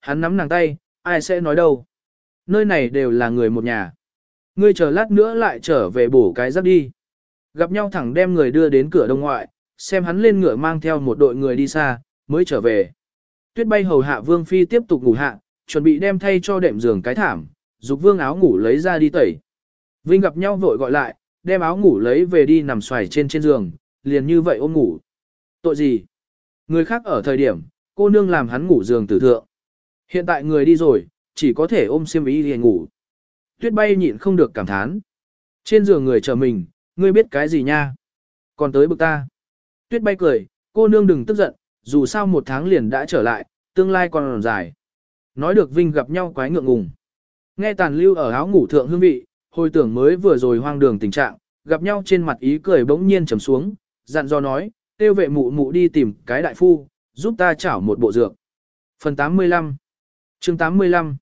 Hắn nắm nàng tay, ai sẽ nói đâu. Nơi này đều là người một nhà. Ngươi chờ lát nữa lại trở về bổ cái giáp đi. Gặp nhau thẳng đem người đưa đến cửa đông ngoại, xem hắn lên ngựa mang theo một đội người đi xa, mới trở về. Tuyết bay hầu hạ vương phi tiếp tục ngủ hạ, chuẩn bị đem thay cho đệm giường cái thảm, dục vương áo ngủ lấy ra đi tẩy. Vinh gặp nhau vội gọi lại, đem áo ngủ lấy về đi nằm xoài trên trên giường, liền như vậy ôm ngủ. Tội gì? Người khác ở thời điểm, cô nương làm hắn ngủ giường tử thượng. Hiện tại người đi rồi, chỉ có thể ôm xiêm y để ngủ. Tuyết bay nhịn không được cảm thán. Trên giường người chờ mình, ngươi biết cái gì nha? Còn tới bực ta. Tuyết bay cười, cô nương đừng tức giận, dù sao một tháng liền đã trở lại, tương lai còn dài. Nói được Vinh gặp nhau quái ngượng ngùng. Nghe tàn lưu ở áo ngủ thượng hương vị, hồi tưởng mới vừa rồi hoang đường tình trạng, gặp nhau trên mặt ý cười bỗng nhiên trầm xuống, dặn do nói, tiêu vệ mụ mụ đi tìm cái đại phu, giúp ta chảo một bộ dược. Phần 85 chương 85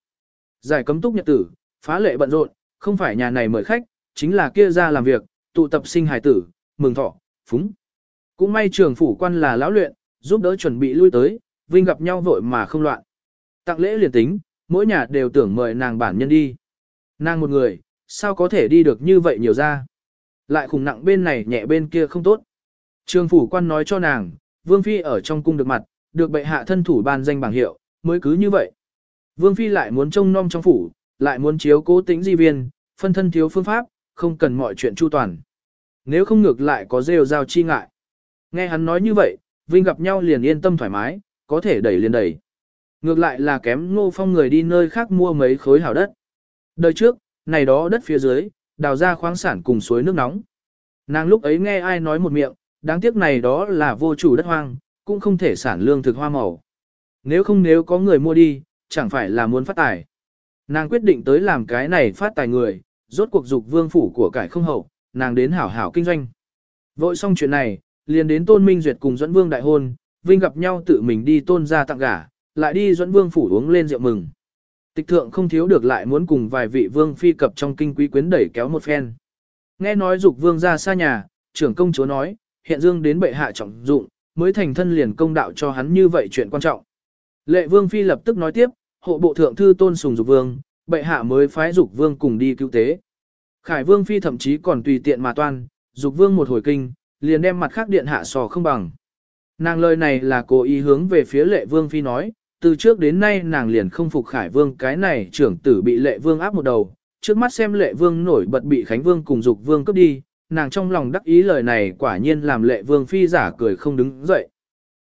Giải cấm túc nhật tử, phá lệ bận rộn, không phải nhà này mời khách, chính là kia ra làm việc, tụ tập sinh hài tử, mừng thọ, phúng. Cũng may trường phủ quan là lão luyện, giúp đỡ chuẩn bị lui tới, Vinh gặp nhau vội mà không loạn. Tặng lễ liền tính, mỗi nhà đều tưởng mời nàng bản nhân đi. Nàng một người, sao có thể đi được như vậy nhiều ra. Lại khủng nặng bên này nhẹ bên kia không tốt. Trường phủ quan nói cho nàng, Vương Phi ở trong cung được mặt, được bệ hạ thân thủ ban danh bảng hiệu, mới cứ như vậy. Vương Phi lại muốn trông nom trong phủ, lại muốn chiếu cố tính di viên, phân thân thiếu phương pháp, không cần mọi chuyện chu toàn. Nếu không ngược lại có rêu rao chi ngại. Nghe hắn nói như vậy, Vinh gặp nhau liền yên tâm thoải mái, có thể đẩy liền đẩy. Ngược lại là kém ngô phong người đi nơi khác mua mấy khối hảo đất. Đời trước, này đó đất phía dưới, đào ra khoáng sản cùng suối nước nóng. Nàng lúc ấy nghe ai nói một miệng, đáng tiếc này đó là vô chủ đất hoang, cũng không thể sản lương thực hoa màu. Nếu không nếu có người mua đi, chẳng phải là muốn phát tài. Nàng quyết định tới làm cái này phát tài người, rốt cuộc dục vương phủ của cải không hậu, nàng đến hảo hảo kinh doanh. Vội xong chuyện này, liền đến tôn minh duyệt cùng dẫn vương đại hôn, Vinh gặp nhau tự mình đi tôn ra tặng gả, lại đi dẫn vương phủ uống lên rượu mừng. Tịch thượng không thiếu được lại muốn cùng vài vị vương phi cập trong kinh quý quyến đẩy kéo một phen. Nghe nói dục vương ra xa nhà, trưởng công chúa nói, hiện dương đến bệ hạ trọng dụng, mới thành thân liền công đạo cho hắn như vậy chuyện quan trọng. Lệ vương phi lập tức nói tiếp, hộ bộ thượng thư tôn sùng dục vương, bệ hạ mới phái dục vương cùng đi cứu tế. Khải vương phi thậm chí còn tùy tiện mà toan, dục vương một hồi kinh, liền đem mặt khác điện hạ sò không bằng. Nàng lời này là cố ý hướng về phía lệ vương phi nói, từ trước đến nay nàng liền không phục khải vương cái này trưởng tử bị lệ vương áp một đầu, trước mắt xem lệ vương nổi bật bị khánh vương cùng dục vương cướp đi, nàng trong lòng đắc ý lời này quả nhiên làm lệ vương phi giả cười không đứng dậy.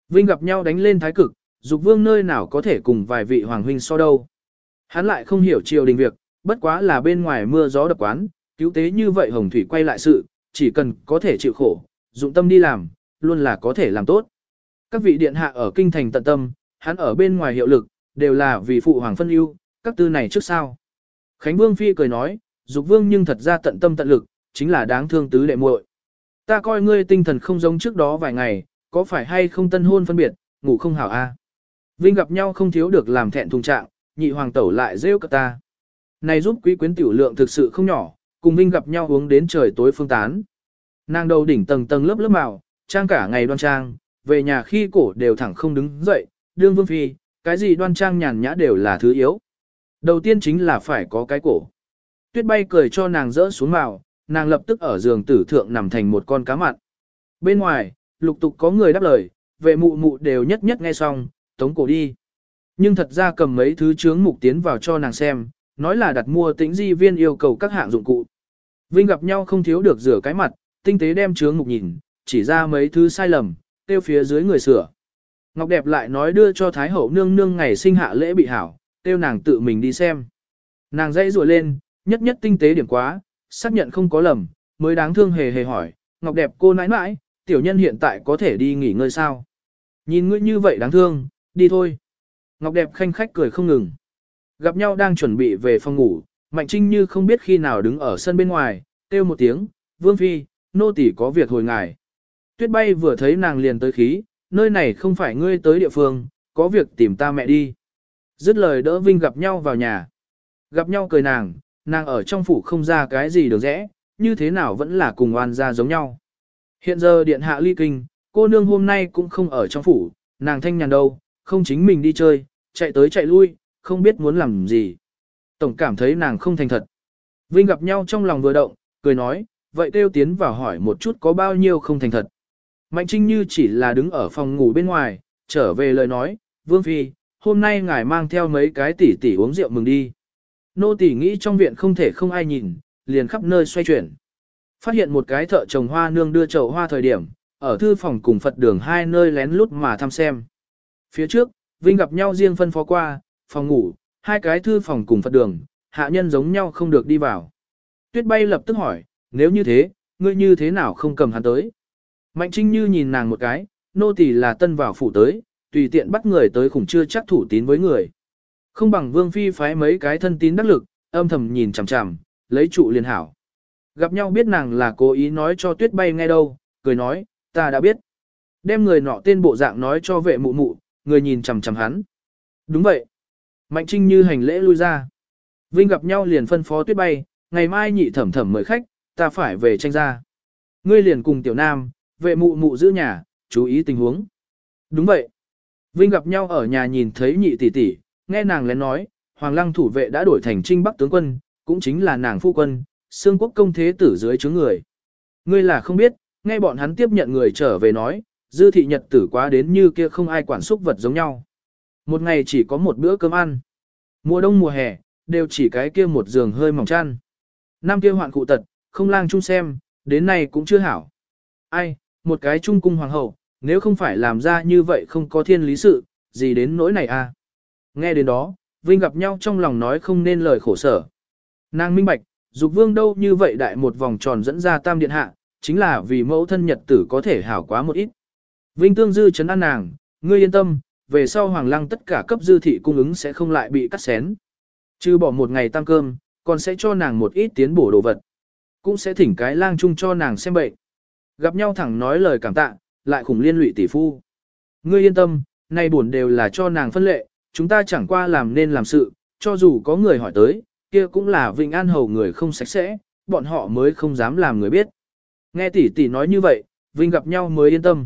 Vinh gặp nhau đánh lên thái cực, dục vương nơi nào có thể cùng vài vị hoàng huynh so đâu. Hắn lại không hiểu triều đình việc, bất quá là bên ngoài mưa gió đập quán, cứu tế như vậy hồng thủy quay lại sự, chỉ cần có thể chịu khổ, dụng tâm đi làm, luôn là có thể làm tốt. Các vị điện hạ ở kinh thành tận tâm, hắn ở bên ngoài hiệu lực, đều là vì phụ hoàng phân ưu, các tư này trước sau. Khánh Vương Phi cười nói, dục vương nhưng thật ra tận tâm tận lực, chính là đáng thương tứ đệ muội. Ta coi ngươi tinh thần không giống trước đó vài ngày, có phải hay không tân hôn phân biệt, ngủ không hảo a. Vinh gặp nhau không thiếu được làm thẹn thùng trạng, nhị hoàng tẩu lại rêu cả ta. Này giúp quý quyến tiểu lượng thực sự không nhỏ, cùng Vinh gặp nhau uống đến trời tối phương tán. Nàng đầu đỉnh tầng tầng lớp lớp màu, trang cả ngày đoan trang, về nhà khi cổ đều thẳng không đứng dậy, đương vương phi, cái gì đoan trang nhàn nhã đều là thứ yếu. Đầu tiên chính là phải có cái cổ. Tuyết bay cười cho nàng rỡ xuống màu, nàng lập tức ở giường tử thượng nằm thành một con cá mặn. Bên ngoài, lục tục có người đáp lời, vệ mụ mụ đều nhất nhất nghe xong, tống cổ đi. Nhưng thật ra cầm mấy thứ chướng mục tiến vào cho nàng xem, nói là đặt mua tĩnh di viên yêu cầu các hạng dụng cụ. Vinh gặp nhau không thiếu được rửa cái mặt, tinh tế đem chướng mục nhìn, chỉ ra mấy thứ sai lầm, tiêu phía dưới người sửa. Ngọc đẹp lại nói đưa cho Thái hậu nương nương ngày sinh hạ lễ bị hảo, tiêu nàng tự mình đi xem. Nàng dãy rùa lên, nhất nhất tinh tế điểm quá, xác nhận không có lầm, mới đáng thương hề hề hỏi, Ngọc đẹp cô nãi nãi, tiểu nhân hiện tại có thể đi nghỉ ngơi sao? Nhìn ngươi như vậy đáng thương, đi thôi. Ngọc đẹp khanh khách cười không ngừng. Gặp nhau đang chuẩn bị về phòng ngủ, Mạnh Trinh như không biết khi nào đứng ở sân bên ngoài, kêu một tiếng, Vương Phi, nô tỳ có việc hồi ngài. Tuyết bay vừa thấy nàng liền tới khí, nơi này không phải ngươi tới địa phương, có việc tìm ta mẹ đi. Dứt lời đỡ Vinh gặp nhau vào nhà. Gặp nhau cười nàng, nàng ở trong phủ không ra cái gì được rẽ, như thế nào vẫn là cùng oan ra giống nhau. Hiện giờ điện hạ ly kinh, cô nương hôm nay cũng không ở trong phủ, nàng thanh nhàn đâu, không chính mình đi chơi, chạy tới chạy lui, không biết muốn làm gì. Tổng cảm thấy nàng không thành thật. Vinh gặp nhau trong lòng vừa động, cười nói, vậy kêu tiến vào hỏi một chút có bao nhiêu không thành thật. Mạnh Trinh Như chỉ là đứng ở phòng ngủ bên ngoài, trở về lời nói, Vương Phi, hôm nay ngài mang theo mấy cái tỷ tỷ uống rượu mừng đi. Nô tỷ nghĩ trong viện không thể không ai nhìn, liền khắp nơi xoay chuyển. Phát hiện một cái thợ trồng hoa nương đưa chậu hoa thời điểm, ở thư phòng cùng Phật đường hai nơi lén lút mà thăm xem. Phía trước, Vinh gặp nhau riêng phân phó qua, phòng ngủ, hai cái thư phòng cùng Phật đường, hạ nhân giống nhau không được đi vào. Tuyết bay lập tức hỏi, nếu như thế, ngươi như thế nào không cầm hắn tới? Mạnh Trinh Như nhìn nàng một cái, nô tỳ là tân vào phủ tới, tùy tiện bắt người tới khủng chưa chắc thủ tín với người. Không bằng Vương Phi phái mấy cái thân tín đắc lực, âm thầm nhìn chằm chằm, lấy trụ liền hảo. Gặp nhau biết nàng là cố ý nói cho tuyết bay nghe đâu, cười nói, ta đã biết. Đem người nọ tên bộ dạng nói cho vệ mụ mụ, người nhìn chằm chằm hắn. Đúng vậy. Mạnh Trinh như hành lễ lui ra. Vinh gặp nhau liền phân phó tuyết bay, ngày mai nhị thẩm thẩm mời khách, ta phải về tranh ra. Ngươi liền cùng tiểu nam, vệ mụ mụ giữ nhà, chú ý tình huống. Đúng vậy. Vinh gặp nhau ở nhà nhìn thấy nhị tỷ tỷ, nghe nàng lén nói, Hoàng Lăng thủ vệ đã đổi thành Trinh Bắc tướng quân, cũng chính là nàng phu quân, xương quốc công thế tử dưới chướng người. Ngươi là không biết, nghe bọn hắn tiếp nhận người trở về nói, dư thị nhật tử quá đến như kia không ai quản xúc vật giống nhau. Một ngày chỉ có một bữa cơm ăn. Mùa đông mùa hè, đều chỉ cái kia một giường hơi mỏng chăn. Năm kia hoạn cụ tật, không lang chung xem, đến nay cũng chưa hảo. Ai, một cái trung cung hoàng hậu, nếu không phải làm ra như vậy không có thiên lý sự, gì đến nỗi này à. Nghe đến đó, Vinh gặp nhau trong lòng nói không nên lời khổ sở. Nàng minh bạch, dục vương đâu như vậy đại một vòng tròn dẫn ra tam điện hạ, chính là vì mẫu thân nhật tử có thể hảo quá một ít. Vinh tương dư chấn an nàng, ngươi yên tâm, về sau hoàng lăng tất cả cấp dư thị cung ứng sẽ không lại bị cắt xén. Chứ bỏ một ngày tăng cơm, còn sẽ cho nàng một ít tiến bổ đồ vật. Cũng sẽ thỉnh cái lang chung cho nàng xem bệnh. Gặp nhau thẳng nói lời cảm tạ, lại khủng liên lụy tỷ phu. Ngươi yên tâm, nay buồn đều là cho nàng phân lệ, chúng ta chẳng qua làm nên làm sự, cho dù có người hỏi tới, kia cũng là Vịnh An Hầu người không sạch sẽ, bọn họ mới không dám làm người biết. Nghe tỷ tỷ nói như vậy, Vinh gặp nhau mới yên tâm.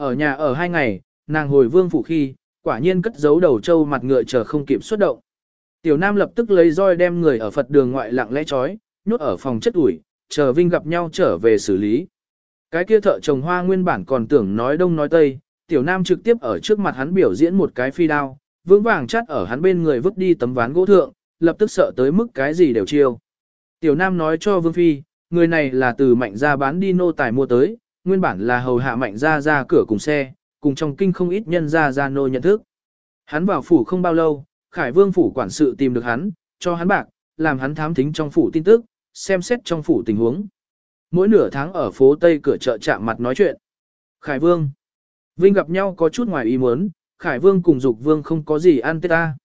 Ở nhà ở hai ngày, nàng hồi vương phủ khi, quả nhiên cất giấu đầu trâu mặt ngựa chờ không kịp xuất động. Tiểu Nam lập tức lấy roi đem người ở Phật đường ngoại lặng lẽ trói, nhốt ở phòng chất ủi, chờ Vinh gặp nhau trở về xử lý. Cái kia thợ trồng hoa nguyên bản còn tưởng nói đông nói tây, Tiểu Nam trực tiếp ở trước mặt hắn biểu diễn một cái phi đao, vững vàng chắt ở hắn bên người vứt đi tấm ván gỗ thượng, lập tức sợ tới mức cái gì đều chiêu. Tiểu Nam nói cho Vương Phi, người này là từ mạnh ra bán đi nô tài mua tới, nguyên bản là hầu hạ mạnh Ra ra cửa cùng xe, cùng trong kinh không ít nhân Ra ra nô nhận thức. Hắn vào phủ không bao lâu, Khải Vương phủ quản sự tìm được hắn, cho hắn bạc, làm hắn thám thính trong phủ tin tức, xem xét trong phủ tình huống. Mỗi nửa tháng ở phố Tây cửa chợ chạm mặt nói chuyện. Khải Vương. Vinh gặp nhau có chút ngoài ý muốn, Khải Vương cùng Dục Vương không có gì ăn tết ta.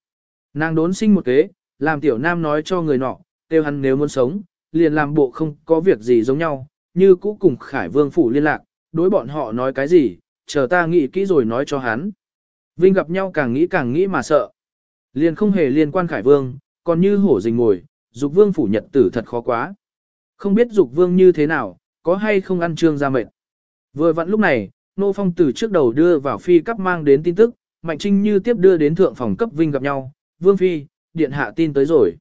Nàng đốn sinh một kế, làm tiểu nam nói cho người nọ, kêu hắn nếu muốn sống, liền làm bộ không có việc gì giống nhau, như cũ cùng Khải Vương phủ liên lạc, đối bọn họ nói cái gì, chờ ta nghĩ kỹ rồi nói cho hắn. Vinh gặp nhau càng nghĩ càng nghĩ mà sợ. Liền không hề liên quan Khải Vương, còn như hổ rình ngồi, Dục Vương phủ nhật tử thật khó quá. Không biết Dục Vương như thế nào, có hay không ăn trương ra mệt. Vừa vặn lúc này, Nô Phong từ trước đầu đưa vào phi cấp mang đến tin tức, Mạnh Trinh như tiếp đưa đến thượng phòng cấp Vinh gặp nhau, Vương Phi, điện hạ tin tới rồi.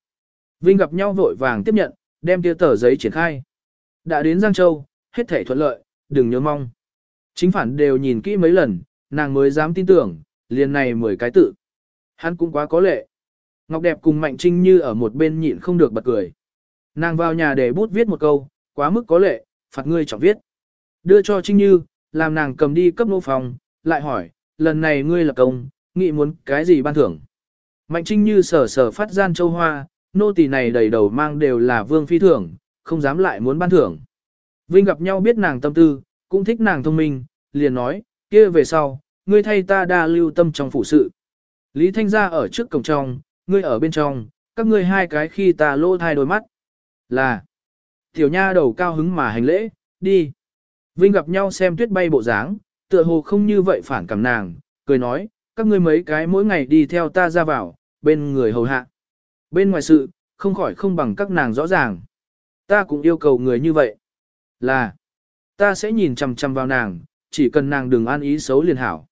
Vinh gặp nhau vội vàng tiếp nhận, đem kia tờ giấy triển khai. Đã đến Giang Châu, hết thể thuận lợi, đừng nhớ mong. Chính phản đều nhìn kỹ mấy lần, nàng mới dám tin tưởng, liền này mười cái tự. Hắn cũng quá có lệ. Ngọc đẹp cùng Mạnh Trinh như ở một bên nhịn không được bật cười. Nàng vào nhà để bút viết một câu, quá mức có lệ, phạt ngươi trọng viết. Đưa cho Trinh Như, làm nàng cầm đi cấp nô phòng, lại hỏi, lần này ngươi là công, nghĩ muốn cái gì ban thưởng. Mạnh Trinh Như sở sở phát gian châu hoa, nô tỳ này đầy đầu mang đều là vương phi thưởng, không dám lại muốn ban thưởng. Vinh gặp nhau biết nàng tâm tư, cũng thích nàng thông minh, liền nói, kia về sau, ngươi thay ta đa lưu tâm trong phủ sự. Lý Thanh gia ở trước cổng trong, ngươi ở bên trong, các ngươi hai cái khi ta lô thai đôi mắt. Là, tiểu nha đầu cao hứng mà hành lễ, đi. Vinh gặp nhau xem tuyết bay bộ dáng, tựa hồ không như vậy phản cảm nàng, cười nói, các ngươi mấy cái mỗi ngày đi theo ta ra vào, bên người hầu hạ. Bên ngoài sự, không khỏi không bằng các nàng rõ ràng. Ta cũng yêu cầu người như vậy. Là, ta sẽ nhìn chằm chằm vào nàng, chỉ cần nàng đừng an ý xấu liền hảo.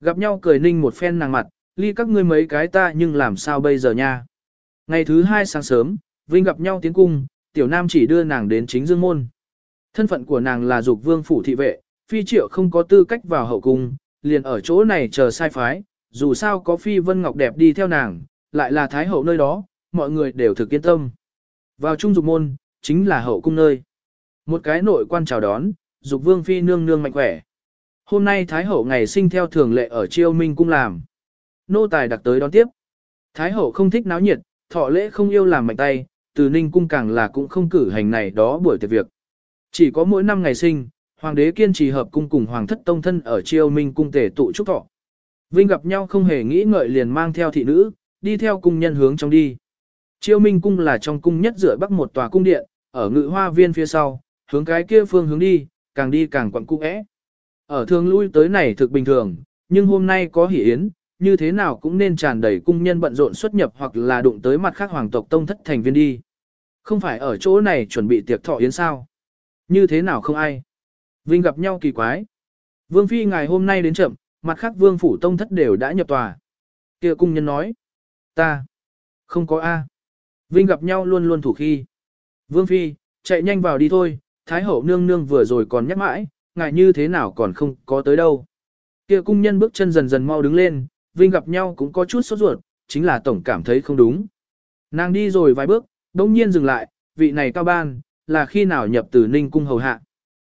Gặp nhau cười ninh một phen nàng mặt, ly các ngươi mấy cái ta nhưng làm sao bây giờ nha. Ngày thứ hai sáng sớm, Vinh gặp nhau tiến cung, tiểu nam chỉ đưa nàng đến chính dương môn. Thân phận của nàng là dục vương phủ thị vệ, phi triệu không có tư cách vào hậu cung, liền ở chỗ này chờ sai phái, dù sao có phi vân ngọc đẹp đi theo nàng, lại là thái hậu nơi đó, mọi người đều thực yên tâm. Vào trung dục môn, chính là hậu cung nơi. Một cái nội quan chào đón, dục vương phi nương nương mạnh khỏe. Hôm nay thái hậu ngày sinh theo thường lệ ở chiêu minh cung làm. Nô tài đặc tới đón tiếp. Thái hậu không thích náo nhiệt, thọ lễ không yêu làm mạnh tay, từ ninh cung càng là cũng không cử hành này đó buổi tiệc việc. Chỉ có mỗi năm ngày sinh, hoàng đế kiên trì hợp cung cùng hoàng thất tông thân ở chiêu minh cung tể tụ chúc thọ. Vinh gặp nhau không hề nghĩ ngợi liền mang theo thị nữ, đi theo cung nhân hướng trong đi. Chiêu minh cung là trong cung nhất giữa bắc một tòa cung điện, ở ngự hoa viên phía sau, hướng cái kia phương hướng đi, càng đi càng quặn cũ ẽ. Ở thường lui tới này thực bình thường, nhưng hôm nay có hỷ yến, như thế nào cũng nên tràn đầy cung nhân bận rộn xuất nhập hoặc là đụng tới mặt khác hoàng tộc tông thất thành viên đi. Không phải ở chỗ này chuẩn bị tiệc thọ yến sao? Như thế nào không ai? Vinh gặp nhau kỳ quái. Vương phi ngày hôm nay đến chậm, mặt khác vương phủ tông thất đều đã nhập tòa. Kia cung nhân nói. Ta. Không có A. Vinh gặp nhau luôn luôn thủ khi. Vương phi, chạy nhanh vào đi thôi, Thái hậu nương nương vừa rồi còn nhắc mãi, ngài như thế nào còn không có tới đâu. Kia cung nhân bước chân dần dần mau đứng lên, Vinh gặp nhau cũng có chút sốt ruột, chính là tổng cảm thấy không đúng. Nàng đi rồi vài bước, đông nhiên dừng lại, vị này cao ban, là khi nào nhập từ Ninh Cung hầu hạ.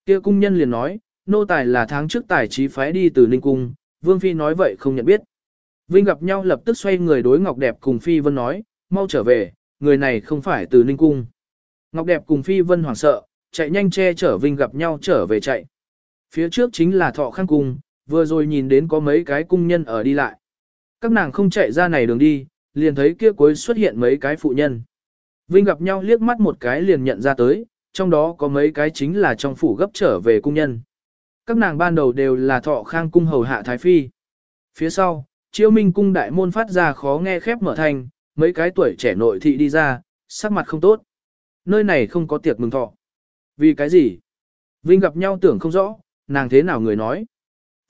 Kia cung nhân liền nói, nô tài là tháng trước tài trí phái đi từ Ninh Cung, Vương Phi nói vậy không nhận biết. Vinh gặp nhau lập tức xoay người đối Ngọc Đẹp cùng Phi Vân nói, mau trở về, người này không phải từ Ninh Cung. Ngọc Đẹp cùng Phi Vân hoảng sợ, chạy nhanh che chở Vinh gặp nhau trở về chạy. Phía trước chính là thọ khang cung, vừa rồi nhìn đến có mấy cái cung nhân ở đi lại. Các nàng không chạy ra này đường đi, liền thấy kia cuối xuất hiện mấy cái phụ nhân. Vinh gặp nhau liếc mắt một cái liền nhận ra tới, trong đó có mấy cái chính là trong phủ gấp trở về cung nhân. Các nàng ban đầu đều là thọ khang cung hầu hạ thái phi. Phía sau, chiêu minh cung đại môn phát ra khó nghe khép mở thành, mấy cái tuổi trẻ nội thị đi ra, sắc mặt không tốt. Nơi này không có tiệc mừng thọ. Vì cái gì? Vinh gặp nhau tưởng không rõ, nàng thế nào người nói.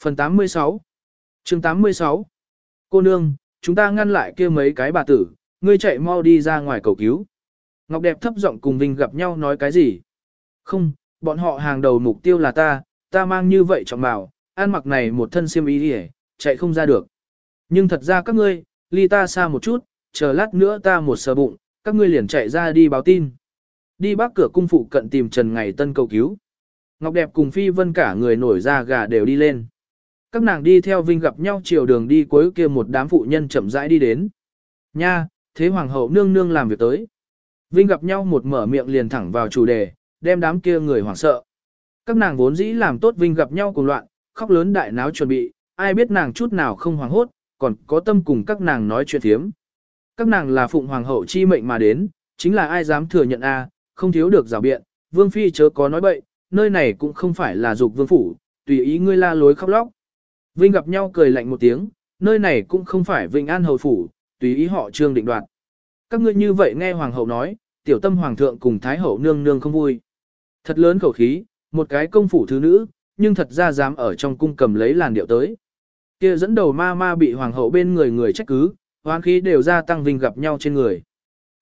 Phần 86 chương 86 Cô nương, chúng ta ngăn lại kia mấy cái bà tử, ngươi chạy mau đi ra ngoài cầu cứu. Ngọc đẹp thấp giọng cùng Vinh gặp nhau nói cái gì? Không, bọn họ hàng đầu mục tiêu là ta, ta mang như vậy trọng bảo, ăn mặc này một thân xiêm y đi chạy không ra được. Nhưng thật ra các ngươi, ly ta xa một chút, chờ lát nữa ta một sờ bụng, các ngươi liền chạy ra đi báo tin. Đi bác cửa cung phụ cận tìm Trần Ngày Tân cầu cứu. Ngọc Đẹp cùng Phi Vân cả người nổi ra gà đều đi lên. Các nàng đi theo Vinh gặp nhau chiều đường đi cuối kia một đám phụ nhân chậm rãi đi đến. Nha, thế hoàng hậu nương nương làm việc tới. Vinh gặp nhau một mở miệng liền thẳng vào chủ đề, đem đám kia người hoảng sợ. Các nàng vốn dĩ làm tốt Vinh gặp nhau cùng loạn, khóc lớn đại náo chuẩn bị, ai biết nàng chút nào không hoảng hốt, còn có tâm cùng các nàng nói chuyện thiếm. Các nàng là phụng hoàng hậu chi mệnh mà đến, chính là ai dám thừa nhận a, không thiếu được rào biện, vương phi chớ có nói bậy, nơi này cũng không phải là dục vương phủ, tùy ý ngươi la lối khóc lóc. Vinh gặp nhau cười lạnh một tiếng, nơi này cũng không phải Vinh An hầu phủ, tùy ý họ trương định đoạt. Các ngươi như vậy nghe hoàng hậu nói, tiểu tâm hoàng thượng cùng thái hậu nương nương không vui. Thật lớn khẩu khí, một cái công phủ thứ nữ, nhưng thật ra dám ở trong cung cầm lấy làn điệu tới. Kia dẫn đầu ma ma bị hoàng hậu bên người người trách cứ, hoang khí đều ra tăng vinh gặp nhau trên người.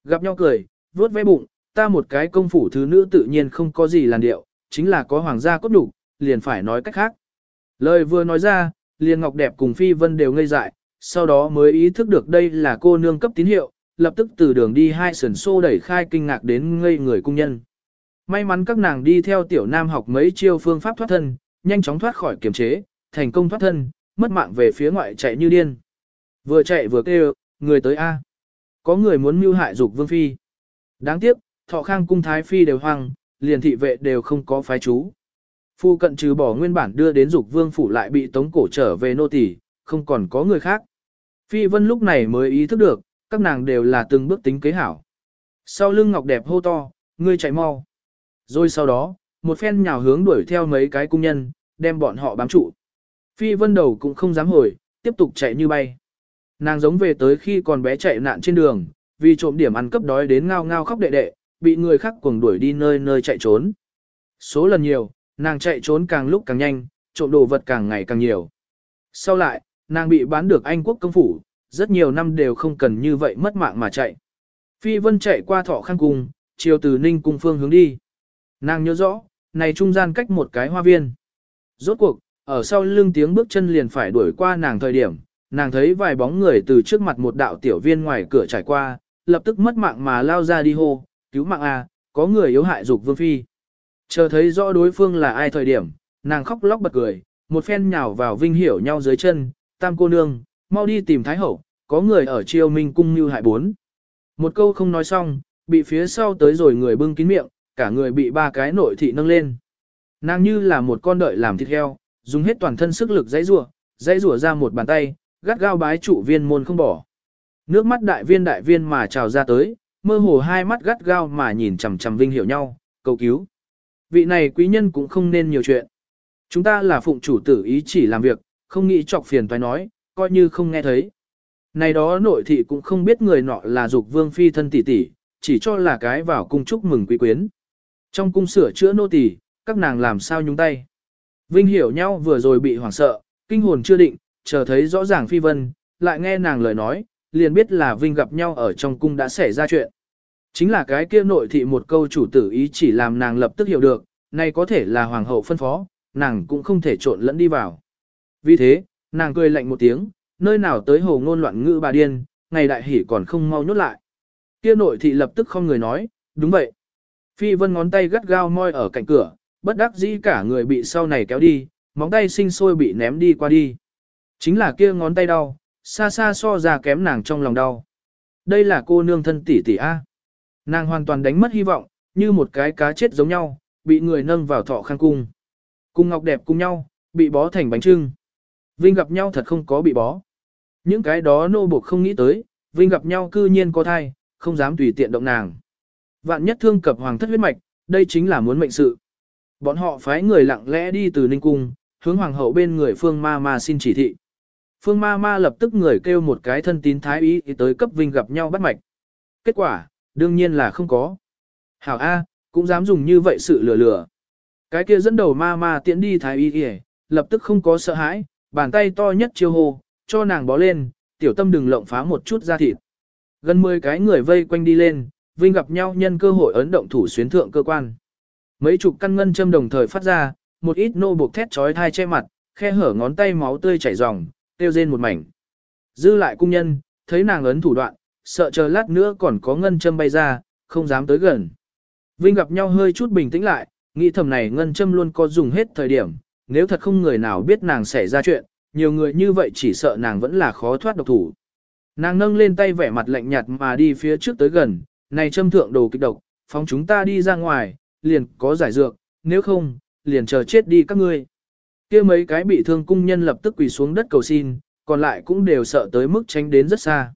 Gặp nhau cười, vuốt ve bụng, ta một cái công phủ thứ nữ tự nhiên không có gì làn điệu, chính là có hoàng gia cốt đủ, liền phải nói cách khác. Lời vừa nói ra, liền ngọc đẹp cùng phi vân đều ngây dại, sau đó mới ý thức được đây là cô nương cấp tín hiệu, lập tức từ đường đi hai sườn xô đẩy khai kinh ngạc đến ngây người cung nhân. May mắn các nàng đi theo tiểu nam học mấy chiêu phương pháp thoát thân, nhanh chóng thoát khỏi kiềm chế, thành công thoát thân, mất mạng về phía ngoại chạy như điên. Vừa chạy vừa kêu, người tới A. Có người muốn mưu hại dục vương phi. Đáng tiếc, thọ khang cung thái phi đều hoang, liền thị vệ đều không có phái chú. Phu cận trừ bỏ nguyên bản đưa đến dục vương phủ lại bị tống cổ trở về nô tỳ, không còn có người khác. Phi vân lúc này mới ý thức được, các nàng đều là từng bước tính kế hảo. Sau lưng ngọc đẹp hô to, ngươi chạy mau. Rồi sau đó, một phen nhào hướng đuổi theo mấy cái cung nhân, đem bọn họ bám trụ. Phi vân đầu cũng không dám hồi, tiếp tục chạy như bay. Nàng giống về tới khi còn bé chạy nạn trên đường, vì trộm điểm ăn cấp đói đến ngao ngao khóc đệ đệ, bị người khác cuồng đuổi đi nơi nơi chạy trốn. Số lần nhiều, nàng chạy trốn càng lúc càng nhanh, trộm đồ vật càng ngày càng nhiều. Sau lại, nàng bị bán được Anh quốc công phủ, rất nhiều năm đều không cần như vậy mất mạng mà chạy. Phi Vân chạy qua thọ khang cung, chiều từ Ninh cung phương hướng đi. Nàng nhớ rõ, này trung gian cách một cái hoa viên. Rốt cuộc, ở sau lưng tiếng bước chân liền phải đuổi qua nàng thời điểm, nàng thấy vài bóng người từ trước mặt một đạo tiểu viên ngoài cửa trải qua, lập tức mất mạng mà lao ra đi hô, cứu mạng a, có người yếu hại dục vương phi. Chờ thấy rõ đối phương là ai thời điểm, nàng khóc lóc bật cười, một phen nhào vào vinh hiểu nhau dưới chân, tam cô nương, mau đi tìm thái hậu, có người ở triều minh cung như hại bốn. Một câu không nói xong, bị phía sau tới rồi người bưng kín miệng, cả người bị ba cái nội thị nâng lên. Nàng như là một con đợi làm thịt heo, dùng hết toàn thân sức lực dãy rủa, dãy rủa ra một bàn tay, gắt gao bái trụ viên môn không bỏ. Nước mắt đại viên đại viên mà trào ra tới, mơ hồ hai mắt gắt gao mà nhìn chằm chằm Vinh hiểu nhau, cầu cứu. Vị này quý nhân cũng không nên nhiều chuyện. Chúng ta là phụng chủ tử ý chỉ làm việc, không nghĩ chọc phiền toái nói, coi như không nghe thấy. Này đó nội thị cũng không biết người nọ là dục vương phi thân tỷ tỷ, chỉ cho là cái vào cung chúc mừng quý quyến. Trong cung sửa chữa nô tỳ, các nàng làm sao nhúng tay. Vinh hiểu nhau vừa rồi bị hoảng sợ, kinh hồn chưa định, chờ thấy rõ ràng phi vân, lại nghe nàng lời nói, liền biết là Vinh gặp nhau ở trong cung đã xảy ra chuyện. Chính là cái kia nội thị một câu chủ tử ý chỉ làm nàng lập tức hiểu được, này có thể là hoàng hậu phân phó, nàng cũng không thể trộn lẫn đi vào. Vì thế, nàng cười lạnh một tiếng, nơi nào tới hồ ngôn loạn ngữ bà điên, ngày đại hỉ còn không mau nhốt lại. Kia nội thị lập tức không người nói, đúng vậy. Phi vân ngón tay gắt gao moi ở cạnh cửa, bất đắc dĩ cả người bị sau này kéo đi, móng tay sinh sôi bị ném đi qua đi. Chính là kia ngón tay đau, xa xa so ra kém nàng trong lòng đau. Đây là cô nương thân tỷ tỷ A. Nàng hoàn toàn đánh mất hy vọng, như một cái cá chết giống nhau, bị người nâng vào thọ khang cung. Cùng ngọc đẹp cùng nhau, bị bó thành bánh trưng. Vinh gặp nhau thật không có bị bó. Những cái đó nô buộc không nghĩ tới, Vinh gặp nhau cư nhiên có thai, không dám tùy tiện động nàng. Vạn nhất thương cập hoàng thất huyết mạch, đây chính là muốn mệnh sự. Bọn họ phái người lặng lẽ đi từ Ninh Cung, hướng hoàng hậu bên người Phương Ma Ma xin chỉ thị. Phương Ma Ma lập tức người kêu một cái thân tín thái ý tới cấp Vinh gặp nhau bắt mạch. Kết quả, đương nhiên là không có. Hảo A, cũng dám dùng như vậy sự lừa lừa. Cái kia dẫn đầu Ma Ma tiễn đi thái y lập tức không có sợ hãi, bàn tay to nhất chiêu hô, cho nàng bó lên, tiểu tâm đừng lộng phá một chút da thịt. Gần 10 cái người vây quanh đi lên, Vinh gặp nhau nhân cơ hội ấn động thủ xuyến thượng cơ quan. Mấy chục căn ngân châm đồng thời phát ra, một ít nô buộc thét chói thai che mặt, khe hở ngón tay máu tươi chảy ròng, tiêu rên một mảnh. Dư lại cung nhân, thấy nàng ấn thủ đoạn, sợ chờ lát nữa còn có ngân châm bay ra, không dám tới gần. Vinh gặp nhau hơi chút bình tĩnh lại, nghĩ thầm này ngân châm luôn có dùng hết thời điểm, nếu thật không người nào biết nàng xảy ra chuyện, nhiều người như vậy chỉ sợ nàng vẫn là khó thoát độc thủ. Nàng nâng lên tay vẻ mặt lạnh nhạt mà đi phía trước tới gần, này châm thượng đồ kịch độc, phóng chúng ta đi ra ngoài, liền có giải dược, nếu không, liền chờ chết đi các ngươi. kia mấy cái bị thương cung nhân lập tức quỳ xuống đất cầu xin, còn lại cũng đều sợ tới mức tránh đến rất xa.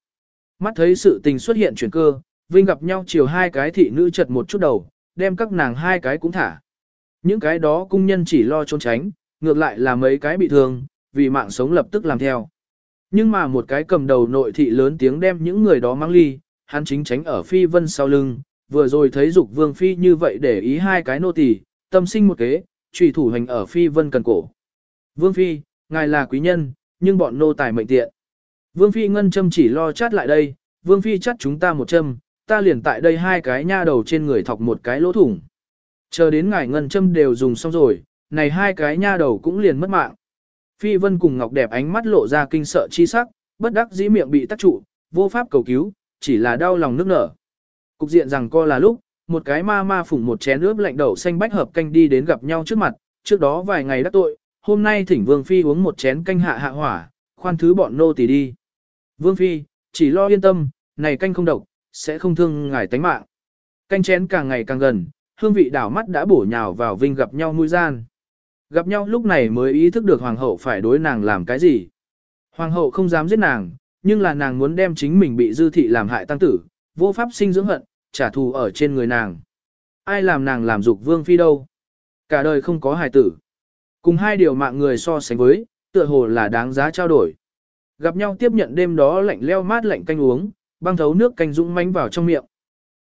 Mắt thấy sự tình xuất hiện chuyển cơ, Vinh gặp nhau chiều hai cái thị nữ chật một chút đầu, đem các nàng hai cái cũng thả. Những cái đó cung nhân chỉ lo trốn tránh, ngược lại là mấy cái bị thương, vì mạng sống lập tức làm theo. Nhưng mà một cái cầm đầu nội thị lớn tiếng đem những người đó mang ly, hắn chính tránh ở phi vân sau lưng, vừa rồi thấy dục vương phi như vậy để ý hai cái nô tỳ, tâm sinh một kế, trùy thủ hành ở phi vân cần cổ. Vương phi, ngài là quý nhân, nhưng bọn nô tài mệnh tiện. Vương phi ngân châm chỉ lo chát lại đây, vương phi chắt chúng ta một châm, ta liền tại đây hai cái nha đầu trên người thọc một cái lỗ thủng. Chờ đến ngài ngân châm đều dùng xong rồi, này hai cái nha đầu cũng liền mất mạng. Phi vân cùng ngọc đẹp ánh mắt lộ ra kinh sợ chi sắc, bất đắc dĩ miệng bị tắc trụ, vô pháp cầu cứu, chỉ là đau lòng nước nở. Cục diện rằng co là lúc, một cái ma ma phủng một chén ướp lạnh đậu xanh bách hợp canh đi đến gặp nhau trước mặt, trước đó vài ngày đắc tội, hôm nay thỉnh Vương Phi uống một chén canh hạ hạ hỏa, khoan thứ bọn nô tỳ đi. Vương Phi, chỉ lo yên tâm, này canh không độc, sẽ không thương ngài tánh mạng. Canh chén càng ngày càng gần, hương vị đảo mắt đã bổ nhào vào vinh gặp nhau mũi gian. Gặp nhau lúc này mới ý thức được hoàng hậu phải đối nàng làm cái gì. Hoàng hậu không dám giết nàng, nhưng là nàng muốn đem chính mình bị dư thị làm hại tăng tử, vô pháp sinh dưỡng hận, trả thù ở trên người nàng. Ai làm nàng làm dục vương phi đâu? Cả đời không có hài tử. Cùng hai điều mạng người so sánh với, tựa hồ là đáng giá trao đổi. Gặp nhau tiếp nhận đêm đó lạnh leo mát lạnh canh uống, băng thấu nước canh dũng mánh vào trong miệng.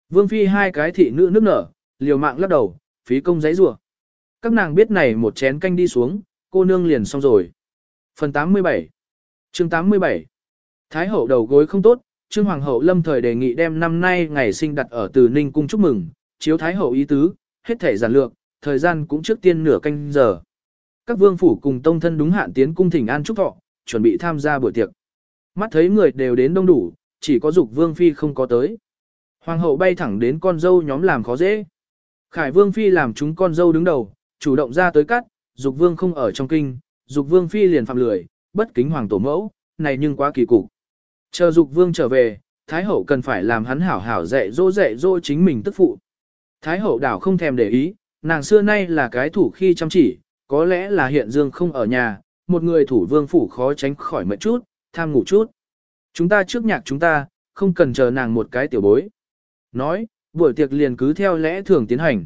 Vương phi hai cái thị nữ nước nở, liều mạng lắc đầu, phí công giấy rủa. Các nàng biết này một chén canh đi xuống, cô nương liền xong rồi. Phần 87 chương 87 Thái hậu đầu gối không tốt, Trương Hoàng hậu lâm thời đề nghị đem năm nay ngày sinh đặt ở Từ Ninh cung chúc mừng, chiếu Thái hậu ý tứ, hết thể giản lược, thời gian cũng trước tiên nửa canh giờ. Các vương phủ cùng tông thân đúng hạn tiến cung thỉnh an chúc thọ, chuẩn bị tham gia buổi tiệc. Mắt thấy người đều đến đông đủ, chỉ có dục vương phi không có tới. Hoàng hậu bay thẳng đến con dâu nhóm làm khó dễ. Khải vương phi làm chúng con dâu đứng đầu, chủ động ra tới cắt, dục vương không ở trong kinh, dục vương phi liền phạm lười, bất kính hoàng tổ mẫu, này nhưng quá kỳ cục. Chờ dục vương trở về, thái hậu cần phải làm hắn hảo hảo dạy dỗ dạy dỗ chính mình tức phụ. Thái hậu đảo không thèm để ý, nàng xưa nay là cái thủ khi chăm chỉ, có lẽ là hiện dương không ở nhà, một người thủ vương phủ khó tránh khỏi mệt chút, tham ngủ chút. Chúng ta trước nhạc chúng ta, không cần chờ nàng một cái tiểu bối. Nói, buổi tiệc liền cứ theo lẽ thường tiến hành.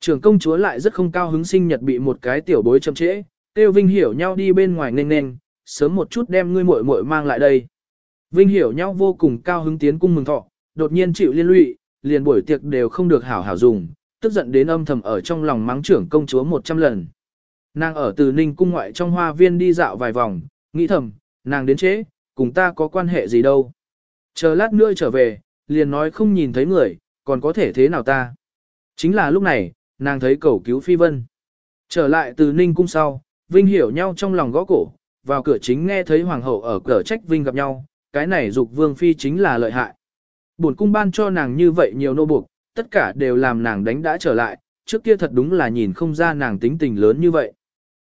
Trưởng công chúa lại rất không cao hứng sinh nhật bị một cái tiểu bối chậm trễ, tiêu Vinh hiểu nhau đi bên ngoài nên nên, sớm một chút đem ngươi muội muội mang lại đây. Vinh hiểu nhau vô cùng cao hứng tiến cung mừng thọ, đột nhiên chịu liên lụy, liền buổi tiệc đều không được hảo hảo dùng, tức giận đến âm thầm ở trong lòng mắng trưởng công chúa 100 lần. Nàng ở từ ninh cung ngoại trong hoa viên đi dạo vài vòng, nghĩ thầm, nàng đến chế, cùng ta có quan hệ gì đâu. Chờ lát nữa trở về, liền nói không nhìn thấy người, còn có thể thế nào ta. Chính là lúc này, nàng thấy cầu cứu phi vân. Trở lại từ ninh cung sau, Vinh hiểu nhau trong lòng gõ cổ, vào cửa chính nghe thấy hoàng hậu ở cửa trách Vinh gặp nhau, cái này dục vương phi chính là lợi hại. Bổn cung ban cho nàng như vậy nhiều nô buộc, tất cả đều làm nàng đánh đã trở lại, trước kia thật đúng là nhìn không ra nàng tính tình lớn như vậy.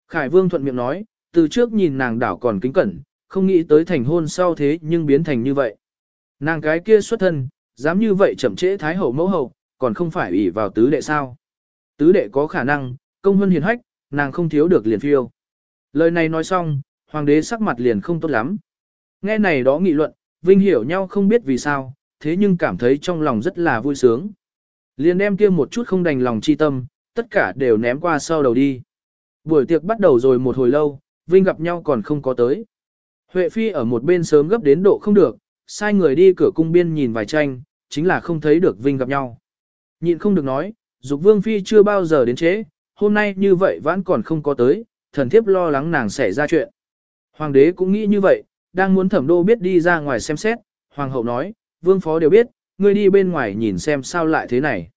Khải vương thuận miệng nói, từ trước nhìn nàng đảo còn kính cẩn, không nghĩ tới thành hôn sau thế nhưng biến thành như vậy. Nàng cái kia xuất thân, dám như vậy chậm trễ thái hậu mẫu hậu, còn không phải ủy vào tứ đệ sao. Tứ đệ có khả năng, công hơn hiền hách, nàng không thiếu được liền phiêu. Lời này nói xong, hoàng đế sắc mặt liền không tốt lắm. Nghe này đó nghị luận, Vinh hiểu nhau không biết vì sao, thế nhưng cảm thấy trong lòng rất là vui sướng. Liền đem kia một chút không đành lòng chi tâm, tất cả đều ném qua sau đầu đi. Buổi tiệc bắt đầu rồi một hồi lâu, Vinh gặp nhau còn không có tới. Huệ Phi ở một bên sớm gấp đến độ không được, sai người đi cửa cung biên nhìn vài tranh, chính là không thấy được Vinh gặp nhau. Nhịn không được nói, Dục Vương Phi chưa bao giờ đến chế, hôm nay như vậy vẫn còn không có tới, thần thiếp lo lắng nàng sẽ ra chuyện. Hoàng đế cũng nghĩ như vậy, đang muốn thẩm đô biết đi ra ngoài xem xét, hoàng hậu nói, vương phó đều biết, ngươi đi bên ngoài nhìn xem sao lại thế này.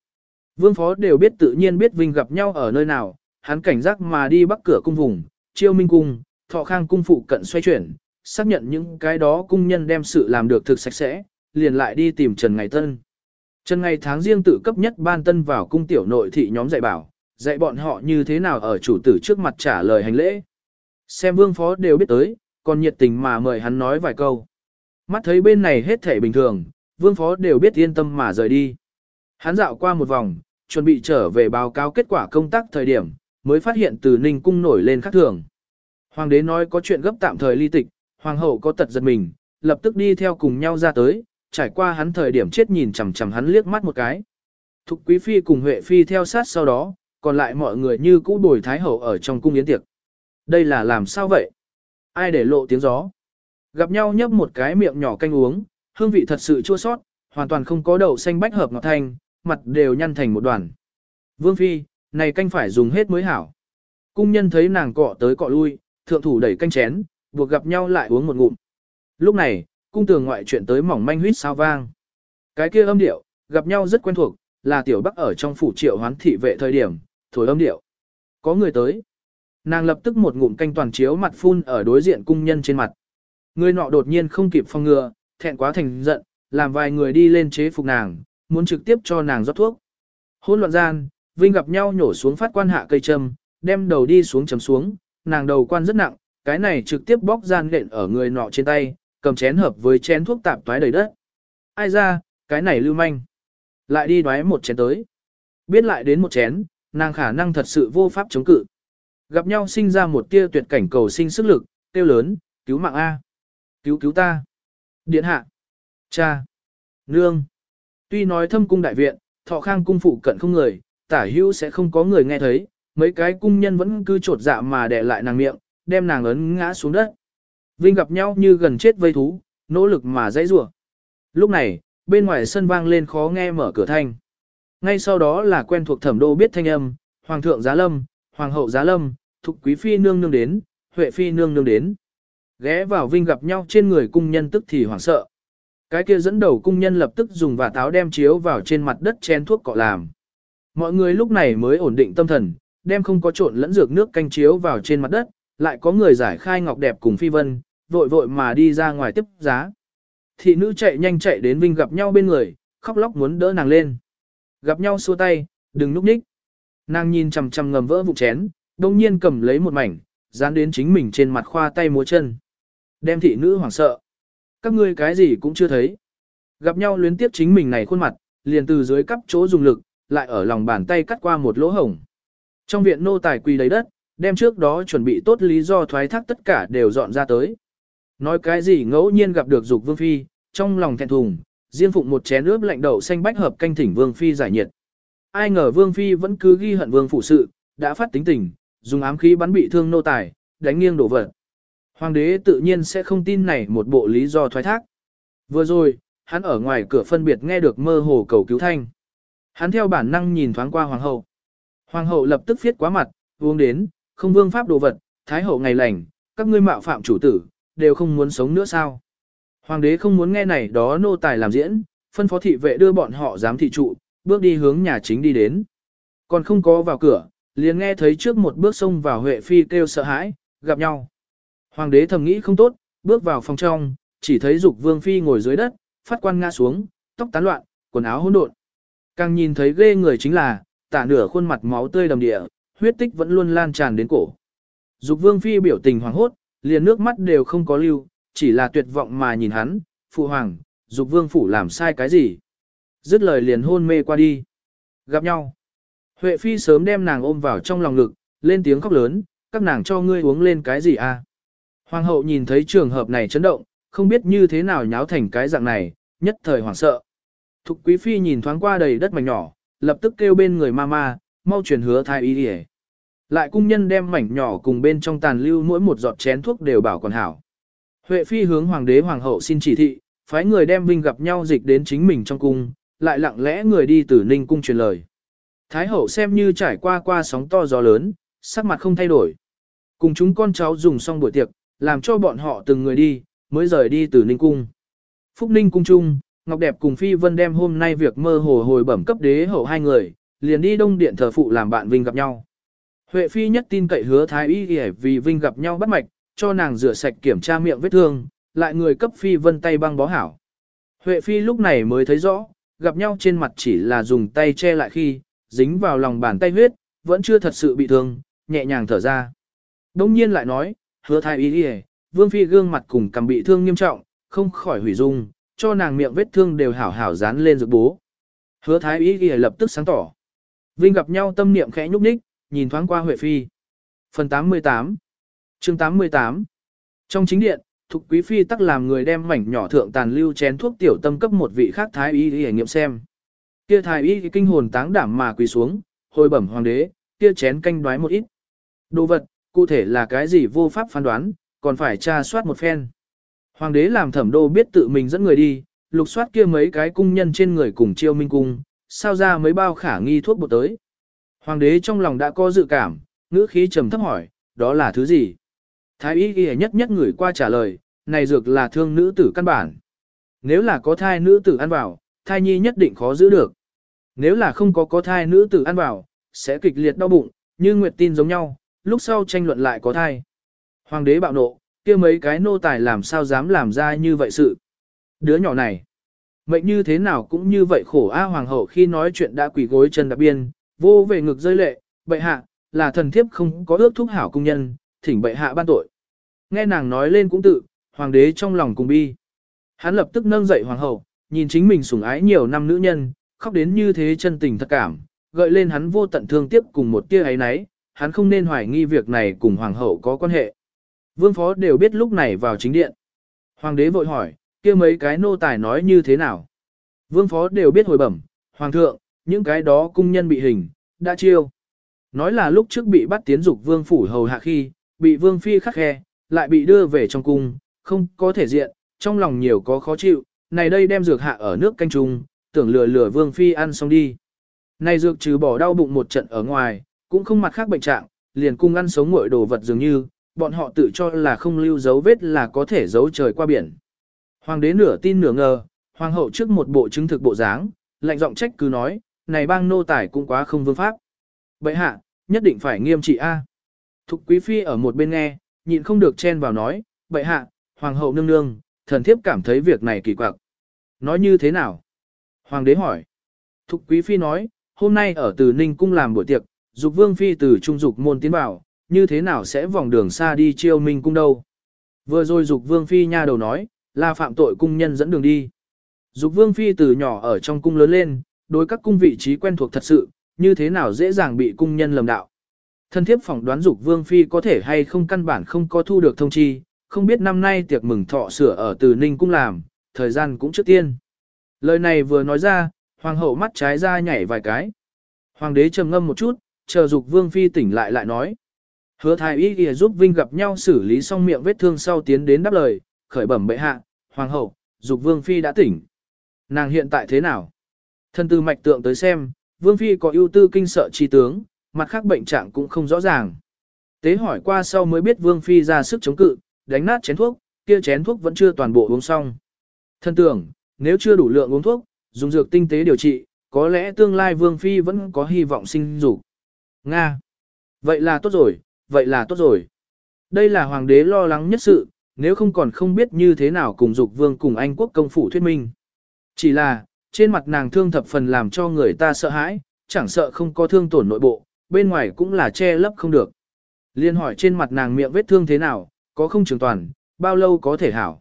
Vương phó đều biết tự nhiên biết Vinh gặp nhau ở nơi nào, hắn cảnh giác mà đi bắc cửa cung vùng, chiêu minh cung, thọ khang cung phụ cận xoay chuyển, xác nhận những cái đó cung nhân đem sự làm được thực sạch sẽ, liền lại đi tìm Trần Ngày Tân. Trần Ngày tháng riêng tự cấp nhất ban tân vào cung tiểu nội thị nhóm dạy bảo, dạy bọn họ như thế nào ở chủ tử trước mặt trả lời hành lễ. Xem vương phó đều biết tới, còn nhiệt tình mà mời hắn nói vài câu. Mắt thấy bên này hết thể bình thường, vương phó đều biết yên tâm mà rời đi. Hắn dạo qua một vòng, chuẩn bị trở về báo cáo kết quả công tác thời điểm, mới phát hiện từ ninh cung nổi lên khác thường. Hoàng đế nói có chuyện gấp tạm thời ly tịch, hoàng hậu có tật giật mình, lập tức đi theo cùng nhau ra tới, trải qua hắn thời điểm chết nhìn chằm chằm hắn liếc mắt một cái. Thục quý phi cùng Huệ phi theo sát sau đó, còn lại mọi người như cũ bồi thái hậu ở trong cung yến tiệc. Đây là làm sao vậy? Ai để lộ tiếng gió? Gặp nhau nhấp một cái miệng nhỏ canh uống, hương vị thật sự chua sót, hoàn toàn không có đậu xanh bách hợp ngọt thanh, mặt đều nhăn thành một đoàn. Vương phi, này canh phải dùng hết mới hảo. Cung nhân thấy nàng cọ tới cọ lui, thượng thủ đẩy canh chén, buộc gặp nhau lại uống một ngụm. Lúc này, cung tường ngoại chuyện tới mỏng manh huyết sao vang. Cái kia âm điệu, gặp nhau rất quen thuộc, là tiểu bắc ở trong phủ triệu hoán thị vệ thời điểm, thổi âm điệu. Có người tới. Nàng lập tức một ngụm canh toàn chiếu mặt phun ở đối diện cung nhân trên mặt. Người nọ đột nhiên không kịp phòng ngừa, thẹn quá thành giận, làm vài người đi lên chế phục nàng, muốn trực tiếp cho nàng rót thuốc. Hôn loạn gian, Vinh gặp nhau nhổ xuống phát quan hạ cây châm, đem đầu đi xuống chấm xuống, nàng đầu quan rất nặng, cái này trực tiếp bóc gian lện ở người nọ trên tay, cầm chén hợp với chén thuốc tạp toái đầy đất. Ai ra, cái này lưu manh. Lại đi đoái một chén tới. Biết lại đến một chén, nàng khả năng thật sự vô pháp chống cự. Gặp nhau sinh ra một tia tuyệt cảnh cầu sinh sức lực, tiêu lớn, cứu mạng A. Cứu cứu ta. Điện hạ. Cha. Nương. Tuy nói thâm cung đại viện, thọ khang cung phụ cận không người, tả hữu sẽ không có người nghe thấy, mấy cái cung nhân vẫn cứ trột dạ mà đè lại nàng miệng, đem nàng ấn ngã xuống đất. Vinh gặp nhau như gần chết vây thú, nỗ lực mà dãy rủa. Lúc này, bên ngoài sân vang lên khó nghe mở cửa thanh. Ngay sau đó là quen thuộc thẩm đô biết thanh âm, Hoàng thượng giá lâm, Hoàng hậu giá lâm, Thục quý phi nương nương đến, Huệ phi nương nương đến. Ghé vào vinh gặp nhau trên người cung nhân tức thì hoảng sợ. Cái kia dẫn đầu cung nhân lập tức dùng và táo đem chiếu vào trên mặt đất chen thuốc cọ làm. Mọi người lúc này mới ổn định tâm thần, đem không có trộn lẫn dược nước canh chiếu vào trên mặt đất, lại có người giải khai ngọc đẹp cùng phi vân, vội vội mà đi ra ngoài tiếp giá. Thị nữ chạy nhanh chạy đến Vinh gặp nhau bên người, khóc lóc muốn đỡ nàng lên. Gặp nhau xua tay, đừng núp ních. Nàng nhìn chằm chằm ngầm vỡ vụ chén, đông nhiên cầm lấy một mảnh, dán đến chính mình trên mặt khoa tay múa chân. Đem thị nữ hoảng sợ. Các ngươi cái gì cũng chưa thấy. Gặp nhau luyến tiếp chính mình này khuôn mặt, liền từ dưới cắp chỗ dùng lực, lại ở lòng bàn tay cắt qua một lỗ hổng. Trong viện nô tài quỳ lấy đất, đem trước đó chuẩn bị tốt lý do thoái thác tất cả đều dọn ra tới. Nói cái gì ngẫu nhiên gặp được dục vương phi, trong lòng thẹn thùng, riêng phụng một chén ướp lạnh đậu xanh bách hợp canh thỉnh vương phi giải nhiệt. Ai ngờ vương phi vẫn cứ ghi hận vương phụ sự, đã phát tính tình, dùng ám khí bắn bị thương nô tài, đánh nghiêng đổ vật. Hoàng đế tự nhiên sẽ không tin này một bộ lý do thoái thác. Vừa rồi, hắn ở ngoài cửa phân biệt nghe được mơ hồ cầu cứu thanh. Hắn theo bản năng nhìn thoáng qua hoàng hậu. Hoàng hậu lập tức viết quá mặt, uống đến, không vương pháp đồ vật, thái hậu ngày lành, các ngươi mạo phạm chủ tử, đều không muốn sống nữa sao. Hoàng đế không muốn nghe này đó nô tài làm diễn, phân phó thị vệ đưa bọn họ giám thị trụ, bước đi hướng nhà chính đi đến. Còn không có vào cửa, liền nghe thấy trước một bước xông vào Huệ Phi kêu sợ hãi, gặp nhau. Hoàng đế thầm nghĩ không tốt, bước vào phòng trong, chỉ thấy Dục Vương Phi ngồi dưới đất, phát quan ngã xuống, tóc tán loạn, quần áo hỗn độn. Càng nhìn thấy ghê người chính là, tả nửa khuôn mặt máu tươi đầm địa, huyết tích vẫn luôn lan tràn đến cổ. Dục Vương Phi biểu tình hoàng hốt, liền nước mắt đều không có lưu, chỉ là tuyệt vọng mà nhìn hắn, phụ hoàng, Dục Vương Phủ làm sai cái gì. Dứt lời liền hôn mê qua đi. Gặp nhau. Huệ Phi sớm đem nàng ôm vào trong lòng ngực, lên tiếng khóc lớn, các nàng cho ngươi uống lên cái gì à? Hoàng hậu nhìn thấy trường hợp này chấn động, không biết như thế nào nháo thành cái dạng này, nhất thời hoảng sợ. Thục quý phi nhìn thoáng qua đầy đất mảnh nhỏ, lập tức kêu bên người mama, mau truyền hứa thai y đi Lại cung nhân đem mảnh nhỏ cùng bên trong tàn lưu mỗi một giọt chén thuốc đều bảo còn hảo. Huệ phi hướng hoàng đế hoàng hậu xin chỉ thị, phái người đem binh gặp nhau dịch đến chính mình trong cung, lại lặng lẽ người đi từ ninh cung truyền lời. Thái hậu xem như trải qua qua sóng to gió lớn, sắc mặt không thay đổi. Cùng chúng con cháu dùng xong buổi tiệc, làm cho bọn họ từng người đi, mới rời đi từ Ninh Cung. Phúc Ninh Cung Trung, Ngọc Đẹp cùng Phi Vân đem hôm nay việc mơ hồ hồi bẩm cấp đế hậu hai người, liền đi đông điện thờ phụ làm bạn Vinh gặp nhau. Huệ Phi nhất tin cậy hứa Thái Y để vì Vinh gặp nhau bắt mạch, cho nàng rửa sạch kiểm tra miệng vết thương, lại người cấp Phi Vân tay băng bó hảo. Huệ Phi lúc này mới thấy rõ, gặp nhau trên mặt chỉ là dùng tay che lại khi, dính vào lòng bàn tay huyết, vẫn chưa thật sự bị thương, nhẹ nhàng thở ra. Đông nhiên lại nói, hứa thái y đi vương phi gương mặt cùng cầm bị thương nghiêm trọng, không khỏi hủy dung, cho nàng miệng vết thương đều hảo hảo dán lên dược bố. Hứa thái ý ghi lập tức sáng tỏ. Vinh gặp nhau tâm niệm khẽ nhúc nhích, nhìn thoáng qua Huệ Phi. Phần 88 chương 88 Trong chính điện, Thục Quý Phi tắc làm người đem mảnh nhỏ thượng tàn lưu chén thuốc tiểu tâm cấp một vị khác thái y ghi nghiệm xem. Kia thái y kinh hồn táng đảm mà quỳ xuống, hồi bẩm hoàng đế, kia chén canh đoái một ít. Đồ vật, cụ thể là cái gì vô pháp phán đoán, còn phải tra soát một phen. Hoàng đế làm thẩm đô biết tự mình dẫn người đi, lục soát kia mấy cái cung nhân trên người cùng chiêu minh cung, sao ra mấy bao khả nghi thuốc bột tới. Hoàng đế trong lòng đã có dự cảm, ngữ khí trầm thấp hỏi, đó là thứ gì? Thái y ghi nhất nhất người qua trả lời, này dược là thương nữ tử căn bản. Nếu là có thai nữ tử ăn vào, thai nhi nhất định khó giữ được. Nếu là không có có thai nữ tử ăn vào, sẽ kịch liệt đau bụng, như nguyệt tin giống nhau, lúc sau tranh luận lại có thai. Hoàng đế bạo nộ, kia mấy cái nô tài làm sao dám làm ra như vậy sự. Đứa nhỏ này, mệnh như thế nào cũng như vậy khổ a hoàng hậu khi nói chuyện đã quỳ gối chân đạp biên, vô về ngực rơi lệ, bệ hạ, là thần thiếp không có ước thúc hảo cung nhân, thỉnh bệ hạ ban tội. Nghe nàng nói lên cũng tự, hoàng đế trong lòng cùng bi. Hắn lập tức nâng dậy hoàng hậu, nhìn chính mình sủng ái nhiều năm nữ nhân, khóc đến như thế chân tình thật cảm, gợi lên hắn vô tận thương tiếc cùng một tia ấy nấy, hắn không nên hoài nghi việc này cùng hoàng hậu có quan hệ. Vương phó đều biết lúc này vào chính điện. Hoàng đế vội hỏi, kia mấy cái nô tài nói như thế nào? Vương phó đều biết hồi bẩm, hoàng thượng, những cái đó cung nhân bị hình, đã chiêu. Nói là lúc trước bị bắt tiến dục vương phủ hầu hạ khi, bị vương phi khắc khe, lại bị đưa về trong cung, không có thể diện, trong lòng nhiều có khó chịu, này đây đem dược hạ ở nước canh trung, tưởng lừa lừa vương phi ăn xong đi. Này dược trừ bỏ đau bụng một trận ở ngoài, cũng không mặt khác bệnh trạng, liền cung ăn sống nguội đồ vật dường như, bọn họ tự cho là không lưu dấu vết là có thể giấu trời qua biển. Hoàng đế nửa tin nửa ngờ, hoàng hậu trước một bộ chứng thực bộ dáng, lạnh giọng trách cứ nói, này bang nô tài cũng quá không vương pháp. Bệ hạ, nhất định phải nghiêm trị A. Thục quý phi ở một bên nghe, nhịn không được chen vào nói, bệ hạ, hoàng hậu nương nương, thần thiếp cảm thấy việc này kỳ quặc. Nói như thế nào? Hoàng đế hỏi. Thục quý phi nói, hôm nay ở từ Ninh cung làm buổi tiệc, dục vương phi từ trung dục môn tiến vào, như thế nào sẽ vòng đường xa đi chiêu minh cung đâu? Vừa rồi dục vương phi nha đầu nói, là phạm tội cung nhân dẫn đường đi. Dục vương phi từ nhỏ ở trong cung lớn lên, đối các cung vị trí quen thuộc thật sự, như thế nào dễ dàng bị cung nhân lầm đạo. Thân thiếp phỏng đoán dục vương phi có thể hay không căn bản không có thu được thông chi, không biết năm nay tiệc mừng thọ sửa ở từ Ninh cung làm, thời gian cũng trước tiên. Lời này vừa nói ra, hoàng hậu mắt trái ra nhảy vài cái. Hoàng đế trầm ngâm một chút, chờ dục vương phi tỉnh lại lại nói. Hứa thái y kìa giúp Vinh gặp nhau xử lý xong miệng vết thương sau tiến đến đáp lời, khởi bẩm bệ hạ, hoàng hậu, dục vương phi đã tỉnh. Nàng hiện tại thế nào? Thân tư mạch tượng tới xem, vương phi có ưu tư kinh sợ chi tướng, mặt khác bệnh trạng cũng không rõ ràng. Tế hỏi qua sau mới biết vương phi ra sức chống cự, đánh nát chén thuốc, kia chén thuốc vẫn chưa toàn bộ uống xong. Thân tưởng, nếu chưa đủ lượng uống thuốc, dùng dược tinh tế điều trị, có lẽ tương lai vương phi vẫn có hy vọng sinh dục. Nga. Vậy là tốt rồi, vậy là tốt rồi. Đây là hoàng đế lo lắng nhất sự, nếu không còn không biết như thế nào cùng dục vương cùng anh quốc công phủ thuyết minh. Chỉ là, trên mặt nàng thương thập phần làm cho người ta sợ hãi, chẳng sợ không có thương tổn nội bộ, bên ngoài cũng là che lấp không được. Liên hỏi trên mặt nàng miệng vết thương thế nào, có không trường toàn, bao lâu có thể hảo.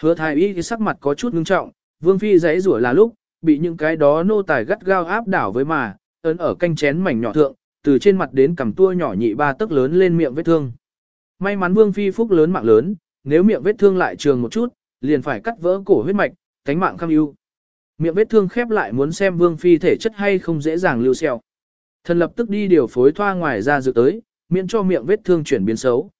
Hứa thái y sắc mặt có chút ngưng trọng, vương phi giấy rủa là lúc, bị những cái đó nô tài gắt gao áp đảo với mà, ấn ở canh chén mảnh nhỏ thượng, từ trên mặt đến cằm tua nhỏ nhị ba tấc lớn lên miệng vết thương. May mắn vương phi phúc lớn mạng lớn, nếu miệng vết thương lại trường một chút, liền phải cắt vỡ cổ huyết mạch, cánh mạng kham ưu. Miệng vết thương khép lại muốn xem vương phi thể chất hay không dễ dàng lưu xeo. Thần lập tức đi điều phối thoa ngoài ra dự tới, miễn cho miệng vết thương chuyển biến xấu.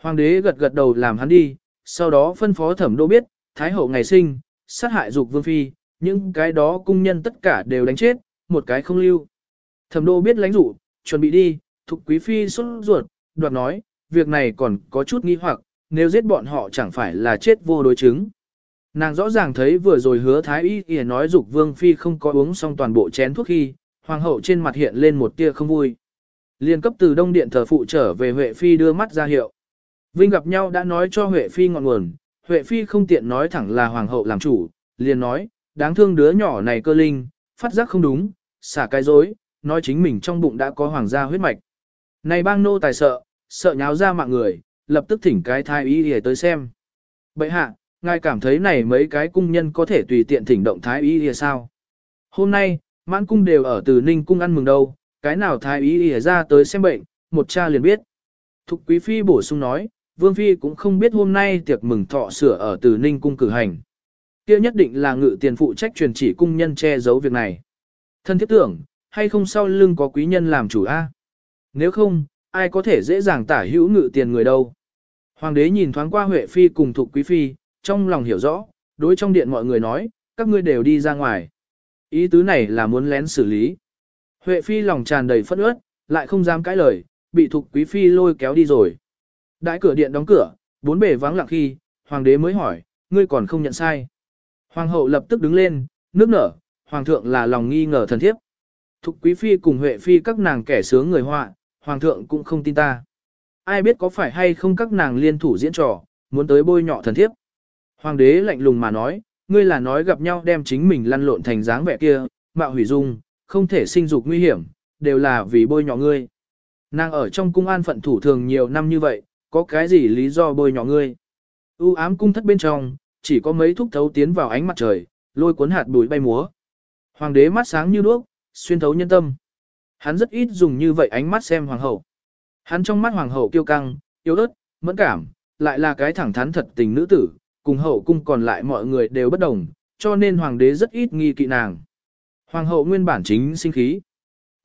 Hoàng đế gật gật đầu làm hắn đi, sau đó phân phó thẩm đô biết, thái hậu ngày sinh, sát hại dục vương phi, những cái đó cung nhân tất cả đều đánh chết, một cái không lưu. Thẩm đô biết lãnh dụ, chuẩn bị đi, thục quý phi xuất ruột, đoạt nói, việc này còn có chút nghi hoặc, nếu giết bọn họ chẳng phải là chết vô đối chứng. Nàng rõ ràng thấy vừa rồi hứa thái y kìa nói dục vương phi không có uống xong toàn bộ chén thuốc khi, hoàng hậu trên mặt hiện lên một tia không vui. Liên cấp từ đông điện thờ phụ trở về Huệ Phi đưa mắt ra hiệu. Vinh gặp nhau đã nói cho Huệ Phi ngọn nguồn, Huệ Phi không tiện nói thẳng là hoàng hậu làm chủ, liền nói, đáng thương đứa nhỏ này cơ linh, phát giác không đúng, xả cái dối, nói chính mình trong bụng đã có hoàng gia huyết mạch. Này bang nô tài sợ, sợ nháo ra mạng người, lập tức thỉnh cái thai y để tới xem. Bệ hạ, ngài cảm thấy này mấy cái cung nhân có thể tùy tiện thỉnh động thái y thì sao? Hôm nay, mãn cung đều ở từ ninh cung ăn mừng đâu, cái nào thái y thì ra tới xem bệnh, một cha liền biết. Thục quý phi bổ sung nói, vương phi cũng không biết hôm nay tiệc mừng thọ sửa ở từ ninh cung cử hành. kia nhất định là ngự tiền phụ trách truyền chỉ cung nhân che giấu việc này. Thân thiết tưởng, hay không sau lưng có quý nhân làm chủ a? Nếu không, ai có thể dễ dàng tả hữu ngự tiền người đâu? Hoàng đế nhìn thoáng qua Huệ Phi cùng Thục Quý Phi, trong lòng hiểu rõ, đối trong điện mọi người nói, các ngươi đều đi ra ngoài. Ý tứ này là muốn lén xử lý. Huệ Phi lòng tràn đầy phẫn ướt, lại không dám cãi lời, bị Thục Quý Phi lôi kéo đi rồi. Đại cửa điện đóng cửa, bốn bề vắng lặng khi, Hoàng đế mới hỏi, ngươi còn không nhận sai. Hoàng hậu lập tức đứng lên, nước nở, Hoàng thượng là lòng nghi ngờ thần thiếp. Thục Quý Phi cùng Huệ Phi các nàng kẻ sướng người họa, Hoàng thượng cũng không tin ta. Ai biết có phải hay không các nàng liên thủ diễn trò, muốn tới bôi nhọ thần thiếp. Hoàng đế lạnh lùng mà nói, ngươi là nói gặp nhau đem chính mình lăn lộn thành dáng vẻ kia, mạo hủy dung, không thể sinh dục nguy hiểm, đều là vì bôi nhọ ngươi. Nàng ở trong cung an phận thủ thường nhiều năm như vậy, có cái gì lý do bôi nhọ ngươi? U ám cung thất bên trong, chỉ có mấy thúc thấu tiến vào ánh mặt trời, lôi cuốn hạt bụi bay múa. Hoàng đế mắt sáng như đuốc, xuyên thấu nhân tâm. Hắn rất ít dùng như vậy ánh mắt xem hoàng hậu. Hắn trong mắt hoàng hậu kiêu căng, yếu ớt, mẫn cảm, lại là cái thẳng thắn thật tình nữ tử, cùng hậu cung còn lại mọi người đều bất đồng, cho nên hoàng đế rất ít nghi kỵ nàng. Hoàng hậu nguyên bản chính sinh khí.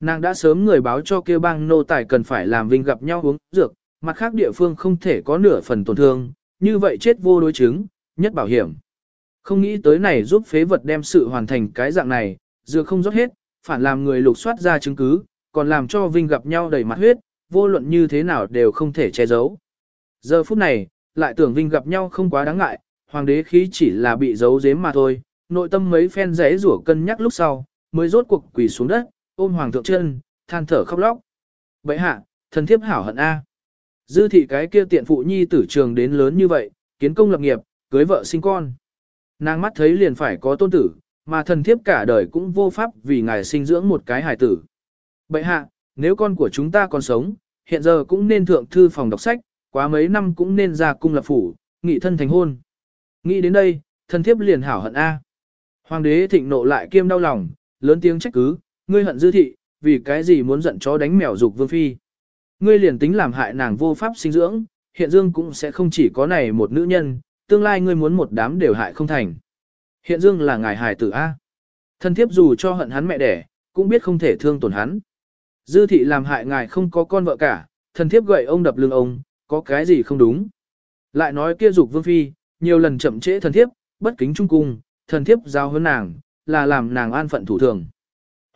Nàng đã sớm người báo cho kêu bang nô tài cần phải làm vinh gặp nhau uống dược, mặt khác địa phương không thể có nửa phần tổn thương, như vậy chết vô đối chứng, nhất bảo hiểm. Không nghĩ tới này giúp phế vật đem sự hoàn thành cái dạng này, dược không rót hết, phản làm người lục soát ra chứng cứ, còn làm cho Vinh gặp nhau đầy mặt huyết, vô luận như thế nào đều không thể che giấu. Giờ phút này, lại tưởng vinh gặp nhau không quá đáng ngại, hoàng đế khí chỉ là bị giấu giếm mà thôi, nội tâm mấy phen rẽ rủa cân nhắc lúc sau, mới rốt cuộc quỳ xuống đất, ôm hoàng thượng chân, than thở khóc lóc. Vậy hạ, thần thiếp hảo hận A. Dư thị cái kia tiện phụ nhi tử trường đến lớn như vậy, kiến công lập nghiệp, cưới vợ sinh con. Nàng mắt thấy liền phải có tôn tử, mà thần thiếp cả đời cũng vô pháp vì ngài sinh dưỡng một cái hài tử. Bệ hạ, nếu con của chúng ta còn sống, hiện giờ cũng nên thượng thư phòng đọc sách, quá mấy năm cũng nên ra cung lập phủ, nghị thân thành hôn. Nghĩ đến đây, thần thiếp liền hảo hận A. Hoàng đế thịnh nộ lại kiêm đau lòng, lớn tiếng trách cứ, ngươi hận dư thị, vì cái gì muốn giận chó đánh mèo dục vương phi. Ngươi liền tính làm hại nàng vô pháp sinh dưỡng, hiện dương cũng sẽ không chỉ có này một nữ nhân, tương lai ngươi muốn một đám đều hại không thành. Hiện dương là ngài hài tử A. Thân thiếp dù cho hận hắn mẹ đẻ, cũng biết không thể thương tổn hắn. Dư thị làm hại ngài không có con vợ cả, thân thiếp gậy ông đập lưng ông, có cái gì không đúng. Lại nói kia dục vương phi, nhiều lần chậm trễ thần thiếp, bất kính trung cung, thần thiếp giao hơn nàng, là làm nàng an phận thủ thường.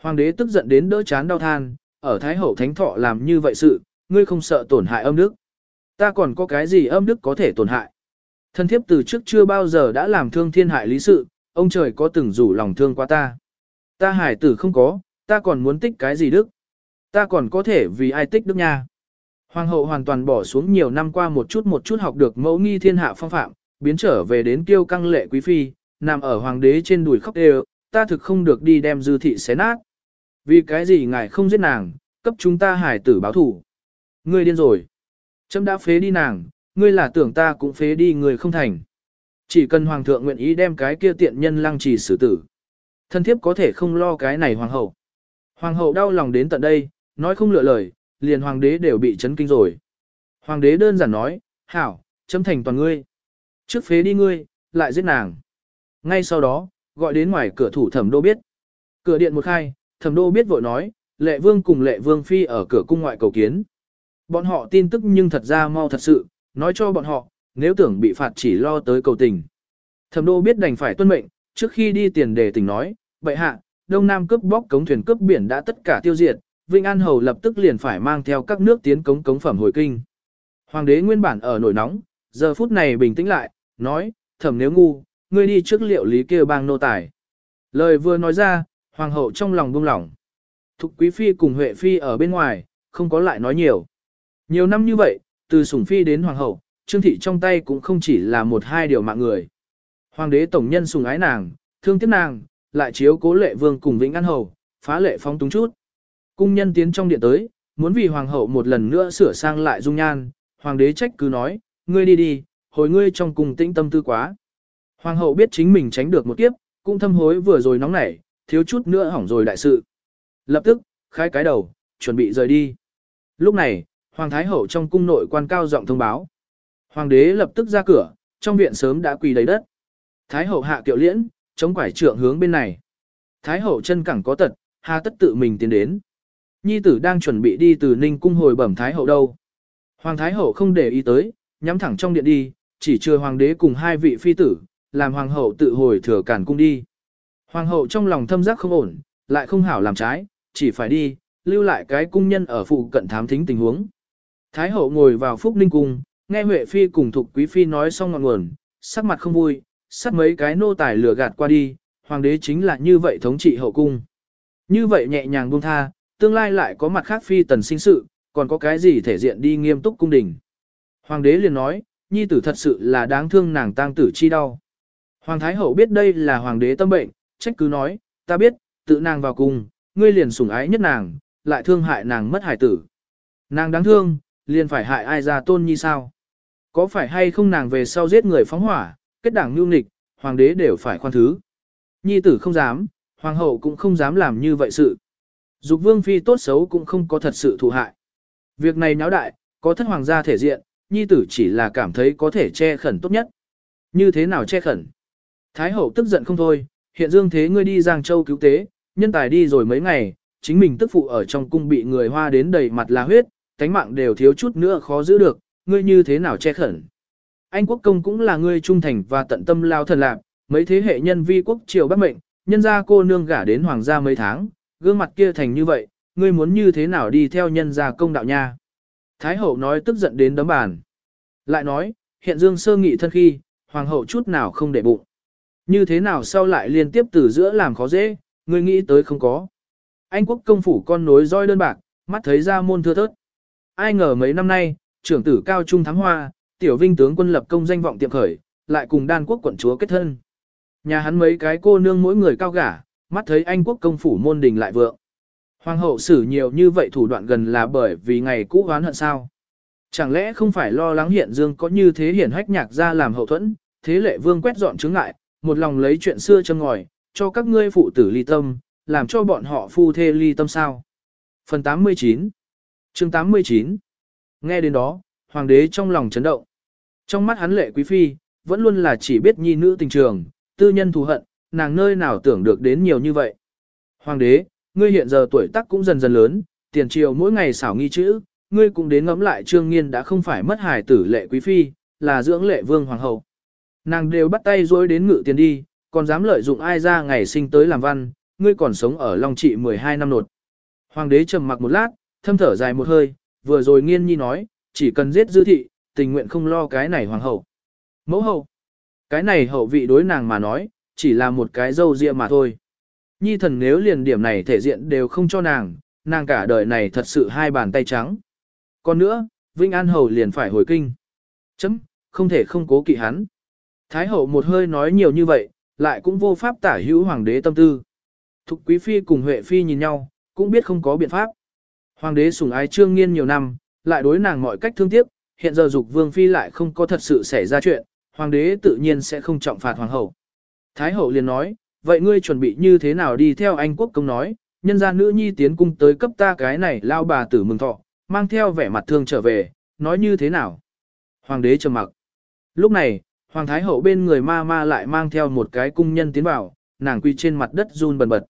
Hoàng đế tức giận đến đỡ chán đau than, ở Thái Hậu Thánh Thọ làm như vậy sự, ngươi không sợ tổn hại âm đức. Ta còn có cái gì âm đức có thể tổn hại. Thần thiếp từ trước chưa bao giờ đã làm thương thiên hại lý sự, ông trời có từng rủ lòng thương qua ta. Ta hải tử không có, ta còn muốn tích cái gì đức. Ta còn có thể vì ai tích đức nha. Hoàng hậu hoàn toàn bỏ xuống nhiều năm qua một chút một chút học được mẫu nghi thiên hạ phong phạm, biến trở về đến kiêu căng lệ quý phi, nằm ở hoàng đế trên đùi khóc đều, ta thực không được đi đem dư thị xé nát. Vì cái gì ngài không giết nàng, cấp chúng ta hải tử báo thủ. Ngươi điên rồi. Chấm đã phế đi nàng, ngươi là tưởng ta cũng phế đi người không thành. Chỉ cần hoàng thượng nguyện ý đem cái kia tiện nhân lăng trì xử tử. Thân thiếp có thể không lo cái này hoàng hậu. Hoàng hậu đau lòng đến tận đây, nói không lựa lời, liền hoàng đế đều bị chấn kinh rồi. Hoàng đế đơn giản nói, hảo, chấm thành toàn ngươi. Trước phế đi ngươi, lại giết nàng. Ngay sau đó, gọi đến ngoài cửa thủ thẩm đô biết. Cửa điện một khai, thẩm đô biết vội nói, lệ vương cùng lệ vương phi ở cửa cung ngoại cầu kiến. Bọn họ tin tức nhưng thật ra mau thật sự, nói cho bọn họ, nếu tưởng bị phạt chỉ lo tới cầu tình. Thẩm đô biết đành phải tuân mệnh, trước khi đi tiền đề tình nói, vậy hạ, Đông Nam cướp bóc cống thuyền cướp biển đã tất cả tiêu diệt, Vinh An Hầu lập tức liền phải mang theo các nước tiến cống cống phẩm hồi kinh. Hoàng đế nguyên bản ở nổi nóng, giờ phút này bình tĩnh lại, nói, thẩm nếu ngu, ngươi đi trước liệu lý kia bang nô tài. Lời vừa nói ra, hoàng hậu trong lòng buông lỏng. Thục quý phi cùng Huệ phi ở bên ngoài, không có lại nói nhiều. Nhiều năm như vậy, từ sủng phi đến hoàng hậu, trương thị trong tay cũng không chỉ là một hai điều mạng người. Hoàng đế tổng nhân sùng ái nàng, thương tiếc nàng, lại chiếu cố lệ vương cùng vĩnh an hầu, phá lệ phong túng chút. Cung nhân tiến trong điện tới, muốn vì hoàng hậu một lần nữa sửa sang lại dung nhan, hoàng đế trách cứ nói, ngươi đi đi, hồi ngươi trong cùng tĩnh tâm tư quá. Hoàng hậu biết chính mình tránh được một kiếp, cũng thâm hối vừa rồi nóng nảy, thiếu chút nữa hỏng rồi đại sự. Lập tức, khai cái đầu, chuẩn bị rời đi. Lúc này, Hoàng Thái Hậu trong cung nội quan cao giọng thông báo. Hoàng đế lập tức ra cửa, trong viện sớm đã quỳ đầy đất. Thái Hậu hạ kiệu liễn, chống quải trượng hướng bên này. Thái Hậu chân cẳng có tật, hà tất tự mình tiến đến. Nhi tử đang chuẩn bị đi từ Ninh cung hồi bẩm Thái Hậu đâu. Hoàng Thái Hậu không để ý tới, nhắm thẳng trong điện đi, chỉ chưa Hoàng đế cùng hai vị phi tử, làm Hoàng Hậu tự hồi thừa cản cung đi. Hoàng Hậu trong lòng thâm giác không ổn, lại không hảo làm trái, chỉ phải đi, lưu lại cái cung nhân ở phụ cận thám thính tình huống. Thái hậu ngồi vào phúc ninh cung, nghe Huệ Phi cùng Thục Quý Phi nói xong ngọn nguồn, sắc mặt không vui, sắc mấy cái nô tài lừa gạt qua đi, hoàng đế chính là như vậy thống trị hậu cung. Như vậy nhẹ nhàng buông tha, tương lai lại có mặt khác phi tần sinh sự, còn có cái gì thể diện đi nghiêm túc cung đình. Hoàng đế liền nói, nhi tử thật sự là đáng thương nàng tang tử chi đau. Hoàng thái hậu biết đây là hoàng đế tâm bệnh, trách cứ nói, ta biết, tự nàng vào cung, ngươi liền sủng ái nhất nàng, lại thương hại nàng mất hải tử. Nàng đáng thương, liền phải hại ai ra tôn nhi sao? Có phải hay không nàng về sau giết người phóng hỏa, kết đảng nhu nghịch, hoàng đế đều phải khoan thứ. Nhi tử không dám, hoàng hậu cũng không dám làm như vậy sự. Dục vương phi tốt xấu cũng không có thật sự thụ hại. Việc này náo đại, có thất hoàng gia thể diện, nhi tử chỉ là cảm thấy có thể che khẩn tốt nhất. Như thế nào che khẩn? Thái hậu tức giận không thôi, hiện dương thế ngươi đi Giang Châu cứu tế, nhân tài đi rồi mấy ngày, chính mình tức phụ ở trong cung bị người hoa đến đầy mặt là huyết, cánh mạng đều thiếu chút nữa khó giữ được, ngươi như thế nào che khẩn. Anh quốc công cũng là ngươi trung thành và tận tâm lao thần lạc, mấy thế hệ nhân vi quốc triều bắt mệnh, nhân gia cô nương gả đến hoàng gia mấy tháng, gương mặt kia thành như vậy, ngươi muốn như thế nào đi theo nhân gia công đạo nha. Thái hậu nói tức giận đến đấm bàn. Lại nói, hiện dương sơ nghị thân khi, hoàng hậu chút nào không để bụng. Như thế nào sau lại liên tiếp từ giữa làm khó dễ, ngươi nghĩ tới không có. Anh quốc công phủ con nối roi đơn bạc, mắt thấy ra môn thưa thớt. Ai ngờ mấy năm nay, trưởng tử cao trung thắng hoa, tiểu vinh tướng quân lập công danh vọng tiệm khởi, lại cùng đan quốc quận chúa kết thân. Nhà hắn mấy cái cô nương mỗi người cao gả, mắt thấy anh quốc công phủ môn đình lại vượng. Hoàng hậu xử nhiều như vậy thủ đoạn gần là bởi vì ngày cũ oán hận sao. Chẳng lẽ không phải lo lắng hiện dương có như thế hiển hách nhạc ra làm hậu thuẫn, thế lệ vương quét dọn chứng ngại, một lòng lấy chuyện xưa châm ngòi, cho các ngươi phụ tử ly tâm, làm cho bọn họ phu thê ly tâm sao. Phần 89 chương 89 Nghe đến đó, hoàng đế trong lòng chấn động. Trong mắt hắn lệ quý phi, vẫn luôn là chỉ biết nhi nữ tình trường, tư nhân thù hận, nàng nơi nào tưởng được đến nhiều như vậy. Hoàng đế, ngươi hiện giờ tuổi tác cũng dần dần lớn, tiền triều mỗi ngày xảo nghi chữ, ngươi cũng đến ngẫm lại trương nghiên đã không phải mất hài tử lệ quý phi, là dưỡng lệ vương hoàng hậu. Nàng đều bắt tay dối đến ngự tiền đi, còn dám lợi dụng ai ra ngày sinh tới làm văn, ngươi còn sống ở Long Trị 12 năm nột. Hoàng đế trầm mặc một lát, thâm thở dài một hơi, vừa rồi nghiên nhi nói, chỉ cần giết dư thị, tình nguyện không lo cái này hoàng hậu. Mẫu hậu, cái này hậu vị đối nàng mà nói, chỉ là một cái dâu ria mà thôi. Nhi thần nếu liền điểm này thể diện đều không cho nàng, nàng cả đời này thật sự hai bàn tay trắng. Còn nữa, Vinh An Hầu liền phải hồi kinh. Chấm, không thể không cố kỵ hắn. Thái hậu một hơi nói nhiều như vậy, lại cũng vô pháp tả hữu hoàng đế tâm tư. Thục quý phi cùng Huệ phi nhìn nhau, cũng biết không có biện pháp. Hoàng đế sủng ái trương nghiên nhiều năm, lại đối nàng mọi cách thương tiếc, hiện giờ dục vương phi lại không có thật sự xảy ra chuyện, hoàng đế tự nhiên sẽ không trọng phạt hoàng hậu. Thái hậu liền nói, vậy ngươi chuẩn bị như thế nào đi theo anh quốc công nói, nhân gia nữ nhi tiến cung tới cấp ta cái này lao bà tử mừng thọ, mang theo vẻ mặt thương trở về, nói như thế nào. Hoàng đế trầm mặc. Lúc này, hoàng thái hậu bên người ma ma lại mang theo một cái cung nhân tiến vào, nàng quy trên mặt đất run bần bật.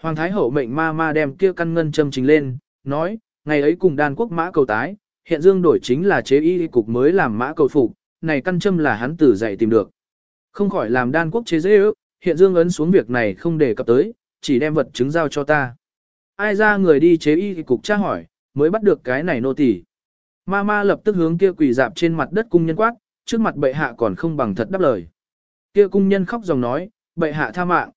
Hoàng thái hậu mệnh ma ma đem kia căn ngân châm trình lên, nói, ngày ấy cùng đan quốc mã cầu tái, hiện dương đổi chính là chế y cục mới làm mã cầu phục, này căn châm là hắn tử dạy tìm được. Không khỏi làm đan quốc chế dễ ước, hiện dương ấn xuống việc này không đề cập tới, chỉ đem vật chứng giao cho ta. Ai ra người đi chế y cục tra hỏi, mới bắt được cái này nô tỳ. Ma ma lập tức hướng kia quỳ dạp trên mặt đất cung nhân quát, trước mặt bệ hạ còn không bằng thật đáp lời. Kia cung nhân khóc dòng nói, bệ hạ tha mạng.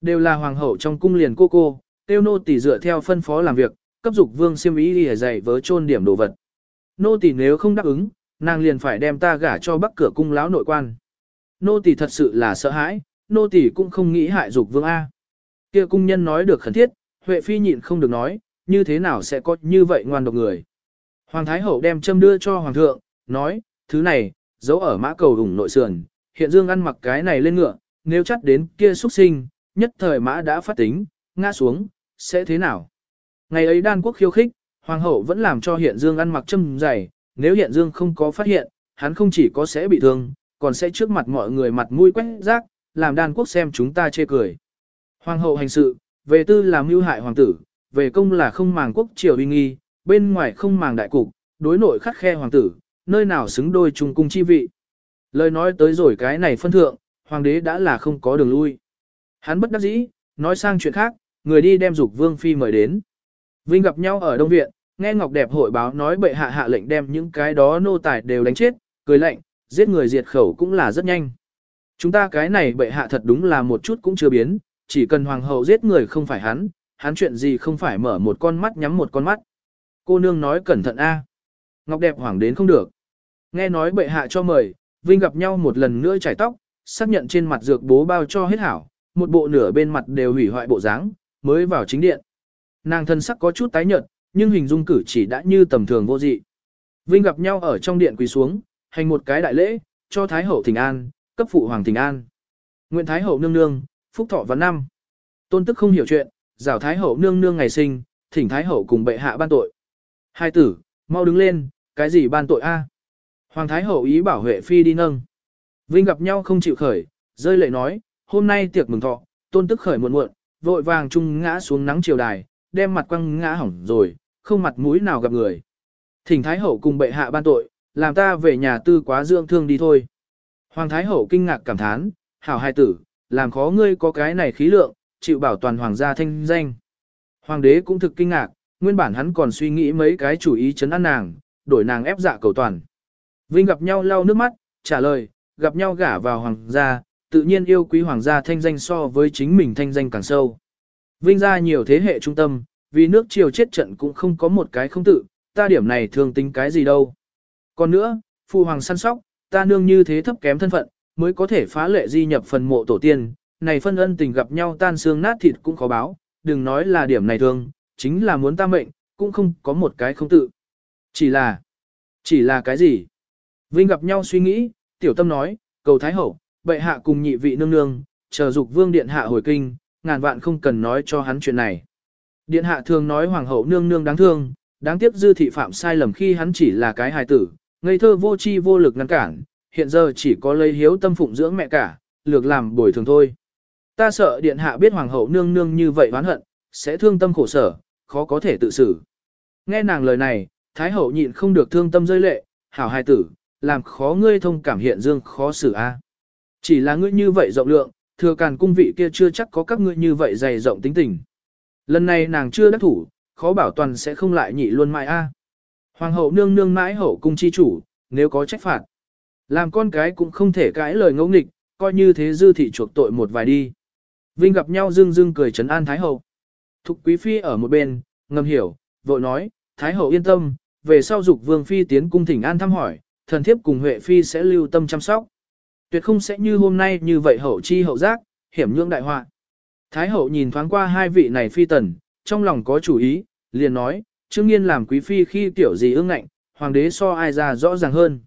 Đều là hoàng hậu trong cung liền cô cô, tiêu nô tỳ dựa theo phân phó làm việc, cấp dục vương siêm ý đi dạy vớ trôn điểm đồ vật. Nô tỳ nếu không đáp ứng, nàng liền phải đem ta gả cho bắc cửa cung lão nội quan. Nô tỳ thật sự là sợ hãi, nô tỳ cũng không nghĩ hại dục vương A. Kia cung nhân nói được khẩn thiết, Huệ Phi nhịn không được nói, như thế nào sẽ có như vậy ngoan độc người. Hoàng Thái Hậu đem châm đưa cho Hoàng thượng, nói, thứ này, giấu ở mã cầu đủng nội sườn, hiện dương ăn mặc cái này lên ngựa, nếu chắc đến kia xuất sinh, nhất thời mã đã phát tính, ngã xuống, sẽ thế nào? Ngày ấy đan quốc khiêu khích, Hoàng hậu vẫn làm cho hiện dương ăn mặc châm dày, nếu hiện dương không có phát hiện, hắn không chỉ có sẽ bị thương, còn sẽ trước mặt mọi người mặt mũi quét rác, làm đan quốc xem chúng ta chê cười. Hoàng hậu hành sự, về tư làm mưu hại hoàng tử, về công là không màng quốc triều uy nghi, bên ngoài không màng đại cục, đối nội khắc khe hoàng tử, nơi nào xứng đôi trung cung chi vị. Lời nói tới rồi cái này phân thượng, hoàng đế đã là không có đường lui. Hắn bất đắc dĩ, nói sang chuyện khác, người đi đem dục vương phi mời đến. Vinh gặp nhau ở Đông Viện, nghe Ngọc Đẹp hội báo nói bệ hạ hạ lệnh đem những cái đó nô tài đều đánh chết, cười lạnh, giết người diệt khẩu cũng là rất nhanh. Chúng ta cái này bệ hạ thật đúng là một chút cũng chưa biến, chỉ cần hoàng hậu giết người không phải hắn, hắn chuyện gì không phải mở một con mắt nhắm một con mắt. Cô nương nói cẩn thận a. Ngọc đẹp hoảng đến không được. Nghe nói bệ hạ cho mời, Vinh gặp nhau một lần nữa chải tóc, xác nhận trên mặt dược bố bao cho hết hảo, một bộ nửa bên mặt đều hủy hoại bộ dáng, mới vào chính điện. Nàng thân sắc có chút tái nhợt, nhưng hình dung cử chỉ đã như tầm thường vô dị. Vinh gặp nhau ở trong điện quỳ xuống, hành một cái đại lễ, cho Thái hậu thỉnh an, cấp phụ hoàng thỉnh an. Nguyện Thái hậu nương nương, phúc thọ và năm. Tôn tức không hiểu chuyện, rảo Thái hậu nương nương ngày sinh, thỉnh Thái hậu cùng bệ hạ ban tội. Hai tử, mau đứng lên, cái gì ban tội a? Hoàng Thái hậu ý bảo Huệ phi đi nâng. Vinh gặp nhau không chịu khởi, rơi lệ nói, hôm nay tiệc mừng thọ, tôn tức khởi muộn muộn, vội vàng chung ngã xuống nắng chiều đài, đem mặt quăng ngã hỏng rồi, không mặt mũi nào gặp người. Thỉnh Thái hậu cùng bệ hạ ban tội, làm ta về nhà tư quá dưỡng thương đi thôi. Hoàng Thái hậu kinh ngạc cảm thán, hảo hai tử, làm khó ngươi có cái này khí lượng, chịu bảo toàn hoàng gia thanh danh. Hoàng đế cũng thực kinh ngạc, nguyên bản hắn còn suy nghĩ mấy cái chủ ý chấn an nàng, đổi nàng ép dạ cầu toàn. Vinh gặp nhau lau nước mắt, trả lời, gặp nhau gả vào hoàng gia, tự nhiên yêu quý hoàng gia thanh danh so với chính mình thanh danh càng sâu. Vinh ra nhiều thế hệ trung tâm, vì nước triều chết trận cũng không có một cái không tự, ta điểm này thường tính cái gì đâu. Còn nữa, phụ hoàng săn sóc, ta nương như thế thấp kém thân phận, mới có thể phá lệ di nhập phần mộ tổ tiên, này phân ân tình gặp nhau tan xương nát thịt cũng khó báo, đừng nói là điểm này thương, chính là muốn ta mệnh, cũng không có một cái không tự. Chỉ là, chỉ là cái gì? Vinh gặp nhau suy nghĩ, tiểu tâm nói, cầu thái hậu, bệ hạ cùng nhị vị nương nương, chờ dục vương điện hạ hồi kinh, ngàn vạn không cần nói cho hắn chuyện này. Điện hạ thường nói hoàng hậu nương nương đáng thương, đáng tiếc dư thị phạm sai lầm khi hắn chỉ là cái hài tử, ngây thơ vô chi vô lực ngăn cản, hiện giờ chỉ có lấy hiếu tâm phụng dưỡng mẹ cả, lược làm bồi thường thôi. Ta sợ điện hạ biết hoàng hậu nương nương như vậy oán hận, sẽ thương tâm khổ sở, khó có thể tự xử. Nghe nàng lời này, thái hậu nhịn không được thương tâm rơi lệ, hảo hài tử, làm khó ngươi thông cảm hiện dương khó xử a. Chỉ là ngươi như vậy rộng lượng, thừa càn cung vị kia chưa chắc có các ngươi như vậy dày rộng tính tình. Lần này nàng chưa đắc thủ, khó bảo toàn sẽ không lại nhị luôn mãi a. Hoàng hậu nương nương mãi hậu cung chi chủ, nếu có trách phạt. Làm con cái cũng không thể cãi lời ngẫu nghịch, coi như thế dư thị chuộc tội một vài đi. Vinh gặp nhau dương dương cười trấn an Thái hậu. Thục quý phi ở một bên, ngầm hiểu, vội nói, Thái hậu yên tâm, về sau dục vương phi tiến cung thỉnh an thăm hỏi, thần thiếp cùng Huệ phi sẽ lưu tâm chăm sóc. Tuyệt không sẽ như hôm nay như vậy hậu chi hậu giác, hiểm nhượng đại họa. Thái hậu nhìn thoáng qua hai vị này phi tần, trong lòng có chủ ý, liền nói, Trương Nghiên làm quý phi khi tiểu gì ương ngạnh, hoàng đế so ai ra rõ ràng hơn.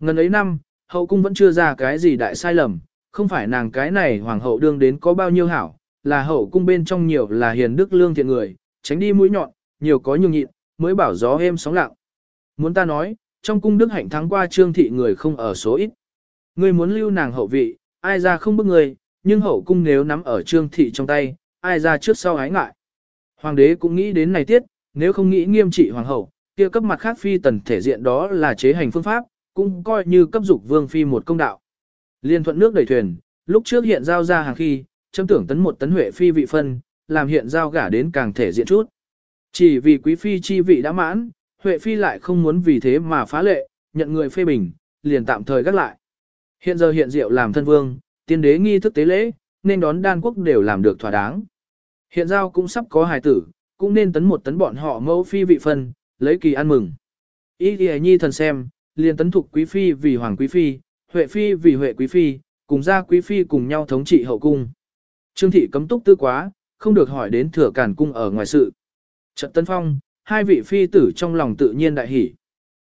Ngần ấy năm, hậu cung vẫn chưa ra cái gì đại sai lầm, không phải nàng cái này hoàng hậu đương đến có bao nhiêu hảo, là hậu cung bên trong nhiều là hiền đức lương thiện người, tránh đi mũi nhọn, nhiều có nhường nhịn, mới bảo gió êm sóng lặng. Muốn ta nói, trong cung đức hạnh thắng qua trương thị người không ở số ít. Ngươi muốn lưu nàng hậu vị, ai ra không bức người, nhưng hậu cung nếu nắm ở trương thị trong tay, ai ra trước sau ái ngại. Hoàng đế cũng nghĩ đến này tiết, nếu không nghĩ nghiêm trị hoàng hậu, kia cấp mặt khác phi tần thể diện đó là chế hành phương pháp, cũng coi như cấp dục vương phi một công đạo. Liên thuận nước đẩy thuyền, lúc trước hiện giao ra hàng khi, châm tưởng tấn một tấn huệ phi vị phân, làm hiện giao gả đến càng thể diện chút. Chỉ vì quý phi chi vị đã mãn, huệ phi lại không muốn vì thế mà phá lệ, nhận người phê bình, liền tạm thời gác lại. Hiện giờ hiện diệu làm thân vương, tiên đế nghi thức tế lễ, nên đón đan quốc đều làm được thỏa đáng. Hiện giao cũng sắp có hài tử, cũng nên tấn một tấn bọn họ mẫu phi vị phân, lấy kỳ ăn mừng. Ý thì nhi thần xem, liền tấn thuộc quý phi vì hoàng quý phi, huệ phi vì huệ quý phi, cùng gia quý phi cùng nhau thống trị hậu cung. Trương thị cấm túc tư quá, không được hỏi đến thừa cản cung ở ngoài sự. Trận tấn phong, hai vị phi tử trong lòng tự nhiên đại hỷ.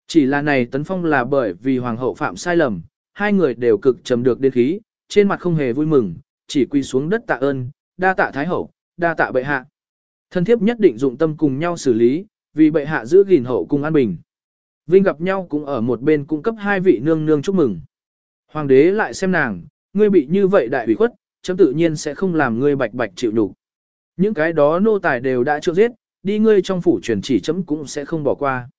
Chỉ là này tấn phong là bởi vì hoàng hậu phạm sai lầm, hai người đều cực trầm được đến khí, trên mặt không hề vui mừng, chỉ quy xuống đất tạ ơn, đa tạ thái hậu, đa tạ bệ hạ. Thân thiếp nhất định dụng tâm cùng nhau xử lý, vì bệ hạ giữ gìn hậu cung an bình. Vinh gặp nhau cũng ở một bên cung cấp hai vị nương nương chúc mừng. Hoàng đế lại xem nàng, ngươi bị như vậy đại ủy khuất, chấm tự nhiên sẽ không làm ngươi bạch bạch chịu nhục. Những cái đó nô tài đều đã trượng giết, đi ngươi trong phủ truyền chỉ chấm cũng sẽ không bỏ qua.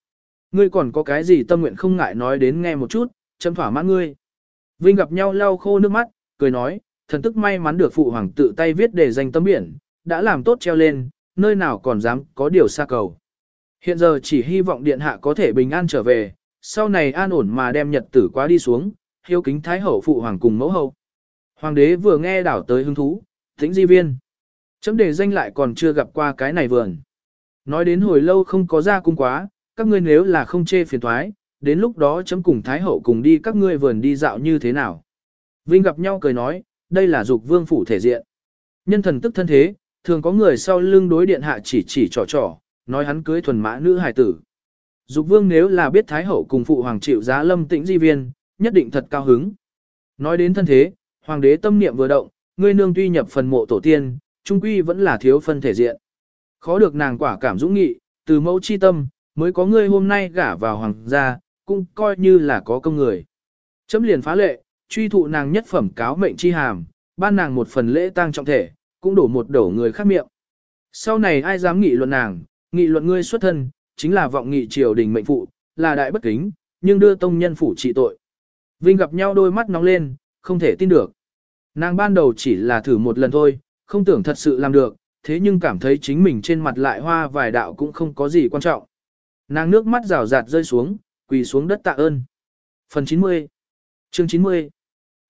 Ngươi còn có cái gì tâm nguyện không ngại nói đến nghe một chút, chấm thỏa mãn ngươi. Vinh gặp nhau lau khô nước mắt, cười nói, thần tức may mắn được phụ hoàng tự tay viết để danh tấm biển, đã làm tốt treo lên, nơi nào còn dám có điều xa cầu. Hiện giờ chỉ hy vọng điện hạ có thể bình an trở về, sau này an ổn mà đem nhật tử quá đi xuống, hiếu kính thái hậu phụ hoàng cùng mẫu hậu. Hoàng đế vừa nghe đảo tới hứng thú, tĩnh di viên. Chấm đề danh lại còn chưa gặp qua cái này vườn. Nói đến hồi lâu không có ra cung quá, các ngươi nếu là không chê phiền thoái, đến lúc đó chấm cùng thái hậu cùng đi các ngươi vườn đi dạo như thế nào. Vinh gặp nhau cười nói, đây là dục vương phủ thể diện. Nhân thần tức thân thế, thường có người sau lưng đối điện hạ chỉ chỉ trò trò, nói hắn cưới thuần mã nữ hài tử. Dục vương nếu là biết thái hậu cùng phụ hoàng chịu giá lâm tĩnh di viên, nhất định thật cao hứng. Nói đến thân thế, hoàng đế tâm niệm vừa động, ngươi nương tuy nhập phần mộ tổ tiên, trung quy vẫn là thiếu phân thể diện. Khó được nàng quả cảm dũng nghị, từ mẫu chi tâm, mới có ngươi hôm nay gả vào hoàng gia, cũng coi như là có công người. Chấm liền phá lệ, truy thụ nàng nhất phẩm cáo mệnh chi hàm, ban nàng một phần lễ tang trọng thể, cũng đổ một đổ người khác miệng. Sau này ai dám nghị luận nàng, nghị luận ngươi xuất thân, chính là vọng nghị triều đình mệnh phụ, là đại bất kính, nhưng đưa tông nhân phủ trị tội. Vinh gặp nhau đôi mắt nóng lên, không thể tin được. Nàng ban đầu chỉ là thử một lần thôi, không tưởng thật sự làm được, thế nhưng cảm thấy chính mình trên mặt lại hoa vài đạo cũng không có gì quan trọng. Nàng nước mắt rào rạt rơi xuống, quỳ xuống đất tạ ơn. Phần 90 Chương 90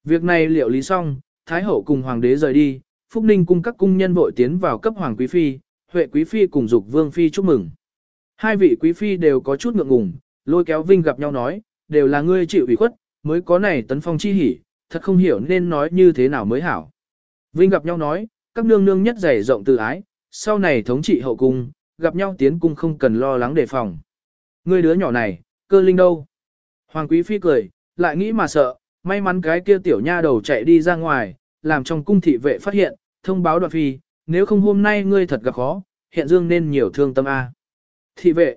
Việc này liệu lý xong, Thái Hậu cùng Hoàng đế rời đi, Phúc Ninh cung các cung nhân vội tiến vào cấp Hoàng Quý Phi, Huệ Quý Phi cùng Dục Vương Phi chúc mừng. Hai vị Quý Phi đều có chút ngượng ngùng, lôi kéo Vinh gặp nhau nói, đều là ngươi chịu ủy khuất, mới có này tấn phong chi hỉ, thật không hiểu nên nói như thế nào mới hảo. Vinh gặp nhau nói, các nương nương nhất dày rộng từ ái, sau này thống trị hậu cung, gặp nhau tiến cung không cần lo lắng đề phòng. Ngươi đứa nhỏ này, cơ linh đâu? Hoàng quý phi cười, lại nghĩ mà sợ, may mắn cái kia tiểu nha đầu chạy đi ra ngoài, làm trong cung thị vệ phát hiện, thông báo đoạn phi, nếu không hôm nay ngươi thật gặp khó, hiện dương nên nhiều thương tâm A. Thị vệ,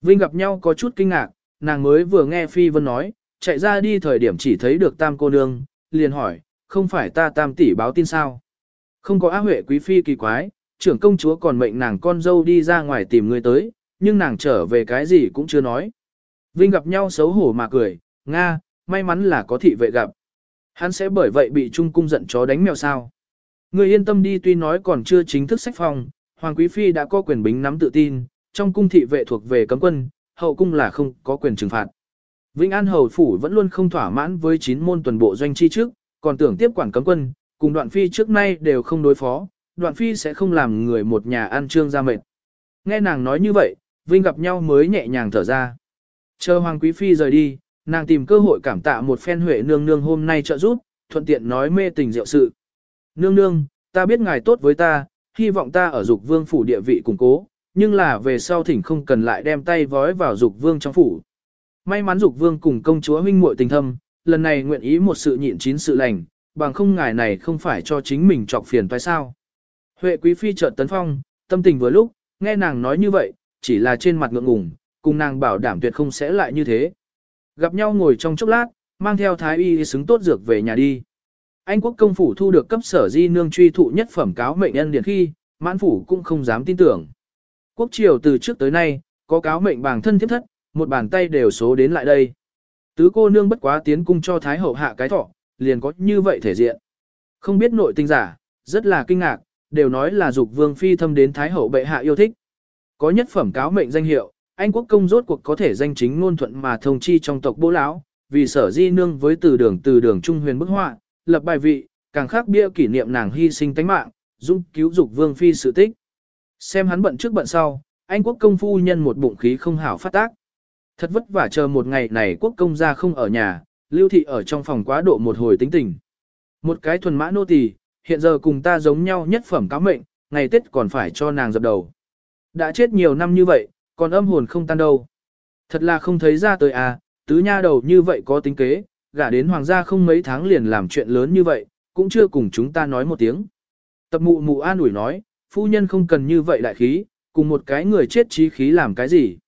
Vinh gặp nhau có chút kinh ngạc, nàng mới vừa nghe phi vân nói, chạy ra đi thời điểm chỉ thấy được tam cô nương, liền hỏi, không phải ta tam tỷ báo tin sao? Không có á huệ quý phi kỳ quái, trưởng công chúa còn mệnh nàng con dâu đi ra ngoài tìm người tới, nhưng nàng trở về cái gì cũng chưa nói. Vinh gặp nhau xấu hổ mà cười, Nga, may mắn là có thị vệ gặp. Hắn sẽ bởi vậy bị trung cung giận chó đánh mèo sao. Người yên tâm đi tuy nói còn chưa chính thức sách phòng, Hoàng Quý Phi đã có quyền bính nắm tự tin, trong cung thị vệ thuộc về cấm quân, hậu cung là không có quyền trừng phạt. Vĩnh An Hầu Phủ vẫn luôn không thỏa mãn với chín môn tuần bộ doanh chi trước, còn tưởng tiếp quản cấm quân, cùng đoạn phi trước nay đều không đối phó, đoạn phi sẽ không làm người một nhà ăn trương ra mệt. Nghe nàng nói như vậy, Vinh gặp nhau mới nhẹ nhàng thở ra. Chờ Hoàng Quý Phi rời đi, nàng tìm cơ hội cảm tạ một phen huệ nương nương hôm nay trợ giúp, thuận tiện nói mê tình diệu sự. Nương nương, ta biết ngài tốt với ta, hy vọng ta ở dục vương phủ địa vị củng cố, nhưng là về sau thỉnh không cần lại đem tay vói vào dục vương trong phủ. May mắn dục vương cùng công chúa huynh muội tình thâm, lần này nguyện ý một sự nhịn chín sự lành, bằng không ngài này không phải cho chính mình trọc phiền phải sao. Huệ quý phi chợt tấn phong, tâm tình vừa lúc, nghe nàng nói như vậy, chỉ là trên mặt ngượng ngùng, cùng nàng bảo đảm tuyệt không sẽ lại như thế. Gặp nhau ngồi trong chốc lát, mang theo thái y xứng tốt dược về nhà đi. Anh quốc công phủ thu được cấp sở di nương truy thụ nhất phẩm cáo mệnh nhân điển khi, mãn phủ cũng không dám tin tưởng. Quốc triều từ trước tới nay, có cáo mệnh bảng thân thiết thất, một bàn tay đều số đến lại đây. Tứ cô nương bất quá tiến cung cho thái hậu hạ cái thọ, liền có như vậy thể diện. Không biết nội tình giả, rất là kinh ngạc, đều nói là dục vương phi thâm đến thái hậu bệ hạ yêu thích. Có nhất phẩm cáo mệnh danh hiệu, anh quốc công rốt cuộc có thể danh chính ngôn thuận mà thông chi trong tộc bố lão, vì sở di nương với từ đường từ đường trung huyền bức họa, lập bài vị, càng khác bia kỷ niệm nàng hy sinh tánh mạng, dung cứu dục vương phi sự tích. Xem hắn bận trước bận sau, anh quốc công phu nhân một bụng khí không hảo phát tác. Thật vất vả chờ một ngày này quốc công ra không ở nhà, lưu thị ở trong phòng quá độ một hồi tính tình. Một cái thuần mã nô tỳ, hiện giờ cùng ta giống nhau nhất phẩm cáo mệnh, ngày Tết còn phải cho nàng dập đầu. Đã chết nhiều năm như vậy, còn âm hồn không tan đâu. Thật là không thấy ra tới à, tứ nha đầu như vậy có tính kế, gả đến hoàng gia không mấy tháng liền làm chuyện lớn như vậy, cũng chưa cùng chúng ta nói một tiếng. Tập mụ mụ an ủi nói, phu nhân không cần như vậy đại khí, cùng một cái người chết trí khí làm cái gì.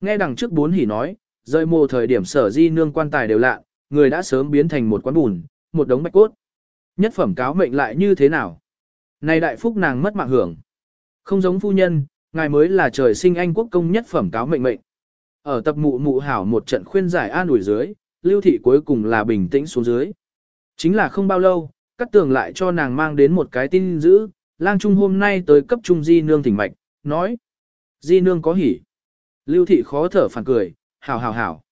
Nghe đằng trước bốn hỉ nói, rơi mồ thời điểm sở di nương quan tài đều lạ, người đã sớm biến thành một quán bùn, một đống bạch cốt. Nhất phẩm cáo mệnh lại như thế nào? Này đại phúc nàng mất mạng hưởng. Không giống phu nhân, ngài mới là trời sinh anh quốc công nhất phẩm cáo mệnh mệnh. Ở tập mụ mụ hảo một trận khuyên giải an ủi dưới, lưu thị cuối cùng là bình tĩnh xuống dưới. Chính là không bao lâu, cắt tường lại cho nàng mang đến một cái tin dữ, lang trung hôm nay tới cấp trung di nương thỉnh mạch, nói. Di nương có hỉ. Lưu thị khó thở phản cười, hảo hảo hảo.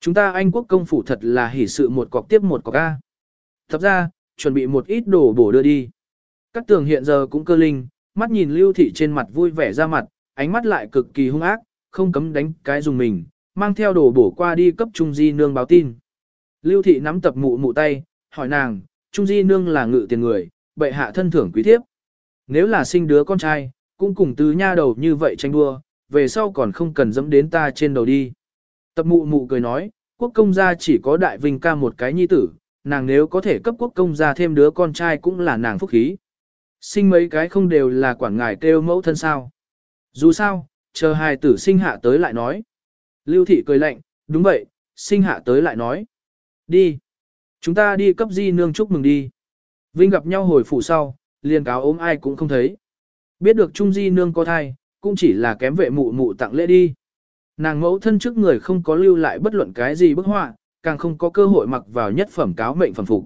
Chúng ta Anh quốc công phủ thật là hỉ sự một cọc tiếp một cọc A. Thật ra, chuẩn bị một ít đồ bổ đưa đi. Cắt tường hiện giờ cũng cơ linh, mắt nhìn lưu thị trên mặt vui vẻ ra mặt, ánh mắt lại cực kỳ hung ác, không cấm đánh cái dùng mình, mang theo đồ bổ qua đi cấp Trung Di Nương báo tin. Lưu thị nắm tập mụ mụ tay, hỏi nàng, Trung Di Nương là ngự tiền người, bệ hạ thân thưởng quý thiếp. Nếu là sinh đứa con trai, cũng cùng tứ nha đầu như vậy tranh đua, về sau còn không cần dẫm đến ta trên đầu đi. Tập mụ mụ cười nói, quốc công gia chỉ có đại vinh ca một cái nhi tử, nàng nếu có thể cấp quốc công gia thêm đứa con trai cũng là nàng phúc khí. Sinh mấy cái không đều là quản ngài kêu mẫu thân sao. Dù sao, chờ hài tử sinh hạ tới lại nói. Lưu thị cười lạnh, đúng vậy, sinh hạ tới lại nói. Đi. Chúng ta đi cấp di nương chúc mừng đi. Vinh gặp nhau hồi phủ sau, liền cáo ốm ai cũng không thấy. Biết được Trung Di nương có thai, cũng chỉ là kém vệ mụ mụ tặng lễ đi. Nàng mẫu thân trước người không có lưu lại bất luận cái gì bức họa, càng không có cơ hội mặc vào nhất phẩm cáo mệnh phẩm phục.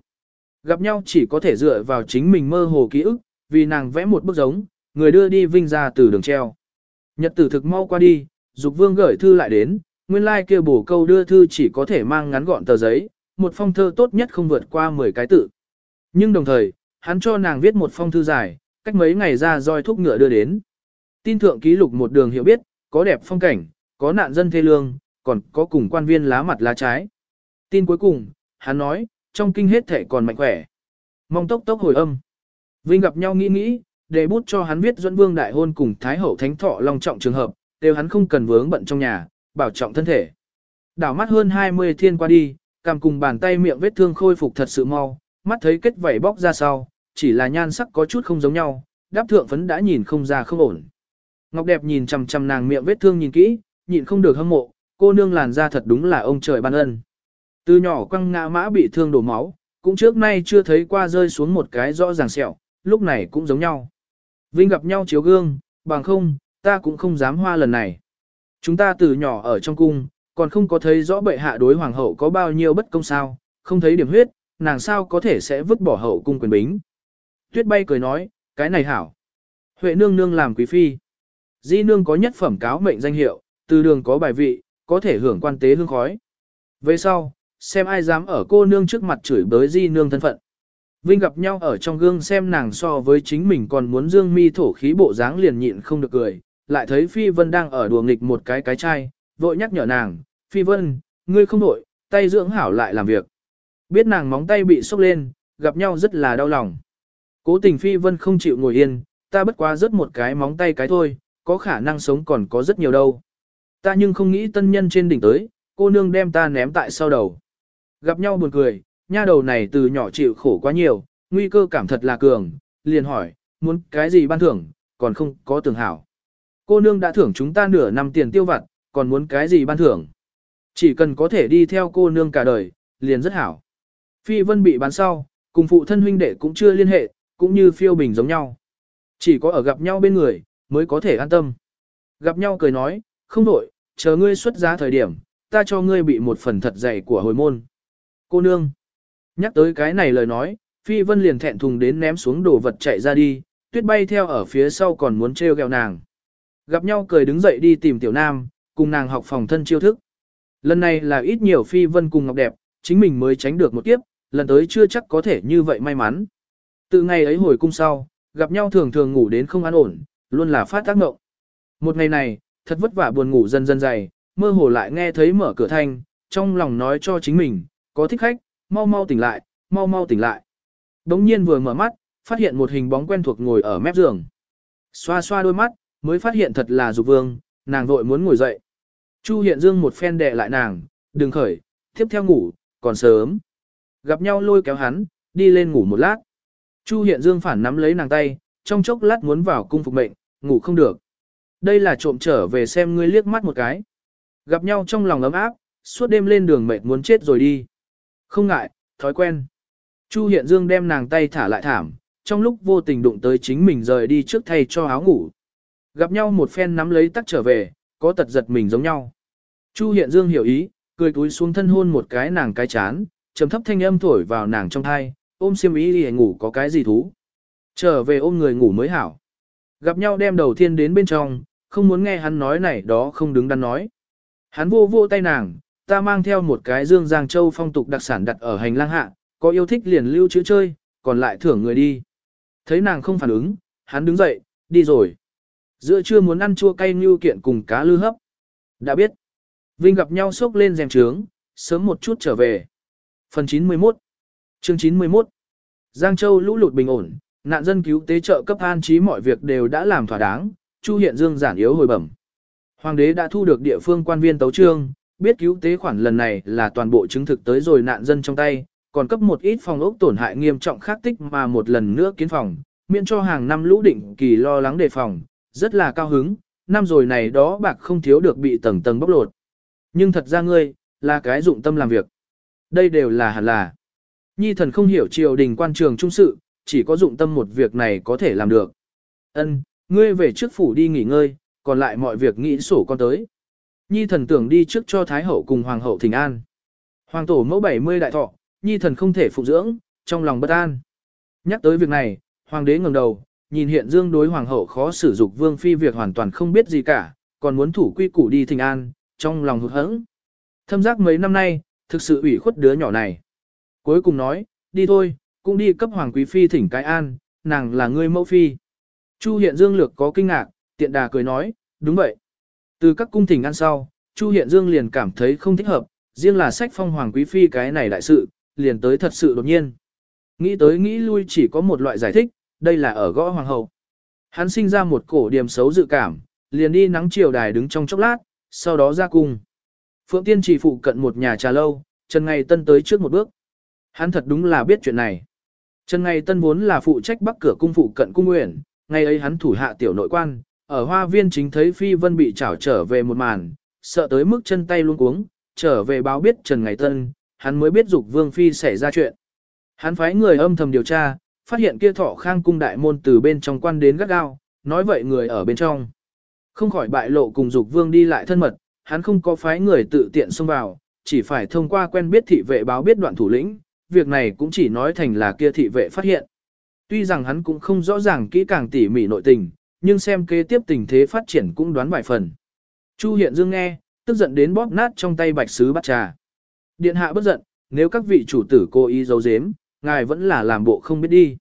Gặp nhau chỉ có thể dựa vào chính mình mơ hồ ký ức, vì nàng vẽ một bức giống, người đưa đi vinh ra từ đường treo. Nhật tử thực mau qua đi, dục vương gửi thư lại đến, Nguyên lai like kia bổ câu đưa thư chỉ có thể mang ngắn gọn tờ giấy, một phong thơ tốt nhất không vượt qua 10 cái tự. Nhưng đồng thời, hắn cho nàng viết một phong thư dài, cách mấy ngày ra roi thúc ngựa đưa đến. Tin thượng ký lục một đường hiểu biết, có đẹp phong cảnh, có nạn dân thê lương, còn có cùng quan viên lá mặt lá trái. Tin cuối cùng, hắn nói, trong kinh hết thể còn mạnh khỏe. Mong tốc tốc hồi âm. Vinh gặp nhau nghĩ nghĩ, để bút cho hắn viết Duẫn Vương đại hôn cùng Thái hậu thánh thọ long trọng trường hợp, đều hắn không cần vướng bận trong nhà, bảo trọng thân thể. Đảo mắt hơn 20 thiên qua đi, cảm cùng bàn tay miệng vết thương khôi phục thật sự mau, mắt thấy kết vảy bóc ra sau, chỉ là nhan sắc có chút không giống nhau, đáp thượng phấn đã nhìn không ra không ổn. Ngọc đẹp nhìn chằm chằm nàng miệng vết thương nhìn kỹ, nhịn không được hâm mộ, cô nương làn da thật đúng là ông trời ban ân. Từ nhỏ quăng ngã mã bị thương đổ máu, cũng trước nay chưa thấy qua rơi xuống một cái rõ ràng sẹo, lúc này cũng giống nhau. Vinh gặp nhau chiếu gương, bằng không, ta cũng không dám hoa lần này. Chúng ta từ nhỏ ở trong cung, còn không có thấy rõ bệ hạ đối hoàng hậu có bao nhiêu bất công sao, không thấy điểm huyết, nàng sao có thể sẽ vứt bỏ hậu cung quyền bính. Tuyết bay cười nói, cái này hảo. Huệ nương nương làm quý phi. Di nương có nhất phẩm cáo mệnh danh hiệu, từ đường có bài vị, có thể hưởng quan tế hương khói. Về sau, xem ai dám ở cô nương trước mặt chửi bới di nương thân phận. Vinh gặp nhau ở trong gương xem nàng so với chính mình còn muốn dương mi thổ khí bộ dáng liền nhịn không được cười, lại thấy Phi Vân đang ở đùa nghịch một cái cái chai, vội nhắc nhở nàng, Phi Vân, ngươi không đổi, tay dưỡng hảo lại làm việc. Biết nàng móng tay bị sốc lên, gặp nhau rất là đau lòng. Cố tình Phi Vân không chịu ngồi yên, ta bất quá rớt một cái móng tay cái thôi, có khả năng sống còn có rất nhiều đâu. Ta nhưng không nghĩ tân nhân trên đỉnh tới, cô nương đem ta ném tại sau đầu. Gặp nhau buồn cười, nha đầu này từ nhỏ chịu khổ quá nhiều, nguy cơ cảm thật là cường, liền hỏi, muốn cái gì ban thưởng, còn không có tưởng hảo. Cô nương đã thưởng chúng ta nửa năm tiền tiêu vặt, còn muốn cái gì ban thưởng. Chỉ cần có thể đi theo cô nương cả đời, liền rất hảo. Phi Vân bị bán sau, cùng phụ thân huynh đệ cũng chưa liên hệ, cũng như phiêu bình giống nhau. Chỉ có ở gặp nhau bên người, mới có thể an tâm. Gặp nhau cười nói, không đổi, chờ ngươi xuất giá thời điểm, ta cho ngươi bị một phần thật dày của hồi môn. Cô nương. Nhắc tới cái này lời nói, Phi Vân liền thẹn thùng đến ném xuống đồ vật chạy ra đi, tuyết bay theo ở phía sau còn muốn trêu ghẹo nàng. Gặp nhau cười đứng dậy đi tìm tiểu nam, cùng nàng học phòng thân chiêu thức. Lần này là ít nhiều Phi Vân cùng Ngọc Đẹp, chính mình mới tránh được một kiếp, lần tới chưa chắc có thể như vậy may mắn. Từ ngày ấy hồi cung sau, gặp nhau thường thường ngủ đến không an ổn, luôn là phát tác ngộng. Một ngày này, thật vất vả buồn ngủ dần dần dày, mơ hồ lại nghe thấy mở cửa thanh, trong lòng nói cho chính mình, có thích khách, mau mau tỉnh lại, mau mau tỉnh lại. Đống nhiên vừa mở mắt, phát hiện một hình bóng quen thuộc ngồi ở mép giường. Xoa xoa đôi mắt, mới phát hiện thật là dục vương, nàng vội muốn ngồi dậy. Chu hiện dương một phen đè lại nàng, đừng khởi, tiếp theo ngủ, còn sớm. Gặp nhau lôi kéo hắn, đi lên ngủ một lát. Chu hiện dương phản nắm lấy nàng tay, trong chốc lát muốn vào cung phục mệnh, ngủ không được. Đây là trộm trở về xem ngươi liếc mắt một cái. Gặp nhau trong lòng ấm áp, suốt đêm lên đường mệt muốn chết rồi đi. Không ngại, thói quen. Chu Hiện Dương đem nàng tay thả lại thảm, trong lúc vô tình đụng tới chính mình rời đi trước thay cho áo ngủ. Gặp nhau một phen nắm lấy tắc trở về, có tật giật mình giống nhau. Chu Hiện Dương hiểu ý, cười túi xuống thân hôn một cái nàng cái chán, trầm thấp thanh âm thổi vào nàng trong thai, ôm xiêm ý đi ngủ có cái gì thú. Trở về ôm người ngủ mới hảo. Gặp nhau đem đầu tiên đến bên trong, không muốn nghe hắn nói này đó không đứng đắn nói. Hắn vô vô tay nàng, ta mang theo một cái dương giang châu phong tục đặc sản đặt ở hành lang hạ, có yêu thích liền lưu chữ chơi, còn lại thưởng người đi. Thấy nàng không phản ứng, hắn đứng dậy, đi rồi. Giữa trưa muốn ăn chua cay như kiện cùng cá lư hấp. Đã biết. Vinh gặp nhau sốc lên rèm trướng, sớm một chút trở về. Phần 91 Chương 91 Giang Châu lũ lụt bình ổn, nạn dân cứu tế trợ cấp an trí mọi việc đều đã làm thỏa đáng, Chu Hiện Dương giản yếu hồi bẩm. Hoàng đế đã thu được địa phương quan viên tấu trương, biết cứu tế khoản lần này là toàn bộ chứng thực tới rồi nạn dân trong tay, còn cấp một ít phòng ốc tổn hại nghiêm trọng khác tích mà một lần nữa kiến phòng, miễn cho hàng năm lũ định kỳ lo lắng đề phòng, rất là cao hứng, năm rồi này đó bạc không thiếu được bị tầng tầng bóc lột. Nhưng thật ra ngươi, là cái dụng tâm làm việc. Đây đều là hẳn là. Nhi thần không hiểu triều đình quan trường trung sự, chỉ có dụng tâm một việc này có thể làm được. Ân, ngươi về trước phủ đi nghỉ ngơi, còn lại mọi việc nghĩ sổ con tới. Nhi thần tưởng đi trước cho Thái hậu cùng Hoàng hậu thỉnh an. Hoàng tổ mẫu 70 đại thọ, Nhi thần không thể phụ dưỡng, trong lòng bất an. Nhắc tới việc này, Hoàng đế ngẩng đầu, nhìn hiện dương đối Hoàng hậu khó sử dụng vương phi việc hoàn toàn không biết gì cả, còn muốn thủ quy củ đi thỉnh an, trong lòng hụt hẫng. Thâm giác mấy năm nay, thực sự ủy khuất đứa nhỏ này. Cuối cùng nói, đi thôi, cũng đi cấp hoàng quý phi thỉnh cái an, nàng là người mẫu phi. Chu hiện dương lược có kinh ngạc, tiện đà cười nói, đúng vậy. Từ các cung thỉnh ăn sau, Chu hiện dương liền cảm thấy không thích hợp, riêng là sách phong hoàng quý phi cái này đại sự, liền tới thật sự đột nhiên. Nghĩ tới nghĩ lui chỉ có một loại giải thích, đây là ở gõ hoàng hậu. Hắn sinh ra một cổ điểm xấu dự cảm, liền đi nắng chiều đài đứng trong chốc lát, sau đó ra cung. Phượng Tiên chỉ phụ cận một nhà trà lâu, Trần Ngày Tân tới trước một bước. Hắn thật đúng là biết chuyện này. Trần Ngày Tân vốn là phụ trách bắc cửa cung phụ cận cung nguyện, ngày ấy hắn thủ hạ tiểu nội quan, ở hoa viên chính thấy Phi Vân bị trảo trở về một màn, sợ tới mức chân tay luôn cuống, trở về báo biết Trần Ngày Tân, hắn mới biết dục Vương Phi xảy ra chuyện. Hắn phái người âm thầm điều tra, phát hiện kia thọ khang cung đại môn từ bên trong quan đến gắt gao, nói vậy người ở bên trong. Không khỏi bại lộ cùng dục Vương đi lại thân mật, hắn không có phái người tự tiện xông vào, chỉ phải thông qua quen biết thị vệ báo biết đoạn thủ lĩnh, việc này cũng chỉ nói thành là kia thị vệ phát hiện. Tuy rằng hắn cũng không rõ ràng kỹ càng tỉ mỉ nội tình, nhưng xem kế tiếp tình thế phát triển cũng đoán vài phần. Chu Hiện Dương nghe, tức giận đến bóp nát trong tay bạch sứ bát trà. Điện hạ bất giận, nếu các vị chủ tử cố ý giấu giếm, ngài vẫn là làm bộ không biết đi.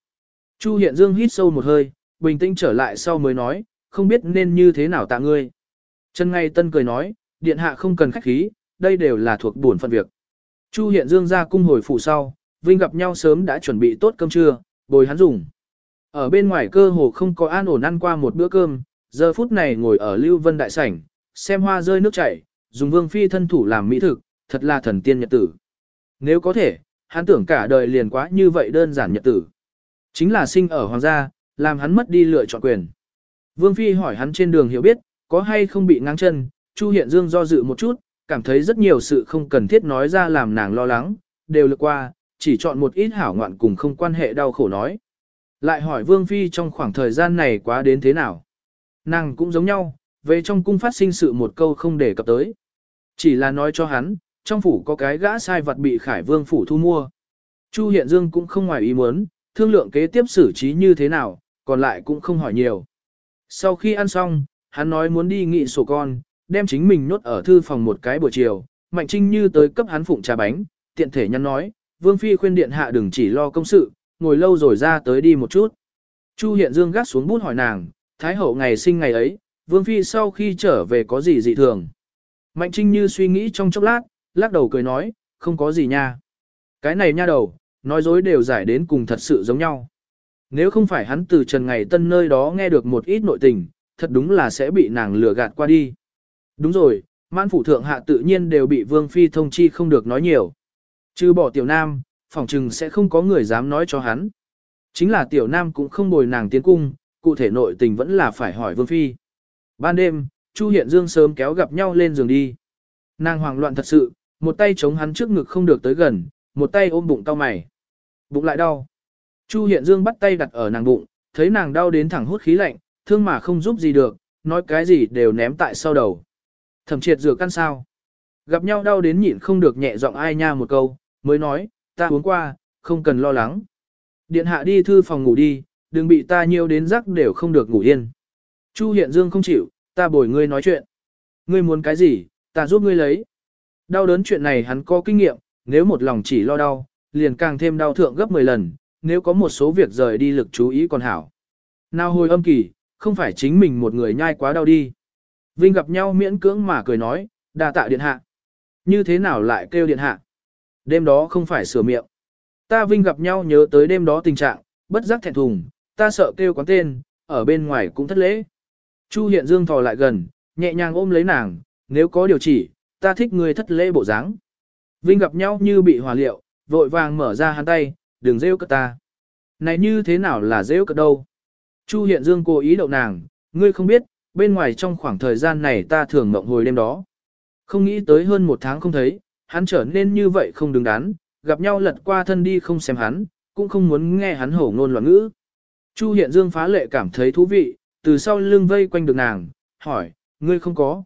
Chu Hiện Dương hít sâu một hơi, bình tĩnh trở lại sau mới nói, không biết nên như thế nào tạ ngươi. Trần Ngay Tân cười nói, điện hạ không cần khách khí, đây đều là thuộc buồn phận việc. Chu Hiện Dương ra cung hồi phủ sau, Vinh gặp nhau sớm đã chuẩn bị tốt cơm trưa, bồi hắn dùng. Ở bên ngoài cơ hồ không có an ổn ăn qua một bữa cơm, giờ phút này ngồi ở Lưu Vân Đại Sảnh, xem hoa rơi nước chảy, dùng vương phi thân thủ làm mỹ thực, thật là thần tiên nhật tử. Nếu có thể, hắn tưởng cả đời liền quá như vậy đơn giản nhật tử. Chính là sinh ở hoàng gia, làm hắn mất đi lựa chọn quyền. Vương phi hỏi hắn trên đường hiểu biết, có hay không bị ngang chân, Chu Hiện Dương do dự một chút, cảm thấy rất nhiều sự không cần thiết nói ra làm nàng lo lắng, đều lược qua, chỉ chọn một ít hảo ngoạn cùng không quan hệ đau khổ nói. Lại hỏi Vương Phi trong khoảng thời gian này quá đến thế nào. Nàng cũng giống nhau, về trong cung phát sinh sự một câu không để cập tới. Chỉ là nói cho hắn, trong phủ có cái gã sai vật bị Khải Vương phủ thu mua. Chu Hiện Dương cũng không ngoài ý muốn, thương lượng kế tiếp xử trí như thế nào, còn lại cũng không hỏi nhiều. Sau khi ăn xong, hắn nói muốn đi nghị sổ con, đem chính mình nhốt ở thư phòng một cái buổi chiều, Mạnh Trinh Như tới cấp hắn phụng trà bánh, tiện thể nhắn nói, Vương Phi khuyên điện hạ đừng chỉ lo công sự, ngồi lâu rồi ra tới đi một chút. Chu Hiện Dương gắt xuống bút hỏi nàng, Thái hậu ngày sinh ngày ấy, Vương Phi sau khi trở về có gì dị thường. Mạnh Trinh Như suy nghĩ trong chốc lát, lắc đầu cười nói, không có gì nha. Cái này nha đầu, nói dối đều giải đến cùng thật sự giống nhau. Nếu không phải hắn từ Trần Ngày Tân nơi đó nghe được một ít nội tình, thật đúng là sẽ bị nàng lừa gạt qua đi. Đúng rồi, mãn phủ thượng hạ tự nhiên đều bị Vương Phi thông chi không được nói nhiều. Trừ bỏ tiểu nam, phỏng chừng sẽ không có người dám nói cho hắn. Chính là tiểu nam cũng không bồi nàng tiến cung, cụ thể nội tình vẫn là phải hỏi Vương Phi. Ban đêm, Chu Hiện Dương sớm kéo gặp nhau lên giường đi. Nàng hoảng loạn thật sự, một tay chống hắn trước ngực không được tới gần, một tay ôm bụng cao mày. Bụng lại đau. Chu Hiện Dương bắt tay đặt ở nàng bụng, thấy nàng đau đến thẳng hút khí lạnh, thương mà không giúp gì được, nói cái gì đều ném tại sau đầu. Thẩm triệt rửa căn sao. Gặp nhau đau đến nhịn không được nhẹ giọng ai nha một câu, mới nói, ta uống qua, không cần lo lắng. Điện hạ đi thư phòng ngủ đi, đừng bị ta nhiều đến giấc đều không được ngủ yên. Chu Hiện Dương không chịu, ta bồi ngươi nói chuyện. Ngươi muốn cái gì, ta giúp ngươi lấy. Đau đớn chuyện này hắn có kinh nghiệm, nếu một lòng chỉ lo đau, liền càng thêm đau thượng gấp 10 lần, nếu có một số việc rời đi lực chú ý còn hảo. Nào hồi âm kỳ, không phải chính mình một người nhai quá đau đi. Vinh gặp nhau miễn cưỡng mà cười nói, đa tạ điện hạ. Như thế nào lại kêu điện hạ? Đêm đó không phải sửa miệng. Ta Vinh gặp nhau nhớ tới đêm đó tình trạng, bất giác thẹn thùng, ta sợ kêu quán tên, ở bên ngoài cũng thất lễ. Chu Hiện Dương thò lại gần, nhẹ nhàng ôm lấy nàng, nếu có điều chỉ, ta thích người thất lễ bộ dáng. Vinh gặp nhau như bị hòa liệu, vội vàng mở ra hắn tay, đừng rêu cất ta. Này như thế nào là rêu cất đâu? Chu Hiện Dương cố ý đậu nàng, ngươi không biết, bên ngoài trong khoảng thời gian này ta thường mộng hồi đêm đó. Không nghĩ tới hơn một tháng không thấy, hắn trở nên như vậy không đứng đắn, gặp nhau lật qua thân đi không xem hắn, cũng không muốn nghe hắn hổ ngôn loạn ngữ. Chu Hiện Dương phá lệ cảm thấy thú vị, từ sau lưng vây quanh được nàng, hỏi, ngươi không có.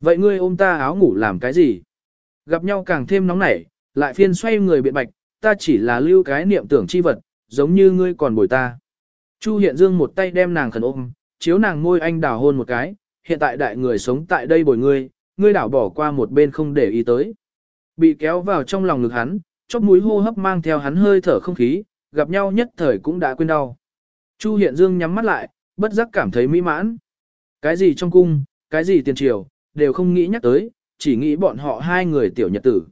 Vậy ngươi ôm ta áo ngủ làm cái gì? Gặp nhau càng thêm nóng nảy, lại phiên xoay người biện bạch, ta chỉ là lưu cái niệm tưởng chi vật, giống như ngươi còn bồi ta. Chu Hiện Dương một tay đem nàng khẩn ôm, chiếu nàng ngôi anh đào hôn một cái, hiện tại đại người sống tại đây bồi ngươi, ngươi đảo bỏ qua một bên không để ý tới. Bị kéo vào trong lòng ngực hắn, chóp mũi hô hấp mang theo hắn hơi thở không khí, gặp nhau nhất thời cũng đã quên đau. Chu Hiện Dương nhắm mắt lại, bất giác cảm thấy mỹ mãn. Cái gì trong cung, cái gì tiền triều, đều không nghĩ nhắc tới, chỉ nghĩ bọn họ hai người tiểu nhật tử.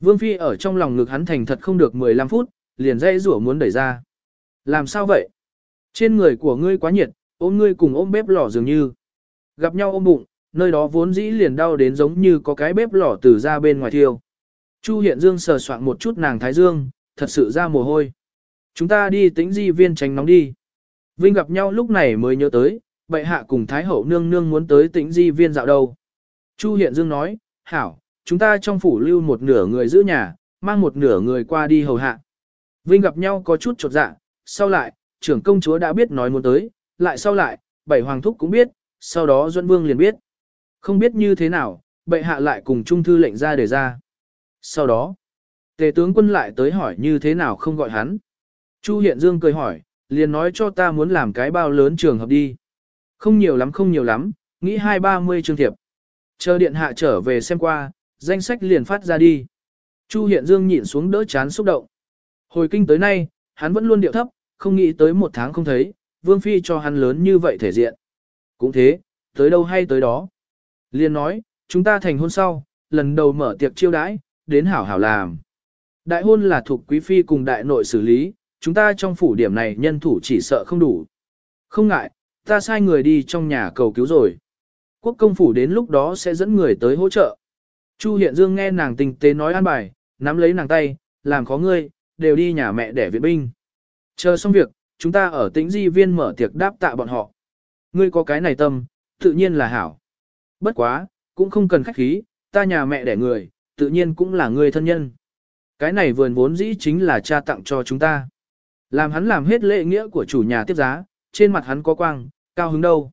Vương Phi ở trong lòng ngực hắn thành thật không được 15 phút, liền dây rủa muốn đẩy ra. Làm sao vậy? Trên người của ngươi quá nhiệt, ôm ngươi cùng ôm bếp lò dường như. Gặp nhau ôm bụng, nơi đó vốn dĩ liền đau đến giống như có cái bếp lò từ ra bên ngoài thiêu. Chu Hiện Dương sờ soạn một chút nàng thái dương, thật sự ra mồ hôi. Chúng ta đi tĩnh di viên tránh nóng đi. Vinh gặp nhau lúc này mới nhớ tới, bệ hạ cùng Thái Hậu nương nương muốn tới tĩnh di viên dạo đâu. Chu Hiện Dương nói, hảo, chúng ta trong phủ lưu một nửa người giữ nhà, mang một nửa người qua đi hầu hạ. Vinh gặp nhau có chút chột dạ, sau lại, trưởng công chúa đã biết nói muốn tới, lại sau lại, bảy hoàng thúc cũng biết, sau đó Duân Vương liền biết. Không biết như thế nào, bệ hạ lại cùng trung thư lệnh ra để ra. Sau đó, tề tướng quân lại tới hỏi như thế nào không gọi hắn. Chu Hiện Dương cười hỏi, liền nói cho ta muốn làm cái bao lớn trường hợp đi. Không nhiều lắm không nhiều lắm, nghĩ hai ba mươi trường thiệp. Chờ điện hạ trở về xem qua, danh sách liền phát ra đi. Chu Hiện Dương nhịn xuống đỡ chán xúc động. Hồi kinh tới nay, hắn vẫn luôn điệu thấp, không nghĩ tới một tháng không thấy, Vương Phi cho hắn lớn như vậy thể diện. Cũng thế, tới đâu hay tới đó. Liên nói, chúng ta thành hôn sau, lần đầu mở tiệc chiêu đãi, đến hảo hảo làm. Đại hôn là thuộc quý phi cùng đại nội xử lý, chúng ta trong phủ điểm này nhân thủ chỉ sợ không đủ. Không ngại, ta sai người đi trong nhà cầu cứu rồi. Quốc công phủ đến lúc đó sẽ dẫn người tới hỗ trợ. Chu Hiện Dương nghe nàng tình tế nói an bài, nắm lấy nàng tay, làm khó ngươi, đều đi nhà mẹ để viện binh. Chờ xong việc, chúng ta ở tĩnh di viên mở tiệc đáp tạ bọn họ. Ngươi có cái này tâm, tự nhiên là hảo. Bất quá, cũng không cần khách khí, ta nhà mẹ đẻ người, tự nhiên cũng là người thân nhân. Cái này vườn vốn dĩ chính là cha tặng cho chúng ta. Làm hắn làm hết lễ nghĩa của chủ nhà tiếp giá, trên mặt hắn có quang, cao hứng đâu.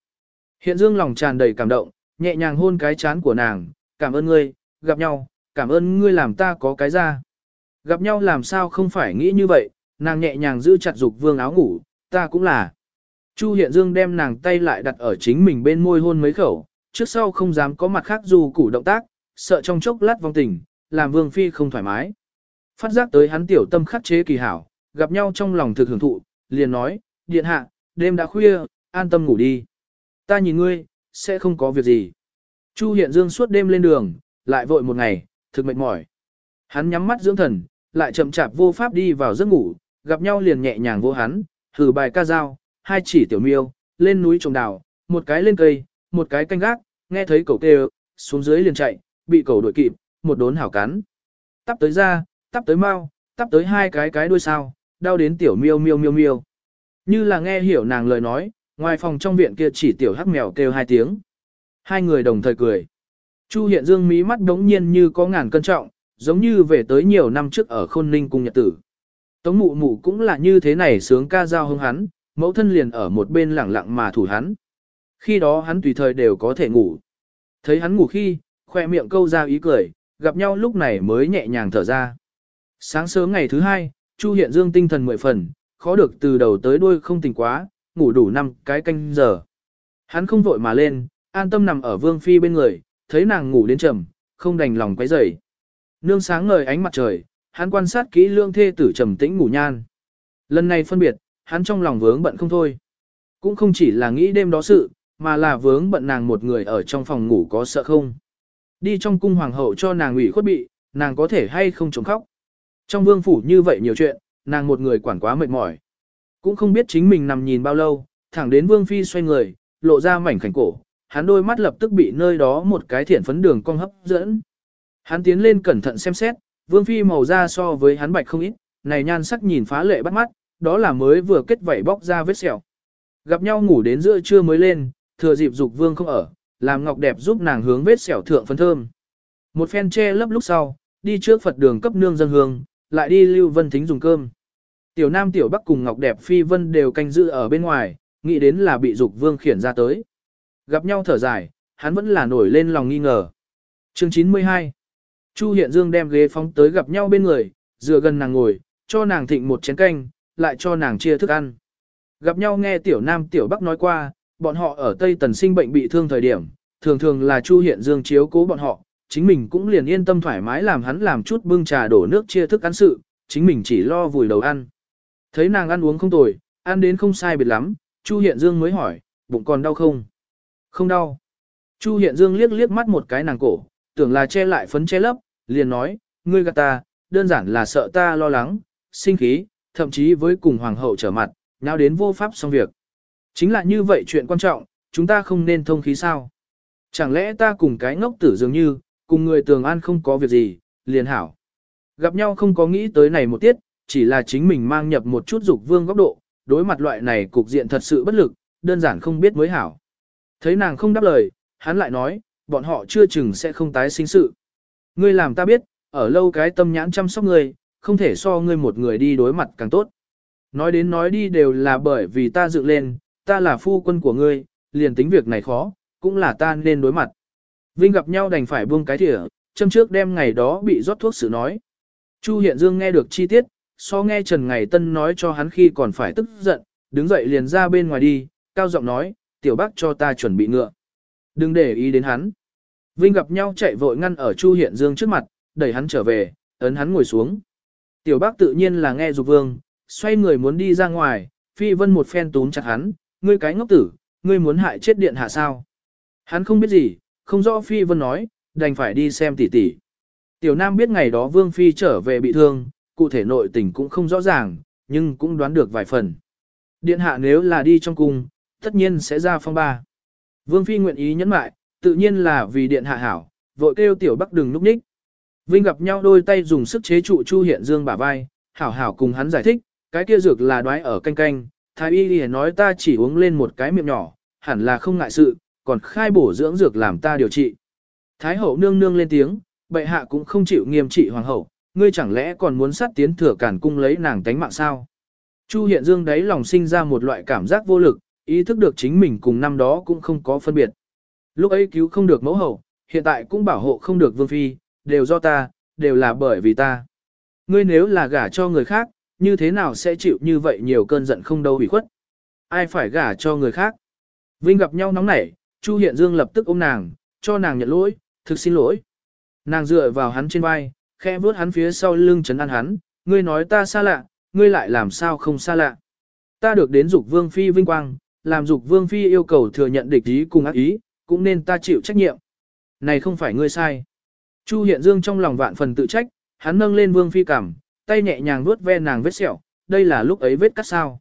Hiện dương lòng tràn đầy cảm động, nhẹ nhàng hôn cái chán của nàng, cảm ơn ngươi, gặp nhau, cảm ơn ngươi làm ta có cái ra. Gặp nhau làm sao không phải nghĩ như vậy, nàng nhẹ nhàng giữ chặt dục vương áo ngủ, ta cũng là. Chu Hiện Dương đem nàng tay lại đặt ở chính mình bên môi hôn mấy khẩu, trước sau không dám có mặt khác dù củ động tác, sợ trong chốc lát vong tình, làm vương phi không thoải mái. Phát giác tới hắn tiểu tâm khắc chế kỳ hảo, gặp nhau trong lòng thực hưởng thụ, liền nói, điện hạ, đêm đã khuya, an tâm ngủ đi. Ta nhìn ngươi, sẽ không có việc gì. Chu Hiện Dương suốt đêm lên đường, lại vội một ngày, thực mệt mỏi. Hắn nhắm mắt dưỡng thần, lại chậm chạp vô pháp đi vào giấc ngủ, gặp nhau liền nhẹ nhàng vô hắn, thử bài ca dao, hai chỉ tiểu miêu, lên núi trồng đào, một cái lên cây, một cái canh gác, nghe thấy cậu kêu, xuống dưới liền chạy, bị cầu đuổi kịp, một đốn hảo cắn. Tắp tới ra, tắp tới mau, tắp tới hai cái cái đuôi sao, đau đến tiểu miêu miêu miêu miêu. Như là nghe hiểu nàng lời nói, ngoài phòng trong viện kia chỉ tiểu hắc mèo kêu hai tiếng. Hai người đồng thời cười. Chu hiện dương mí mắt đống nhiên như có ngàn cân trọng, giống như về tới nhiều năm trước ở khôn ninh cung nhật tử. Tống mụ mụ cũng là như thế này sướng ca giao hưng hắn, mẫu thân liền ở một bên lẳng lặng mà thủ hắn. Khi đó hắn tùy thời đều có thể ngủ. Thấy hắn ngủ khi, khoe miệng câu ra ý cười, gặp nhau lúc này mới nhẹ nhàng thở ra. Sáng sớm ngày thứ hai, Chu Hiện Dương tinh thần mười phần, khó được từ đầu tới đuôi không tỉnh quá, ngủ đủ năm cái canh giờ. Hắn không vội mà lên, an tâm nằm ở Vương Phi bên người, thấy nàng ngủ đến trầm, không đành lòng quấy rầy. Nương sáng ngời ánh mặt trời, hắn quan sát kỹ lương thê tử trầm tĩnh ngủ nhan. Lần này phân biệt, hắn trong lòng vướng bận không thôi. Cũng không chỉ là nghĩ đêm đó sự, mà là vướng bận nàng một người ở trong phòng ngủ có sợ không. Đi trong cung hoàng hậu cho nàng ủy khuất bị, nàng có thể hay không chống khóc. Trong vương phủ như vậy nhiều chuyện, nàng một người quản quá mệt mỏi. Cũng không biết chính mình nằm nhìn bao lâu, thẳng đến vương phi xoay người, lộ ra mảnh khảnh cổ, hắn đôi mắt lập tức bị nơi đó một cái thiển phấn đường cong hấp dẫn. Hắn tiến lên cẩn thận xem xét, vương phi màu da so với hắn bạch không ít, này nhan sắc nhìn phá lệ bắt mắt, đó là mới vừa kết vảy bóc ra vết sẹo. Gặp nhau ngủ đến giữa trưa mới lên, thừa dịp dục vương không ở, làm ngọc đẹp giúp nàng hướng vết sẹo thượng phấn thơm. Một phen che lấp lúc sau, đi trước Phật đường cấp nương dân hương, lại đi lưu vân thính dùng cơm. Tiểu Nam Tiểu Bắc cùng Ngọc Đẹp Phi Vân đều canh giữ ở bên ngoài, nghĩ đến là bị dục vương khiển ra tới. Gặp nhau thở dài, hắn vẫn là nổi lên lòng nghi ngờ. Chương 92 Chu Hiện Dương đem ghế phóng tới gặp nhau bên người, dựa gần nàng ngồi, cho nàng thịnh một chén canh, lại cho nàng chia thức ăn. Gặp nhau nghe Tiểu Nam Tiểu Bắc nói qua, bọn họ ở Tây Tần sinh bệnh bị thương thời điểm, thường thường là Chu Hiện Dương chiếu cố bọn họ, chính mình cũng liền yên tâm thoải mái làm hắn làm chút bưng trà đổ nước chia thức ăn sự, chính mình chỉ lo vùi đầu ăn. Thấy nàng ăn uống không tồi, ăn đến không sai biệt lắm, Chu Hiện Dương mới hỏi, bụng còn đau không? Không đau. Chu Hiện Dương liếc liếc mắt một cái nàng cổ, tưởng là che lại phấn che lấp, liền nói, ngươi gạt ta, đơn giản là sợ ta lo lắng, sinh khí, thậm chí với cùng hoàng hậu trở mặt, nhau đến vô pháp xong việc. Chính là như vậy chuyện quan trọng, chúng ta không nên thông khí sao? Chẳng lẽ ta cùng cái ngốc tử dường như, cùng người tường an không có việc gì, liền hảo. Gặp nhau không có nghĩ tới này một tiết, chỉ là chính mình mang nhập một chút dục vương góc độ, đối mặt loại này cục diện thật sự bất lực, đơn giản không biết mới hảo. Thấy nàng không đáp lời, hắn lại nói, bọn họ chưa chừng sẽ không tái sinh sự. Ngươi làm ta biết, ở lâu cái tâm nhãn chăm sóc ngươi, không thể so ngươi một người đi đối mặt càng tốt. Nói đến nói đi đều là bởi vì ta dựng lên, ta là phu quân của ngươi, liền tính việc này khó, cũng là ta nên đối mặt. Vinh gặp nhau đành phải buông cái thỉa, châm trước đem ngày đó bị rót thuốc sự nói. Chu Hiện Dương nghe được chi tiết, so nghe Trần Ngày Tân nói cho hắn khi còn phải tức giận, đứng dậy liền ra bên ngoài đi, cao giọng nói, tiểu bác cho ta chuẩn bị ngựa. Đừng để ý đến hắn. Vinh gặp nhau chạy vội ngăn ở Chu Hiện Dương trước mặt, đẩy hắn trở về, ấn hắn ngồi xuống. Tiểu bác tự nhiên là nghe dục vương, xoay người muốn đi ra ngoài, phi vân một phen túm chặt hắn, ngươi cái ngốc tử, ngươi muốn hại chết điện hạ sao. Hắn không biết gì, không rõ phi vân nói, đành phải đi xem tỷ tỷ. Tiểu Nam biết ngày đó Vương Phi trở về bị thương, cụ thể nội tình cũng không rõ ràng, nhưng cũng đoán được vài phần. Điện hạ nếu là đi trong cung, tất nhiên sẽ ra phong ba. Vương Phi nguyện ý nhẫn mại, tự nhiên là vì điện hạ hảo, vội kêu tiểu bắc đừng núp ních. Vinh gặp nhau đôi tay dùng sức chế trụ Chu Hiện Dương bả vai, hảo hảo cùng hắn giải thích, cái kia dược là đoái ở canh canh, thái y lìa nói ta chỉ uống lên một cái miệng nhỏ, hẳn là không ngại sự, còn khai bổ dưỡng dược làm ta điều trị. Thái hậu nương nương lên tiếng, bệ hạ cũng không chịu nghiêm trị hoàng hậu, ngươi chẳng lẽ còn muốn sát tiến thừa cản cung lấy nàng tánh mạng sao? Chu Hiện Dương đấy lòng sinh ra một loại cảm giác vô lực, ý thức được chính mình cùng năm đó cũng không có phân biệt. Lúc ấy cứu không được mẫu hậu, hiện tại cũng bảo hộ không được vương phi, đều do ta, đều là bởi vì ta. Ngươi nếu là gả cho người khác, như thế nào sẽ chịu như vậy nhiều cơn giận không đâu bị khuất? Ai phải gả cho người khác? Vinh gặp nhau nóng nảy, Chu Hiện Dương lập tức ôm nàng, cho nàng nhận lỗi, thực xin lỗi. Nàng dựa vào hắn trên vai, khẽ vuốt hắn phía sau lưng chấn an hắn, ngươi nói ta xa lạ, ngươi lại làm sao không xa lạ. Ta được đến dục vương phi vinh quang, làm dục vương phi yêu cầu thừa nhận địch ý cùng ác ý, cũng nên ta chịu trách nhiệm. Này không phải ngươi sai. Chu Hiện Dương trong lòng vạn phần tự trách, hắn nâng lên vương phi cảm, tay nhẹ nhàng vuốt ve nàng vết sẹo, đây là lúc ấy vết cắt sao.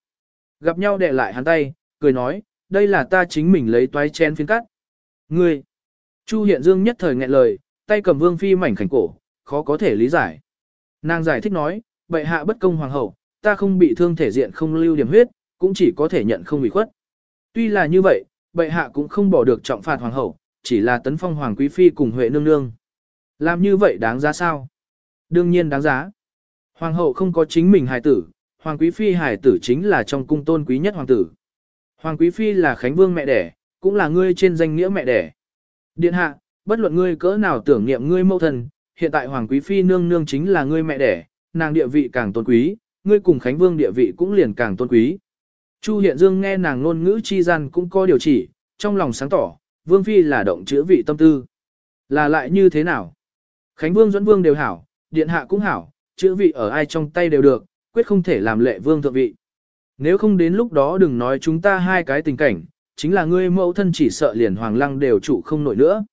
Gặp nhau đè lại hắn tay, cười nói, đây là ta chính mình lấy toái chén phiến cắt. Ngươi! Chu Hiện Dương nhất thời nghẹn lời, tay cầm vương phi mảnh khảnh cổ, khó có thể lý giải. Nàng giải thích nói, bệ hạ bất công hoàng hậu, ta không bị thương thể diện không lưu điểm huyết, cũng chỉ có thể nhận không bị khuất. Tuy là như vậy, bệ hạ cũng không bỏ được trọng phạt hoàng hậu, chỉ là tấn phong hoàng quý phi cùng huệ nương nương. Làm như vậy đáng giá sao? Đương nhiên đáng giá. Hoàng hậu không có chính mình hài tử, hoàng quý phi hài tử chính là trong cung tôn quý nhất hoàng tử. Hoàng quý phi là Khánh Vương mẹ đẻ, cũng là ngươi trên danh nghĩa mẹ đẻ. Điện hạ, bất luận ngươi cỡ nào tưởng niệm ngươi mẫu thân, hiện tại Hoàng Quý Phi nương nương chính là ngươi mẹ đẻ, nàng địa vị càng tôn quý, ngươi cùng Khánh Vương địa vị cũng liền càng tôn quý. Chu Hiện Dương nghe nàng ngôn ngữ chi gian cũng có điều chỉ, trong lòng sáng tỏ, Vương Phi là động chữa vị tâm tư. Là lại như thế nào? Khánh Vương dẫn Vương đều hảo, Điện Hạ cũng hảo, chữa vị ở ai trong tay đều được, quyết không thể làm lệ Vương thượng vị. Nếu không đến lúc đó đừng nói chúng ta hai cái tình cảnh, chính là ngươi mẫu thân chỉ sợ liền hoàng lăng đều trụ không nổi nữa.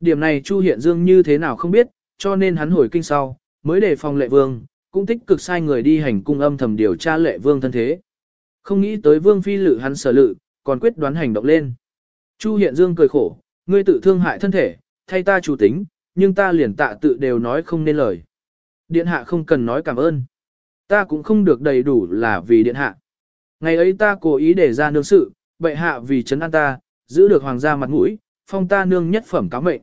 Điểm này Chu Hiện Dương như thế nào không biết, cho nên hắn hồi kinh sau, mới đề phòng lệ vương, cũng tích cực sai người đi hành cung âm thầm điều tra lệ vương thân thế. Không nghĩ tới vương phi lự hắn sở lự, còn quyết đoán hành động lên. Chu Hiện Dương cười khổ, ngươi tự thương hại thân thể, thay ta chủ tính, nhưng ta liền tạ tự đều nói không nên lời. Điện hạ không cần nói cảm ơn. Ta cũng không được đầy đủ là vì điện hạ. Ngày ấy ta cố ý để ra nương sự, bệ hạ vì chấn an ta, giữ được hoàng gia mặt mũi, phong ta nương nhất phẩm cáo mệnh.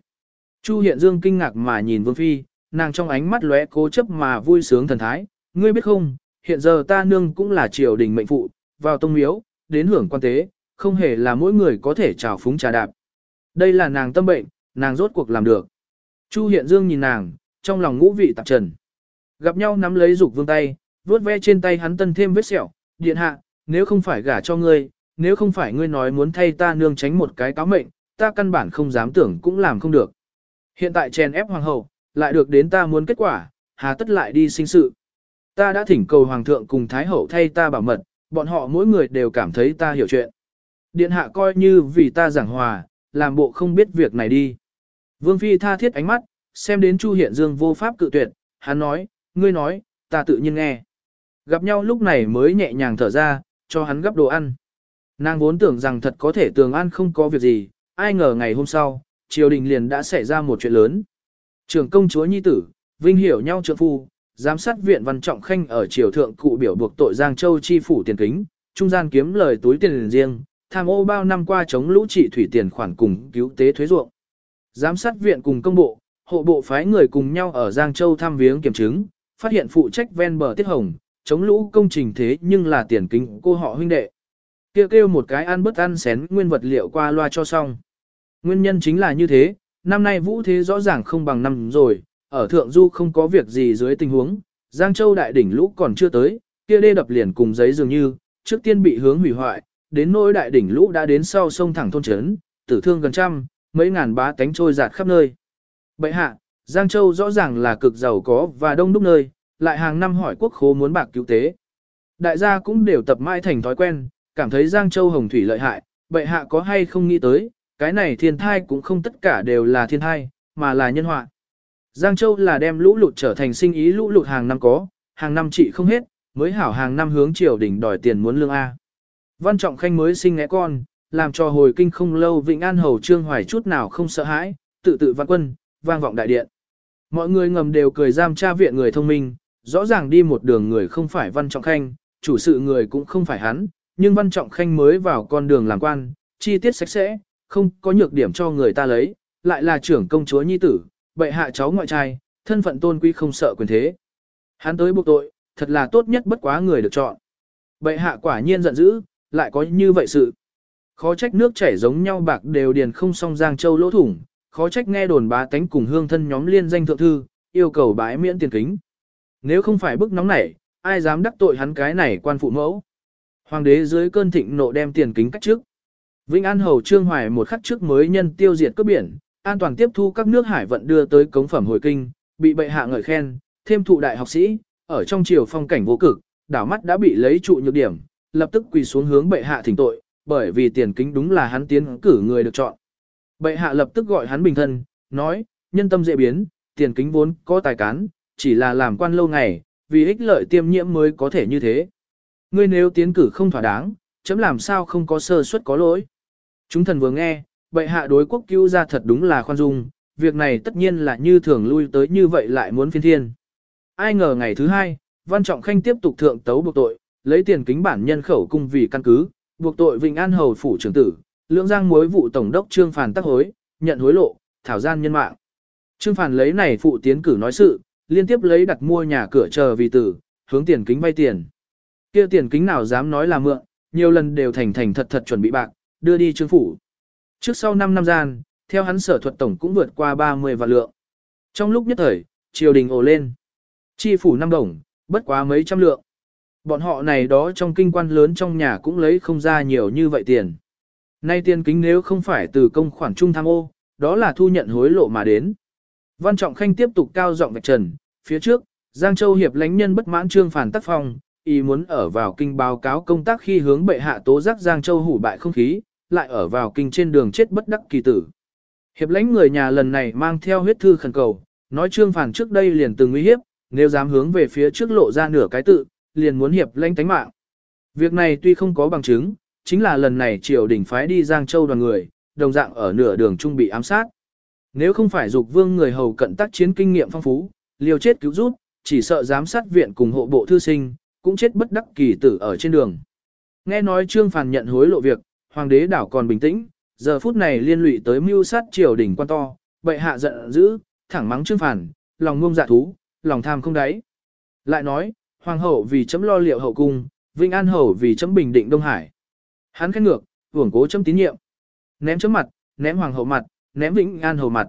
Chu Hiện Dương kinh ngạc mà nhìn Vương Phi, nàng trong ánh mắt lóe cố chấp mà vui sướng thần thái. Ngươi biết không, hiện giờ ta nương cũng là triều đình mệnh phụ, vào tông miếu, đến hưởng quan tế, không hề là mỗi người có thể trào phúng trà đạp. Đây là nàng tâm bệnh, nàng rốt cuộc làm được. Chu Hiện Dương nhìn nàng, trong lòng ngũ vị tạp trần. Gặp nhau nắm lấy dục vương tay, vuốt ve trên tay hắn tân thêm vết sẹo, điện hạ, nếu không phải gả cho ngươi, nếu không phải ngươi nói muốn thay ta nương tránh một cái cáo mệnh, ta căn bản không dám tưởng cũng làm không được. Hiện tại chèn ép hoàng hậu, lại được đến ta muốn kết quả, hà tất lại đi sinh sự. Ta đã thỉnh cầu hoàng thượng cùng thái hậu thay ta bảo mật, bọn họ mỗi người đều cảm thấy ta hiểu chuyện. Điện hạ coi như vì ta giảng hòa, làm bộ không biết việc này đi. Vương Phi tha thiết ánh mắt, xem đến Chu Hiện Dương vô pháp cự tuyệt, hắn nói, ngươi nói, ta tự nhiên nghe. Gặp nhau lúc này mới nhẹ nhàng thở ra, cho hắn gấp đồ ăn. Nàng vốn tưởng rằng thật có thể tường an không có việc gì, ai ngờ ngày hôm sau, triều đình liền đã xảy ra một chuyện lớn. Trưởng công chúa nhi tử, vinh hiểu nhau trượng phu, giám sát viện văn trọng khanh ở triều thượng cụ biểu buộc tội Giang Châu chi phủ tiền kính, trung gian kiếm lời túi tiền riêng, tham ô bao năm qua chống lũ trị thủy tiền khoản cùng cứu tế thuế ruộng. Giám sát viện cùng công bộ, hộ bộ phái người cùng nhau ở Giang Châu thăm viếng kiểm chứng, phát hiện phụ trách ven bờ tiết hồng, chống lũ công trình thế nhưng là tiền kính cô họ huynh đệ. Kêu kêu một cái ăn bất ăn xén nguyên vật liệu qua loa cho xong. Nguyên nhân chính là như thế, năm nay vũ thế rõ ràng không bằng năm rồi, ở thượng du không có việc gì dưới tình huống, Giang Châu đại đỉnh lũ còn chưa tới, kia đê đập liền cùng giấy dường như, trước tiên bị hướng hủy hoại, đến nỗi đại đỉnh lũ đã đến sau sông thẳng thôn trấn, tử thương gần trăm, mấy ngàn bá tánh trôi giạt khắp nơi. Bậy hạ, Giang Châu rõ ràng là cực giàu có và đông đúc nơi, lại hàng năm hỏi quốc khố muốn bạc cứu tế. Đại gia cũng đều tập mãi thành thói quen, cảm thấy Giang Châu hồng thủy lợi hại, bệ hạ có hay không nghĩ tới, cái này thiên thai cũng không tất cả đều là thiên thai, mà là nhân họa. Giang Châu là đem lũ lụt trở thành sinh ý lũ lụt hàng năm có, hàng năm trị không hết, mới hảo hàng năm hướng triều đỉnh đòi tiền muốn lương A. Văn Trọng Khanh mới sinh ngẽ con, làm cho hồi kinh không lâu Vịnh An Hầu Trương Hoài chút nào không sợ hãi, tự tự văn quân, vang vọng đại điện. Mọi người ngầm đều cười giam tra viện người thông minh, rõ ràng đi một đường người không phải Văn Trọng Khanh, chủ sự người cũng không phải hắn, nhưng Văn Trọng Khanh mới vào con đường làm quan, chi tiết sạch sẽ, không có nhược điểm cho người ta lấy, lại là trưởng công chúa nhi tử, bệ hạ cháu ngoại trai, thân phận tôn quý không sợ quyền thế. Hắn tới buộc tội, thật là tốt nhất bất quá người được chọn. Bệ hạ quả nhiên giận dữ, lại có như vậy sự. Khó trách nước chảy giống nhau bạc đều điền không song Giang Châu lỗ thủng, khó trách nghe đồn bá tánh cùng hương thân nhóm liên danh thượng thư, yêu cầu bãi miễn tiền kính. Nếu không phải bức nóng nảy, ai dám đắc tội hắn cái này quan phụ mẫu. Hoàng đế dưới cơn thịnh nộ đem tiền kính cách trước. Vĩnh An Hầu Trương Hoài một khắc trước mới nhân tiêu diệt cướp biển, an toàn tiếp thu các nước hải vận đưa tới cống phẩm hồi kinh, bị bệ hạ ngợi khen, thêm thụ đại học sĩ, ở trong triều phong cảnh vô cực, đảo mắt đã bị lấy trụ nhược điểm, lập tức quỳ xuống hướng bệ hạ thỉnh tội, bởi vì tiền kính đúng là hắn tiến cử người được chọn. Bệ hạ lập tức gọi hắn bình thân, nói, nhân tâm dễ biến, tiền kính vốn có tài cán, chỉ là làm quan lâu ngày, vì ích lợi tiêm nhiễm mới có thể như thế. Ngươi nếu tiến cử không thỏa đáng, chấm làm sao không có sơ suất có lỗi. Chúng thần vừa nghe, bệ hạ đối quốc cứu ra thật đúng là khoan dung, việc này tất nhiên là như thường lui tới như vậy lại muốn phiên thiên. Ai ngờ ngày thứ hai, Văn Trọng Khanh tiếp tục thượng tấu buộc tội, lấy tiền kính bản nhân khẩu cung vì căn cứ, buộc tội Vịnh An Hầu Phủ trưởng tử, lưỡng giang mối vụ tổng đốc Trương Phàn tắc hối, nhận hối lộ, thảo gian nhân mạng. Trương Phàn lấy này phụ tiến cử nói sự, liên tiếp lấy đặt mua nhà cửa chờ vì tử, hướng tiền kính vay tiền. kia tiền kính nào dám nói là mượn, nhiều lần đều thành thành thật thật chuẩn bị bạc, đưa đi trương phủ. Trước sau 5 năm gian, theo hắn sở thuật tổng cũng vượt qua 30 vạn lượng. Trong lúc nhất thời, triều đình ồ lên. Chi phủ năm đồng, bất quá mấy trăm lượng. Bọn họ này đó trong kinh quan lớn trong nhà cũng lấy không ra nhiều như vậy tiền. Nay tiền kính nếu không phải từ công khoản trung tham ô, đó là thu nhận hối lộ mà đến. Văn Trọng Khanh tiếp tục cao giọng vạch trần, phía trước, Giang Châu hiệp lãnh nhân bất mãn trương phản tác phong, ý muốn ở vào kinh báo cáo công tác khi hướng bệ hạ tố giác Giang Châu hủ bại không khí, lại ở vào kinh trên đường chết bất đắc kỳ tử. Hiệp lãnh người nhà lần này mang theo huyết thư khẩn cầu, nói trương phản trước đây liền từng uy hiếp, nếu dám hướng về phía trước lộ ra nửa cái tự, liền muốn hiệp lãnh tánh mạng. Việc này tuy không có bằng chứng, chính là lần này triều đình phái đi Giang Châu đoàn người, đồng dạng ở nửa đường trung bị ám sát. Nếu không phải dục vương người hầu cận tác chiến kinh nghiệm phong phú, liều chết cứu rút, chỉ sợ giám sát viện cùng hộ bộ thư sinh, cũng chết bất đắc kỳ tử ở trên đường. Nghe nói Trương Phàn nhận hối lộ việc, hoàng đế đảo còn bình tĩnh, giờ phút này liên lụy tới mưu sát triều đình quan to, bệ hạ giận dữ, thẳng mắng Trương Phàn, lòng ngông dạ thú, lòng tham không đáy. Lại nói, hoàng hậu vì chấm lo liệu hậu cung, Vinh An hậu vì chấm bình định Đông Hải. Hắn khen ngược, hưởng cố chấm tín nhiệm. Ném chấm mặt, ném hoàng hậu mặt, ném Vĩnh An hầu mặt.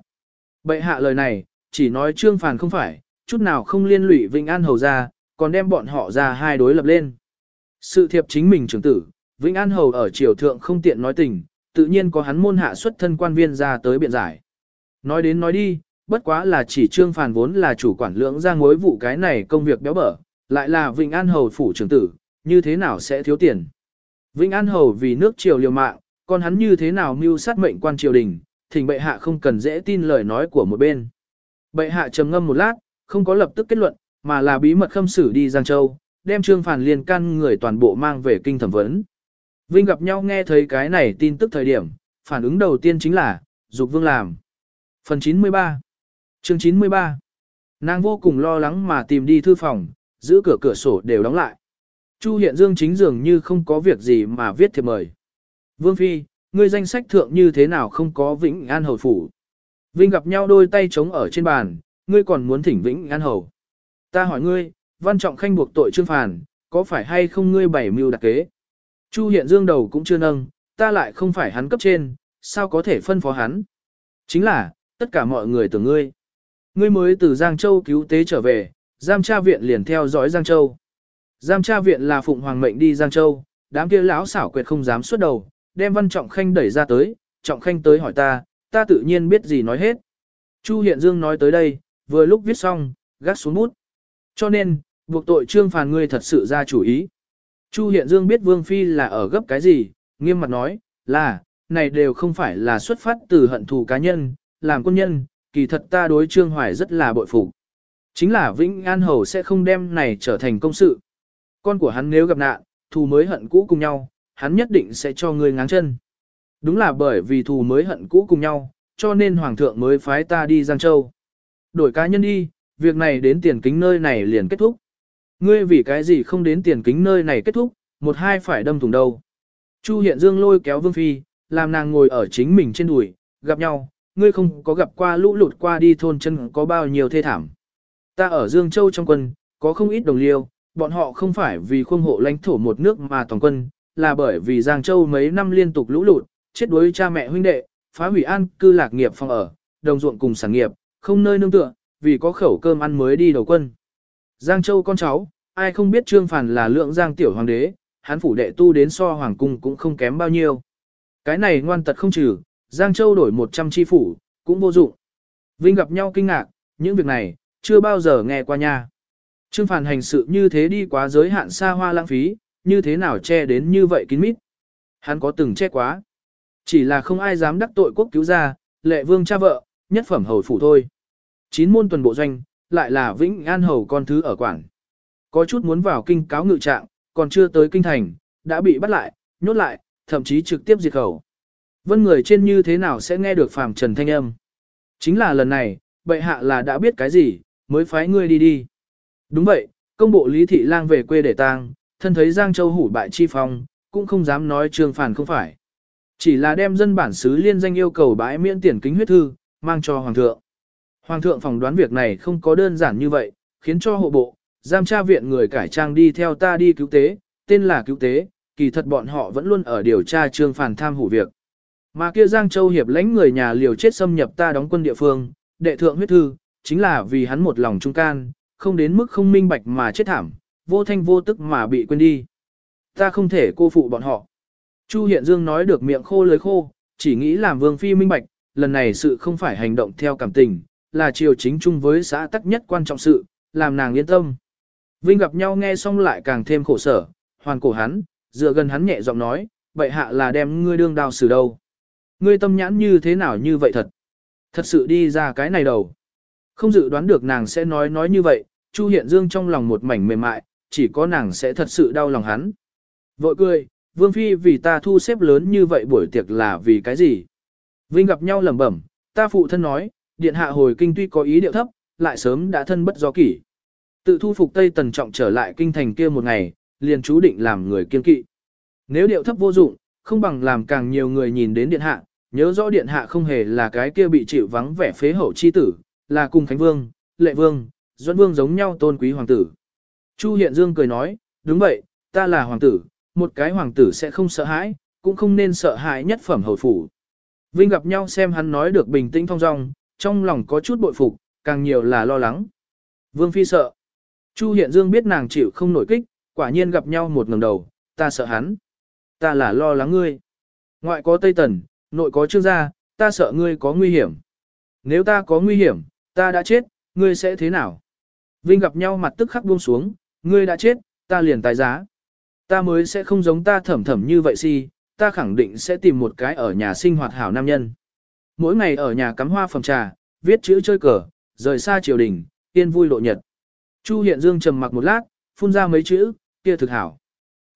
Bệ hạ lời này, chỉ nói Trương Phàn không phải, chút nào không liên lụy Vĩnh An hầu ra, còn đem bọn họ ra hai đối lập lên. Sự thiệp chính mình trưởng tử, Vĩnh An hầu ở triều thượng không tiện nói tình, tự nhiên có hắn môn hạ xuất thân quan viên ra tới biện giải. Nói đến nói đi, bất quá là chỉ trương phàn vốn là chủ quản lưỡng ra mối vụ cái này công việc béo bở, lại là vĩnh An Hầu phủ trưởng tử, như thế nào sẽ thiếu tiền. Vĩnh An Hầu vì nước triều liều mạng, còn hắn như thế nào mưu sát mệnh quan triều đình, thỉnh bệ hạ không cần dễ tin lời nói của một bên. Bệ hạ trầm ngâm một lát, không có lập tức kết luận, mà là bí mật khâm xử đi Giang Châu, đem trương phản liên can người toàn bộ mang về kinh thẩm vấn. Vinh gặp nhau nghe thấy cái này tin tức thời điểm, phản ứng đầu tiên chính là, dục vương làm. Phần 93 chương 93 Nàng vô cùng lo lắng mà tìm đi thư phòng, giữ cửa cửa sổ đều đóng lại. Chu Hiện Dương chính dường như không có việc gì mà viết thiệp mời. Vương Phi, ngươi danh sách thượng như thế nào không có Vĩnh An Hầu Phủ. Vinh gặp nhau đôi tay trống ở trên bàn, ngươi còn muốn thỉnh Vĩnh An Hầu. Ta hỏi ngươi, văn trọng khanh buộc tội trương phản, có phải hay không ngươi bảy mưu đặc kế? Chu Hiện Dương đầu cũng chưa nâng, ta lại không phải hắn cấp trên, sao có thể phân phó hắn? Chính là, tất cả mọi người tưởng ngươi. Ngươi mới từ Giang Châu cứu tế trở về, giam tra viện liền theo dõi Giang Châu. Giam tra viện là phụng hoàng mệnh đi Giang Châu, đám kia lão xảo quyệt không dám xuất đầu, đem văn trọng khanh đẩy ra tới, trọng khanh tới hỏi ta, ta tự nhiên biết gì nói hết. Chu Hiện Dương nói tới đây, vừa lúc viết xong, gác xuống bút. Cho nên, buộc tội trương phàn ngươi thật sự ra chủ ý. Chu Hiện Dương biết Vương Phi là ở gấp cái gì, nghiêm mặt nói, là, này đều không phải là xuất phát từ hận thù cá nhân, làm quân nhân, kỳ thật ta đối Trương Hoài rất là bội phục. Chính là Vĩnh An Hầu sẽ không đem này trở thành công sự. Con của hắn nếu gặp nạn, thù mới hận cũ cùng nhau, hắn nhất định sẽ cho ngươi ngáng chân. Đúng là bởi vì thù mới hận cũ cùng nhau, cho nên Hoàng thượng mới phái ta đi Giang Châu. Đổi cá nhân đi, việc này đến tiền kính nơi này liền kết thúc. Ngươi vì cái gì không đến tiền kính nơi này kết thúc, một hai phải đâm thủng đầu. Chu Hiện Dương lôi kéo Vương Phi, làm nàng ngồi ở chính mình trên đùi, gặp nhau, ngươi không có gặp qua lũ lụt qua đi thôn chân có bao nhiêu thê thảm. Ta ở Dương Châu trong quân, có không ít đồng liêu, bọn họ không phải vì khuông hộ lãnh thổ một nước mà toàn quân, là bởi vì Giang Châu mấy năm liên tục lũ lụt, chết đuối cha mẹ huynh đệ, phá hủy an cư lạc nghiệp phòng ở, đồng ruộng cùng sản nghiệp, không nơi nương tựa, vì có khẩu cơm ăn mới đi đầu quân. Giang Châu con cháu, ai không biết Trương phản là lượng Giang tiểu hoàng đế, hắn phủ đệ tu đến so hoàng cung cũng không kém bao nhiêu. Cái này ngoan tật không trừ, Giang Châu đổi 100 chi phủ, cũng vô dụng. Vinh gặp nhau kinh ngạc, những việc này, chưa bao giờ nghe qua nha. Trương Phàn hành sự như thế đi quá giới hạn xa hoa lãng phí, như thế nào che đến như vậy kín mít. Hắn có từng che quá. Chỉ là không ai dám đắc tội quốc cứu gia, lệ vương cha vợ, nhất phẩm hầu phủ thôi. Chín môn tuần bộ doanh, lại là Vĩnh An hầu con thứ ở quảng. Có chút muốn vào kinh cáo ngự trạng, còn chưa tới kinh thành, đã bị bắt lại, nhốt lại, thậm chí trực tiếp diệt khẩu. Vân người trên như thế nào sẽ nghe được phàm trần thanh âm. Chính là lần này, bệ hạ là đã biết cái gì, mới phái ngươi đi đi. Đúng vậy, công bộ Lý Thị Lang về quê để tang, thân thấy Giang Châu hủ bại chi phong, cũng không dám nói trương phản không phải. Chỉ là đem dân bản xứ liên danh yêu cầu bãi miễn tiền kính huyết thư, mang cho Hoàng thượng. Hoàng thượng phỏng đoán việc này không có đơn giản như vậy, khiến cho hộ bộ, giam tra viện người cải trang đi theo ta đi cứu tế, tên là cứu tế, kỳ thật bọn họ vẫn luôn ở điều tra trương phản tham hủ việc. Mà kia Giang Châu hiệp lãnh người nhà liều chết xâm nhập ta đóng quân địa phương, đệ thượng huyết thư, chính là vì hắn một lòng trung can, không đến mức không minh bạch mà chết thảm, vô thanh vô tức mà bị quên đi. Ta không thể cô phụ bọn họ. Chu Hiện Dương nói được miệng khô lưới khô, chỉ nghĩ làm vương phi minh bạch, lần này sự không phải hành động theo cảm tình, là chiều chính chung với xã tắc nhất quan trọng sự, làm nàng yên tâm. Vinh gặp nhau nghe xong lại càng thêm khổ sở, hoàn cổ hắn, dựa gần hắn nhẹ giọng nói, vậy hạ là đem ngươi đương đào xử đâu. Ngươi tâm nhãn như thế nào như vậy thật? Thật sự đi ra cái này đầu. Không dự đoán được nàng sẽ nói nói như vậy, Chu Hiện Dương trong lòng một mảnh mềm mại, chỉ có nàng sẽ thật sự đau lòng hắn. Vội cười, Vương Phi vì ta thu xếp lớn như vậy buổi tiệc là vì cái gì? Vinh gặp nhau lẩm bẩm, ta phụ thân nói, điện hạ hồi kinh tuy có ý điệu thấp, lại sớm đã thân bất do kỷ. Tự thu phục Tây Tần Trọng trở lại kinh thành kia một ngày, liền chú định làm người kiên kỵ. Nếu điệu thấp vô dụng, không bằng làm càng nhiều người nhìn đến điện hạ, nhớ rõ điện hạ không hề là cái kia bị chịu vắng vẻ phế hậu chi tử, là cùng Khánh Vương, Lệ Vương, Duẫn Vương giống nhau tôn quý hoàng tử. Chu Hiện Dương cười nói, đúng vậy, ta là hoàng tử, một cái hoàng tử sẽ không sợ hãi, cũng không nên sợ hãi nhất phẩm hầu phủ. Vinh gặp nhau xem hắn nói được bình tĩnh thong dong, trong lòng có chút bội phục, càng nhiều là lo lắng. Vương Phi sợ. Chu Hiện Dương biết nàng chịu không nổi kích, quả nhiên gặp nhau một ngẩng đầu, ta sợ hắn. Ta là lo lắng ngươi. Ngoại có Tây Tần, nội có Trương gia, ta sợ ngươi có nguy hiểm. Nếu ta có nguy hiểm, ta đã chết, ngươi sẽ thế nào? Vinh gặp nhau mặt tức khắc buông xuống, ngươi đã chết, ta liền tái giá. Ta mới sẽ không giống ta thẩm thẩm như vậy si, ta khẳng định sẽ tìm một cái ở nhà sinh hoạt hảo nam nhân. Mỗi ngày ở nhà cắm hoa phòng trà, viết chữ chơi cờ, rời xa triều đình, yên vui lộ nhật. Chu Hiện Dương trầm mặc một lát, phun ra mấy chữ, kia thực hảo.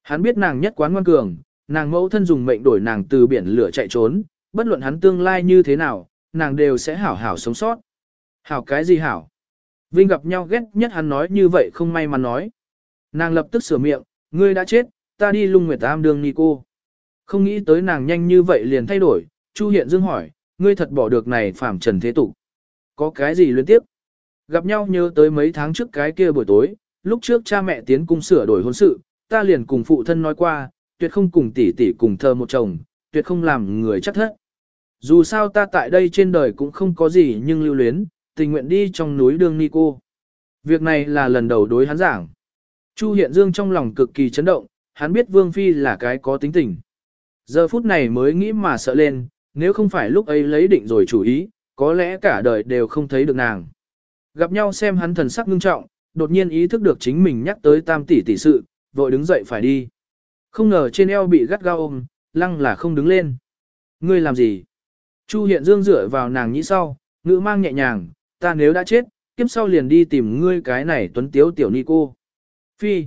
Hắn biết nàng nhất quán ngoan cường, nàng mẫu thân dùng mệnh đổi nàng từ biển lửa chạy trốn, bất luận hắn tương lai như thế nào, nàng đều sẽ hảo hảo sống sót. Hảo cái gì hảo? Vinh gặp nhau ghét nhất hắn nói như vậy không may mà nói. Nàng lập tức sửa miệng, ngươi đã chết, ta đi lung nguyệt tam đường ni cô. Không nghĩ tới nàng nhanh như vậy liền thay đổi, Chu Hiện Dương hỏi, ngươi thật bỏ được này phạm trần thế tục. Có cái gì liên tiếp? Gặp nhau nhớ tới mấy tháng trước cái kia buổi tối, lúc trước cha mẹ tiến cung sửa đổi hôn sự, ta liền cùng phụ thân nói qua, tuyệt không cùng tỷ tỷ cùng thơ một chồng, tuyệt không làm người chắc thất. Dù sao ta tại đây trên đời cũng không có gì nhưng lưu luyến, tình nguyện đi trong núi đương ni cô. Việc này là lần đầu đối hắn giảng. Chu Hiện Dương trong lòng cực kỳ chấn động, hắn biết Vương Phi là cái có tính tình. Giờ phút này mới nghĩ mà sợ lên, nếu không phải lúc ấy lấy định rồi chủ ý, có lẽ cả đời đều không thấy được nàng. Gặp nhau xem hắn thần sắc ngưng trọng, đột nhiên ý thức được chính mình nhắc tới tam tỷ tỷ sự, vội đứng dậy phải đi. Không ngờ trên eo bị gắt gao ôm, lăng là không đứng lên. Ngươi làm gì? Chu Hiện Dương dựa vào nàng nhĩ sau, ngữ mang nhẹ nhàng, ta nếu đã chết, kiếp sau liền đi tìm ngươi cái này tuấn tiếu tiểu ni cô. Phi.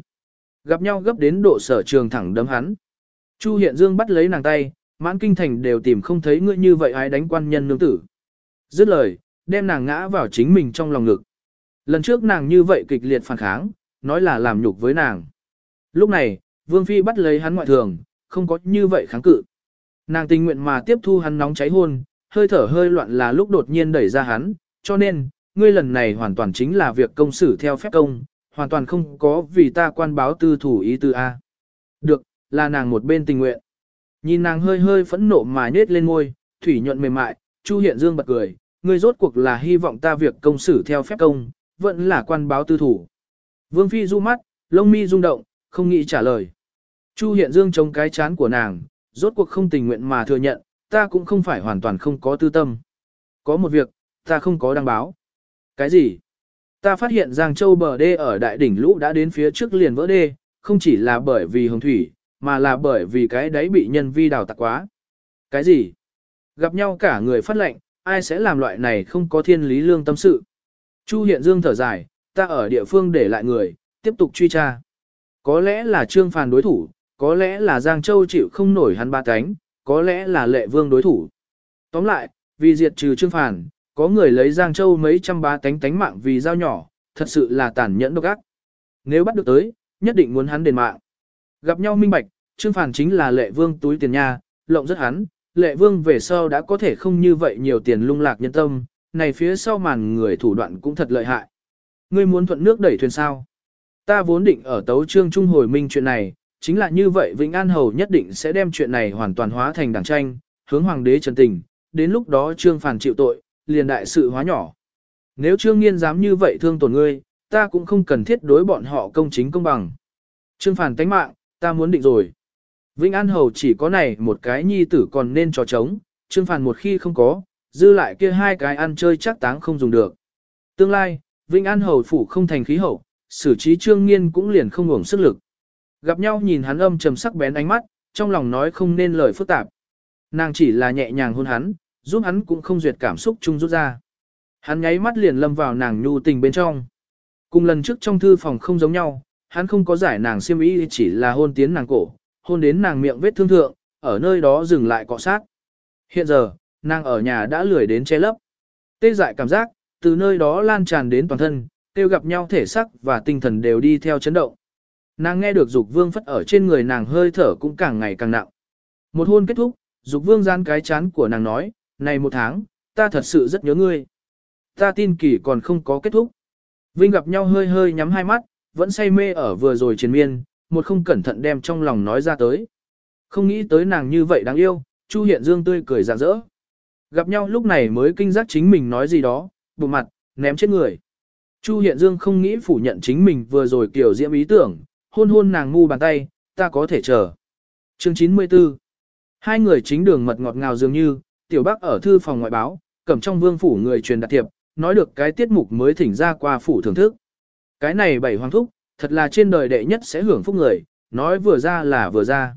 Gặp nhau gấp đến độ sở trường thẳng đấm hắn. Chu Hiện Dương bắt lấy nàng tay, mãn kinh thành đều tìm không thấy ngươi như vậy ai đánh quan nhân nương tử. Dứt lời, đem nàng ngã vào chính mình trong lòng ngực. Lần trước nàng như vậy kịch liệt phản kháng, nói là làm nhục với nàng. Lúc này, Vương Phi bắt lấy hắn ngoại thường, không có như vậy kháng cự. Nàng tình nguyện mà tiếp thu hắn nóng cháy hôn, hơi thở hơi loạn là lúc đột nhiên đẩy ra hắn, cho nên, ngươi lần này hoàn toàn chính là việc công xử theo phép công, hoàn toàn không có vì ta quan báo tư thủ ý tư A. Được, là nàng một bên tình nguyện. Nhìn nàng hơi hơi phẫn nộ mà nết lên môi, thủy nhuận mềm mại, Chu Hiện Dương bật cười, ngươi rốt cuộc là hy vọng ta việc công xử theo phép công, vẫn là quan báo tư thủ. Vương Phi du mắt, lông mi rung động, không nghĩ trả lời. Chu Hiện Dương chống cái chán của nàng, rốt cuộc không tình nguyện mà thừa nhận, ta cũng không phải hoàn toàn không có tư tâm. Có một việc, ta không có đăng báo. Cái gì? Ta phát hiện Giang Châu bờ đê ở đại đỉnh lũ đã đến phía trước liền vỡ đê, không chỉ là bởi vì hồng thủy, mà là bởi vì cái đấy bị nhân vi đào tạc quá. Cái gì? Gặp nhau cả người phát lệnh, ai sẽ làm loại này không có thiên lý lương tâm sự. Chu Hiện Dương thở dài, ta ở địa phương để lại người, tiếp tục truy tra. Có lẽ là Trương Phàn đối thủ, có lẽ là Giang Châu chịu không nổi hắn ba cánh, có lẽ là Lệ Vương đối thủ. Tóm lại, vì diệt trừ Trương Phàn, có người lấy Giang Châu mấy trăm bá tánh tánh mạng vì dao nhỏ, thật sự là tàn nhẫn độc ác. Nếu bắt được tới, nhất định muốn hắn đền mạng. Gặp nhau minh bạch, Trương Phàn chính là Lệ Vương túi tiền nha, lộng rất hắn, Lệ Vương về sau đã có thể không như vậy nhiều tiền lung lạc nhân tâm, này phía sau màn người thủ đoạn cũng thật lợi hại. Ngươi muốn thuận nước đẩy thuyền sao? Ta vốn định ở tấu trương trung hồi minh chuyện này, chính là như vậy Vĩnh An Hầu nhất định sẽ đem chuyện này hoàn toàn hóa thành đảng tranh, hướng hoàng đế trần tình, đến lúc đó trương phản chịu tội, liền đại sự hóa nhỏ. Nếu trương nghiên dám như vậy thương tổn ngươi, ta cũng không cần thiết đối bọn họ công chính công bằng. Trương phản tánh mạng, ta muốn định rồi. Vĩnh An Hầu chỉ có này một cái nhi tử còn nên trò trống, trương phản một khi không có, dư lại kia hai cái ăn chơi chắc táng không dùng được. Tương lai, Vĩnh An Hầu phủ không thành khí hậu, xử trí trương nghiên cũng liền không ngủng sức lực. Gặp nhau nhìn hắn âm trầm sắc bén ánh mắt, trong lòng nói không nên lời phức tạp. Nàng chỉ là nhẹ nhàng hôn hắn, giúp hắn cũng không duyệt cảm xúc chung rút ra. Hắn nháy mắt liền lâm vào nàng nhu tình bên trong. Cùng lần trước trong thư phòng không giống nhau, hắn không có giải nàng siêm ý chỉ là hôn tiến nàng cổ, hôn đến nàng miệng vết thương thượng, ở nơi đó dừng lại cọ sát. Hiện giờ, nàng ở nhà đã lười đến che lấp. Tê dại cảm giác, từ nơi đó lan tràn đến toàn thân, tiêu gặp nhau thể sắc và tinh thần đều đi theo chấn động. Nàng nghe được Dục Vương phất ở trên người nàng hơi thở cũng càng ngày càng nặng. Một hôn kết thúc, Dục Vương gian cái chán của nàng nói, này một tháng, ta thật sự rất nhớ ngươi. Ta tin kỳ còn không có kết thúc. Vinh gặp nhau hơi hơi nhắm hai mắt, vẫn say mê ở vừa rồi triền miên, một không cẩn thận đem trong lòng nói ra tới. Không nghĩ tới nàng như vậy đáng yêu, Chu Hiện Dương tươi cười rạng rỡ. Gặp nhau lúc này mới kinh giác chính mình nói gì đó, bụng mặt, ném chết người. Chu Hiện Dương không nghĩ phủ nhận chính mình vừa rồi kiểu diễm ý tưởng, hôn hôn nàng ngu bàn tay, ta có thể chờ. Chương 94 Hai người chính đường mật ngọt ngào dường như, tiểu bác ở thư phòng ngoại báo, cầm trong vương phủ người truyền đạt thiệp, nói được cái tiết mục mới thỉnh ra qua phủ thưởng thức. Cái này bảy hoàng thúc, thật là trên đời đệ nhất sẽ hưởng phúc người, nói vừa ra là vừa ra.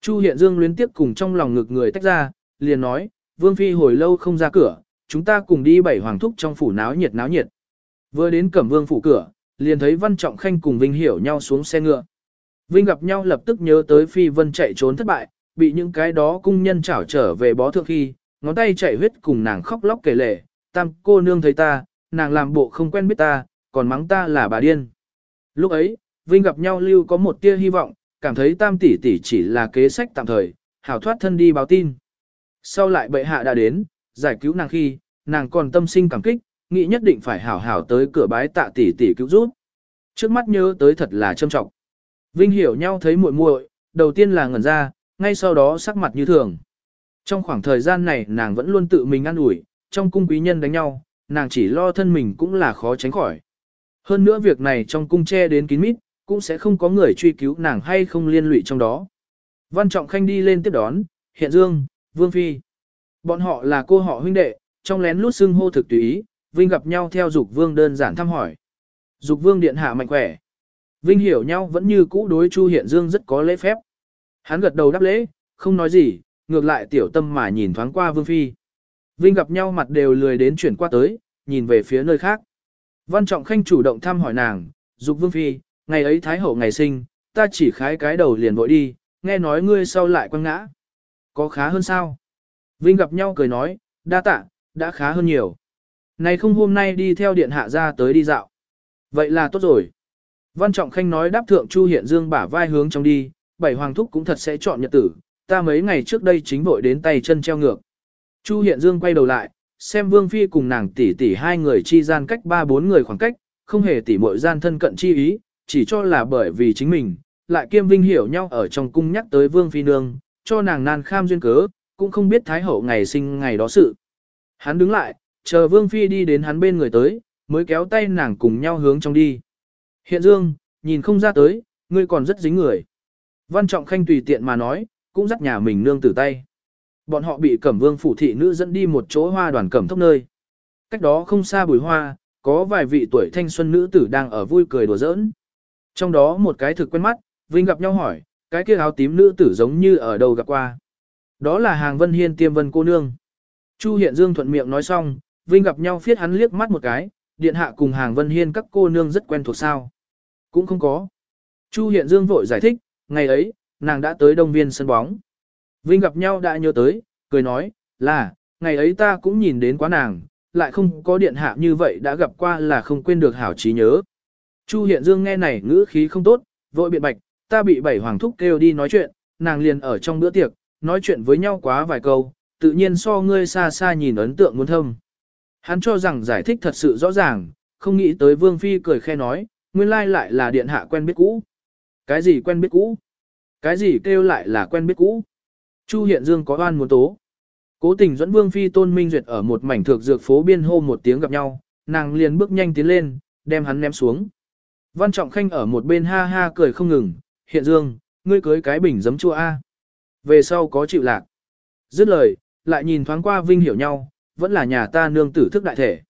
Chu Hiện Dương luyến tiếp cùng trong lòng ngực người tách ra, liền nói, Vương Phi hồi lâu không ra cửa, chúng ta cùng đi bảy hoàng thúc trong phủ náo nhiệt náo nhiệt. Vừa đến cẩm vương phủ cửa, liền thấy Văn Trọng Khanh cùng Vinh hiểu nhau xuống xe ngựa. Vinh gặp nhau lập tức nhớ tới Phi Vân chạy trốn thất bại, bị những cái đó cung nhân chảo trở về bó thượng khi, ngón tay chảy huyết cùng nàng khóc lóc kể lể, tam cô nương thấy ta, nàng làm bộ không quen biết ta, còn mắng ta là bà điên. Lúc ấy, Vinh gặp nhau lưu có một tia hy vọng, cảm thấy tam tỷ tỷ chỉ là kế sách tạm thời, hảo thoát thân đi báo tin. Sau lại bệ hạ đã đến, giải cứu nàng khi, nàng còn tâm sinh cảm kích, nghĩ nhất định phải hảo hảo tới cửa bái tạ tỷ tỷ cứu giúp. Trước mắt nhớ tới thật là trâm trọng. Vinh hiểu nhau thấy muội muội, đầu tiên là ngẩn ra, ngay sau đó sắc mặt như thường. Trong khoảng thời gian này nàng vẫn luôn tự mình ăn ủi, trong cung quý nhân đánh nhau, nàng chỉ lo thân mình cũng là khó tránh khỏi. Hơn nữa việc này trong cung che đến kín mít, cũng sẽ không có người truy cứu nàng hay không liên lụy trong đó. Văn Trọng Khanh đi lên tiếp đón, Hiện Dương, Vương Phi. Bọn họ là cô họ huynh đệ, trong lén lút xưng hô thực tùy ý, Vinh gặp nhau theo Dục Vương đơn giản thăm hỏi. Dục Vương điện hạ mạnh khỏe. Vinh hiểu nhau vẫn như cũ đối Chu Hiện Dương rất có lễ phép. Hắn gật đầu đáp lễ, không nói gì, ngược lại tiểu tâm mà nhìn thoáng qua Vương Phi. Vinh gặp nhau mặt đều lười đến chuyển qua tới, nhìn về phía nơi khác. Văn Trọng Khanh chủ động thăm hỏi nàng, dục Vương Phi, ngày ấy Thái Hậu ngày sinh, ta chỉ khái cái đầu liền vội đi, nghe nói ngươi sau lại quăng ngã. Có khá hơn sao? Vinh gặp nhau cười nói, đa tạ, đã khá hơn nhiều. Này không hôm nay đi theo điện hạ ra tới đi dạo. Vậy là tốt rồi. Văn Trọng Khanh nói đáp thượng Chu Hiện Dương bả vai hướng trong đi, bảy hoàng thúc cũng thật sẽ chọn nhật tử, ta mấy ngày trước đây chính vội đến tay chân treo ngược. Chu Hiện Dương quay đầu lại, xem Vương Phi cùng nàng tỷ tỷ hai người chi gian cách ba bốn người khoảng cách, không hề tỷ muội gian thân cận chi ý, chỉ cho là bởi vì chính mình, lại kiêm vinh hiểu nhau ở trong cung nhắc tới Vương Phi nương, cho nàng nan kham duyên cớ, cũng không biết Thái Hậu ngày sinh ngày đó sự. Hắn đứng lại, chờ Vương Phi đi đến hắn bên người tới, mới kéo tay nàng cùng nhau hướng trong đi. Hiện Dương, nhìn không ra tới, ngươi còn rất dính người. Văn Trọng Khanh tùy tiện mà nói, cũng dắt nhà mình nương tử tay. Bọn họ bị Cẩm Vương phủ thị nữ dẫn đi một chỗ hoa đoàn cẩm thốc nơi. Cách đó không xa bùi hoa, có vài vị tuổi thanh xuân nữ tử đang ở vui cười đùa giỡn. Trong đó một cái thực quen mắt, Vinh gặp nhau hỏi, cái kia áo tím nữ tử giống như ở đâu gặp qua. Đó là hàng vân hiên tiêm vân cô nương. Chu Hiện Dương thuận miệng nói xong, Vinh gặp nhau phiết hắn liếc mắt một cái, điện hạ cùng hàng vân hiên các cô nương rất quen thuộc sao. Cũng không có. Chu Hiện Dương vội giải thích, ngày ấy, nàng đã tới đông viên sân bóng. Vinh gặp nhau đã nhớ tới, cười nói, là, ngày ấy ta cũng nhìn đến quá nàng, lại không có điện hạ như vậy đã gặp qua là không quên được hảo trí nhớ. Chu Hiện Dương nghe này ngữ khí không tốt, vội biện bạch, ta bị bảy hoàng thúc kêu đi nói chuyện, nàng liền ở trong bữa tiệc, nói chuyện với nhau quá vài câu, tự nhiên so ngươi xa xa nhìn ấn tượng muốn thâm. Hắn cho rằng giải thích thật sự rõ ràng, không nghĩ tới Vương Phi cười khe nói, nguyên lai lại là điện hạ quen biết cũ. Cái gì quen biết cũ? Cái gì kêu lại là quen biết cũ? Chu Hiện Dương có oan muốn tố. Cố tình dẫn Vương Phi Tôn Minh Duyệt ở một mảnh thược dược phố biên hô một tiếng gặp nhau, nàng liền bước nhanh tiến lên, đem hắn ném xuống. Văn Trọng Khanh ở một bên ha ha cười không ngừng, Hiện Dương, ngươi cưới cái bình giấm chua A. Về sau có chịu lạc. Dứt lời, lại nhìn thoáng qua Vinh hiểu nhau, vẫn là nhà ta nương tử thức đại thể.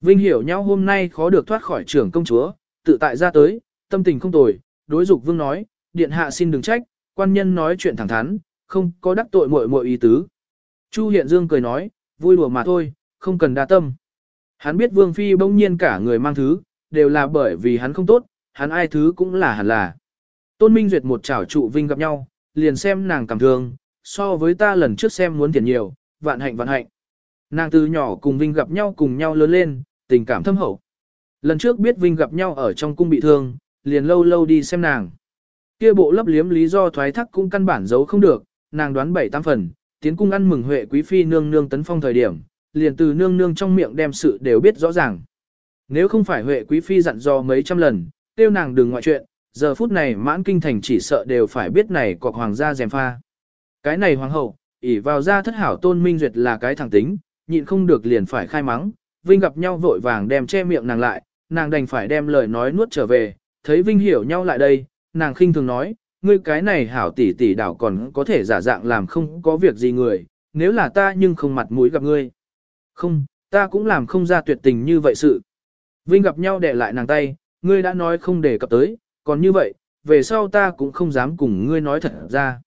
Vinh hiểu nhau hôm nay khó được thoát khỏi trưởng công chúa, tự tại ra tới, tâm tình không tồi, đối dục vương nói, điện hạ xin đừng trách, quan nhân nói chuyện thẳng thắn, không có đắc tội muội muội ý tứ. Chu Hiện Dương cười nói, vui đùa mà thôi, không cần đa tâm. Hắn biết Vương Phi bỗng nhiên cả người mang thứ, đều là bởi vì hắn không tốt, hắn ai thứ cũng là hẳn là. Tôn Minh Duyệt một chảo trụ Vinh gặp nhau, liền xem nàng cảm thương, so với ta lần trước xem muốn tiền nhiều, vạn hạnh vạn hạnh. Nàng từ nhỏ cùng Vinh gặp nhau cùng nhau lớn lên, tình cảm thâm hậu. Lần trước biết Vinh gặp nhau ở trong cung bị thương, liền lâu lâu đi xem nàng. Kia bộ lấp liếm lý do thoái thác cũng căn bản giấu không được, nàng đoán bảy tam phần, tiến cung ăn mừng Huệ quý phi nương nương tấn phong thời điểm, liền từ nương nương trong miệng đem sự đều biết rõ ràng. Nếu không phải Huệ quý phi dặn dò mấy trăm lần, tiêu nàng đừng ngoại chuyện, giờ phút này mãn kinh thành chỉ sợ đều phải biết này cọc hoàng gia dèm pha. Cái này hoàng hậu, ỷ vào ra thất hảo tôn minh duyệt là cái thẳng tính, nhịn không được liền phải khai mắng, Vinh gặp nhau vội vàng đem che miệng nàng lại, nàng đành phải đem lời nói nuốt trở về, thấy Vinh hiểu nhau lại đây, nàng khinh thường nói, ngươi cái này hảo tỷ tỷ đảo còn có thể giả dạng làm không có việc gì người, nếu là ta nhưng không mặt mũi gặp ngươi. Không, ta cũng làm không ra tuyệt tình như vậy sự. Vinh gặp nhau để lại nàng tay, ngươi đã nói không để cập tới, còn như vậy, về sau ta cũng không dám cùng ngươi nói thật ra.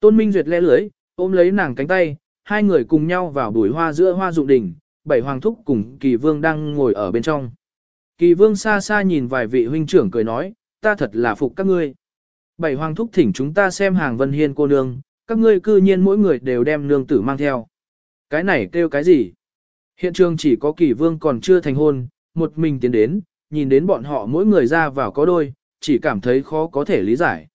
Tôn Minh Duyệt lẽ lưới, ôm lấy nàng cánh tay, hai người cùng nhau vào bùi hoa giữa hoa dụng đỉnh, bảy hoàng thúc cùng kỳ vương đang ngồi ở bên trong. Kỳ vương xa xa nhìn vài vị huynh trưởng cười nói, ta thật là phục các ngươi. Bảy hoàng thúc thỉnh chúng ta xem hàng vân hiên cô nương, các ngươi cư nhiên mỗi người đều đem nương tử mang theo. Cái này kêu cái gì? Hiện trường chỉ có kỳ vương còn chưa thành hôn, một mình tiến đến, nhìn đến bọn họ mỗi người ra vào có đôi, chỉ cảm thấy khó có thể lý giải.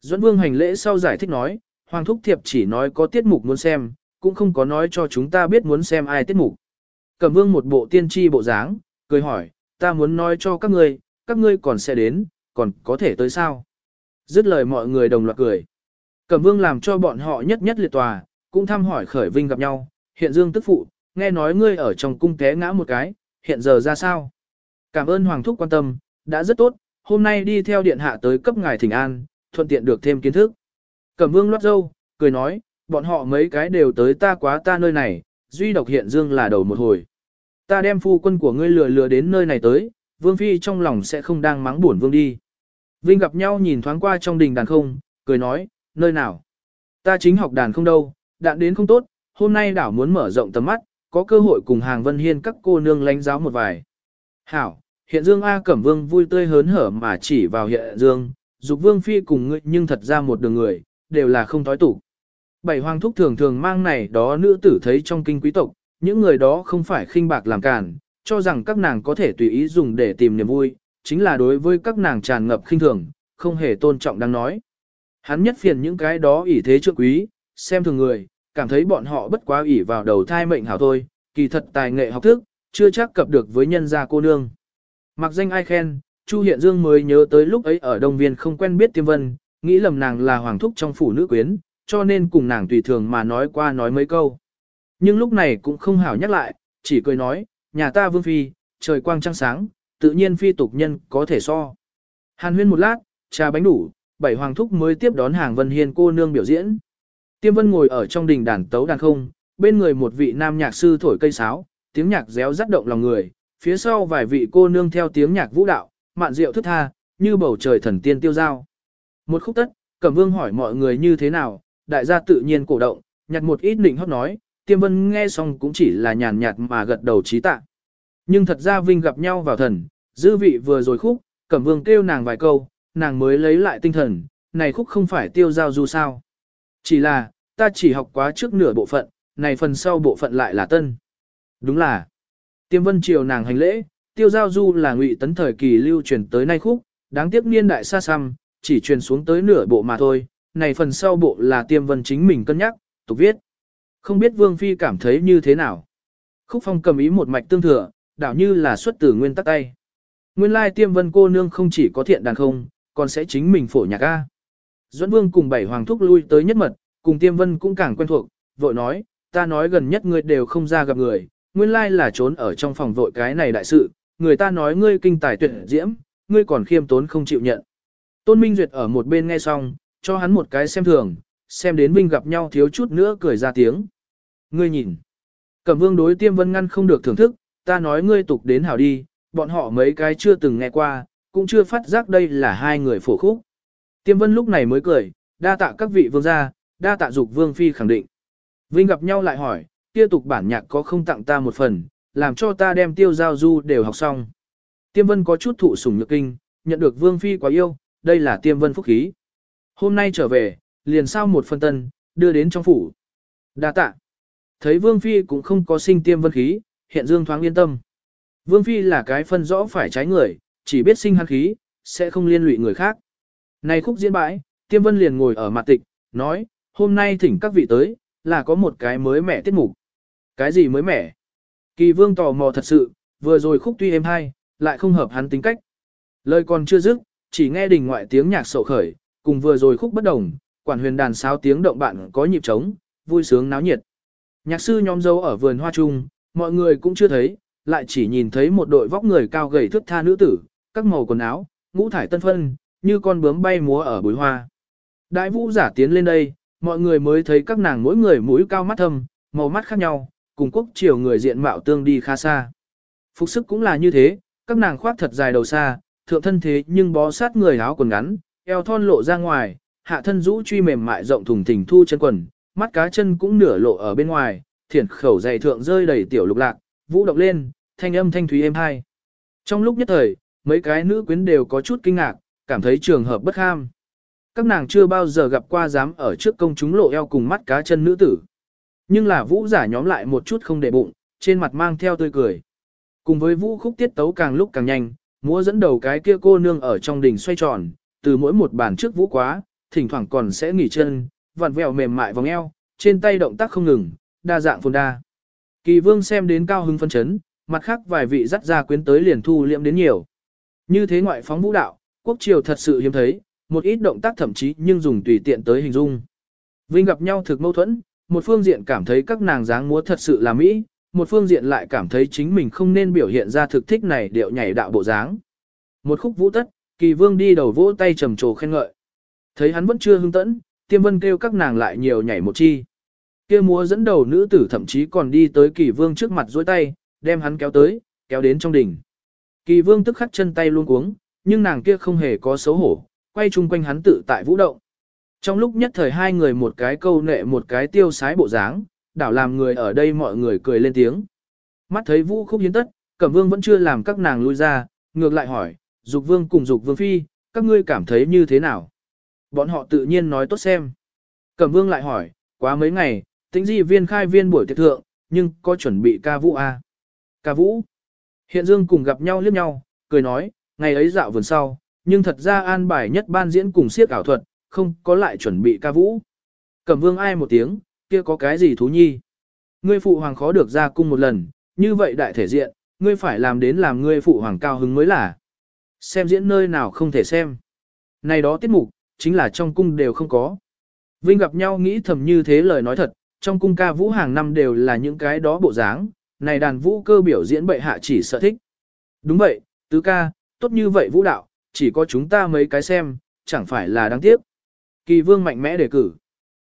Duẫn vương hành lễ sau giải thích nói, Hoàng Thúc Thiệp chỉ nói có tiết mục muốn xem, cũng không có nói cho chúng ta biết muốn xem ai tiết mục. Cẩm vương một bộ tiên tri bộ dáng, cười hỏi, ta muốn nói cho các ngươi, các ngươi còn sẽ đến, còn có thể tới sao? Dứt lời mọi người đồng loạt cười. Cẩm vương làm cho bọn họ nhất nhất liệt tòa, cũng thăm hỏi khởi vinh gặp nhau, hiện dương tức phụ, nghe nói ngươi ở trong cung té ngã một cái, hiện giờ ra sao? Cảm ơn Hoàng Thúc quan tâm, đã rất tốt, hôm nay đi theo điện hạ tới cấp ngài thỉnh an, thuận tiện được thêm kiến thức. Cẩm vương loát dâu, cười nói, bọn họ mấy cái đều tới ta quá ta nơi này, duy độc hiện dương là đầu một hồi. Ta đem phu quân của ngươi lừa lừa đến nơi này tới, vương phi trong lòng sẽ không đang mắng buồn vương đi. Vinh gặp nhau nhìn thoáng qua trong đình đàn không, cười nói, nơi nào? Ta chính học đàn không đâu, đạn đến không tốt, hôm nay đảo muốn mở rộng tầm mắt, có cơ hội cùng hàng vân hiên các cô nương lánh giáo một vài. Hảo, hiện dương A Cẩm Vương vui tươi hớn hở mà chỉ vào hiện dương, dục vương phi cùng ngươi nhưng thật ra một đường người, đều là không thói tủ. Bảy hoàng thúc thường thường mang này đó nữ tử thấy trong kinh quý tộc, những người đó không phải khinh bạc làm cản, cho rằng các nàng có thể tùy ý dùng để tìm niềm vui, chính là đối với các nàng tràn ngập khinh thường, không hề tôn trọng đang nói. Hắn nhất phiền những cái đó ỷ thế trước quý, xem thường người, cảm thấy bọn họ bất quá ỷ vào đầu thai mệnh hảo thôi, kỳ thật tài nghệ học thức, chưa chắc cập được với nhân gia cô nương. Mặc danh ai khen, Chu Hiện Dương mới nhớ tới lúc ấy ở Đông Viên không quen biết Tiêm Vân, nghĩ lầm nàng là hoàng thúc trong phủ nữ quyến, cho nên cùng nàng tùy thường mà nói qua nói mấy câu. Nhưng lúc này cũng không hảo nhắc lại, chỉ cười nói, nhà ta vương phi, trời quang trăng sáng, tự nhiên phi tục nhân có thể so. Hàn huyên một lát, trà bánh đủ, bảy hoàng thúc mới tiếp đón hàng vân hiên cô nương biểu diễn. Tiêm vân ngồi ở trong đình đàn tấu đàn không, bên người một vị nam nhạc sư thổi cây sáo, tiếng nhạc réo rắt động lòng người, phía sau vài vị cô nương theo tiếng nhạc vũ đạo, mạn rượu thức tha, như bầu trời thần tiên tiêu giao. Một khúc tất, Cẩm Vương hỏi mọi người như thế nào, đại gia tự nhiên cổ động, nhặt một ít định hót nói, tiêm vân nghe xong cũng chỉ là nhàn nhạt mà gật đầu trí tạ. Nhưng thật ra Vinh gặp nhau vào thần, dư vị vừa rồi khúc, Cẩm Vương kêu nàng vài câu, nàng mới lấy lại tinh thần, này khúc không phải tiêu giao du sao. Chỉ là, ta chỉ học quá trước nửa bộ phận, này phần sau bộ phận lại là tân. Đúng là, tiêm vân chiều nàng hành lễ, tiêu giao du là ngụy tấn thời kỳ lưu truyền tới nay khúc, đáng tiếc niên đại xa xăm, chỉ truyền xuống tới nửa bộ mà thôi, này phần sau bộ là tiêm vân chính mình cân nhắc, tục viết. Không biết Vương Phi cảm thấy như thế nào. Khúc phong cầm ý một mạch tương thừa, đảo như là xuất từ nguyên tắc tay. Nguyên lai tiêm vân cô nương không chỉ có thiện đàn không, còn sẽ chính mình phổ nhạc A. Duẫn Vương cùng bảy hoàng thúc lui tới nhất mật, cùng tiêm vân cũng càng quen thuộc, vội nói, ta nói gần nhất ngươi đều không ra gặp người, nguyên lai là trốn ở trong phòng vội cái này đại sự, người ta nói ngươi kinh tài tuyệt diễm, ngươi còn khiêm tốn không chịu nhận. Tôn Minh Duyệt ở một bên nghe xong, cho hắn một cái xem thường, xem đến Vinh gặp nhau thiếu chút nữa cười ra tiếng. Ngươi nhìn. Cẩm vương đối tiêm vân ngăn không được thưởng thức, ta nói ngươi tục đến hảo đi, bọn họ mấy cái chưa từng nghe qua, cũng chưa phát giác đây là hai người phổ khúc. Tiêm vân lúc này mới cười, đa tạ các vị vương gia, đa tạ dục vương phi khẳng định. Vinh gặp nhau lại hỏi, kia tục bản nhạc có không tặng ta một phần, làm cho ta đem tiêu giao du đều học xong. Tiêm vân có chút thụ sủng nhược kinh, nhận được vương phi quá yêu, đây là tiêm vân phúc khí. Hôm nay trở về, liền sao một phân tân, đưa đến trong phủ. Đa tạ. Thấy vương phi cũng không có sinh tiêm vân khí, hiện dương thoáng yên tâm. Vương phi là cái phân rõ phải trái người, chỉ biết sinh hắn khí, sẽ không liên lụy người khác. Này khúc diễn bãi, tiêm vân liền ngồi ở mặt tịch, nói, hôm nay thỉnh các vị tới, là có một cái mới mẻ tiết mục. Cái gì mới mẻ? Kỳ vương tò mò thật sự, vừa rồi khúc tuy êm hay, lại không hợp hắn tính cách. Lời còn chưa dứt, chỉ nghe đình ngoại tiếng nhạc sầu khởi, cùng vừa rồi khúc bất đồng, quản huyền đàn sáo tiếng động bạn có nhịp trống, vui sướng náo nhiệt. Nhạc sư nhóm dâu ở vườn hoa trung, mọi người cũng chưa thấy, lại chỉ nhìn thấy một đội vóc người cao gầy thước tha nữ tử, các màu quần áo, ngũ thải tân phân, như con bướm bay múa ở bụi hoa. Đại vũ giả tiến lên đây, mọi người mới thấy các nàng mỗi người mũi cao mắt thâm, màu mắt khác nhau, cùng quốc triều người diện mạo tương đi khá xa. Phục sức cũng là như thế, các nàng khoác thật dài đầu xa, thượng thân thế nhưng bó sát người áo quần ngắn, eo thon lộ ra ngoài, hạ thân rũ truy mềm mại rộng thùng thình thu chân quần, mắt cá chân cũng nửa lộ ở bên ngoài, thiển khẩu dày thượng rơi đầy tiểu lục lạc, vũ động lên, thanh âm thanh thúy êm hai. Trong lúc nhất thời, mấy cái nữ quyến đều có chút kinh ngạc, cảm thấy trường hợp bất ham. Các nàng chưa bao giờ gặp qua dám ở trước công chúng lộ eo cùng mắt cá chân nữ tử. Nhưng là vũ giả nhóm lại một chút không để bụng, trên mặt mang theo tươi cười. Cùng với vũ khúc tiết tấu càng lúc càng nhanh, múa dẫn đầu cái kia cô nương ở trong đỉnh xoay tròn, từ mỗi một bàn trước vũ quá, thỉnh thoảng còn sẽ nghỉ chân, vặn vẹo mềm mại vòng eo, trên tay động tác không ngừng, đa dạng phồn đa. Kỳ vương xem đến cao hứng phân chấn, mặt khác vài vị dắt ra quyến tới liền thu liệm đến nhiều. Như thế ngoại phóng vũ đạo, quốc triều thật sự hiếm thấy, một ít động tác thậm chí nhưng dùng tùy tiện tới hình dung. Vinh gặp nhau thực mâu thuẫn, một phương diện cảm thấy các nàng dáng múa thật sự là mỹ, một phương diện lại cảm thấy chính mình không nên biểu hiện ra thực thích này điệu nhảy đạo bộ dáng. Một khúc vũ tất, kỳ vương đi đầu vỗ tay trầm trồ khen ngợi. Thấy hắn vẫn chưa hưng tẫn, tiêm vân kêu các nàng lại nhiều nhảy một chi. kia múa dẫn đầu nữ tử thậm chí còn đi tới kỳ vương trước mặt dối tay, đem hắn kéo tới, kéo đến trong đỉnh. Kỳ vương tức khắc chân tay luôn cuống, nhưng nàng kia không hề có xấu hổ, quay chung quanh hắn tự tại vũ động. Trong lúc nhất thời hai người một cái câu nệ một cái tiêu sái bộ dáng, đảo làm người ở đây mọi người cười lên tiếng. Mắt thấy vũ khúc hiến tất, Cẩm Vương vẫn chưa làm các nàng lui ra, ngược lại hỏi, Dục Vương cùng Dục Vương Phi, các ngươi cảm thấy như thế nào? Bọn họ tự nhiên nói tốt xem. Cẩm Vương lại hỏi, quá mấy ngày, tính di viên khai viên buổi tiệc thượng, nhưng có chuẩn bị ca vũ à? Ca vũ. Hiện Dương cùng gặp nhau liếc nhau, cười nói, ngày ấy dạo vườn sau, nhưng thật ra an bài nhất ban diễn cùng siết ảo thuật, không có lại chuẩn bị ca vũ. Cẩm Vương ai một tiếng, kia có cái gì thú nhi? Ngươi phụ hoàng khó được ra cung một lần, như vậy đại thể diện, ngươi phải làm đến làm ngươi phụ hoàng cao hứng mới là. Xem diễn nơi nào không thể xem. Này đó tiết mục, chính là trong cung đều không có. Vinh gặp nhau nghĩ thầm như thế lời nói thật, trong cung ca vũ hàng năm đều là những cái đó bộ dáng, này đàn vũ cơ biểu diễn bệ hạ chỉ sợ thích. Đúng vậy, tứ ca, tốt như vậy vũ đạo, chỉ có chúng ta mấy cái xem, chẳng phải là đáng tiếc. Kỳ vương mạnh mẽ đề cử.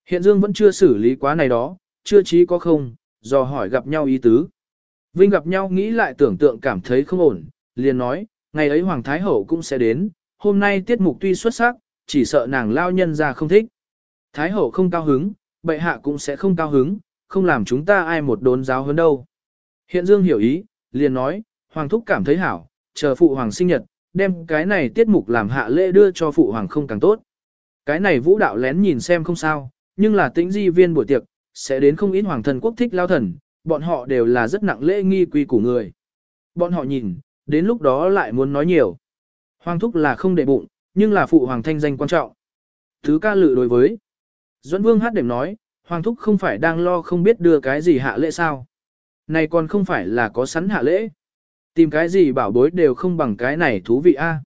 Hiện dương vẫn chưa xử lý quá này đó, chưa chí có không, do hỏi gặp nhau ý tứ. Vinh gặp nhau nghĩ lại tưởng tượng cảm thấy không ổn, liền nói, ngày ấy Hoàng Thái Hậu cũng sẽ đến, hôm nay tiết mục tuy xuất sắc, chỉ sợ nàng lao nhân ra không thích. Thái Hậu không cao hứng, bệ hạ cũng sẽ không cao hứng, không làm chúng ta ai một đốn giáo hơn đâu. Hiện Dương hiểu ý, liền nói, Hoàng Thúc cảm thấy hảo, chờ Phụ Hoàng sinh nhật, đem cái này tiết mục làm hạ lễ đưa cho Phụ Hoàng không càng tốt. Cái này vũ đạo lén nhìn xem không sao, nhưng là tĩnh di viên buổi tiệc, sẽ đến không ít hoàng thần quốc thích lao thần, bọn họ đều là rất nặng lễ nghi quy của người. Bọn họ nhìn, đến lúc đó lại muốn nói nhiều. Hoàng thúc là không để bụng, nhưng là phụ hoàng thanh danh quan trọng. Thứ ca lự đối với. Duẫn Vương hát đệm nói, Hoàng thúc không phải đang lo không biết đưa cái gì hạ lễ sao. Này còn không phải là có sẵn hạ lễ. Tìm cái gì bảo bối đều không bằng cái này thú vị a.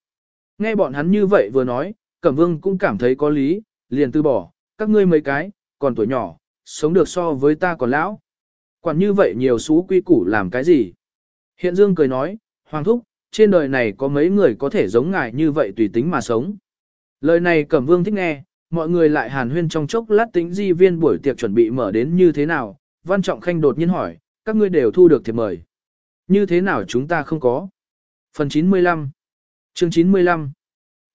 Nghe bọn hắn như vậy vừa nói, Cẩm Vương cũng cảm thấy có lý, liền từ bỏ, các ngươi mấy cái, còn tuổi nhỏ, sống được so với ta còn lão. Quản như vậy nhiều xú quy củ làm cái gì? Hiện Dương cười nói, Hoàng Thúc, trên đời này có mấy người có thể giống ngài như vậy tùy tính mà sống. Lời này Cẩm Vương thích nghe, mọi người lại hàn huyên trong chốc lát tính di viên buổi tiệc chuẩn bị mở đến như thế nào. Văn Trọng Khanh đột nhiên hỏi, các ngươi đều thu được thiệp mời. Như thế nào chúng ta không có? Phần 95 Chương 95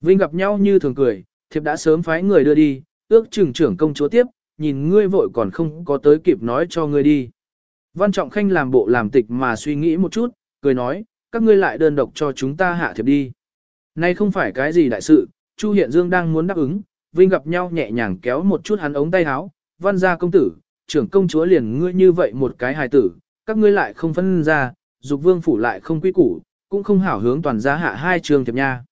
Vinh gặp nhau như thường cười, thiệp đã sớm phái người đưa đi, ước chừng trưởng công chúa tiếp, nhìn ngươi vội còn không có tới kịp nói cho ngươi đi. Văn Trọng Khanh làm bộ làm tịch mà suy nghĩ một chút, cười nói, các ngươi lại đơn độc cho chúng ta hạ thiệp đi. Nay không phải cái gì đại sự, Chu Hiện Dương đang muốn đáp ứng, Vinh gặp nhau nhẹ nhàng kéo một chút hắn ống tay áo, văn gia công tử, trưởng công chúa liền ngươi như vậy một cái hài tử, các ngươi lại không phân ra, dục vương phủ lại không quy củ, cũng không hảo hướng toàn gia hạ hai trường thiệp nha.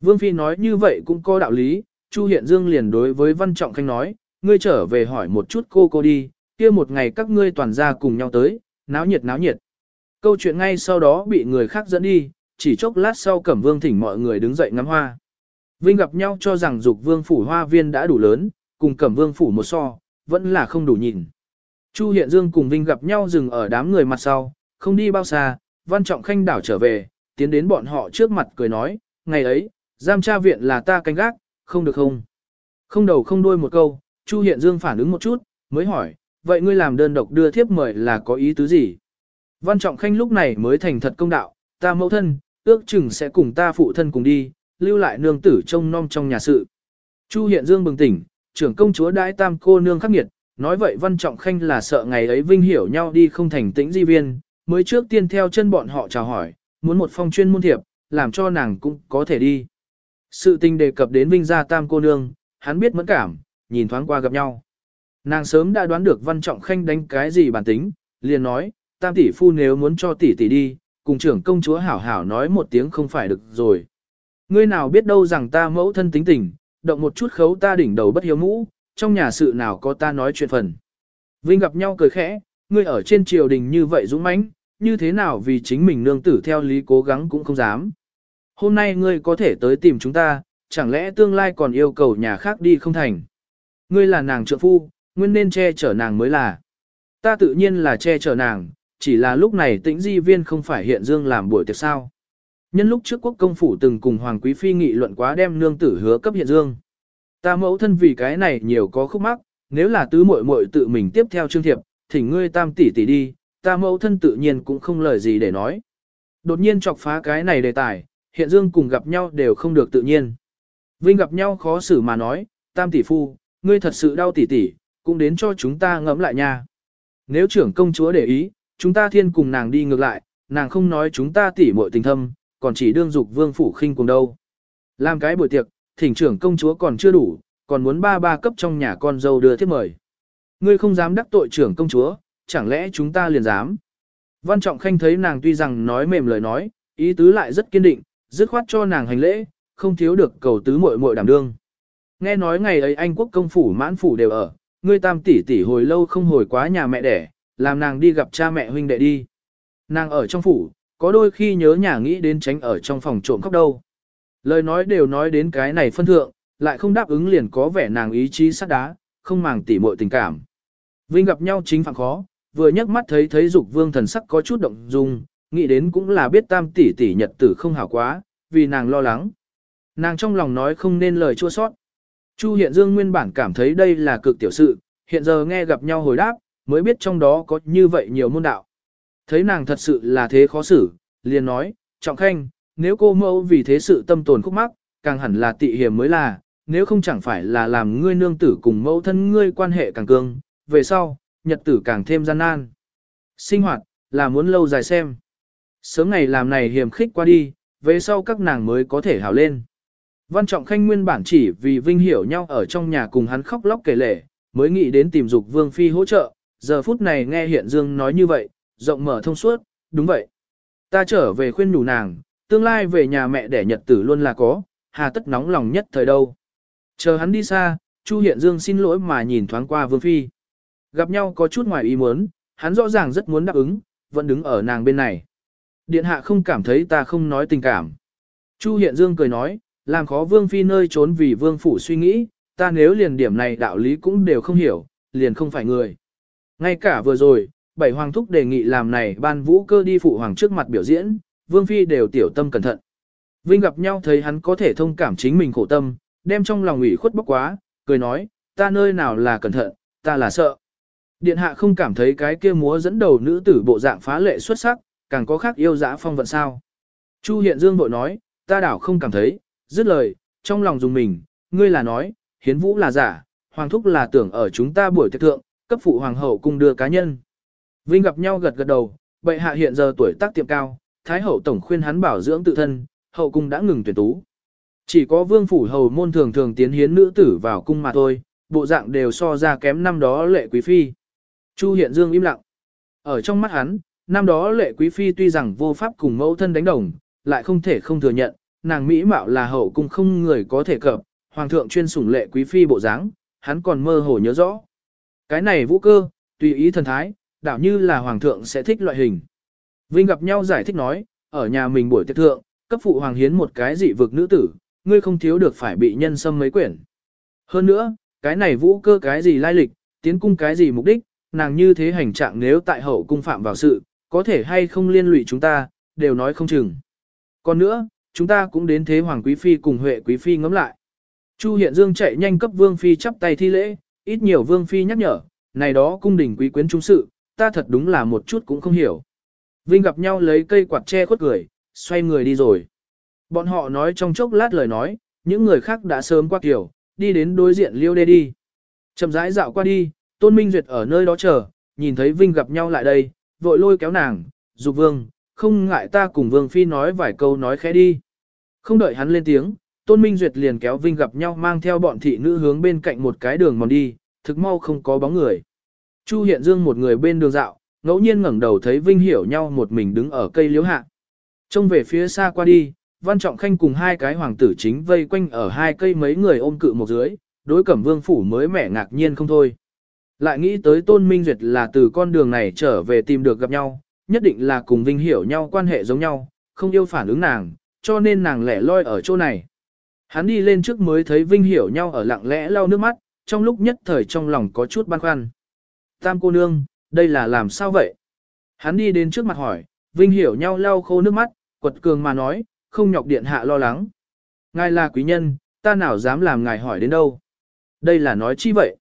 Vương Phi nói như vậy cũng có đạo lý, Chu Hiện Dương liền đối với Văn Trọng Khanh nói, ngươi trở về hỏi một chút cô cô đi, kia một ngày các ngươi toàn gia cùng nhau tới, náo nhiệt náo nhiệt. Câu chuyện ngay sau đó bị người khác dẫn đi, chỉ chốc lát sau Cẩm Vương thỉnh mọi người đứng dậy ngắm hoa. Vinh gặp nhau cho rằng dục vương phủ hoa viên đã đủ lớn, cùng Cẩm Vương phủ một so, vẫn là không đủ nhìn. Chu Hiện Dương cùng Vinh gặp nhau dừng ở đám người mặt sau, không đi bao xa, Văn Trọng Khanh đảo trở về, tiến đến bọn họ trước mặt cười nói, ngày ấy, giam tra viện là ta canh gác, không được không. Không đầu không đuôi một câu, Chu Hiện Dương phản ứng một chút, mới hỏi, vậy ngươi làm đơn độc đưa thiếp mời là có ý tứ gì? Văn Trọng Khanh lúc này mới thành thật công đạo, ta mẫu thân, ước chừng sẽ cùng ta phụ thân cùng đi, lưu lại nương tử trông nom trong nhà sự. Chu Hiện Dương bừng tỉnh, trưởng công chúa đãi tam cô nương khắc nghiệt, nói vậy Văn Trọng Khanh là sợ ngày ấy vinh hiểu nhau đi không thành tĩnh di viên, mới trước tiên theo chân bọn họ chào hỏi, muốn một phong chuyên môn thiệp, làm cho nàng cũng có thể đi. Sự tình đề cập đến vinh gia tam cô nương, hắn biết mẫn cảm, nhìn thoáng qua gặp nhau. Nàng sớm đã đoán được Văn Trọng Khanh đánh cái gì bản tính, liền nói, tam tỷ phu nếu muốn cho tỷ tỷ đi, cùng trưởng công chúa hảo hảo nói một tiếng không phải được rồi. Ngươi nào biết đâu rằng ta mẫu thân tính tình, động một chút khấu ta đỉnh đầu bất hiếu mũ, trong nhà sự nào có ta nói chuyện phần. Vinh gặp nhau cười khẽ, ngươi ở trên triều đình như vậy dũng mãnh, như thế nào vì chính mình nương tử theo lý cố gắng cũng không dám. Hôm nay ngươi có thể tới tìm chúng ta, chẳng lẽ tương lai còn yêu cầu nhà khác đi không thành. Ngươi là nàng trợ phu, nguyên nên che chở nàng mới là. Ta tự nhiên là che chở nàng, chỉ là lúc này tĩnh di viên không phải hiện dương làm buổi tiệc sao. Nhân lúc trước quốc công phủ từng cùng Hoàng Quý Phi nghị luận quá đem nương tử hứa cấp hiện dương. Ta mẫu thân vì cái này nhiều có khúc mắc, nếu là tứ muội muội tự mình tiếp theo chương thiệp, thỉnh ngươi tam tỷ tỷ đi, ta mẫu thân tự nhiên cũng không lời gì để nói. Đột nhiên chọc phá cái này đề tài, hiện dương cùng gặp nhau đều không được tự nhiên. Vinh gặp nhau khó xử mà nói, tam tỷ phu, ngươi thật sự đau tỷ tỷ, cũng đến cho chúng ta ngẫm lại nha. Nếu trưởng công chúa để ý, chúng ta thiên cùng nàng đi ngược lại, nàng không nói chúng ta tỉ muội tình thâm, còn chỉ đương dục vương phủ khinh cùng đâu. Làm cái buổi tiệc, thỉnh trưởng công chúa còn chưa đủ, còn muốn ba ba cấp trong nhà con dâu đưa thiết mời. Ngươi không dám đắc tội trưởng công chúa, chẳng lẽ chúng ta liền dám. Văn Trọng Khanh thấy nàng tuy rằng nói mềm lời nói, ý tứ lại rất kiên định, dứt khoát cho nàng hành lễ, không thiếu được cầu tứ muội muội đảm đương. Nghe nói ngày ấy anh quốc công phủ mãn phủ đều ở, ngươi tam tỷ tỷ hồi lâu không hồi quá nhà mẹ đẻ, làm nàng đi gặp cha mẹ huynh đệ đi. Nàng ở trong phủ, có đôi khi nhớ nhà nghĩ đến tránh ở trong phòng trộm khóc đâu. Lời nói đều nói đến cái này phân thượng, lại không đáp ứng liền có vẻ nàng ý chí sắt đá, không màng tỉ muội tình cảm. Vinh gặp nhau chính phản khó, vừa nhấc mắt thấy thấy dục vương thần sắc có chút động dung, nghĩ đến cũng là biết tam tỷ tỷ nhật tử không hảo quá, vì nàng lo lắng. Nàng trong lòng nói không nên lời chua sót. Chu Hiện Dương nguyên bản cảm thấy đây là cực tiểu sự, hiện giờ nghe gặp nhau hồi đáp, mới biết trong đó có như vậy nhiều môn đạo. Thấy nàng thật sự là thế khó xử, liền nói, Trọng Khanh, nếu cô mẫu vì thế sự tâm tồn khúc mắc, càng hẳn là tị hiểm mới là, nếu không chẳng phải là làm ngươi nương tử cùng mẫu thân ngươi quan hệ càng cương, về sau, nhật tử càng thêm gian nan. Sinh hoạt, là muốn lâu dài xem. Sớm ngày làm này hiểm khích qua đi, về sau các nàng mới có thể hào lên. Văn Trọng Khanh nguyên bản chỉ vì vinh hiểu nhau ở trong nhà cùng hắn khóc lóc kể lể, mới nghĩ đến tìm dục Vương Phi hỗ trợ, giờ phút này nghe Hiện Dương nói như vậy, rộng mở thông suốt, đúng vậy. Ta trở về khuyên nhủ nàng, tương lai về nhà mẹ để nhật tử luôn là có, hà tất nóng lòng nhất thời đâu. Chờ hắn đi xa, Chu Hiện Dương xin lỗi mà nhìn thoáng qua Vương Phi. Gặp nhau có chút ngoài ý muốn, hắn rõ ràng rất muốn đáp ứng, vẫn đứng ở nàng bên này. Điện hạ không cảm thấy ta không nói tình cảm. Chu Hiện Dương cười nói, làm khó Vương Phi nơi trốn vì Vương Phủ suy nghĩ, ta nếu liền điểm này đạo lý cũng đều không hiểu, liền không phải người. Ngay cả vừa rồi, bảy hoàng thúc đề nghị làm này ban vũ cơ đi phụ hoàng trước mặt biểu diễn, Vương Phi đều tiểu tâm cẩn thận. Vinh gặp nhau thấy hắn có thể thông cảm chính mình khổ tâm, đem trong lòng ủy khuất bốc quá, cười nói, ta nơi nào là cẩn thận, ta là sợ. Điện hạ không cảm thấy cái kia múa dẫn đầu nữ tử bộ dạng phá lệ xuất sắc, càng có khác yêu dã phong vận sao. Chu Hiện Dương bội nói, ta đảo không cảm thấy, dứt lời, trong lòng dùng mình, ngươi là nói, hiến vũ là giả, hoàng thúc là tưởng ở chúng ta buổi tiệc thượng, cấp phụ hoàng hậu cung đưa cá nhân. Vinh gặp nhau gật gật đầu, bệ hạ hiện giờ tuổi tác tiệm cao, thái hậu tổng khuyên hắn bảo dưỡng tự thân, hậu cung đã ngừng tuyển tú. Chỉ có vương phủ hầu môn thường thường tiến hiến nữ tử vào cung mà thôi, bộ dạng đều so ra kém năm đó lệ quý phi. Chu hiện dương im lặng. Ở trong mắt hắn, năm đó lệ quý phi tuy rằng vô pháp cùng mẫu thân đánh đồng, lại không thể không thừa nhận, nàng mỹ mạo là hậu cung không người có thể cập, hoàng thượng chuyên sủng lệ quý phi bộ dáng, hắn còn mơ hồ nhớ rõ. Cái này vũ cơ, tùy ý thần thái, đảo như là hoàng thượng sẽ thích loại hình. Vinh gặp nhau giải thích nói, ở nhà mình buổi tiệc thượng, cấp phụ hoàng hiến một cái dị vực nữ tử, ngươi không thiếu được phải bị nhân xâm mấy quyển. Hơn nữa, cái này vũ cơ cái gì lai lịch, tiến cung cái gì mục đích, nàng như thế hành trạng nếu tại hậu cung phạm vào sự, có thể hay không liên lụy chúng ta, đều nói không chừng. Còn nữa, chúng ta cũng đến thế Hoàng Quý Phi cùng Huệ Quý Phi ngắm lại. Chu Hiện Dương chạy nhanh cấp Vương Phi chắp tay thi lễ, ít nhiều Vương Phi nhắc nhở, này đó cung đình quý quyến trung sự, ta thật đúng là một chút cũng không hiểu. Vinh gặp nhau lấy cây quạt che khuất cười, xoay người đi rồi. Bọn họ nói trong chốc lát lời nói, những người khác đã sớm qua kiểu, đi đến đối diện liêu đê đi. Chậm rãi dạo qua đi, Tôn Minh Duyệt ở nơi đó chờ, nhìn thấy Vinh gặp nhau lại đây, vội lôi kéo nàng, dục vương, không ngại ta cùng vương phi nói vài câu nói khẽ đi. Không đợi hắn lên tiếng, Tôn Minh Duyệt liền kéo Vinh gặp nhau mang theo bọn thị nữ hướng bên cạnh một cái đường mòn đi, thực mau không có bóng người. Chu Hiện Dương một người bên đường dạo, ngẫu nhiên ngẩng đầu thấy Vinh hiểu nhau một mình đứng ở cây liễu hạ. Trông về phía xa qua đi, Văn Trọng Khanh cùng hai cái hoàng tử chính vây quanh ở hai cây mấy người ôm cự một dưới, đối cẩm vương phủ mới mẻ ngạc nhiên không thôi. Lại nghĩ tới Tôn Minh Duyệt là từ con đường này trở về tìm được gặp nhau, nhất định là cùng Vinh hiểu nhau quan hệ giống nhau, không yêu phản ứng nàng, cho nên nàng lẻ loi ở chỗ này. Hắn đi lên trước mới thấy Vinh hiểu nhau ở lặng lẽ lau nước mắt, trong lúc nhất thời trong lòng có chút băn khoăn. Tam cô nương, đây là làm sao vậy? Hắn đi đến trước mặt hỏi, Vinh hiểu nhau lau khô nước mắt, quật cường mà nói, không nhọc điện hạ lo lắng. Ngài là quý nhân, ta nào dám làm ngài hỏi đến đâu? Đây là nói chi vậy?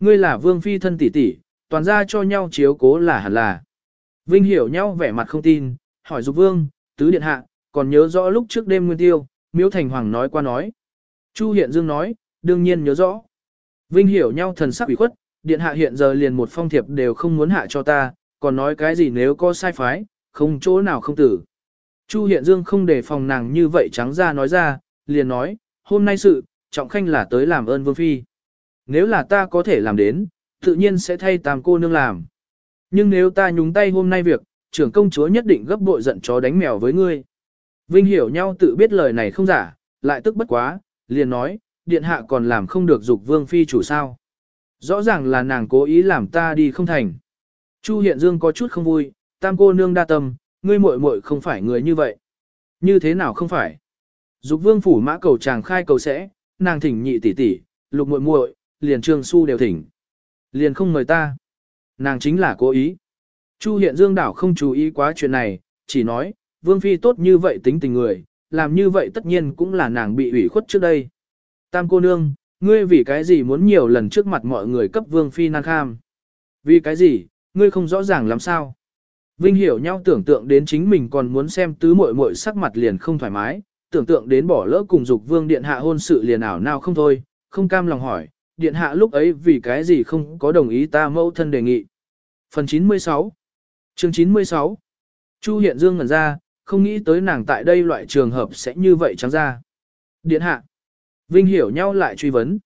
Ngươi là vương phi thân tỷ tỷ, toàn ra cho nhau chiếu cố là hẳn là. Vinh hiểu nhau vẻ mặt không tin, hỏi dục vương, tứ điện hạ, còn nhớ rõ lúc trước đêm nguyên tiêu, miếu thành hoàng nói qua nói. Chu hiện dương nói, đương nhiên nhớ rõ. Vinh hiểu nhau thần sắc ủy khuất, điện hạ hiện giờ liền một phong thiệp đều không muốn hạ cho ta, còn nói cái gì nếu có sai phái, không chỗ nào không tử. Chu hiện dương không để phòng nàng như vậy trắng ra nói ra, liền nói, hôm nay sự, trọng khanh là tới làm ơn vương phi. Nếu là ta có thể làm đến, tự nhiên sẽ thay tam cô nương làm. Nhưng nếu ta nhúng tay hôm nay việc, trưởng công chúa nhất định gấp bội giận chó đánh mèo với ngươi. Vinh hiểu nhau tự biết lời này không giả, lại tức bất quá, liền nói, điện hạ còn làm không được dục vương phi chủ sao. Rõ ràng là nàng cố ý làm ta đi không thành. Chu Hiện Dương có chút không vui, tam cô nương đa tâm, ngươi muội muội không phải người như vậy. Như thế nào không phải? Dục vương phủ mã cầu chàng khai cầu sẽ, nàng thỉnh nhị tỷ tỷ, lục muội muội, liền trương su đều thỉnh. Liền không mời ta. Nàng chính là cố ý. Chu Hiện Dương đảo không chú ý quá chuyện này, chỉ nói, Vương Phi tốt như vậy tính tình người, làm như vậy tất nhiên cũng là nàng bị ủy khuất trước đây. Tam cô nương, ngươi vì cái gì muốn nhiều lần trước mặt mọi người cấp Vương Phi nan kham? Vì cái gì, ngươi không rõ ràng làm sao? Vinh hiểu nhau tưởng tượng đến chính mình còn muốn xem tứ muội muội sắc mặt liền không thoải mái, tưởng tượng đến bỏ lỡ cùng dục vương điện hạ hôn sự liền ảo nào không thôi, không cam lòng hỏi, điện hạ lúc ấy vì cái gì không có đồng ý ta mẫu thân đề nghị. Phần 96 Chương 96 Chu Hiện Dương ngẩn ra, không nghĩ tới nàng tại đây loại trường hợp sẽ như vậy trắng ra. Điện hạ Vinh hiểu nhau lại truy vấn.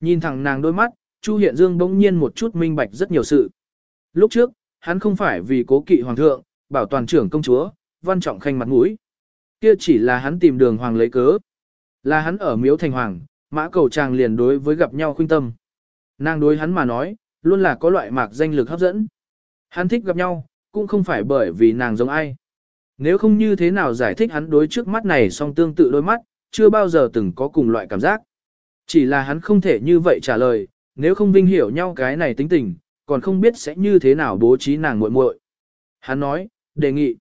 Nhìn thẳng nàng đôi mắt, Chu Hiện Dương bỗng nhiên một chút minh bạch rất nhiều sự. Lúc trước, hắn không phải vì cố kỵ hoàng thượng, bảo toàn trưởng công chúa, văn trọng khanh mặt mũi. Kia chỉ là hắn tìm đường hoàng lấy cớ. Là hắn ở miếu thành hoàng, mã cầu chàng liền đối với gặp nhau khuyên tâm. Nàng đối hắn mà nói, luôn là có loại mạc danh lực hấp dẫn. Hắn thích gặp nhau, cũng không phải bởi vì nàng giống ai. Nếu không như thế nào giải thích hắn đối trước mắt này song tương tự đôi mắt, chưa bao giờ từng có cùng loại cảm giác. Chỉ là hắn không thể như vậy trả lời, nếu không vinh hiểu nhau cái này tính tình, còn không biết sẽ như thế nào bố trí nàng muội muội. Hắn nói, đề nghị,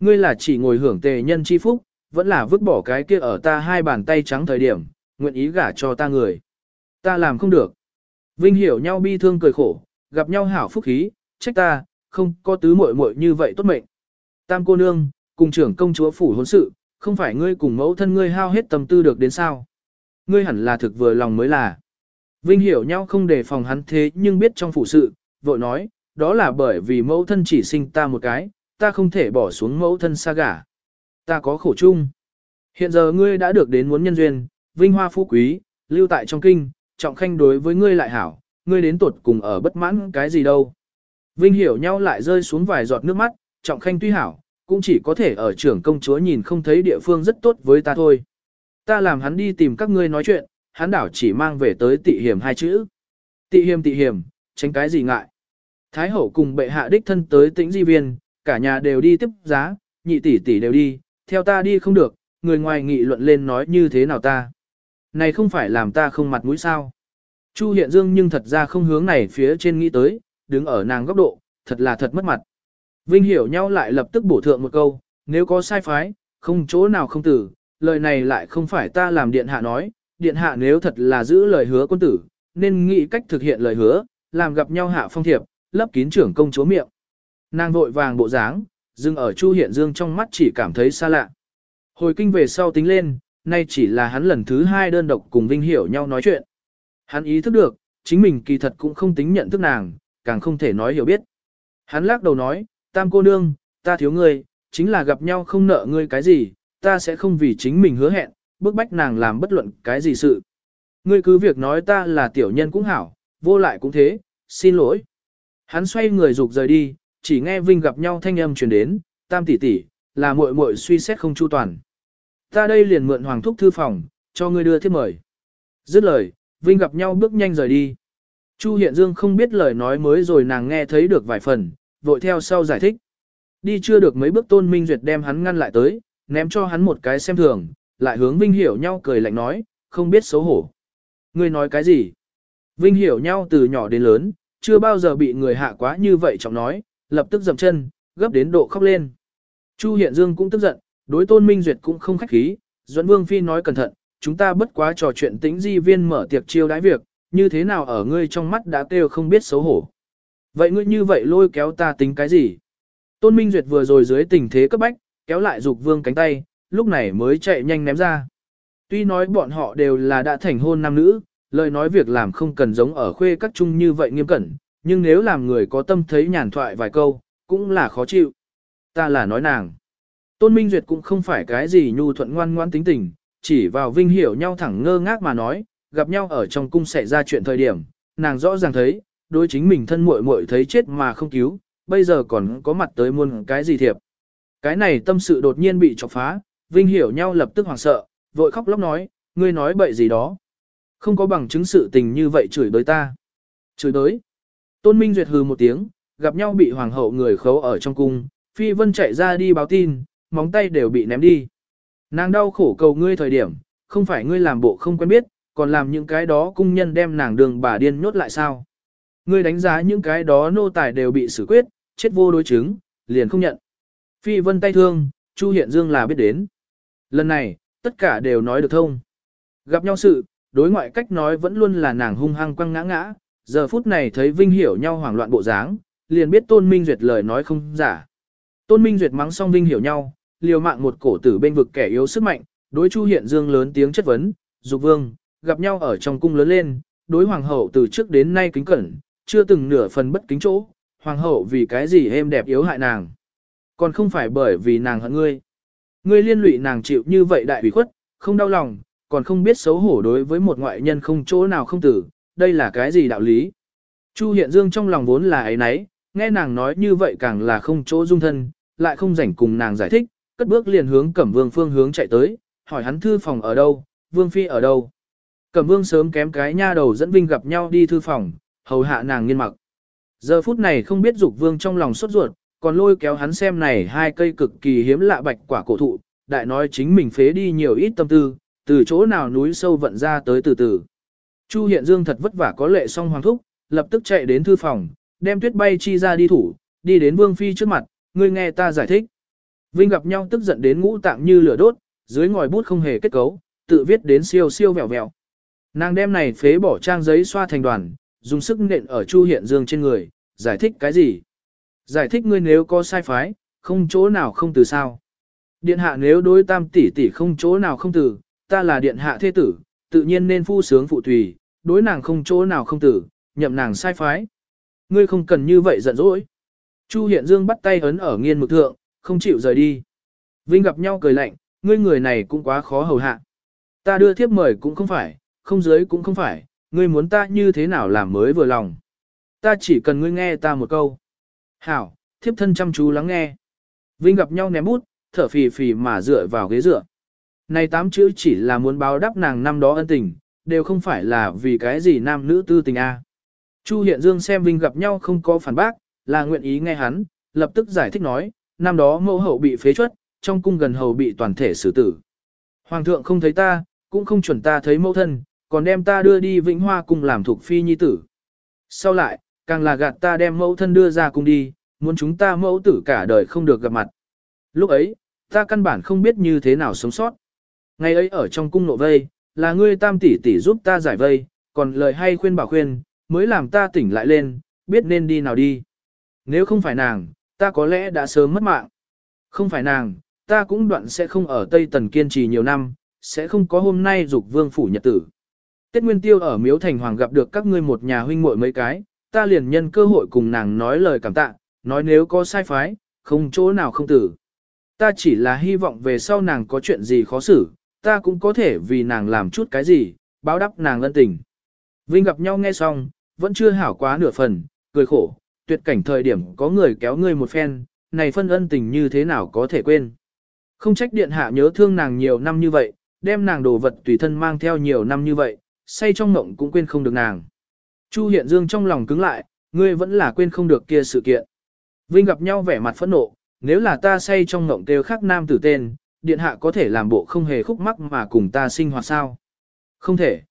ngươi là chỉ ngồi hưởng tề nhân chi phúc, vẫn là vứt bỏ cái kia ở ta hai bàn tay trắng thời điểm, nguyện ý gả cho ta người. Ta làm không được. Vinh hiểu nhau bi thương cười khổ, gặp nhau hảo phúc khí, trách ta, không có tứ muội muội như vậy tốt mệnh. Tam cô nương, cùng trưởng công chúa phủ hôn sự, không phải ngươi cùng mẫu thân ngươi hao hết tâm tư được đến sao. Ngươi hẳn là thực vừa lòng mới là. Vinh hiểu nhau không đề phòng hắn thế nhưng biết trong phủ sự, vội nói, đó là bởi vì mẫu thân chỉ sinh ta một cái, ta không thể bỏ xuống mẫu thân xa gả. Ta có khổ chung. Hiện giờ ngươi đã được đến muốn nhân duyên, vinh hoa phú quý, lưu tại trong kinh, trọng khanh đối với ngươi lại hảo, ngươi đến tuột cùng ở bất mãn cái gì đâu. Vinh hiểu nhau lại rơi xuống vài giọt nước mắt, trọng khanh tuy hảo, cũng chỉ có thể ở trưởng công chúa nhìn không thấy địa phương rất tốt với ta thôi. Ta làm hắn đi tìm các ngươi nói chuyện, hắn đảo chỉ mang về tới tị hiểm hai chữ. Tị hiểm tị hiểm, tránh cái gì ngại. Thái hậu cùng bệ hạ đích thân tới tĩnh di viên, cả nhà đều đi tiếp giá, nhị tỷ tỷ đều đi, theo ta đi không được, người ngoài nghị luận lên nói như thế nào ta. Này không phải làm ta không mặt mũi sao. Chu Hiện Dương nhưng thật ra không hướng này phía trên nghĩ tới, đứng ở nàng góc độ, thật là thật mất mặt. Vinh hiểu nhau lại lập tức bổ thượng một câu, nếu có sai phái, không chỗ nào không tử, lời này lại không phải ta làm điện hạ nói, điện hạ nếu thật là giữ lời hứa quân tử, nên nghĩ cách thực hiện lời hứa, làm gặp nhau hạ phong thiệp, lấp kín trưởng công chúa miệng. Nàng vội vàng bộ dáng, dừng ở Chu Hiện Dương trong mắt chỉ cảm thấy xa lạ. Hồi kinh về sau tính lên, nay chỉ là hắn lần thứ hai đơn độc cùng Vinh hiểu nhau nói chuyện. Hắn ý thức được, chính mình kỳ thật cũng không tính nhận thức nàng, càng không thể nói hiểu biết. Hắn lắc đầu nói, tam cô nương, ta thiếu ngươi, chính là gặp nhau không nợ ngươi cái gì, ta sẽ không vì chính mình hứa hẹn, bức bách nàng làm bất luận cái gì sự. Ngươi cứ việc nói ta là tiểu nhân cũng hảo, vô lại cũng thế, xin lỗi. Hắn xoay người rục rời đi, chỉ nghe Vinh gặp nhau thanh âm truyền đến, tam tỷ tỷ, là muội muội suy xét không chu toàn. Ta đây liền mượn hoàng thúc thư phòng, cho ngươi đưa thiếp mời. Dứt lời, Vinh gặp nhau bước nhanh rời đi. Chu Hiện Dương không biết lời nói mới rồi nàng nghe thấy được vài phần, vội theo sau giải thích. Đi chưa được mấy bước Tôn Minh Duyệt đem hắn ngăn lại tới, ném cho hắn một cái xem thường, lại hướng Vinh hiểu nhau cười lạnh nói, không biết xấu hổ. Ngươi nói cái gì? Vinh hiểu nhau từ nhỏ đến lớn, chưa bao giờ bị người hạ quá như vậy trọng nói, lập tức dậm chân, gấp đến độ khóc lên. Chu Hiện Dương cũng tức giận, đối Tôn Minh Duyệt cũng không khách khí, Duẫn Vương Phi nói cẩn thận, chúng ta bất quá trò chuyện tính di viên mở tiệc chiêu đãi việc, như thế nào ở ngươi trong mắt đã kêu không biết xấu hổ. Vậy ngươi như vậy lôi kéo ta tính cái gì? Tôn Minh Duyệt vừa rồi dưới tình thế cấp bách, kéo lại dục vương cánh tay, lúc này mới chạy nhanh ném ra. Tuy nói bọn họ đều là đã thành hôn nam nữ, lời nói việc làm không cần giống ở khuê các chung như vậy nghiêm cẩn, nhưng nếu làm người có tâm thấy nhàn thoại vài câu, cũng là khó chịu. Ta là nói nàng. Tôn Minh Duyệt cũng không phải cái gì nhu thuận ngoan ngoan tính tình, chỉ vào vinh hiểu nhau thẳng ngơ ngác mà nói, gặp nhau ở trong cung xảy ra chuyện thời điểm, nàng rõ ràng thấy, đối chính mình thân muội muội thấy chết mà không cứu, bây giờ còn có mặt tới muôn cái gì thiệp. Cái này tâm sự đột nhiên bị chọc phá, Vinh hiểu nhau lập tức hoảng sợ, vội khóc lóc nói, ngươi nói bậy gì đó. Không có bằng chứng sự tình như vậy chửi đối ta. Chửi đối. Tôn Minh Duyệt hừ một tiếng, gặp nhau bị hoàng hậu người khấu ở trong cung, Phi Vân chạy ra đi báo tin, móng tay đều bị ném đi. Nàng đau khổ cầu ngươi thời điểm, không phải ngươi làm bộ không quen biết, còn làm những cái đó cung nhân đem nàng đường bà điên nhốt lại sao. Ngươi đánh giá những cái đó nô tài đều bị xử quyết, chết vô đối chứng, liền không nhận. Phi vân tay thương, Chu Hiện Dương là biết đến. Lần này, tất cả đều nói được thông. Gặp nhau sự, đối ngoại cách nói vẫn luôn là nàng hung hăng quăng ngã ngã, giờ phút này thấy Vinh hiểu nhau hoảng loạn bộ dáng, liền biết Tôn Minh Duyệt lời nói không giả. Tôn Minh Duyệt mắng xong Vinh hiểu nhau, liều mạng một cổ tử bên vực kẻ yếu sức mạnh, đối Chu Hiện Dương lớn tiếng chất vấn, dục vương, gặp nhau ở trong cung lớn lên, đối hoàng hậu từ trước đến nay kính cẩn, chưa từng nửa phần bất kính chỗ, hoàng hậu vì cái gì êm đẹp yếu hại nàng. Còn không phải bởi vì nàng hận ngươi. Ngươi liên lụy nàng chịu như vậy đại ủy khuất, không đau lòng, còn không biết xấu hổ đối với một ngoại nhân không chỗ nào không tử, đây là cái gì đạo lý. Chu Hiện Dương trong lòng vốn là ấy nấy, nghe nàng nói như vậy càng là không chỗ dung thân, lại không rảnh cùng nàng giải thích, cất bước liền hướng Cẩm Vương phương hướng chạy tới, hỏi hắn thư phòng ở đâu, Vương Phi ở đâu. Cẩm Vương sớm kém cái nha đầu dẫn Vinh gặp nhau đi thư phòng, hầu hạ nàng nghiên mặc. Giờ phút này không biết dục Vương trong lòng sốt ruột, còn lôi kéo hắn xem này hai cây cực kỳ hiếm lạ bạch quả cổ thụ, đại nói chính mình phế đi nhiều ít tâm tư, từ chỗ nào núi sâu vận ra tới từ từ. Chu Hiện Dương thật vất vả có lệ xong hoàng thúc, lập tức chạy đến thư phòng, đem tuyết bay chi ra đi thủ, đi đến Vương Phi trước mặt, ngươi nghe ta giải thích. Vinh gặp nhau tức giận đến ngũ tạng như lửa đốt, dưới ngòi bút không hề kết cấu, tự viết đến siêu siêu vẹo vẹo. Nàng đem này phế bỏ trang giấy xoa thành đoàn, dùng sức nện ở Chu Hiện Dương trên người, giải thích cái gì? Giải thích ngươi nếu có sai phái, không chỗ nào không từ sao. Điện hạ nếu đối tam tỷ tỷ không chỗ nào không từ, ta là điện hạ thế tử, tự nhiên nên phu sướng phụ tùy, đối nàng không chỗ nào không từ, nhậm nàng sai phái. Ngươi không cần như vậy giận dỗi. Chu Hiện Dương bắt tay ấn ở nghiên mực thượng, không chịu rời đi. Vinh gặp nhau cười lạnh, ngươi người này cũng quá khó hầu hạ. Ta đưa thiếp mời cũng không phải, không giới cũng không phải, ngươi muốn ta như thế nào làm mới vừa lòng. Ta chỉ cần ngươi nghe ta một câu. Hảo, thiếp thân chăm chú lắng nghe. Vinh gặp nhau ném bút, thở phì phì mà dựa vào ghế dựa. Này tám chữ chỉ là muốn báo đáp nàng năm đó ân tình, đều không phải là vì cái gì nam nữ tư tình a. Chu Hiện Dương xem Vinh gặp nhau không có phản bác, là nguyện ý nghe hắn, lập tức giải thích nói, năm đó mẫu hậu bị phế chuất, trong cung gần hầu bị toàn thể xử tử. Hoàng thượng không thấy ta, cũng không chuẩn ta thấy mẫu thân, còn đem ta đưa đi Vĩnh Hoa cung làm thuộc phi nhi tử. Sau lại, càng là gạt ta đem mẫu thân đưa ra cung đi, muốn chúng ta mẫu tử cả đời không được gặp mặt. Lúc ấy, ta căn bản không biết như thế nào sống sót. Ngày ấy ở trong cung nộ vây, là ngươi tam tỷ tỷ giúp ta giải vây, còn lời hay khuyên bảo khuyên, mới làm ta tỉnh lại lên, biết nên đi nào đi. Nếu không phải nàng, ta có lẽ đã sớm mất mạng. Không phải nàng, ta cũng đoạn sẽ không ở Tây Tần kiên trì nhiều năm, sẽ không có hôm nay dục vương phủ nhật tử. Tết Nguyên Tiêu ở Miếu Thành Hoàng gặp được các ngươi một nhà huynh muội mấy cái, ta liền nhân cơ hội cùng nàng nói lời cảm tạ, nói nếu có sai phái, không chỗ nào không tử. Ta chỉ là hy vọng về sau nàng có chuyện gì khó xử, ta cũng có thể vì nàng làm chút cái gì, báo đáp nàng ân tình. Vinh gặp nhau nghe xong, vẫn chưa hảo quá nửa phần, cười khổ, tuyệt cảnh thời điểm có người kéo ngươi một phen, này phân ân tình như thế nào có thể quên. Không trách điện hạ nhớ thương nàng nhiều năm như vậy, đem nàng đồ vật tùy thân mang theo nhiều năm như vậy, say trong mộng cũng quên không được nàng. Chu Hiện Dương trong lòng cứng lại, ngươi vẫn là quên không được kia sự kiện. Vinh gặp nhau vẻ mặt phẫn nộ, nếu là ta say trong mộng kêu khắc nam tử tên, điện hạ có thể làm bộ không hề khúc mắc mà cùng ta sinh hoạt sao? Không thể.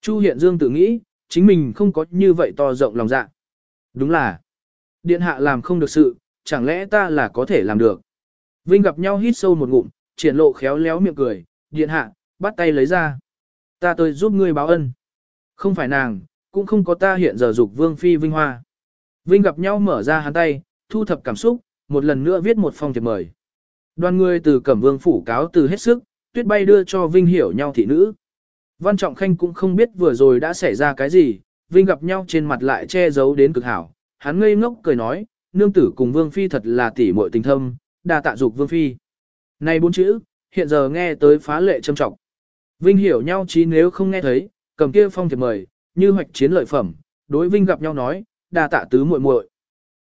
Chu Hiện Dương tự nghĩ, chính mình không có như vậy to rộng lòng dạ. Đúng là, điện hạ làm không được sự, chẳng lẽ ta là có thể làm được. Vinh gặp nhau hít sâu một ngụm, triển lộ khéo léo miệng cười, điện hạ, bắt tay lấy ra. Ta tôi giúp ngươi báo ân. Không phải nàng, cũng không có ta hiện giờ dục vương phi vinh hoa. Vinh gặp nhau mở ra hắn tay, thu thập cảm xúc, một lần nữa viết một phong thiệp mời. Đoàn người từ Cẩm Vương phủ cáo từ hết sức, tuyết bay đưa cho Vinh hiểu nhau thị nữ. Văn Trọng Khanh cũng không biết vừa rồi đã xảy ra cái gì, Vinh gặp nhau trên mặt lại che giấu đến cực hảo. Hắn ngây ngốc cười nói, nương tử cùng Vương Phi thật là tỉ muội tình thâm, đa tạ dục Vương Phi. Này bốn chữ, hiện giờ nghe tới phá lệ trâm trọng. Vinh hiểu nhau chí nếu không nghe thấy, cầm kia phong thiệp mời, như hoạch chiến lợi phẩm, đối Vinh gặp nhau nói, đa tạ tứ muội muội.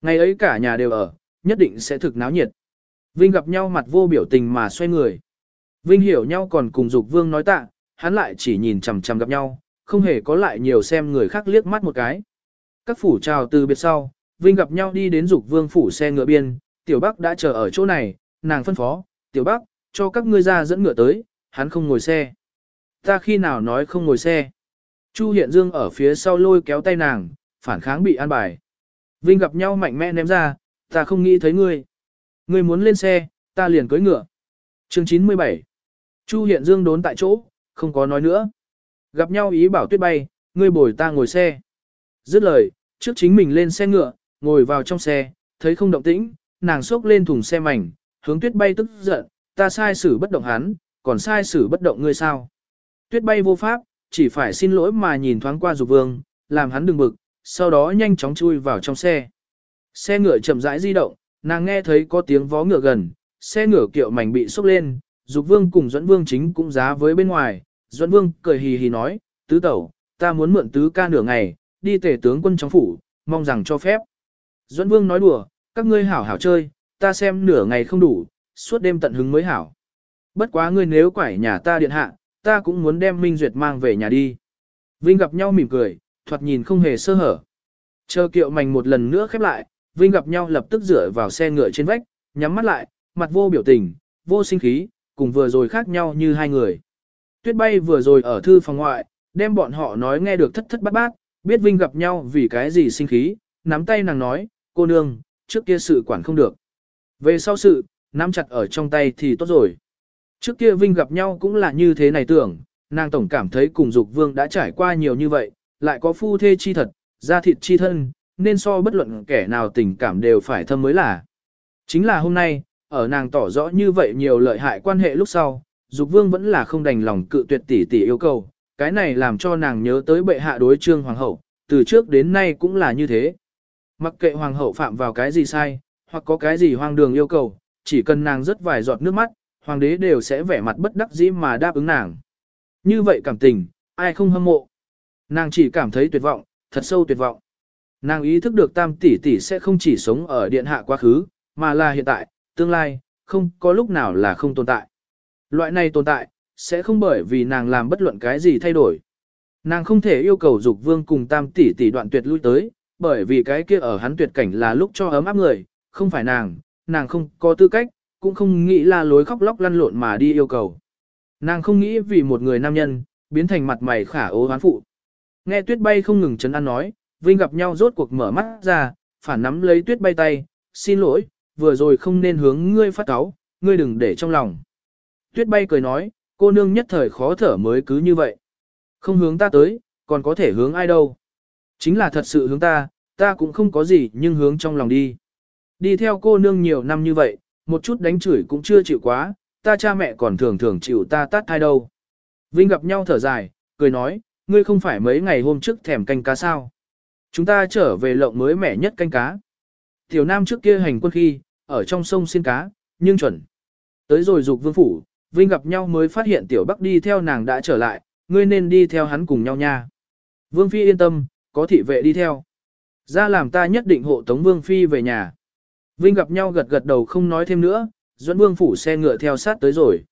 Ngày ấy cả nhà đều ở, nhất định sẽ thực náo nhiệt. Vinh gặp nhau mặt vô biểu tình mà xoay người. Vinh hiểu nhau còn cùng Dục Vương nói tạ, hắn lại chỉ nhìn chằm chằm gặp nhau, không hề có lại nhiều xem người khác liếc mắt một cái. Các phủ chào từ biệt sau, Vinh gặp nhau đi đến Dục Vương phủ xe ngựa biên, Tiểu Bắc đã chờ ở chỗ này, nàng phân phó, Tiểu Bắc, cho các ngươi ra dẫn ngựa tới, hắn không ngồi xe. Ta khi nào nói không ngồi xe? Chu Hiện Dương ở phía sau lôi kéo tay nàng, phản kháng bị an bài. Vinh gặp nhau mạnh mẽ ném ra, ta không nghĩ thấy ngươi. Ngươi muốn lên xe, ta liền cưới ngựa. Chương 97 Chu Hiện Dương đốn tại chỗ, không có nói nữa. Gặp nhau ý bảo tuyết bay, ngươi bồi ta ngồi xe. Dứt lời, trước chính mình lên xe ngựa, ngồi vào trong xe, thấy không động tĩnh, nàng xốc lên thùng xe mảnh, hướng tuyết bay tức giận, ta sai xử bất động hắn, còn sai xử bất động ngươi sao. Tuyết bay vô pháp, chỉ phải xin lỗi mà nhìn thoáng qua dục vương, làm hắn đừng bực, sau đó nhanh chóng chui vào trong xe. Xe ngựa chậm rãi di động, nàng nghe thấy có tiếng vó ngựa gần, xe ngựa kiệu mảnh bị xúc lên, dục vương cùng dẫn vương chính cũng giá với bên ngoài, dẫn vương cười hì hì nói, tứ tẩu, ta muốn mượn tứ ca nửa ngày, đi tể tướng quân trong phủ, mong rằng cho phép. Duẫn Vương nói đùa, các ngươi hảo hảo chơi, ta xem nửa ngày không đủ, suốt đêm tận hứng mới hảo. Bất quá ngươi nếu quải nhà ta điện hạ, ta cũng muốn đem Minh Duyệt mang về nhà đi. Vinh gặp nhau mỉm cười, thoạt nhìn không hề sơ hở. Chờ kiệu mảnh một lần nữa khép lại, Vinh gặp nhau lập tức dựa vào xe ngựa trên vách, nhắm mắt lại, mặt vô biểu tình, vô sinh khí, cùng vừa rồi khác nhau như hai người. Tuyết bay vừa rồi ở thư phòng ngoại, đem bọn họ nói nghe được thất thất bát bát, biết Vinh gặp nhau vì cái gì sinh khí, nắm tay nàng nói, cô nương, trước kia sự quản không được. Về sau sự, nắm chặt ở trong tay thì tốt rồi. Trước kia Vinh gặp nhau cũng là như thế này tưởng, nàng tổng cảm thấy cùng dục vương đã trải qua nhiều như vậy, lại có phu thê chi thật, gia thịt chi thân, nên so bất luận kẻ nào tình cảm đều phải thâm mới là. Chính là hôm nay, ở nàng tỏ rõ như vậy nhiều lợi hại quan hệ lúc sau, dục vương vẫn là không đành lòng cự tuyệt tỷ tỷ yêu cầu, cái này làm cho nàng nhớ tới bệ hạ đối trương hoàng hậu, từ trước đến nay cũng là như thế. Mặc kệ hoàng hậu phạm vào cái gì sai, hoặc có cái gì hoang đường yêu cầu, chỉ cần nàng rớt vài giọt nước mắt, hoàng đế đều sẽ vẻ mặt bất đắc dĩ mà đáp ứng nàng. Như vậy cảm tình, ai không hâm mộ. Nàng chỉ cảm thấy tuyệt vọng, thật sâu tuyệt vọng. Nàng ý thức được tam tỷ tỷ sẽ không chỉ sống ở điện hạ quá khứ, mà là hiện tại, tương lai, không có lúc nào là không tồn tại. Loại này tồn tại, sẽ không bởi vì nàng làm bất luận cái gì thay đổi. Nàng không thể yêu cầu dục vương cùng tam tỷ tỷ đoạn tuyệt lui tới, bởi vì cái kia ở hắn tuyệt cảnh là lúc cho ấm áp người, không phải nàng, nàng không có tư cách, cũng không nghĩ là lối khóc lóc lăn lộn mà đi yêu cầu. Nàng không nghĩ vì một người nam nhân, biến thành mặt mày khả ố hoán phụ. Nghe tuyết bay không ngừng chấn an nói, Vinh gặp nhau rốt cuộc mở mắt ra, phản nắm lấy tuyết bay tay, xin lỗi, vừa rồi không nên hướng ngươi phát cáo, ngươi đừng để trong lòng. Tuyết bay cười nói, cô nương nhất thời khó thở mới cứ như vậy. Không hướng ta tới, còn có thể hướng ai đâu. Chính là thật sự hướng ta, ta cũng không có gì nhưng hướng trong lòng đi. Đi theo cô nương nhiều năm như vậy, một chút đánh chửi cũng chưa chịu quá, ta cha mẹ còn thường thường chịu ta tát thai đâu. Vinh gặp nhau thở dài, cười nói, ngươi không phải mấy ngày hôm trước thèm canh cá sao. Chúng ta trở về lộng mới mẻ nhất canh cá. Tiểu Nam trước kia hành quân khi, ở trong sông xin cá, nhưng chuẩn. Tới rồi dục vương phủ, Vinh gặp nhau mới phát hiện Tiểu Bắc đi theo nàng đã trở lại, ngươi nên đi theo hắn cùng nhau nha. Vương Phi yên tâm, có thị vệ đi theo. Ra làm ta nhất định hộ tống Vương Phi về nhà. Vinh gặp nhau gật gật đầu không nói thêm nữa, dẫn Vương phủ xe ngựa theo sát tới rồi.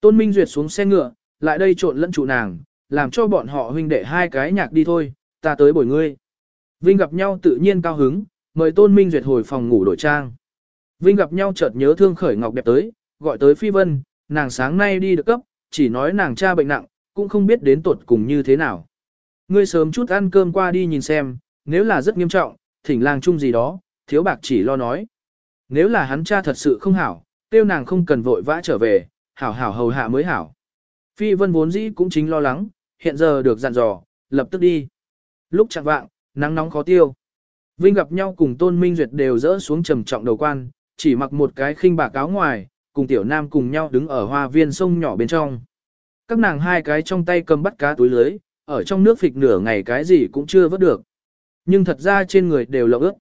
Tôn Minh Duyệt xuống xe ngựa, lại đây trộn lẫn trụ nàng, làm cho bọn họ huynh đệ hai cái nhạc đi thôi, ta tới bồi ngươi. Vinh gặp nhau tự nhiên cao hứng, mời Tôn Minh Duyệt hồi phòng ngủ đổi trang. Vinh gặp nhau chợt nhớ thương khởi ngọc đẹp tới, gọi tới Phi Vân, nàng sáng nay đi được cấp, chỉ nói nàng cha bệnh nặng, cũng không biết đến tuột cùng như thế nào. Ngươi sớm chút ăn cơm qua đi nhìn xem, nếu là rất nghiêm trọng, thỉnh lang chung gì đó, thiếu bạc chỉ lo nói. Nếu là hắn cha thật sự không hảo, tiêu nàng không cần vội vã trở về, hảo hảo hầu hạ mới hảo. Phi vân vốn dĩ cũng chính lo lắng, hiện giờ được dặn dò, lập tức đi. Lúc chẳng vạng, nắng nóng khó tiêu. Vinh gặp nhau cùng Tôn Minh Duyệt đều rỡ xuống trầm trọng đầu quan, chỉ mặc một cái khinh bạc áo ngoài, cùng tiểu nam cùng nhau đứng ở hoa viên sông nhỏ bên trong. Các nàng hai cái trong tay cầm bắt cá túi lưới, ở trong nước phịch nửa ngày cái gì cũng chưa vớt được. Nhưng thật ra trên người đều lậu ướt.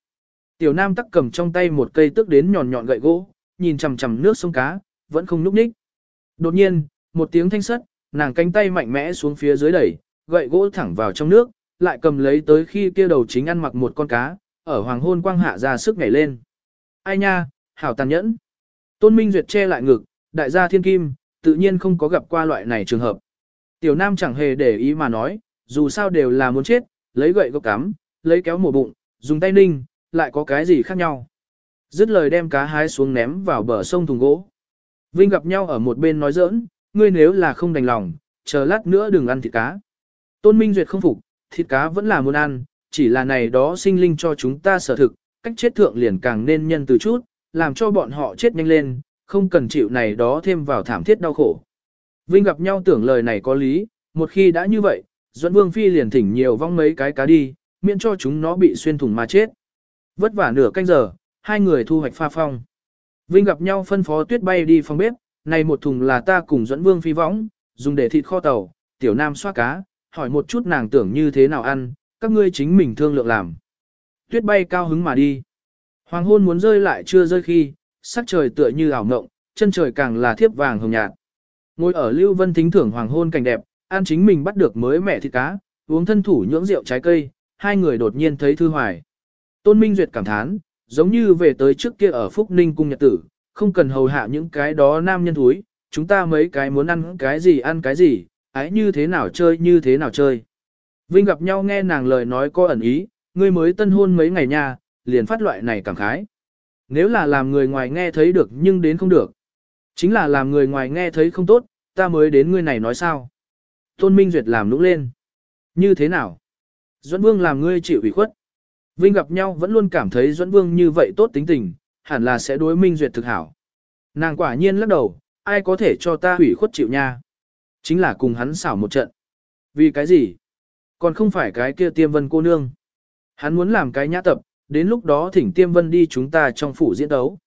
Tiểu nam tắc cầm trong tay một cây tước đến nhọn nhọn gậy gỗ, nhìn chằm chằm nước sông cá, vẫn không núp ních. Đột nhiên, một tiếng thanh sắt, nàng cánh tay mạnh mẽ xuống phía dưới đẩy, gậy gỗ thẳng vào trong nước, lại cầm lấy tới khi kia đầu chính ăn mặc một con cá, ở hoàng hôn quang hạ ra sức nhảy lên. Ai nha, hảo tàn nhẫn. Tôn Minh Duyệt che lại ngực, đại gia thiên kim, tự nhiên không có gặp qua loại này trường hợp. Tiểu Nam chẳng hề để ý mà nói, dù sao đều là muốn chết, lấy gậy gộc cắm, lấy kéo mổ bụng, dùng tay ninh, lại có cái gì khác nhau. Dứt lời đem cá hái xuống ném vào bờ sông thùng gỗ. Vinh gặp nhau ở một bên nói giỡn, ngươi nếu là không đành lòng, chờ lát nữa đừng ăn thịt cá. Tôn Minh Duyệt không phục, thịt cá vẫn là muốn ăn, chỉ là này đó sinh linh cho chúng ta sở thực, cách chết thượng liền càng nên nhân từ chút, làm cho bọn họ chết nhanh lên, không cần chịu này đó thêm vào thảm thiết đau khổ. Vinh gặp nhau tưởng lời này có lý, một khi đã như vậy, Duẫn Vương Phi liền thỉnh nhiều vong mấy cái cá đi, miễn cho chúng nó bị xuyên thủng mà chết. Vất vả nửa canh giờ, hai người thu hoạch pha phong. Vinh gặp nhau phân phó tuyết bay đi phòng bếp, này một thùng là ta cùng dẫn Vương Phi võng, dùng để thịt kho tàu, tiểu nam xoa cá, hỏi một chút nàng tưởng như thế nào ăn, các ngươi chính mình thương lượng làm. Tuyết bay cao hứng mà đi. Hoàng hôn muốn rơi lại chưa rơi khi, sắc trời tựa như ảo ngộng, chân trời càng là thiếp vàng hồng nhạt. Ngồi ở Lưu Vân thính thưởng hoàng hôn cảnh đẹp, ăn chính mình bắt được mới mẹ thịt cá, uống thân thủ nhưỡng rượu trái cây, hai người đột nhiên thấy thư hoài. Tôn Minh Duyệt cảm thán, giống như về tới trước kia ở Phúc Ninh cung nhật tử, không cần hầu hạ những cái đó nam nhân thúi, chúng ta mấy cái muốn ăn cái gì ăn cái gì, ái như thế nào chơi như thế nào chơi. Vinh gặp nhau nghe nàng lời nói có ẩn ý, ngươi mới tân hôn mấy ngày nha, liền phát loại này cảm khái. Nếu là làm người ngoài nghe thấy được nhưng đến không được. Chính là làm người ngoài nghe thấy không tốt, ta mới đến ngươi này nói sao. Tôn Minh Duyệt làm nũng lên. Như thế nào? Duẫn Vương làm ngươi chịu ủy khuất. Vinh gặp nhau vẫn luôn cảm thấy Duẫn Vương như vậy tốt tính tình, hẳn là sẽ đối Minh Duyệt thực hảo. Nàng quả nhiên lắc đầu, ai có thể cho ta hủy khuất chịu nha. Chính là cùng hắn xảo một trận. Vì cái gì? Còn không phải cái kia tiêm vân cô nương. Hắn muốn làm cái nhã tập, đến lúc đó thỉnh tiêm vân đi chúng ta trong phủ diễn đấu.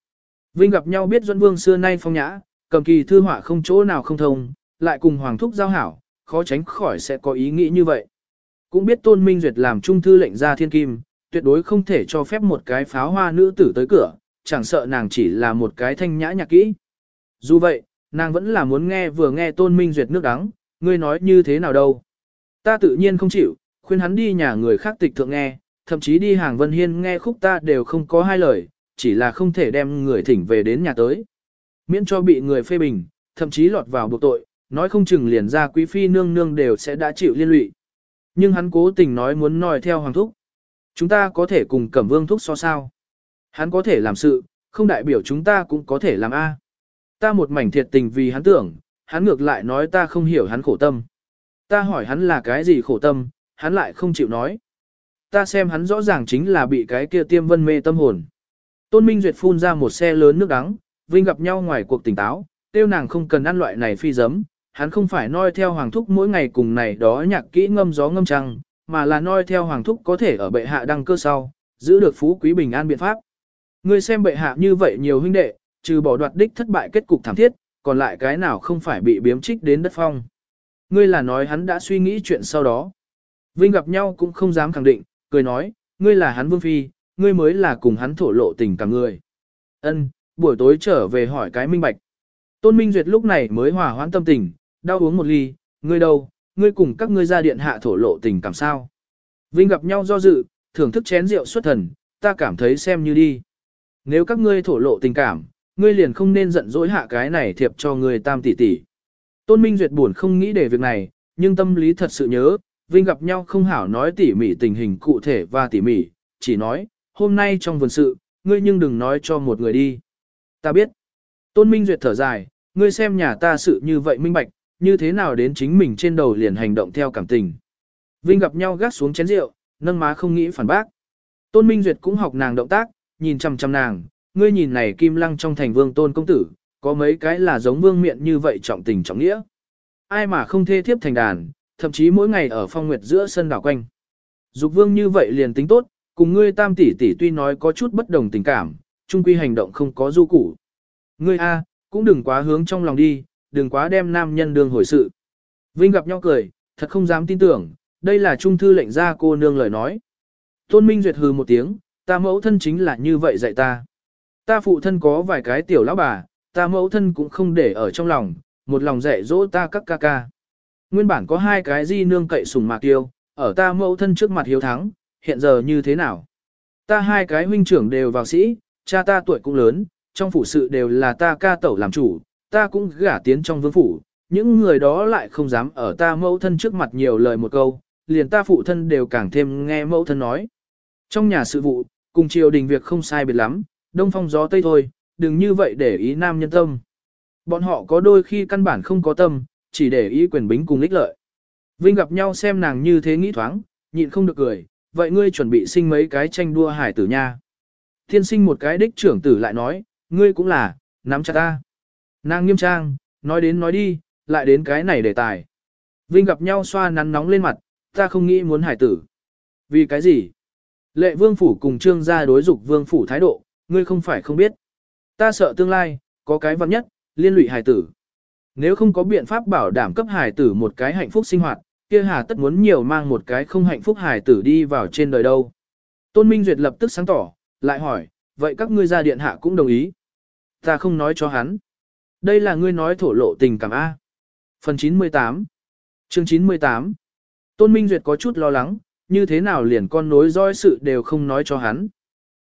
Vinh gặp nhau biết Duẫn Vương xưa nay phong nhã, cầm kỳ thư họa không chỗ nào không thông, lại cùng Hoàng Thúc giao hảo, khó tránh khỏi sẽ có ý nghĩ như vậy. Cũng biết Tôn Minh Duyệt làm trung thư lệnh ra thiên kim, tuyệt đối không thể cho phép một cái pháo hoa nữ tử tới cửa, chẳng sợ nàng chỉ là một cái thanh nhã nhạc kỹ. Dù vậy, nàng vẫn là muốn nghe vừa nghe Tôn Minh Duyệt nước đắng, ngươi nói như thế nào đâu. Ta tự nhiên không chịu, khuyên hắn đi nhà người khác tịch thượng nghe, thậm chí đi hàng Vân Hiên nghe khúc ta đều không có hai lời, chỉ là không thể đem người thỉnh về đến nhà tới. Miễn cho bị người phê bình, thậm chí lọt vào buộc tội, nói không chừng liền ra quý phi nương nương đều sẽ đã chịu liên lụy. Nhưng hắn cố tình nói muốn nói theo hoàng thúc. Chúng ta có thể cùng cẩm vương thúc so sao. Hắn có thể làm sự, không đại biểu chúng ta cũng có thể làm A. Ta một mảnh thiệt tình vì hắn tưởng, hắn ngược lại nói ta không hiểu hắn khổ tâm. Ta hỏi hắn là cái gì khổ tâm, hắn lại không chịu nói. Ta xem hắn rõ ràng chính là bị cái kia tiêm vân mê tâm hồn. Tôn Minh Duyệt phun ra một xe lớn nước đắng, Vinh gặp nhau ngoài cuộc tỉnh táo, tiêu nàng không cần ăn loại này phi giấm, hắn không phải noi theo hoàng thúc mỗi ngày cùng này đó nhạc kỹ ngâm gió ngâm trăng, mà là noi theo hoàng thúc có thể ở bệ hạ đăng cơ sau, giữ được phú quý bình an biện pháp. Ngươi xem bệ hạ như vậy nhiều huynh đệ, trừ bỏ đoạt đích thất bại kết cục thảm thiết, còn lại cái nào không phải bị biếm trích đến đất phong. Ngươi là nói hắn đã suy nghĩ chuyện sau đó. Vinh gặp nhau cũng không dám khẳng định, cười nói, ngươi là hắn vương phi, ngươi mới là cùng hắn thổ lộ tình cảm người. Ân, buổi tối trở về hỏi cái minh bạch. Tôn Minh Duyệt lúc này mới hòa hoãn tâm tình, đau uống một ly, ngươi đâu, ngươi cùng các ngươi ra điện hạ thổ lộ tình cảm sao. Vinh gặp nhau do dự, thưởng thức chén rượu xuất thần, ta cảm thấy xem như đi. Nếu các ngươi thổ lộ tình cảm, ngươi liền không nên giận dỗi hạ cái này thiệp cho ngươi tam tỷ tỷ. Tôn Minh Duyệt buồn không nghĩ để việc này, nhưng tâm lý thật sự nhớ, Vinh gặp nhau không hảo nói tỉ mỉ tình hình cụ thể và tỉ mỉ, chỉ nói, hôm nay trong vườn sự, ngươi nhưng đừng nói cho một người đi. Ta biết. Tôn Minh Duyệt thở dài, ngươi xem nhà ta sự như vậy minh bạch, như thế nào đến chính mình trên đầu liền hành động theo cảm tình. Vinh gặp nhau gác xuống chén rượu, nâng má không nghĩ phản bác. Tôn Minh Duyệt cũng học nàng động tác, nhìn chăm chăm nàng, ngươi nhìn này kim lăng trong thành vương tôn công tử, có mấy cái là giống vương miện như vậy trọng tình trọng nghĩa. Ai mà không thê thiếp thành đàn, thậm chí mỗi ngày ở phong nguyệt giữa sân đảo quanh. Dục vương như vậy liền tính tốt, cùng ngươi tam tỷ tỷ tuy nói có chút bất đồng tình cảm, chung quy hành động không có du củ. Ngươi A, cũng đừng quá hướng trong lòng đi, đừng quá đem nam nhân đường hồi sự. Vinh gặp nhau cười, thật không dám tin tưởng, đây là trung thư lệnh ra cô nương lời nói. Tôn Minh Duyệt hừ một tiếng, ta mẫu thân chính là như vậy dạy ta. Ta phụ thân có vài cái tiểu lão bà, ta mẫu thân cũng không để ở trong lòng, một lòng dạy dỗ ta các ca ca. Nguyên bản có hai cái di nương cậy sùng mạc tiêu, ở ta mẫu thân trước mặt hiếu thắng, hiện giờ như thế nào? Ta hai cái huynh trưởng đều vào sĩ, cha ta tuổi cũng lớn, trong phủ sự đều là ta ca tẩu làm chủ, ta cũng gả tiến trong vương phủ, những người đó lại không dám ở ta mẫu thân trước mặt nhiều lời một câu, liền ta phụ thân đều càng thêm nghe mẫu thân nói. Trong nhà sự vụ, cùng triều đình việc không sai biệt lắm, đông phong gió tây thôi, đừng như vậy để ý nam nhân tâm. Bọn họ có đôi khi căn bản không có tâm, chỉ để ý quyền bính cùng ích lợi. Vinh gặp nhau xem nàng như thế nghĩ thoáng, nhịn không được cười, vậy ngươi chuẩn bị sinh mấy cái tranh đua hải tử nha. Thiên sinh một cái đích trưởng tử lại nói, ngươi cũng là, nắm chặt ta. Nàng nghiêm trang, nói đến nói đi, lại đến cái này đề tài. Vinh gặp nhau xoa nắn nóng lên mặt, ta không nghĩ muốn hải tử. Vì cái gì? Lệ vương phủ cùng trương gia đối dục vương phủ thái độ, ngươi không phải không biết. Ta sợ tương lai, có cái vặn nhất, liên lụy hải tử. Nếu không có biện pháp bảo đảm cấp hải tử một cái hạnh phúc sinh hoạt, kia hà tất muốn nhiều mang một cái không hạnh phúc hải tử đi vào trên đời đâu. Tôn Minh Duyệt lập tức sáng tỏ, lại hỏi, vậy các ngươi gia điện hạ cũng đồng ý. Ta không nói cho hắn. Đây là ngươi nói thổ lộ tình cảm A. Phần 98 Chương 98 Tôn Minh Duyệt có chút lo lắng, như thế nào liền con nối dõi sự đều không nói cho hắn.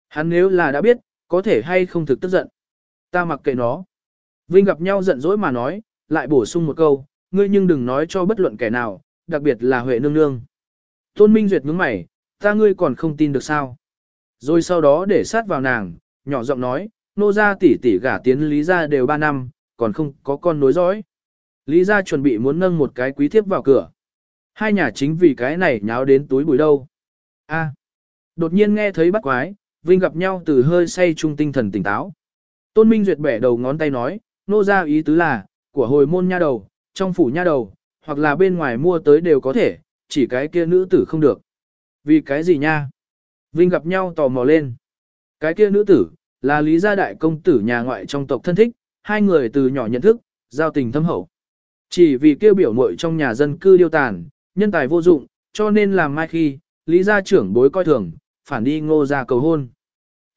Hắn nếu là đã biết, có thể hay không thực tức giận. Ta mặc kệ nó. Vinh gặp nhau giận dỗi mà nói, lại bổ sung một câu, ngươi nhưng đừng nói cho bất luận kẻ nào, đặc biệt là Huệ nương nương. Tôn Minh Duyệt nhướng mày, ta ngươi còn không tin được sao. Rồi sau đó để sát vào nàng, nhỏ giọng nói, nô gia tỷ tỷ gả tiến lý gia đều 3 năm, còn không có con nối dõi. Lý gia chuẩn bị muốn nâng một cái quý thiếp vào cửa. Hai nhà chính vì cái này nháo đến túi bụi đâu. A. Đột nhiên nghe thấy bắt quái, Vinh gặp nhau từ hơi say trung tinh thần tỉnh táo. Tôn Minh Duyệt bẻ đầu ngón tay nói, nô ra ý tứ là, của hồi môn nha đầu, trong phủ nha đầu, hoặc là bên ngoài mua tới đều có thể, chỉ cái kia nữ tử không được. Vì cái gì nha? Vinh gặp nhau tò mò lên. Cái kia nữ tử, là lý gia đại công tử nhà ngoại trong tộc thân thích, hai người từ nhỏ nhận thức, giao tình thâm hậu. Chỉ vì kêu biểu muội trong nhà dân cư điêu tàn, nhân tài vô dụng, cho nên làm mai khi, lý gia trưởng bối coi thường, phản đi ngô gia cầu hôn.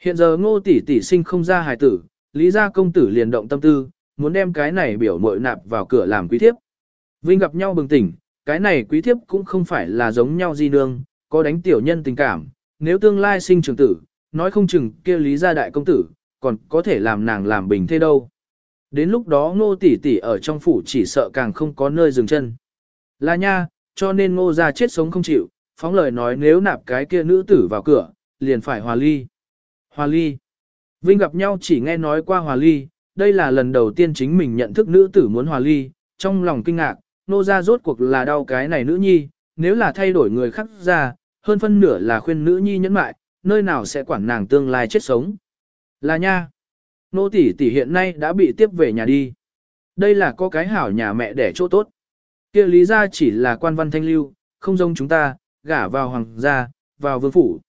Hiện giờ ngô tỷ tỷ sinh không ra hài tử, lý gia công tử liền động tâm tư, muốn đem cái này biểu muội nạp vào cửa làm quý thiếp. Vinh gặp nhau bừng tỉnh, cái này quý thiếp cũng không phải là giống nhau di nương, có đánh tiểu nhân tình cảm, nếu tương lai sinh trưởng tử, nói không chừng kia lý gia đại công tử, còn có thể làm nàng làm bình thế đâu. Đến lúc đó ngô tỷ tỷ ở trong phủ chỉ sợ càng không có nơi dừng chân. Là nha, cho nên ngô gia chết sống không chịu, phóng lời nói nếu nạp cái kia nữ tử vào cửa, liền phải hòa ly. Hòa ly. Vinh gặp nhau chỉ nghe nói qua hòa ly, đây là lần đầu tiên chính mình nhận thức nữ tử muốn hòa ly, trong lòng kinh ngạc, nô gia rốt cuộc là đau cái này nữ nhi, nếu là thay đổi người khác ra, hơn phân nửa là khuyên nữ nhi nhẫn mại, nơi nào sẽ quản nàng tương lai chết sống. Là nha. Nô tỷ tỷ hiện nay đã bị tiếp về nhà đi. đây là có cái hảo nhà mẹ để chỗ tốt. kia lý ra chỉ là quan văn thanh lưu, không giống chúng ta, gả vào hoàng gia, vào vương phủ.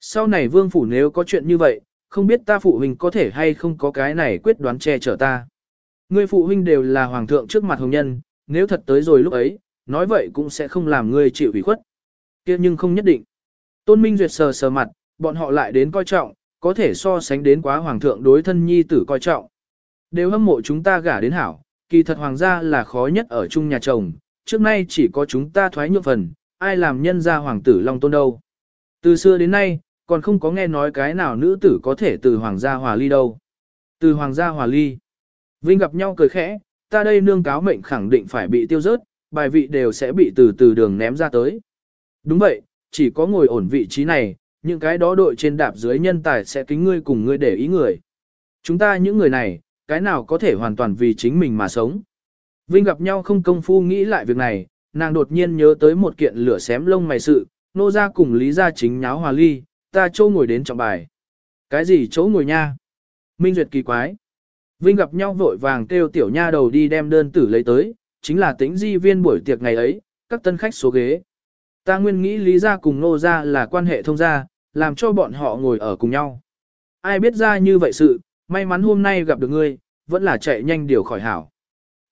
Sau này vương phủ nếu có chuyện như vậy, không biết ta phụ huynh có thể hay không có cái này quyết đoán che chở ta. Ngươi phụ huynh đều là hoàng thượng trước mặt hồng nhân, nếu thật tới rồi lúc ấy, nói vậy cũng sẽ không làm ngươi chịu ủy khuất. kia nhưng không nhất định. Tôn Minh Duyệt sờ sờ mặt, bọn họ lại đến coi trọng, có thể so sánh đến quá hoàng thượng đối thân nhi tử coi trọng. Đều hâm mộ chúng ta gả đến hảo, kỳ thật hoàng gia là khó nhất ở chung nhà chồng, trước nay chỉ có chúng ta thoái nhượng phần, ai làm nhân gia hoàng tử long tôn đâu. Từ xưa đến nay, còn không có nghe nói cái nào nữ tử có thể từ hoàng gia hòa ly đâu. Từ hoàng gia hòa ly. Vinh gặp nhau cười khẽ, ta đây nương cáo mệnh khẳng định phải bị tiêu rớt, bài vị đều sẽ bị từ từ đường ném ra tới. Đúng vậy, chỉ có ngồi ổn vị trí này, những cái đó đội trên đạp dưới nhân tài sẽ kính ngươi cùng ngươi để ý người. Chúng ta những người này, cái nào có thể hoàn toàn vì chính mình mà sống. Vinh gặp nhau không công phu nghĩ lại việc này, nàng đột nhiên nhớ tới một kiện lửa xém lông mày sự, nô ra cùng lý gia chính nháo hòa ly, ta chỗ ngồi đến trọng bài. Cái gì chỗ ngồi nha? Minh Duyệt kỳ quái. Vinh gặp nhau vội vàng kêu tiểu nha đầu đi đem đơn tử lấy tới, chính là tính di viên buổi tiệc ngày ấy, các tân khách số ghế. Ta nguyên nghĩ lý gia cùng nô gia là quan hệ thông gia, làm cho bọn họ ngồi ở cùng nhau. Ai biết ra như vậy sự, may mắn hôm nay gặp được ngươi, vẫn là chạy nhanh điều khỏi hảo.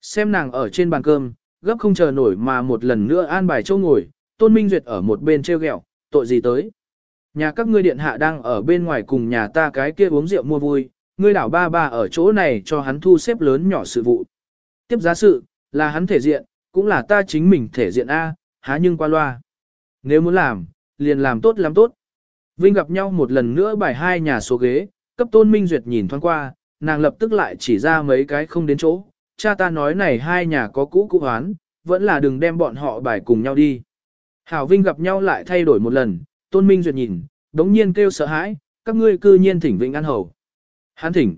Xem nàng ở trên bàn cơm, gấp không chờ nổi mà một lần nữa an bài châu ngồi, Tôn Minh Duyệt ở một bên treo ghẹo, tội gì tới. Nhà các ngươi điện hạ đang ở bên ngoài cùng nhà ta cái kia uống rượu mua vui, ngươi đảo ba ba ở chỗ này cho hắn thu xếp lớn nhỏ sự vụ. Tiếp giá sự, là hắn thể diện, cũng là ta chính mình thể diện A, há nhưng qua loa. Nếu muốn làm, liền làm tốt lắm tốt. Vinh gặp nhau một lần nữa bài hai nhà số ghế, cấp tôn minh duyệt nhìn thoáng qua, nàng lập tức lại chỉ ra mấy cái không đến chỗ. Cha ta nói này hai nhà có cũ cũ hoán, vẫn là đừng đem bọn họ bài cùng nhau đi. Hảo Vinh gặp nhau lại thay đổi một lần, tôn minh duyệt nhìn, đống nhiên kêu sợ hãi, các ngươi cư nhiên thỉnh Vinh ăn hầu. Hắn thỉnh.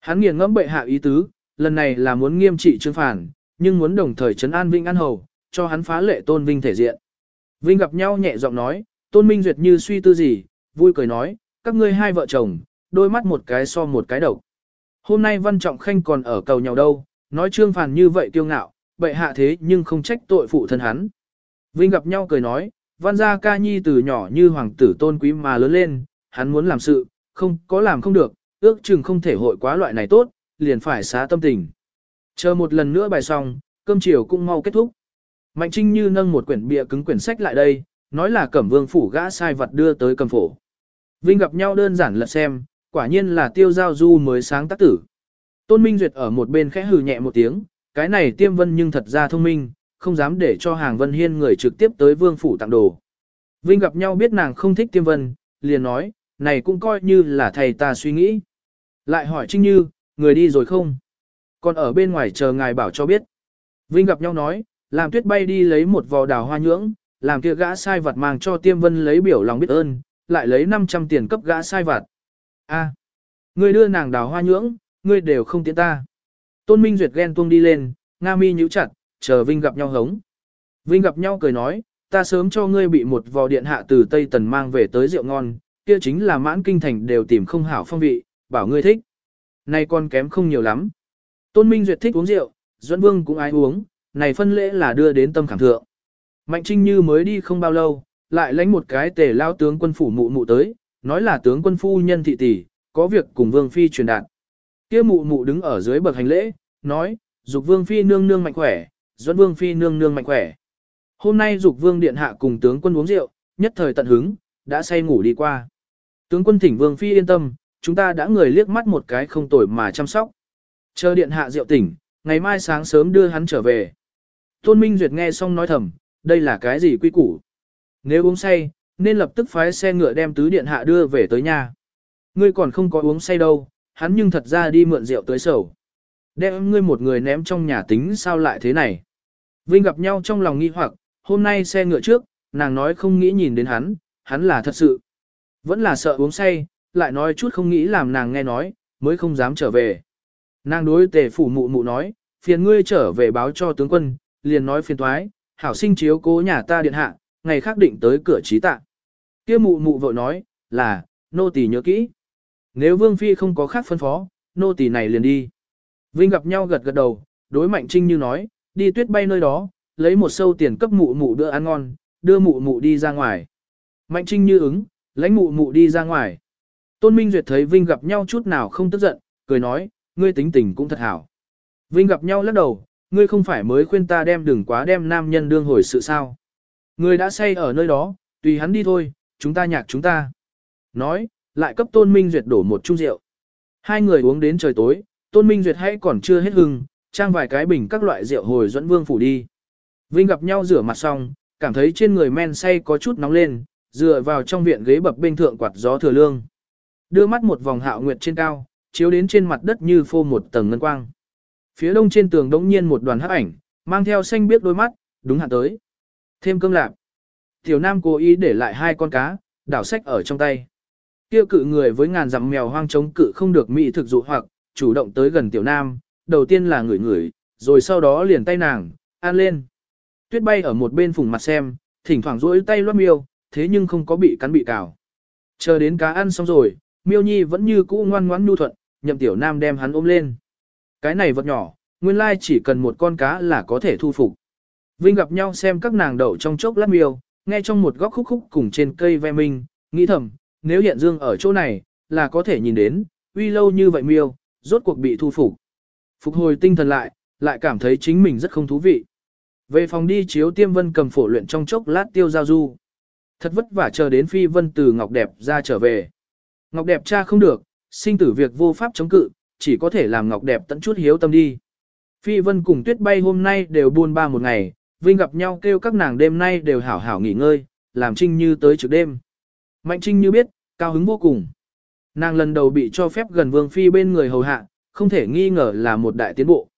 Hắn nghiền ngẫm bệ hạ ý tứ, lần này là muốn nghiêm trị trương phản, nhưng muốn đồng thời chấn an Vinh ăn hầu, cho hắn phá lệ tôn Vinh thể diện. Vinh gặp nhau nhẹ giọng nói, tôn minh duyệt như suy tư gì, vui cười nói, các ngươi hai vợ chồng, đôi mắt một cái so một cái đầu. Hôm nay Văn Trọng Khanh còn ở cầu nhau đâu, nói trương phàn như vậy kiêu ngạo, bệ hạ thế nhưng không trách tội phụ thân hắn. Vinh gặp nhau cười nói, Văn gia ca nhi từ nhỏ như hoàng tử tôn quý mà lớn lên, hắn muốn làm sự, không có làm không được, ước chừng không thể hội quá loại này tốt, liền phải xá tâm tình. Chờ một lần nữa bài xong, cơm chiều cũng mau kết thúc. Mạnh Trinh Như nâng một quyển bìa cứng quyển sách lại đây, nói là Cẩm Vương phủ gã sai vật đưa tới cầm phổ. Vinh gặp nhau đơn giản lật xem, quả nhiên là tiêu giao du mới sáng tác tử. Tôn Minh Duyệt ở một bên khẽ hừ nhẹ một tiếng, cái này tiêm vân nhưng thật ra thông minh, không dám để cho hàng vân hiên người trực tiếp tới vương phủ tặng đồ. Vinh gặp nhau biết nàng không thích tiêm vân, liền nói, này cũng coi như là thầy ta suy nghĩ. Lại hỏi Trinh Như, người đi rồi không? Còn ở bên ngoài chờ ngài bảo cho biết. Vinh gặp nhau nói, làm tuyết bay đi lấy một vò đào hoa nhưỡng, làm kia gã sai vật mang cho tiêm vân lấy biểu lòng biết ơn, lại lấy 500 tiền cấp gã sai vật. A, à, ngươi đưa nàng đào hoa nhưỡng, ngươi đều không tiện ta. Tôn Minh Duyệt ghen tuông đi lên, Nga mi nhíu chặt, chờ Vinh gặp nhau hống. Vinh gặp nhau cười nói, ta sớm cho ngươi bị một vò điện hạ từ Tây Tần mang về tới rượu ngon, kia chính là mãn kinh thành đều tìm không hảo phong vị, bảo ngươi thích. Nay con kém không nhiều lắm. Tôn Minh Duyệt thích uống rượu, Duẫn Vương cũng ai uống, này phân lễ là đưa đến tâm khảm thượng. Mạnh Trinh Như mới đi không bao lâu, lại lãnh một cái tề lao tướng quân phủ mụ mụ tới, nói là tướng quân phu nhân thị tỷ, có việc cùng Vương Phi truyền đạt. Kia mụ mụ đứng ở dưới bậc hành lễ, nói, dục Vương Phi nương nương mạnh khỏe, dẫn Vương Phi nương nương mạnh khỏe. Hôm nay dục Vương Điện Hạ cùng tướng quân uống rượu, nhất thời tận hứng, đã say ngủ đi qua. Tướng quân thỉnh Vương Phi yên tâm, chúng ta đã người liếc mắt một cái không tồi mà chăm sóc. Chờ Điện Hạ rượu tỉnh, ngày mai sáng sớm đưa hắn trở về. Tôn Minh Duyệt nghe xong nói thầm, đây là cái gì quy củ? Nếu uống say, nên lập tức phái xe ngựa đem tứ điện hạ đưa về tới nhà. Ngươi còn không có uống say đâu, hắn nhưng thật ra đi mượn rượu tới sầu. Đem ngươi một người ném trong nhà tính sao lại thế này? Vinh gặp nhau trong lòng nghi hoặc, hôm nay xe ngựa trước, nàng nói không nghĩ nhìn đến hắn, hắn là thật sự. Vẫn là sợ uống say, lại nói chút không nghĩ làm nàng nghe nói, mới không dám trở về. Nàng đối tề phủ mụ mụ nói, phiền ngươi trở về báo cho tướng quân, liền nói phiền thoái, hảo sinh chiếu cố nhà ta điện hạ, ngày khác định tới cửa trí tạ. Kia mụ mụ vội nói, là, nô tỳ nhớ kỹ. Nếu vương phi không có khác phân phó, nô tỳ này liền đi. Vinh gặp nhau gật gật đầu, đối Mạnh Trinh Như nói, đi tuyết bay nơi đó, lấy một sâu tiền cấp mụ mụ bữa ăn ngon, đưa mụ mụ đi ra ngoài. Mạnh Trinh Như ứng, lãnh mụ mụ đi ra ngoài. Tôn Minh Duyệt thấy Vinh gặp nhau chút nào không tức giận, cười nói, ngươi tính tình cũng thật hảo. Vinh gặp nhau lắc đầu, ngươi không phải mới khuyên ta đem đừng quá đem nam nhân đương hồi sự sao. Ngươi đã say ở nơi đó, tùy hắn đi thôi, chúng ta nhạc chúng ta. Nói, lại cấp Tôn Minh Duyệt đổ một chung rượu. Hai người uống đến trời tối, Tôn Minh Duyệt hay còn chưa hết hưng, trang vài cái bình các loại rượu hồi dẫn vương phủ đi. Vinh gặp nhau rửa mặt xong, cảm thấy trên người men say có chút nóng lên, dựa vào trong viện ghế bập bên thượng quạt gió thừa lương. Đưa mắt một vòng hạo nguyệt trên cao, chiếu đến trên mặt đất như phô một tầng ngân quang. Phía đông trên tường đống nhiên một đoàn hắc ảnh, mang theo xanh biếc đôi mắt, đúng hạn tới. Thêm cơm lạp. Tiểu Nam cố ý để lại hai con cá, đảo sách ở trong tay. Kia cự người với ngàn dặm mèo hoang chống cự không được mỹ thực dụ hoặc, chủ động tới gần Tiểu Nam, đầu tiên là ngửi ngửi, rồi sau đó liền tay nàng, ăn lên. Tuyết bay ở một bên phùng mặt xem, thỉnh thoảng rỗi tay loát miêu, thế nhưng không có bị cắn bị cào. Chờ đến cá ăn xong rồi, miêu nhi vẫn như cũ ngoan ngoãn nhu thuận, nhậm tiểu nam đem hắn ôm lên. Cái này vật nhỏ, nguyên lai chỉ cần một con cá là có thể thu phục. Vinh gặp nhau xem các nàng đậu trong chốc lát miêu, nghe trong một góc khúc khúc cùng trên cây ve minh, nghĩ thầm, nếu hiện dương ở chỗ này, là có thể nhìn đến, uy lâu như vậy miêu, rốt cuộc bị thu phục. Phục hồi tinh thần lại, lại cảm thấy chính mình rất không thú vị. Về phòng đi chiếu tiêm vân cầm phổ luyện trong chốc lát tiêu giao du. Thật vất vả chờ đến phi vân từ Ngọc Đẹp ra trở về. Ngọc Đẹp cha không được, sinh tử việc vô pháp chống cự, chỉ có thể làm Ngọc Đẹp tận chút hiếu tâm đi. Phi vân cùng tuyết bay hôm nay đều buôn ba một ngày, Vinh gặp nhau kêu các nàng đêm nay đều hảo hảo nghỉ ngơi, làm Trinh Như tới trực đêm. Mạnh Trinh Như biết, cao hứng vô cùng. Nàng lần đầu bị cho phép gần Vương Phi bên người hầu hạ, không thể nghi ngờ là một đại tiến bộ.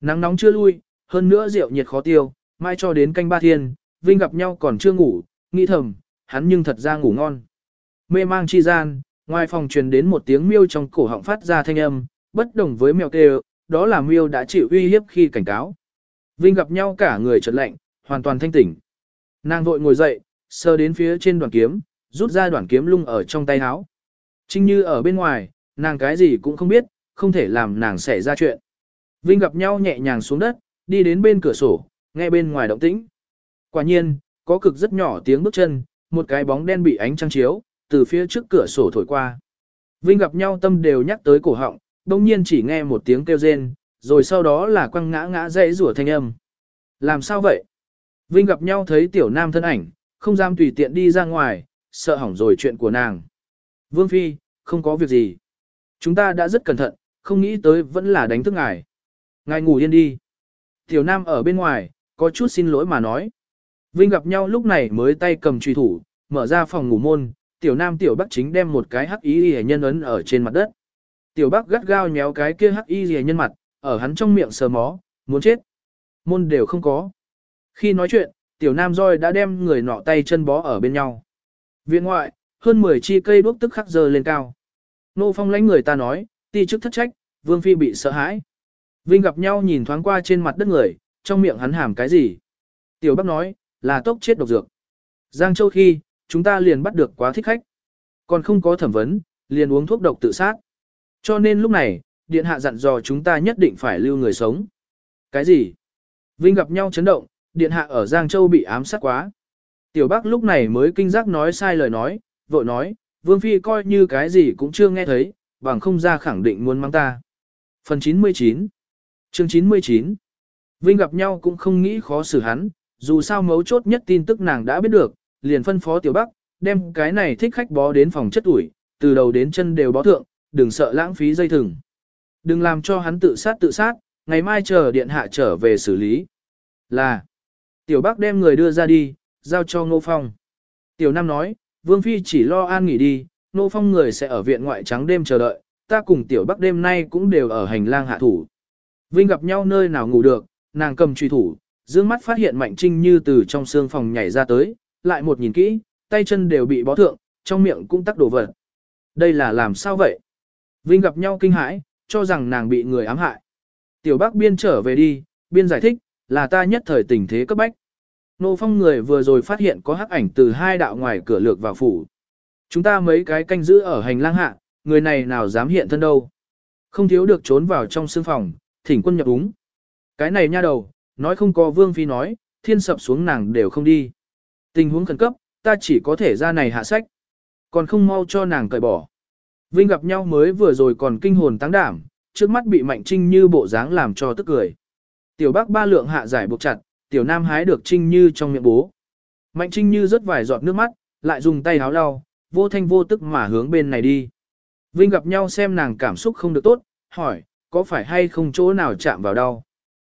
Nắng nóng chưa lui, hơn nữa rượu nhiệt khó tiêu, mai cho đến canh ba thiên, Vinh gặp nhau còn chưa ngủ, nghĩ thầm, hắn nhưng thật ra ngủ ngon. Mê mang chi gian, ngoài phòng truyền đến một tiếng miêu trong cổ họng phát ra thanh âm, bất đồng với mèo kêu, đó là miêu đã chịu uy hiếp khi cảnh cáo. Vinh gặp nhau cả người chợt lạnh, hoàn toàn thanh tỉnh. Nàng vội ngồi dậy, sơ đến phía trên đoàn kiếm, rút ra đoàn kiếm lung ở trong tay áo. Trinh như ở bên ngoài, nàng cái gì cũng không biết, không thể làm nàng xảy ra chuyện. Vinh gặp nhau nhẹ nhàng xuống đất, đi đến bên cửa sổ, nghe bên ngoài động tĩnh. Quả nhiên, có cực rất nhỏ tiếng bước chân, một cái bóng đen bị ánh trăng chiếu, từ phía trước cửa sổ thổi qua. Vinh gặp nhau tâm đều nhắc tới cổ họng, đông nhiên chỉ nghe một tiếng kêu rên, rồi sau đó là quăng ngã ngã dãy rủa thanh âm. Làm sao vậy? Vinh gặp nhau thấy tiểu nam thân ảnh, không dám tùy tiện đi ra ngoài, sợ hỏng rồi chuyện của nàng. Vương Phi, không có việc gì. Chúng ta đã rất cẩn thận, không nghĩ tới vẫn là đánh thức ngài. Ngài ngủ yên đi. Tiểu Nam ở bên ngoài, có chút xin lỗi mà nói. Vinh gặp nhau lúc này mới tay cầm truy thủ, mở ra phòng ngủ môn, Tiểu Nam Tiểu Bắc chính đem một cái hắc y hề nhân ấn ở trên mặt đất. Tiểu Bắc gắt gao nhéo cái kia hắc y rìa nhân mặt, ở hắn trong miệng sờ mó, muốn chết. Môn đều không có. Khi nói chuyện, Tiểu Nam roi đã đem người nọ tay chân bó ở bên nhau. Viện ngoại, hơn 10 chi cây đuốc tức khắc giờ lên cao. Nô phong lãnh người ta nói, ti chức thất trách, Vương Phi bị sợ hãi. Vinh gặp nhau nhìn thoáng qua trên mặt đất người, trong miệng hắn hàm cái gì. Tiểu Bắc nói, là tốc chết độc dược. Giang Châu khi, chúng ta liền bắt được quá thích khách. Còn không có thẩm vấn, liền uống thuốc độc tự sát. Cho nên lúc này, điện hạ dặn dò chúng ta nhất định phải lưu người sống. Cái gì? Vinh gặp nhau chấn động, điện hạ ở Giang Châu bị ám sát quá. Tiểu Bắc lúc này mới kinh giác nói sai lời nói, vội nói, Vương Phi coi như cái gì cũng chưa nghe thấy, bằng không ra khẳng định muốn mang ta. Phần 99 Chương 99 Vinh gặp nhau cũng không nghĩ khó xử hắn, dù sao mấu chốt nhất tin tức nàng đã biết được, liền phân phó Tiểu Bắc, đem cái này thích khách bó đến phòng chất ủi, từ đầu đến chân đều bó thượng, đừng sợ lãng phí dây thừng. Đừng làm cho hắn tự sát tự sát, ngày mai chờ điện hạ trở về xử lý. Là, Tiểu Bắc đem người đưa ra đi, giao cho Ngô Phong. Tiểu Nam nói, Vương Phi chỉ lo an nghỉ đi, Ngô Phong người sẽ ở viện ngoại trắng đêm chờ đợi, ta cùng Tiểu Bắc đêm nay cũng đều ở hành lang hạ thủ. Vinh gặp nhau nơi nào ngủ được, nàng cầm truy thủ, dương mắt phát hiện Mạnh Trinh như từ trong xương phòng nhảy ra tới, lại một nhìn kỹ, tay chân đều bị bó thượng, trong miệng cũng tắc đổ vật. Đây là làm sao vậy? Vinh gặp nhau kinh hãi, cho rằng nàng bị người ám hại. Tiểu Bắc biên trở về đi, biên giải thích, là ta nhất thời tình thế cấp bách. Nô phong người vừa rồi phát hiện có hắc ảnh từ hai đạo ngoài cửa lược vào phủ. Chúng ta mấy cái canh giữ ở hành lang hạ, người này nào dám hiện thân đâu. Không thiếu được trốn vào trong sương phòng, thỉnh quân nhập úng. Cái này nha đầu, nói không có vương phi nói, thiên sập xuống nàng đều không đi. Tình huống khẩn cấp, ta chỉ có thể ra này hạ sách. Còn không mau cho nàng cởi bỏ. Vinh gặp nhau mới vừa rồi còn kinh hồn tăng đảm, trước mắt bị Mạnh Trinh Như bộ dáng làm cho tức cười. Tiểu Bắc ba lượng hạ giải buộc chặt, tiểu nam hái được Trinh Như trong miệng bố. Mạnh Trinh Như rớt vài giọt nước mắt, lại dùng tay háo lau, vô thanh vô tức mà hướng bên này đi. Vinh gặp nhau xem nàng cảm xúc không được tốt, hỏi, có phải hay không chỗ nào chạm vào đau?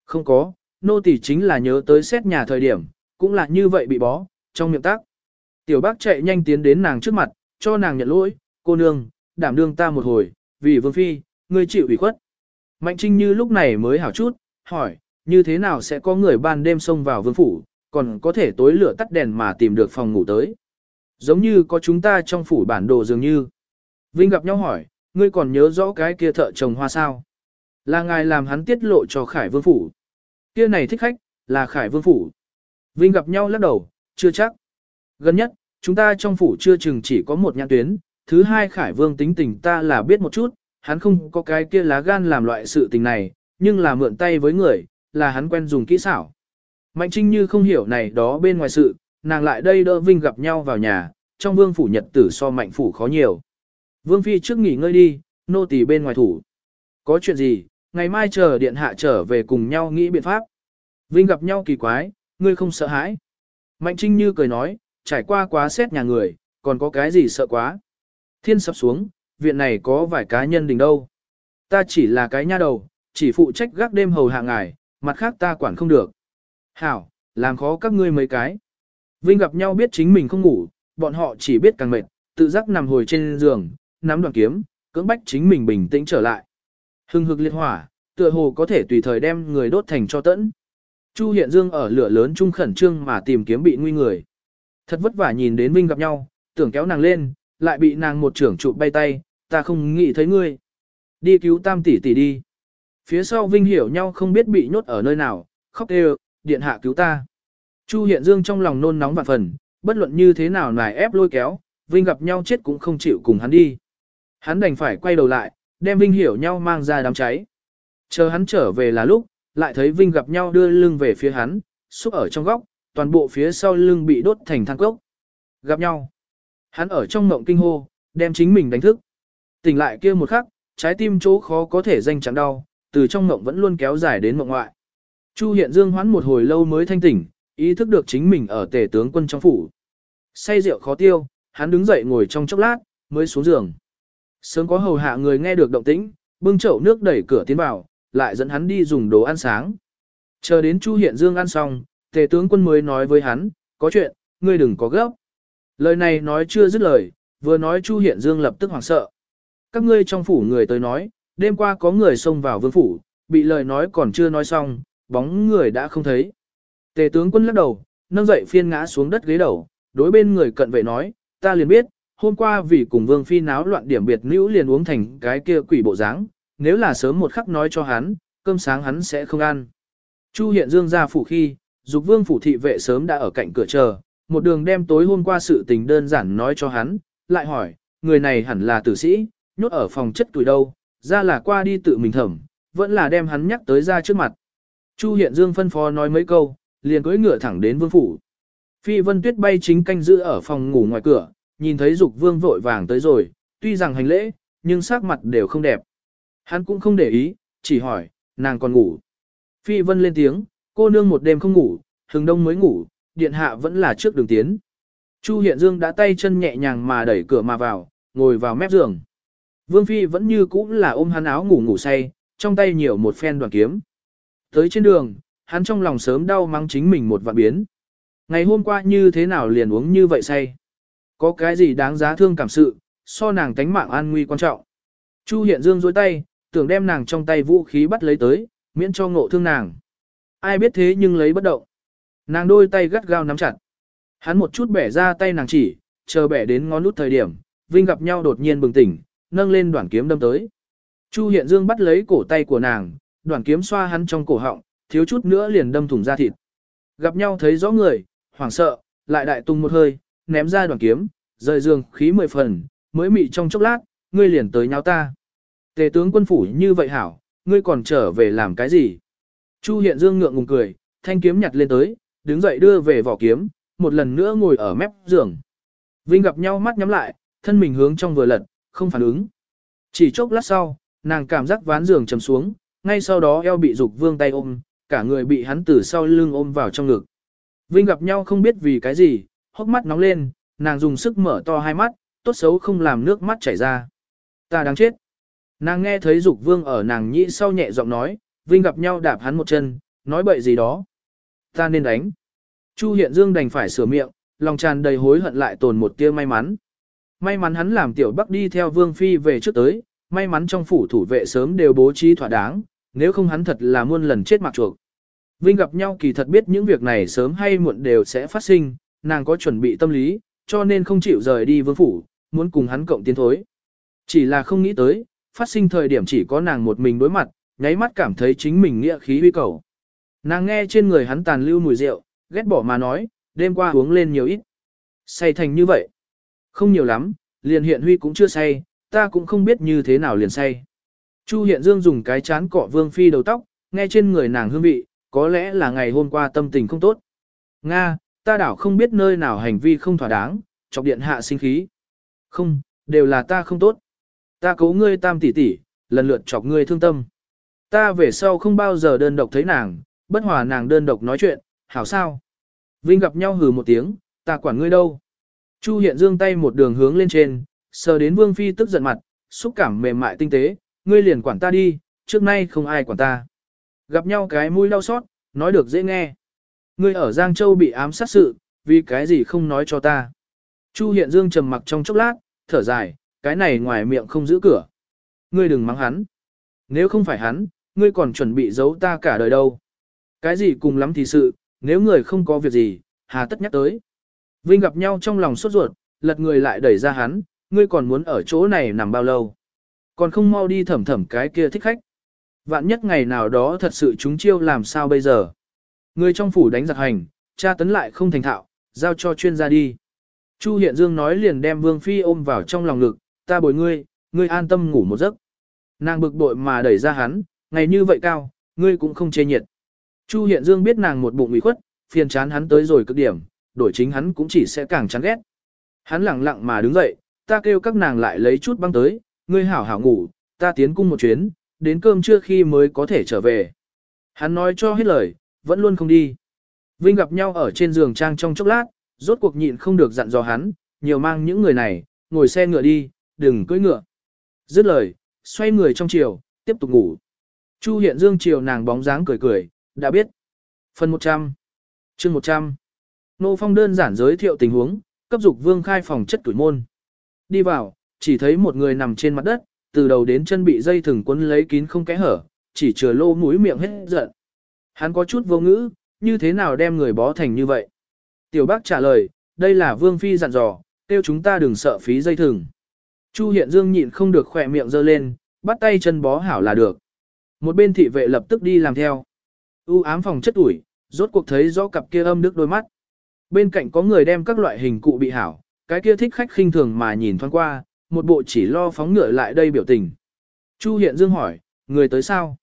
Không có, nô tỳ chính là nhớ tới xét nhà thời điểm, cũng là như vậy bị bó, trong miệng tác. Tiểu bác chạy nhanh tiến đến nàng trước mặt, cho nàng nhận lỗi, cô nương, đảm đương ta một hồi, vì vương phi, ngươi chịu ủy khuất. Mạnh trinh như lúc này mới hảo chút, hỏi, như thế nào sẽ có người ban đêm xông vào vương phủ, còn có thể tối lửa tắt đèn mà tìm được phòng ngủ tới. Giống như có chúng ta trong phủ bản đồ dường như. Vinh gặp nhau hỏi, ngươi còn nhớ rõ cái kia thợ trồng hoa sao? Là ngài làm hắn tiết lộ cho Khải Vương Phủ. Kia này thích khách, là Khải Vương Phủ. Vinh gặp nhau lắc đầu, chưa chắc. Gần nhất, chúng ta trong phủ chưa chừng chỉ có một nhãn tuyến, thứ hai Khải Vương tính tình ta là biết một chút, hắn không có cái kia lá gan làm loại sự tình này, nhưng là mượn tay với người, là hắn quen dùng kỹ xảo. Mạnh Trinh như không hiểu này đó bên ngoài sự, nàng lại đây đỡ Vinh gặp nhau vào nhà, trong vương phủ nhật tử so mạnh phủ khó nhiều. Vương Phi trước nghỉ ngơi đi, nô tỳ bên ngoài thủ. Có chuyện gì, ngày mai chờ điện hạ trở về cùng nhau nghĩ biện pháp. Vinh gặp nhau kỳ quái, ngươi không sợ hãi. Mạnh Trinh như cười nói, trải qua quá xét nhà người, còn có cái gì sợ quá. Thiên sập xuống, viện này có vài cá nhân đình đâu. Ta chỉ là cái nha đầu, chỉ phụ trách gác đêm hầu hạ ngài, mặt khác ta quản không được. Hảo, làm khó các ngươi mấy cái. Vinh gặp nhau biết chính mình không ngủ, bọn họ chỉ biết càng mệt, tự giác nằm hồi trên giường, nắm đoàn kiếm, cưỡng bách chính mình bình tĩnh trở lại. Hưng hực liệt hỏa, tựa hồ có thể tùy thời đem người đốt thành cho tẫn. Chu Hiện Dương ở lửa lớn trung khẩn trương mà tìm kiếm bị nguy người. Thật vất vả nhìn đến Vinh gặp nhau, tưởng kéo nàng lên, lại bị nàng một trưởng chụp bay tay, ta không nghĩ thấy ngươi. Đi cứu tam tỷ tỷ đi. Phía sau Vinh hiểu nhau không biết bị nhốt ở nơi nào, khóc đều, điện hạ cứu ta. Chu Hiện Dương trong lòng nôn nóng vạn phần, bất luận như thế nào nài ép lôi kéo, Vinh gặp nhau chết cũng không chịu cùng hắn đi. Hắn đành phải quay đầu lại, đem Vinh hiểu nhau mang ra đám cháy. Chờ hắn trở về là lúc, lại thấy Vinh gặp nhau đưa lưng về phía hắn, xúc ở trong góc, toàn bộ phía sau lưng bị đốt thành than cốc. Gặp nhau. Hắn ở trong mộng kinh hô, đem chính mình đánh thức. Tỉnh lại kia một khắc, trái tim chỗ khó có thể danh chẳng đau, từ trong mộng vẫn luôn kéo dài đến mộng ngoại. Chu Hiện Dương hoán một hồi lâu mới thanh tỉnh, ý thức được chính mình ở tề tướng quân trong phủ. Say rượu khó tiêu, hắn đứng dậy ngồi trong chốc lát, mới xuống giường. Sớm có hầu hạ người nghe được động tĩnh, bưng chậu nước đẩy cửa tiến vào, lại dẫn hắn đi dùng đồ ăn sáng. Chờ đến Chu Hiện Dương ăn xong, tề tướng quân mới nói với hắn, có chuyện, ngươi đừng có gấp. Lời này nói chưa dứt lời, vừa nói Chu Hiện Dương lập tức hoảng sợ. Các ngươi trong phủ người tới nói, đêm qua có người xông vào vương phủ, bị lời nói còn chưa nói xong, bóng người đã không thấy. Tề tướng quân lắc đầu, nâng dậy phiên ngã xuống đất ghế đầu, đối bên người cận vệ nói, ta liền biết, hôm qua vì cùng vương phi náo loạn điểm biệt nữ liền uống thành cái kia quỷ bộ dáng, nếu là sớm một khắc nói cho hắn, cơm sáng hắn sẽ không ăn. Chu hiện dương ra phủ khi, dục vương phủ thị vệ sớm đã ở cạnh cửa chờ, một đường đem tối hôm qua sự tình đơn giản nói cho hắn, lại hỏi, người này hẳn là tử sĩ, nhốt ở phòng chất tuổi đâu, ra là qua đi tự mình thẩm, vẫn là đem hắn nhắc tới ra trước mặt. Chu Hiện Dương phân phó nói mấy câu, liền cưỡi ngựa thẳng đến vương phủ. Phi Vân Tuyết bay chính canh giữ ở phòng ngủ ngoài cửa, nhìn thấy Dục Vương vội vàng tới rồi, tuy rằng hành lễ, nhưng sắc mặt đều không đẹp. Hắn cũng không để ý, chỉ hỏi, nàng còn ngủ. Phi Vân lên tiếng, cô nương một đêm không ngủ, hừng đông mới ngủ, điện hạ vẫn là trước đường tiến. Chu Hiện Dương đã tay chân nhẹ nhàng mà đẩy cửa mà vào, ngồi vào mép giường. Vương Phi vẫn như cũ là ôm hắn áo ngủ ngủ say, trong tay nhiều một phen đoàn kiếm. Tới trên đường, hắn trong lòng sớm đau mắng chính mình một vạn biến. Ngày hôm qua như thế nào liền uống như vậy say? Có cái gì đáng giá thương cảm sự, so nàng tánh mạng an nguy quan trọng. Chu Hiện Dương dối tay, tưởng đem nàng trong tay vũ khí bắt lấy tới, miễn cho ngộ thương nàng. Ai biết thế nhưng lấy bất động. Nàng đôi tay gắt gao nắm chặt. Hắn một chút bẻ ra tay nàng chỉ, chờ bẻ đến ngón nút thời điểm, Vinh gặp nhau đột nhiên bừng tỉnh, nâng lên đoạn kiếm đâm tới. Chu Hiện Dương bắt lấy cổ tay của nàng, đoạn kiếm xoa hắn trong cổ họng, thiếu chút nữa liền đâm thủng da thịt. Gặp nhau thấy rõ người, hoảng sợ, lại đại tung một hơi, ném ra đoạn kiếm, rời giường khí mười phần, mới mị trong chốc lát, ngươi liền tới nhau ta. Tề tướng quân phủ như vậy hảo, ngươi còn trở về làm cái gì? Chu Hiện Dương ngượng ngùng cười, thanh kiếm nhặt lên tới, đứng dậy đưa về vỏ kiếm, một lần nữa ngồi ở mép giường. Vinh gặp nhau mắt nhắm lại, thân mình hướng trong vừa lật, không phản ứng. Chỉ chốc lát sau, nàng cảm giác ván giường chầm xuống, ngay sau đó eo bị dục vương tay ôm, cả người bị hắn từ sau lưng ôm vào trong ngực. Vinh gặp nhau không biết vì cái gì, hốc mắt nóng lên, nàng dùng sức mở to hai mắt, tốt xấu không làm nước mắt chảy ra. Ta đáng chết. Nàng nghe thấy dục vương ở nàng nhĩ sau nhẹ giọng nói, Vinh gặp nhau đạp hắn một chân, nói bậy gì đó. Ta nên đánh. Chu Hiện Dương đành phải sửa miệng, lòng tràn đầy hối hận lại tồn một tia may mắn. May mắn hắn làm tiểu bắc đi theo Vương Phi về trước tới, may mắn trong phủ thủ vệ sớm đều bố trí thỏa đáng, nếu không hắn thật là muôn lần chết mặc chuộc. Vinh gặp nhau kỳ thật biết những việc này sớm hay muộn đều sẽ phát sinh, nàng có chuẩn bị tâm lý, cho nên không chịu rời đi vương phủ, muốn cùng hắn cộng tiến thối. Chỉ là không nghĩ tới, phát sinh thời điểm chỉ có nàng một mình đối mặt, nháy mắt cảm thấy chính mình nghĩa khí huy cầu. Nàng nghe trên người hắn tàn lưu mùi rượu, ghét bỏ mà nói, đêm qua uống lên nhiều ít. Say thành như vậy. Không nhiều lắm, liền hiện huy cũng chưa say, ta cũng không biết như thế nào liền say. Chu hiện dương dùng cái chán cọ vương phi đầu tóc, nghe trên người nàng hương vị, có lẽ là ngày hôm qua tâm tình không tốt. Nga, ta đảo không biết nơi nào hành vi không thỏa đáng, chọc điện hạ sinh khí. Không, đều là ta không tốt. Ta cố ngươi tam tỷ tỷ, lần lượt chọc ngươi thương tâm. Ta về sau không bao giờ đơn độc thấy nàng, bất hòa nàng đơn độc nói chuyện, hảo sao? Vinh gặp nhau hừ một tiếng, ta quản ngươi đâu? Chu hiện dương tay một đường hướng lên trên, sờ đến vương phi tức giận mặt, xúc cảm mềm mại tinh tế, ngươi liền quản ta đi, trước nay không ai quản ta. Gặp nhau cái mũi đau xót, nói được dễ nghe. Ngươi ở Giang Châu bị ám sát sự, vì cái gì không nói cho ta. Chu hiện dương trầm mặc trong chốc lát, thở dài, cái này ngoài miệng không giữ cửa. Ngươi đừng mắng hắn. Nếu không phải hắn, ngươi còn chuẩn bị giấu ta cả đời đâu. Cái gì cùng lắm thì sự, nếu người không có việc gì, hà tất nhắc tới. Vinh gặp nhau trong lòng sốt ruột, lật người lại đẩy ra hắn, ngươi còn muốn ở chỗ này nằm bao lâu. Còn không mau đi thẩm thẩm cái kia thích khách. Vạn nhất ngày nào đó thật sự chúng chiêu làm sao bây giờ. Người trong phủ đánh giặc hành, cha tấn lại không thành thạo, giao cho chuyên gia đi. Chu Hiện Dương nói liền đem Vương Phi ôm vào trong lòng ngực, ta bồi ngươi, ngươi an tâm ngủ một giấc. Nàng bực bội mà đẩy ra hắn, ngày như vậy cao, ngươi cũng không chê nhiệt. Chu Hiện Dương biết nàng một bụng ủy khuất, phiền chán hắn tới rồi cực điểm, đổi chính hắn cũng chỉ sẽ càng chán ghét. Hắn lặng lặng mà đứng dậy, ta kêu các nàng lại lấy chút băng tới, ngươi hảo hảo ngủ, ta tiến cung một chuyến, đến cơm trưa khi mới có thể trở về. Hắn nói cho hết lời, vẫn luôn không đi. Vinh gặp nhau ở trên giường trang trong chốc lát, rốt cuộc nhịn không được dặn dò hắn, nhiều mang những người này, ngồi xe ngựa đi, đừng cưỡi ngựa. Dứt lời, xoay người trong chiều, tiếp tục ngủ. Chu hiện dương chiều nàng bóng dáng cười cười, đã biết. Phần 100 chương 100 Nô Phong đơn giản giới thiệu tình huống, cấp dục vương khai phòng chất tuổi môn. Đi vào, chỉ thấy một người nằm trên mặt đất, từ đầu đến chân bị dây thừng quấn lấy kín không kẽ hở, chỉ chừa lô mũi miệng hết giận. Hắn có chút vô ngữ, như thế nào đem người bó thành như vậy? Tiểu bác trả lời, đây là vương phi dặn dò, kêu chúng ta đừng sợ phí dây thừng. Chu hiện dương nhịn không được khỏe miệng giơ lên, bắt tay chân bó hảo là được. Một bên thị vệ lập tức đi làm theo. U ám phòng chất ủi, rốt cuộc thấy rõ cặp kia âm nước đôi mắt. Bên cạnh có người đem các loại hình cụ bị hảo, cái kia thích khách khinh thường mà nhìn thoáng qua, một bộ chỉ lo phóng ngựa lại đây biểu tình. Chu Hiện Dương hỏi, người tới sao?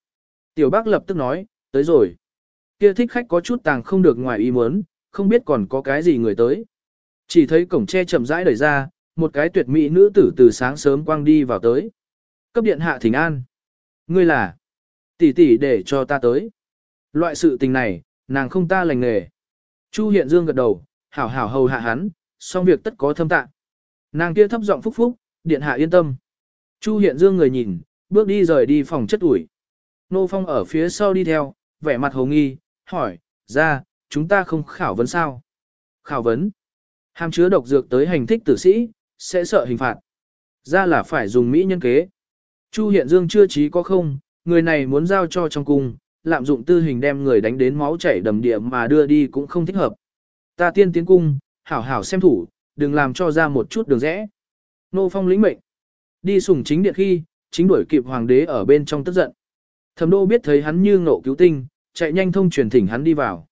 Tiểu bác lập tức nói, tới rồi. Kia thích khách có chút tàng không được ngoài ý muốn, không biết còn có cái gì người tới. Chỉ thấy cổng tre chậm rãi đẩy ra, một cái tuyệt mỹ nữ tử từ sáng sớm quang đi vào tới. Cấp điện hạ thỉnh an. Ngươi là, tỷ tỷ để cho ta tới. Loại sự tình này, nàng không ta lành nghề. Chu Hiện Dương gật đầu, hảo hảo hầu hạ hắn, xong việc tất có thâm tạ. Nàng kia thấp giọng phúc phúc, điện hạ yên tâm. Chu Hiện Dương người nhìn, bước đi rời đi phòng chất ủi. Nô Phong ở phía sau đi theo, vẻ mặt hồ nghi, hỏi, ra, chúng ta không khảo vấn sao? Khảo vấn. Hàm chứa độc dược tới hành thích tử sĩ, sẽ sợ hình phạt. Ra là phải dùng mỹ nhân kế. Chu Hiện Dương chưa trí có không, người này muốn giao cho trong cung, lạm dụng tư hình đem người đánh đến máu chảy đầm địa mà đưa đi cũng không thích hợp. Ta tiên tiến cung, hảo hảo xem thủ, đừng làm cho ra một chút đường rẽ. Nô Phong lĩnh mệnh. Đi sùng chính điện khi, chính đuổi kịp hoàng đế ở bên trong tức giận. Thẩm đô biết thấy hắn như ngộ cứu tinh, chạy nhanh thông truyền thỉnh hắn đi vào.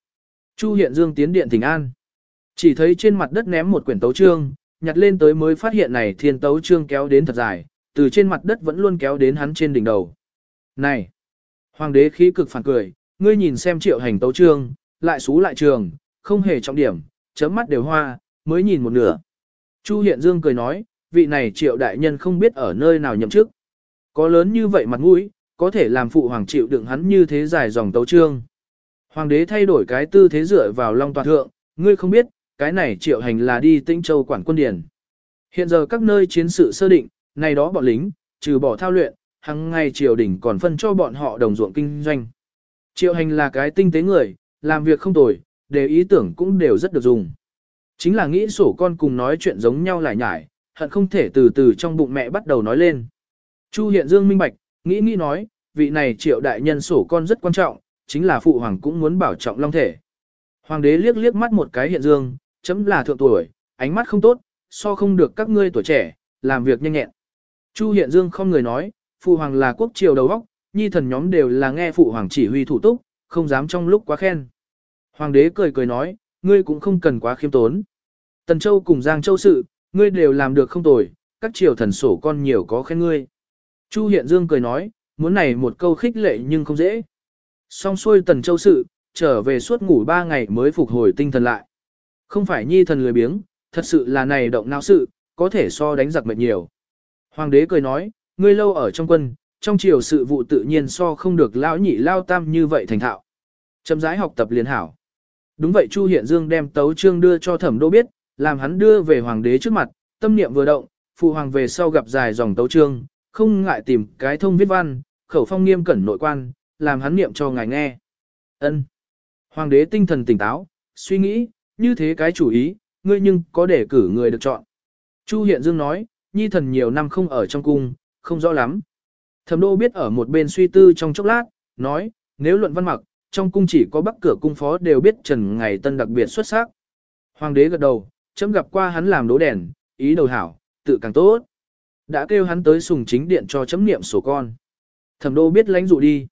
Chu Hiện Dương tiến điện thỉnh an. Chỉ thấy trên mặt đất ném một quyển tấu trương, nhặt lên tới mới phát hiện này thiên tấu trương kéo đến thật dài, từ trên mặt đất vẫn luôn kéo đến hắn trên đỉnh đầu. Này! Hoàng đế khí cực phản cười, ngươi nhìn xem triệu hành tấu trương, lại xú lại trường, không hề trọng điểm, chấm mắt đều hoa, mới nhìn một nửa. Chu Hiện Dương cười nói, vị này triệu đại nhân không biết ở nơi nào nhậm chức. Có lớn như vậy mặt mũi, có thể làm phụ hoàng chịu đựng hắn như thế dài dòng tấu trương. Hoàng đế thay đổi cái tư thế dựa vào long toàn thượng, ngươi không biết, cái này triệu hành là đi tĩnh châu quản quân điển. Hiện giờ các nơi chiến sự sơ định, này đó bọn lính, trừ bỏ thao luyện, hàng ngày triều đình còn phân cho bọn họ đồng ruộng kinh doanh. Triệu hành là cái tinh tế người, làm việc không tồi, đều ý tưởng cũng đều rất được dùng. Chính là nghĩ sổ con cùng nói chuyện giống nhau lại nhải, hận không thể từ từ trong bụng mẹ bắt đầu nói lên. Chu Hiện Dương minh bạch, nghĩ nghĩ nói, vị này triệu đại nhân sổ con rất quan trọng, chính là phụ hoàng cũng muốn bảo trọng long thể. Hoàng đế liếc liếc mắt một cái Hiện Dương, chấm là thượng tuổi, ánh mắt không tốt, so không được các ngươi tuổi trẻ, làm việc nhanh nhẹn. Chu Hiện Dương không người nói, phụ hoàng là quốc triều đầu óc, nhi thần nhóm đều là nghe phụ hoàng chỉ huy thủ túc, không dám trong lúc quá khen. Hoàng đế cười cười nói, ngươi cũng không cần quá khiêm tốn. Tần Châu cùng Giang Châu sự, ngươi đều làm được không tồi, các triều thần sổ con nhiều có khen ngươi. Chu Hiện Dương cười nói, muốn này một câu khích lệ nhưng không dễ. Xong xuôi Tần Châu sự, trở về suốt ngủ ba ngày mới phục hồi tinh thần lại. Không phải nhi thần lười biếng, thật sự là này động não sự, có thể so đánh giặc mệt nhiều. Hoàng đế cười nói, ngươi lâu ở trong quân, trong triều sự vụ tự nhiên so không được lão nhị lao tam như vậy thành thạo. Chấm rãi học tập liền hảo. Đúng vậy Chu Hiện Dương đem tấu chương đưa cho thẩm đô biết, làm hắn đưa về hoàng đế trước mặt, tâm niệm vừa động, phụ hoàng về sau gặp dài dòng tấu chương, không ngại tìm cái thông viết văn, khẩu phong nghiêm cẩn nội quan, làm hắn niệm cho ngài nghe. Ân. Hoàng đế tinh thần tỉnh táo, suy nghĩ, như thế cái chủ ý, ngươi nhưng có để cử người được chọn. Chu Hiện Dương nói, nhi thần nhiều năm không ở trong cung, không rõ lắm. Thẩm đô biết ở một bên suy tư trong chốc lát, nói, nếu luận văn mặc, trong cung chỉ có bắc cửa cung phó đều biết Trần Ngày Tân đặc biệt xuất sắc. Hoàng đế gật đầu, chấm gặp qua hắn làm đố đèn, ý đầu hảo, tự càng tốt. Đã kêu hắn tới sùng chính điện cho chấm niệm sổ con. Thẩm đô biết lãnh dụ đi.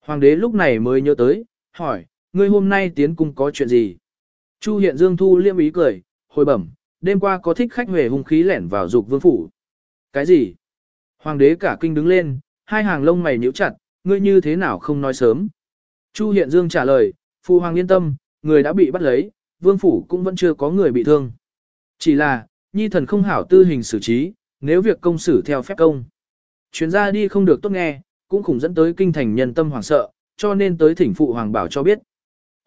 Hoàng đế lúc này mới nhớ tới, hỏi, ngươi hôm nay tiến cung có chuyện gì? Chu hiện dương thu liêm ý cười, hồi bẩm, đêm qua có thích khách huề hung khí lẻn vào dục vương phủ. Cái gì? Hoàng đế cả kinh đứng lên, hai hàng lông mày nhíu chặt, ngươi như thế nào không nói sớm. Chu Hiện Dương trả lời, phụ Hoàng yên tâm, người đã bị bắt lấy, vương phủ cũng vẫn chưa có người bị thương. Chỉ là, nhi thần không hảo tư hình xử trí, nếu việc công xử theo phép công. Chuyến ra đi không được tốt nghe, cũng khủng dẫn tới kinh thành nhân tâm hoàng sợ, cho nên tới thỉnh phụ hoàng bảo cho biết.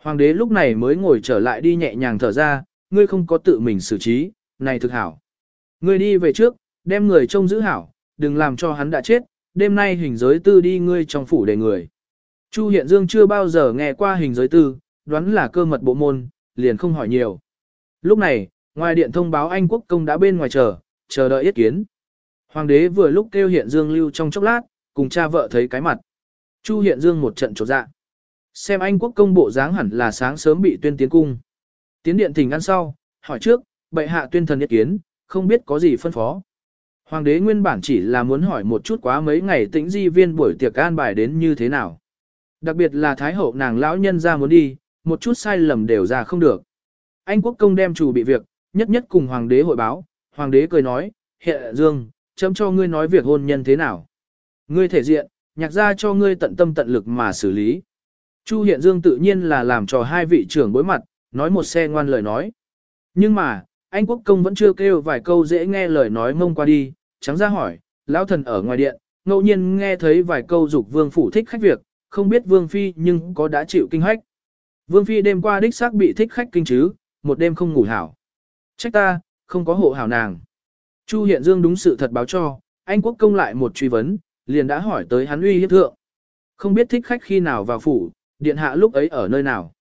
Hoàng đế lúc này mới ngồi trở lại đi nhẹ nhàng thở ra, ngươi không có tự mình xử trí, này thực hảo. Ngươi đi về trước, đem người trông giữ hảo, đừng làm cho hắn đã chết, đêm nay hình giới tư đi ngươi trong phủ để người. Chu Hiện Dương chưa bao giờ nghe qua hình giới tư, đoán là cơ mật bộ môn, liền không hỏi nhiều. Lúc này, ngoài điện thông báo Anh quốc công đã bên ngoài chờ, chờ đợi yết kiến. Hoàng đế vừa lúc kêu Hiện Dương lưu trong chốc lát, cùng cha vợ thấy cái mặt. Chu Hiện Dương một trận trột dạ. Xem Anh quốc công bộ dáng hẳn là sáng sớm bị tuyên tiến cung. Tiến điện thỉnh ăn sau, hỏi trước, bệ hạ tuyên thần yết kiến, không biết có gì phân phó. Hoàng đế nguyên bản chỉ là muốn hỏi một chút quá mấy ngày tĩnh di viên buổi tiệc an bài đến như thế nào. Đặc biệt là Thái hậu nàng lão nhân ra muốn đi, một chút sai lầm đều ra không được. Anh quốc công đem chủ bị việc, nhất nhất cùng hoàng đế hội báo, hoàng đế cười nói, hiện dương, chấm cho ngươi nói việc hôn nhân thế nào. Ngươi thể diện, nhạc ra cho ngươi tận tâm tận lực mà xử lý. Chu hiện dương tự nhiên là làm cho hai vị trưởng bối mặt, nói một xe ngoan lời nói. Nhưng mà, anh quốc công vẫn chưa kêu vài câu dễ nghe lời nói mông qua đi, trắng ra hỏi, lão thần ở ngoài điện, ngẫu nhiên nghe thấy vài câu dục vương phủ thích khách việc, không biết vương phi nhưng có đã chịu kinh hách. Vương phi đêm qua đích xác bị thích khách kinh chứ, một đêm không ngủ hảo. Trách ta, không có hộ hảo nàng. Chu Hiện Dương đúng sự thật báo cho, anh quốc công lại một truy vấn, liền đã hỏi tới hắn uy hiếp thượng. Không biết thích khách khi nào vào phủ, điện hạ lúc ấy ở nơi nào.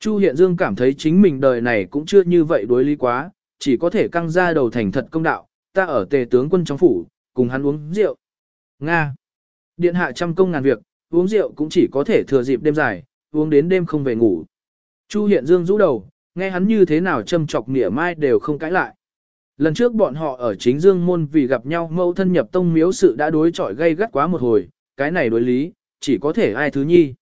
Chu Hiện Dương cảm thấy chính mình đời này cũng chưa như vậy đối lý quá, chỉ có thể căng ra đầu thành thật công đạo, ta ở tề tướng quân trong phủ, cùng hắn uống rượu. Nga. Điện hạ trăm công ngàn việc, uống rượu cũng chỉ có thể thừa dịp đêm dài, uống đến đêm không về ngủ. Chu Hiện Dương rũ đầu, nghe hắn như thế nào châm chọc nỉa mai đều không cãi lại. Lần trước bọn họ ở chính dương môn vì gặp nhau mâu thân nhập tông miếu sự đã đối chọi gây gắt quá một hồi, cái này đối lý, chỉ có thể ai thứ nhi.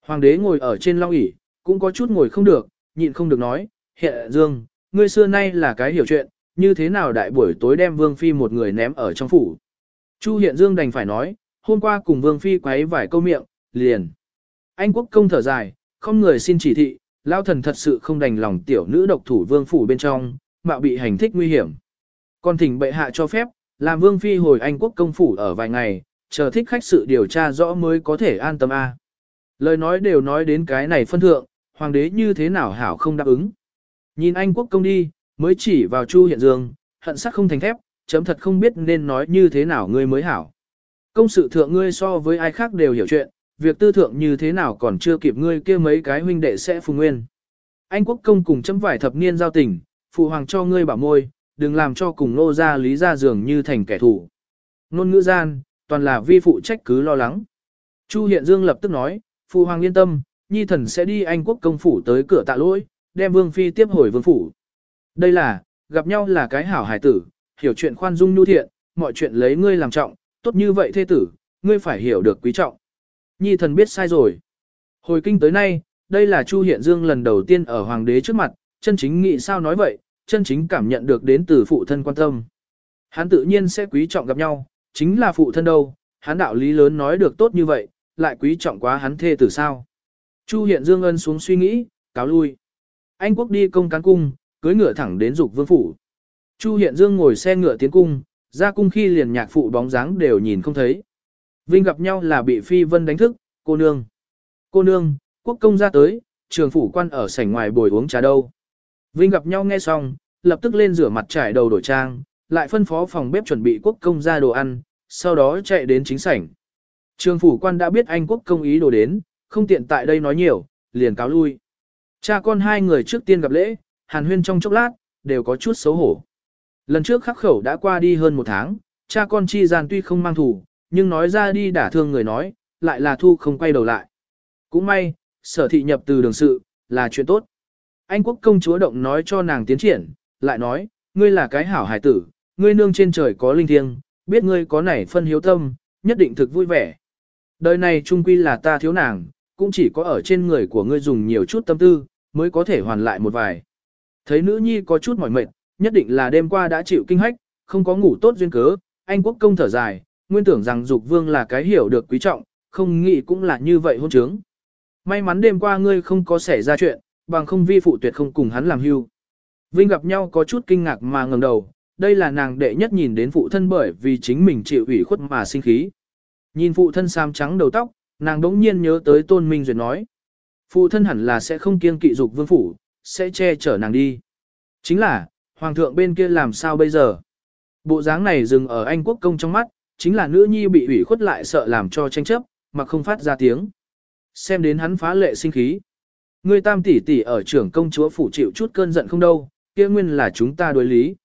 Hoàng đế ngồi ở trên long ỷ cũng có chút ngồi không được, nhịn không được nói, hiện dương, ngươi xưa nay là cái hiểu chuyện, như thế nào đại buổi tối đem Vương Phi một người ném ở trong phủ. Chu Hiện Dương đành phải nói, hôm qua cùng Vương Phi quấy vài câu miệng, liền. Anh quốc công thở dài, không người xin chỉ thị, lao thần thật sự không đành lòng tiểu nữ độc thủ vương phủ bên trong, mạo bị hành thích nguy hiểm. Còn thỉnh bệ hạ cho phép, làm vương phi hồi Anh quốc công phủ ở vài ngày, chờ thích khách sự điều tra rõ mới có thể an tâm a. Lời nói đều nói đến cái này phân thượng, hoàng đế như thế nào hảo không đáp ứng. Nhìn anh quốc công đi, mới chỉ vào Chu Hiện Dương, hận sắc không thành thép, chấm thật không biết nên nói như thế nào ngươi mới hảo. Công sự thượng ngươi so với ai khác đều hiểu chuyện, việc tư thượng như thế nào còn chưa kịp ngươi kia mấy cái huynh đệ sẽ phù nguyên. Anh quốc công cùng chấm vải thập niên giao tình, phụ hoàng cho ngươi bảo môi, đừng làm cho cùng nô ra lý ra dường như thành kẻ thù. Nôn ngữ gian, toàn là vi phụ trách cứ lo lắng. Chu Hiện Dương lập tức nói, phụ hoàng yên tâm, nhi thần sẽ đi Anh quốc công phủ tới cửa tạ lỗi, đem vương phi tiếp hồi vương phủ. Đây là, gặp nhau là cái hảo hải tử, hiểu chuyện khoan dung nhu thiện, mọi chuyện lấy ngươi làm trọng, tốt như vậy thê tử, ngươi phải hiểu được quý trọng. Nhi thần biết sai rồi. Hồi kinh tới nay, đây là Chu Hiện Dương lần đầu tiên ở hoàng đế trước mặt, chân chính nghĩ sao nói vậy, chân chính cảm nhận được đến từ phụ thân quan tâm. Hắn tự nhiên sẽ quý trọng gặp nhau, chính là phụ thân đâu, hắn đạo lý lớn nói được tốt như vậy, lại quý trọng quá hắn thê tử sao. Chu Hiện Dương ân xuống suy nghĩ, cáo lui. Anh quốc đi công cán cung, cưới ngựa thẳng đến dục vương phủ. Chu Hiện Dương ngồi xe ngựa tiến cung, ra cung khi liền nhạc phụ bóng dáng đều nhìn không thấy. Vinh gặp nhau là bị Phi Vân đánh thức, cô nương. Cô nương, quốc công ra tới, trường phủ quan ở sảnh ngoài bồi uống trà đâu. Vinh gặp nhau nghe xong, lập tức lên rửa mặt trải đầu đổi trang, lại phân phó phòng bếp chuẩn bị quốc công ra đồ ăn, sau đó chạy đến chính sảnh. Trường phủ quan đã biết anh quốc công ý đồ đến, không tiện tại đây nói nhiều, liền cáo lui. Cha con hai người trước tiên gặp lễ, hàn huyên trong chốc lát, đều có chút xấu hổ. Lần trước khắc khẩu đã qua đi hơn một tháng, cha con chi gian tuy không mang thủ, nhưng nói ra đi đả thương người nói, lại là thu không quay đầu lại. Cũng may, sở thị nhập từ đường sự, là chuyện tốt. Anh quốc công chúa động nói cho nàng tiến triển, lại nói, ngươi là cái hảo hải tử, ngươi nương trên trời có linh thiêng, biết ngươi có nảy phân hiếu tâm, nhất định thực vui vẻ. Đời này trung quy là ta thiếu nàng, cũng chỉ có ở trên người của ngươi dùng nhiều chút tâm tư, mới có thể hoàn lại một vài. Thấy nữ nhi có chút mỏi mệt, nhất định là đêm qua đã chịu kinh hách, không có ngủ tốt duyên cớ, anh quốc công thở dài, nguyên tưởng rằng dục vương là cái hiểu được quý trọng, không nghĩ cũng là như vậy hôn trướng. May mắn đêm qua ngươi không có xảy ra chuyện, bằng không vi phụ tuyệt không cùng hắn làm hưu. Vinh gặp nhau có chút kinh ngạc mà ngẩng đầu, đây là nàng đệ nhất nhìn đến phụ thân bởi vì chính mình chịu ủy khuất mà sinh khí. Nhìn phụ thân xám trắng đầu tóc, nàng đống nhiên nhớ tới tôn minh duyệt nói. Phụ thân hẳn là sẽ không kiêng kỵ dục vương phủ, sẽ che chở nàng đi. Chính là, hoàng thượng bên kia làm sao bây giờ? Bộ dáng này dừng ở Anh quốc công trong mắt, chính là nữ nhi bị ủy khuất lại sợ làm cho tranh chấp, mà không phát ra tiếng. Xem đến hắn phá lệ sinh khí. Người tam tỷ tỷ ở trưởng công chúa phủ chịu chút cơn giận không đâu, kia nguyên là chúng ta đối lý.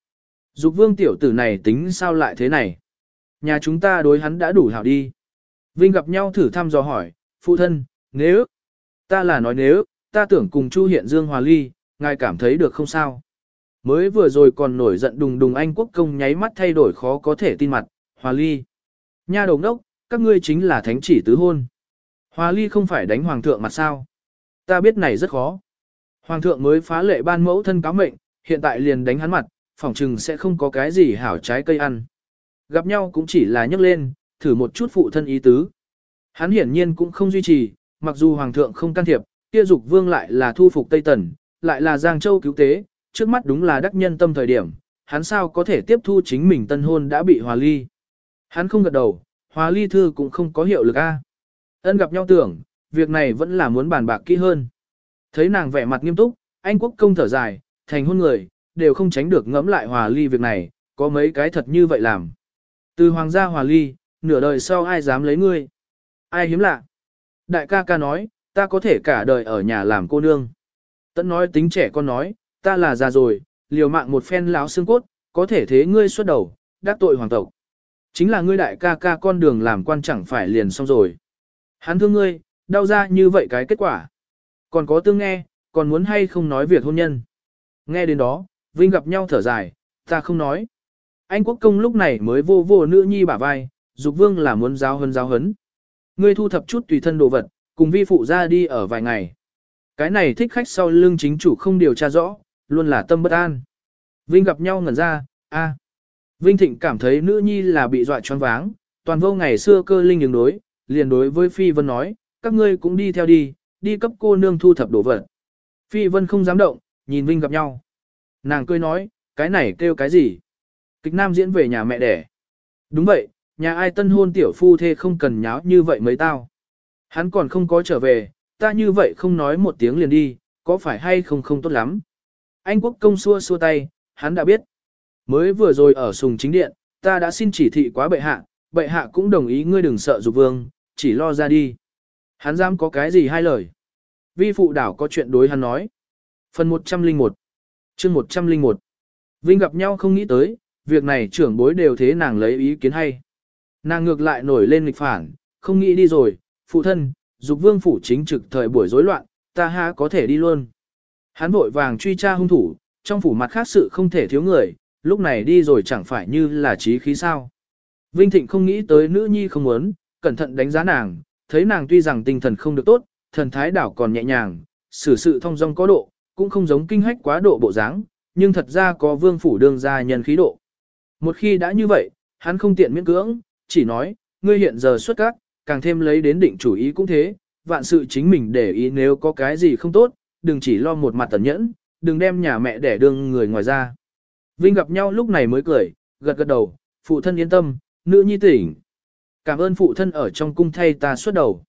Dục vương tiểu tử này tính sao lại thế này? Nhà chúng ta đối hắn đã đủ hảo đi. Vinh gặp nhau thử thăm dò hỏi, phụ thân, nếu, ta là nói nếu, ta tưởng cùng Chu Hiện Dương hòa ly, ngài cảm thấy được không sao? Mới vừa rồi còn nổi giận đùng đùng Anh quốc công nháy mắt thay đổi khó có thể tin mặt, hòa ly. Nha đầu đốc, các ngươi chính là thánh chỉ tứ hôn. Hòa ly không phải đánh hoàng thượng mặt sao? Ta biết này rất khó. Hoàng thượng mới phá lệ ban mẫu thân cáo mệnh, hiện tại liền đánh hắn mặt, phỏng chừng sẽ không có cái gì hảo trái cây ăn. Gặp nhau cũng chỉ là nhấc lên, thử một chút phụ thân ý tứ. Hắn hiển nhiên cũng không duy trì, mặc dù hoàng thượng không can thiệp, kia dục vương lại là thu phục Tây Tần, lại là Giang Châu cứu tế, trước mắt đúng là đắc nhân tâm thời điểm, hắn sao có thể tiếp thu chính mình tân hôn đã bị hòa ly. Hắn không gật đầu, hòa ly thư cũng không có hiệu lực a. Ân gặp nhau tưởng, việc này vẫn là muốn bàn bạc kỹ hơn. Thấy nàng vẻ mặt nghiêm túc, anh quốc công thở dài, thành hôn người, đều không tránh được ngẫm lại hòa ly việc này, có mấy cái thật như vậy làm. Từ hoàng gia hòa ly, nửa đời sau ai dám lấy ngươi? Ai hiếm lạ? Đại ca ca nói, ta có thể cả đời ở nhà làm cô nương. Tẫn nói tính trẻ con nói, ta là già rồi, liều mạng một phen láo xương cốt, có thể thế ngươi xuất đầu, đắc tội hoàng tộc. Chính là ngươi đại ca ca con đường làm quan chẳng phải liền xong rồi. Hắn thương ngươi, đau ra như vậy cái kết quả. Còn có tương nghe, còn muốn hay không nói việc hôn nhân. Nghe đến đó, Vinh gặp nhau thở dài, ta không nói. Anh quốc công lúc này mới vô vô nữ nhi bả vai, dục vương là muốn giáo hấn giáo hấn. Ngươi thu thập chút tùy thân đồ vật, cùng vi phụ ra đi ở vài ngày. Cái này thích khách sau lưng chính chủ không điều tra rõ, luôn là tâm bất an. Vinh gặp nhau ngẩn ra, a. Vinh Thịnh cảm thấy nữ nhi là bị dọa choáng váng, toàn vô ngày xưa cơ linh ứng đối, liền đối với Phi Vân nói, các ngươi cũng đi theo đi, đi cấp cô nương thu thập đồ vật. Phi Vân không dám động, nhìn Vinh gặp nhau. Nàng cười nói, cái này kêu cái gì? Kịch nam diễn về nhà mẹ đẻ. Đúng vậy, nhà ai tân hôn tiểu phu thê không cần nháo như vậy mấy tao. Hắn còn không có trở về, ta như vậy không nói một tiếng liền đi, có phải hay không không tốt lắm. Anh quốc công xua xua tay, hắn đã biết. Mới vừa rồi ở sùng chính điện, ta đã xin chỉ thị quá bệ hạ, bệ hạ cũng đồng ý ngươi đừng sợ dục vương, chỉ lo ra đi. Hắn dám có cái gì hai lời. Vi phụ đảo có chuyện đối hắn nói. Phần 101 chương 101 Vinh gặp nhau không nghĩ tới, việc này trưởng bối đều thế nàng lấy ý kiến hay. Nàng ngược lại nổi lên nghịch phản, không nghĩ đi rồi, phụ thân, dục vương phủ chính trực thời buổi rối loạn, ta ha có thể đi luôn. Hắn vội vàng truy tra hung thủ, trong phủ mặt khác sự không thể thiếu người, lúc này đi rồi chẳng phải như là trí khí sao. Vinh Thịnh không nghĩ tới nữ nhi không muốn, cẩn thận đánh giá nàng, thấy nàng tuy rằng tinh thần không được tốt, thần thái đảo còn nhẹ nhàng, xử sự thông dong có độ, cũng không giống kinh hách quá độ bộ dáng, nhưng thật ra có vương phủ đương gia nhân khí độ. Một khi đã như vậy, hắn không tiện miễn cưỡng, chỉ nói, ngươi hiện giờ xuất các, càng thêm lấy đến định chủ ý cũng thế, vạn sự chính mình để ý nếu có cái gì không tốt, đừng chỉ lo một mặt tẩn nhẫn, đừng đem nhà mẹ để đương người ngoài ra. Vinh gặp nhau lúc này mới cười, gật gật đầu, phụ thân yên tâm, nữ nhi tỉnh. Cảm ơn phụ thân ở trong cung thay ta xuất đầu.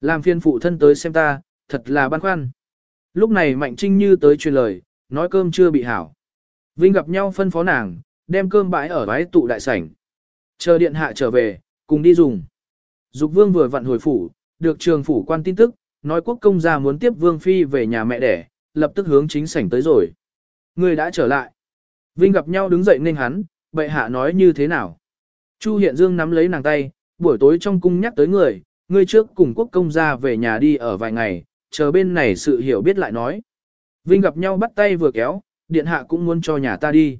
Làm phiên phụ thân tới xem ta, thật là băn khoăn. Lúc này Mạnh Trinh Như tới truyền lời, nói cơm chưa bị hảo. Vinh gặp nhau phân phó nàng, đem cơm bãi ở bãi tụ đại sảnh. Chờ điện hạ trở về, cùng đi dùng. Dục vương vừa vặn hồi phủ, được trường phủ quan tin tức, nói quốc công gia muốn tiếp vương phi về nhà mẹ đẻ, lập tức hướng chính sảnh tới rồi. Người đã trở lại. Vinh gặp nhau đứng dậy nên hắn, bệ hạ nói như thế nào. Chu Hiện Dương nắm lấy nàng tay, buổi tối trong cung nhắc tới người, người trước cùng quốc công gia về nhà đi ở vài ngày, chờ bên này sự hiểu biết lại nói. Vinh gặp nhau bắt tay vừa kéo, điện hạ cũng muốn cho nhà ta đi.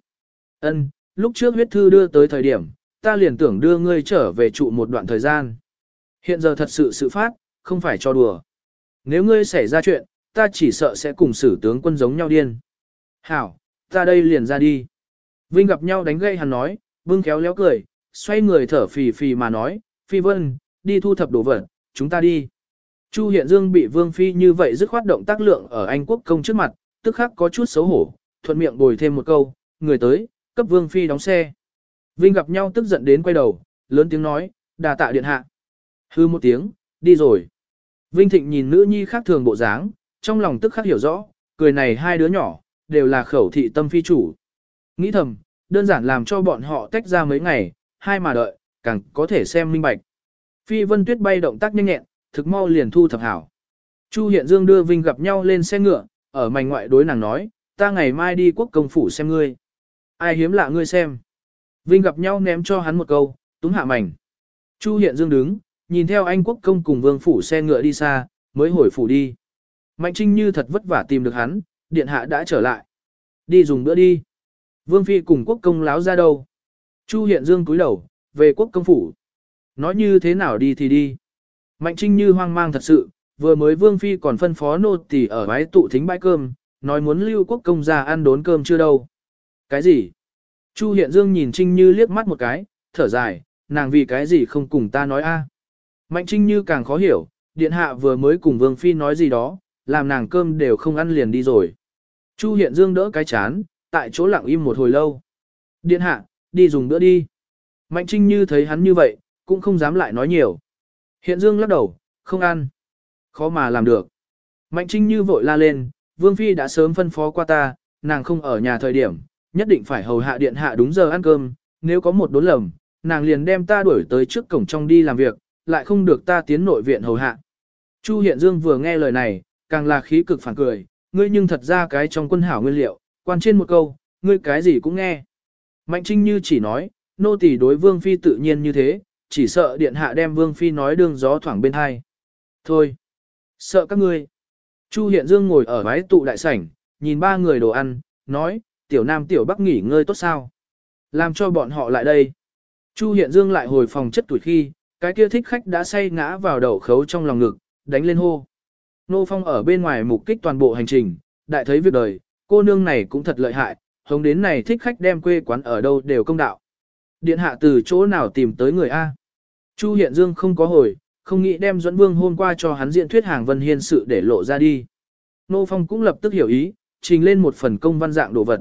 Ân, lúc trước huyết thư đưa tới thời điểm, ta liền tưởng đưa ngươi trở về trụ một đoạn thời gian. Hiện giờ thật sự sự phát, không phải cho đùa. Nếu ngươi xảy ra chuyện, ta chỉ sợ sẽ cùng xử tướng quân giống nhau điên. Hảo, ta đây liền ra đi. Vinh gặp nhau đánh gây hắn nói, vương kéo léo cười, xoay người thở phì phì mà nói, Phi Vân, đi thu thập đồ vật, chúng ta đi. Chu Hiện Dương bị Vương Phi như vậy dứt khoát động tác lượng ở Anh Quốc công trước mặt, tức khắc có chút xấu hổ, thuận miệng bồi thêm một câu, người tới, cấp Vương Phi đóng xe. Vinh gặp nhau tức giận đến quay đầu, lớn tiếng nói, đà tạ điện hạ. Hư một tiếng, đi rồi. Vinh Thịnh nhìn nữ nhi khác thường bộ dáng, trong lòng tức khắc hiểu rõ, cười này hai đứa nhỏ, đều là khẩu thị tâm phi chủ. Nghĩ thầm, đơn giản làm cho bọn họ tách ra mấy ngày, hai mà đợi, càng có thể xem minh bạch. Phi Vân Tuyết bay động tác nhanh nhẹn, thực mau liền thu thập hảo. Chu Hiện Dương đưa Vinh gặp nhau lên xe ngựa, ở mảnh ngoại đối nàng nói, ta ngày mai đi quốc công phủ xem ngươi. Ai hiếm lạ ngươi xem. Vinh gặp nhau ném cho hắn một câu, túng hạ mảnh. Chu Hiện Dương đứng, nhìn theo anh quốc công cùng vương phủ xe ngựa đi xa, mới hồi phủ đi. Mạnh Trinh như thật vất vả tìm được hắn, điện hạ đã trở lại. Đi dùng bữa đi. Vương Phi cùng quốc công láo ra đâu. Chu Hiện Dương cúi đầu, về quốc công phủ. Nói như thế nào đi thì đi. Mạnh Trinh như hoang mang thật sự, vừa mới Vương Phi còn phân phó nô tỳ ở bái tụ thính bãi cơm, nói muốn lưu quốc công ra ăn đốn cơm chưa đâu. Cái gì? Chu Hiện Dương nhìn Trinh Như liếc mắt một cái, thở dài, nàng vì cái gì không cùng ta nói a? Mạnh Trinh Như càng khó hiểu, điện hạ vừa mới cùng Vương Phi nói gì đó, làm nàng cơm đều không ăn liền đi rồi. Chu Hiện Dương đỡ cái chán, tại chỗ lặng im một hồi lâu. Điện hạ, đi dùng bữa đi. Mạnh Trinh Như thấy hắn như vậy, cũng không dám lại nói nhiều. Hiện Dương lắc đầu, không ăn. Khó mà làm được. Mạnh Trinh Như vội la lên, Vương Phi đã sớm phân phó qua ta, nàng không ở nhà thời điểm, nhất định phải hầu hạ điện hạ đúng giờ ăn cơm, nếu có một đốn lầm, nàng liền đem ta đuổi tới trước cổng trong đi làm việc, lại không được ta tiến nội viện hầu hạ. Chu Hiện Dương vừa nghe lời này, càng là khí cực phản cười, ngươi nhưng thật ra cái trong quân hảo nguyên liệu, quan trên một câu, ngươi cái gì cũng nghe. Mạnh Trinh Như chỉ nói, nô tỳ đối Vương Phi tự nhiên như thế, chỉ sợ điện hạ đem Vương Phi nói đường gió thoảng bên hai. Thôi, sợ các ngươi. Chu Hiện Dương ngồi ở bái tụ đại sảnh, nhìn ba người đồ ăn, nói, tiểu nam tiểu bắc nghỉ ngơi tốt sao. Làm cho bọn họ lại đây. Chu Hiện Dương lại hồi phòng chất tuổi khi, cái kia thích khách đã say ngã vào đầu khấu trong lòng ngực, đánh lên hô. Nô Phong ở bên ngoài mục kích toàn bộ hành trình, đại thấy việc đời, cô nương này cũng thật lợi hại, hống đến này thích khách đem quê quán ở đâu đều công đạo. Điện hạ từ chỗ nào tìm tới người A. Chu Hiện Dương không có hồi, không nghĩ đem Duẫn Vương hôm qua cho hắn diễn thuyết hàng Vân Hiên sự để lộ ra đi. Nô Phong cũng lập tức hiểu ý, trình lên một phần công văn dạng đồ vật.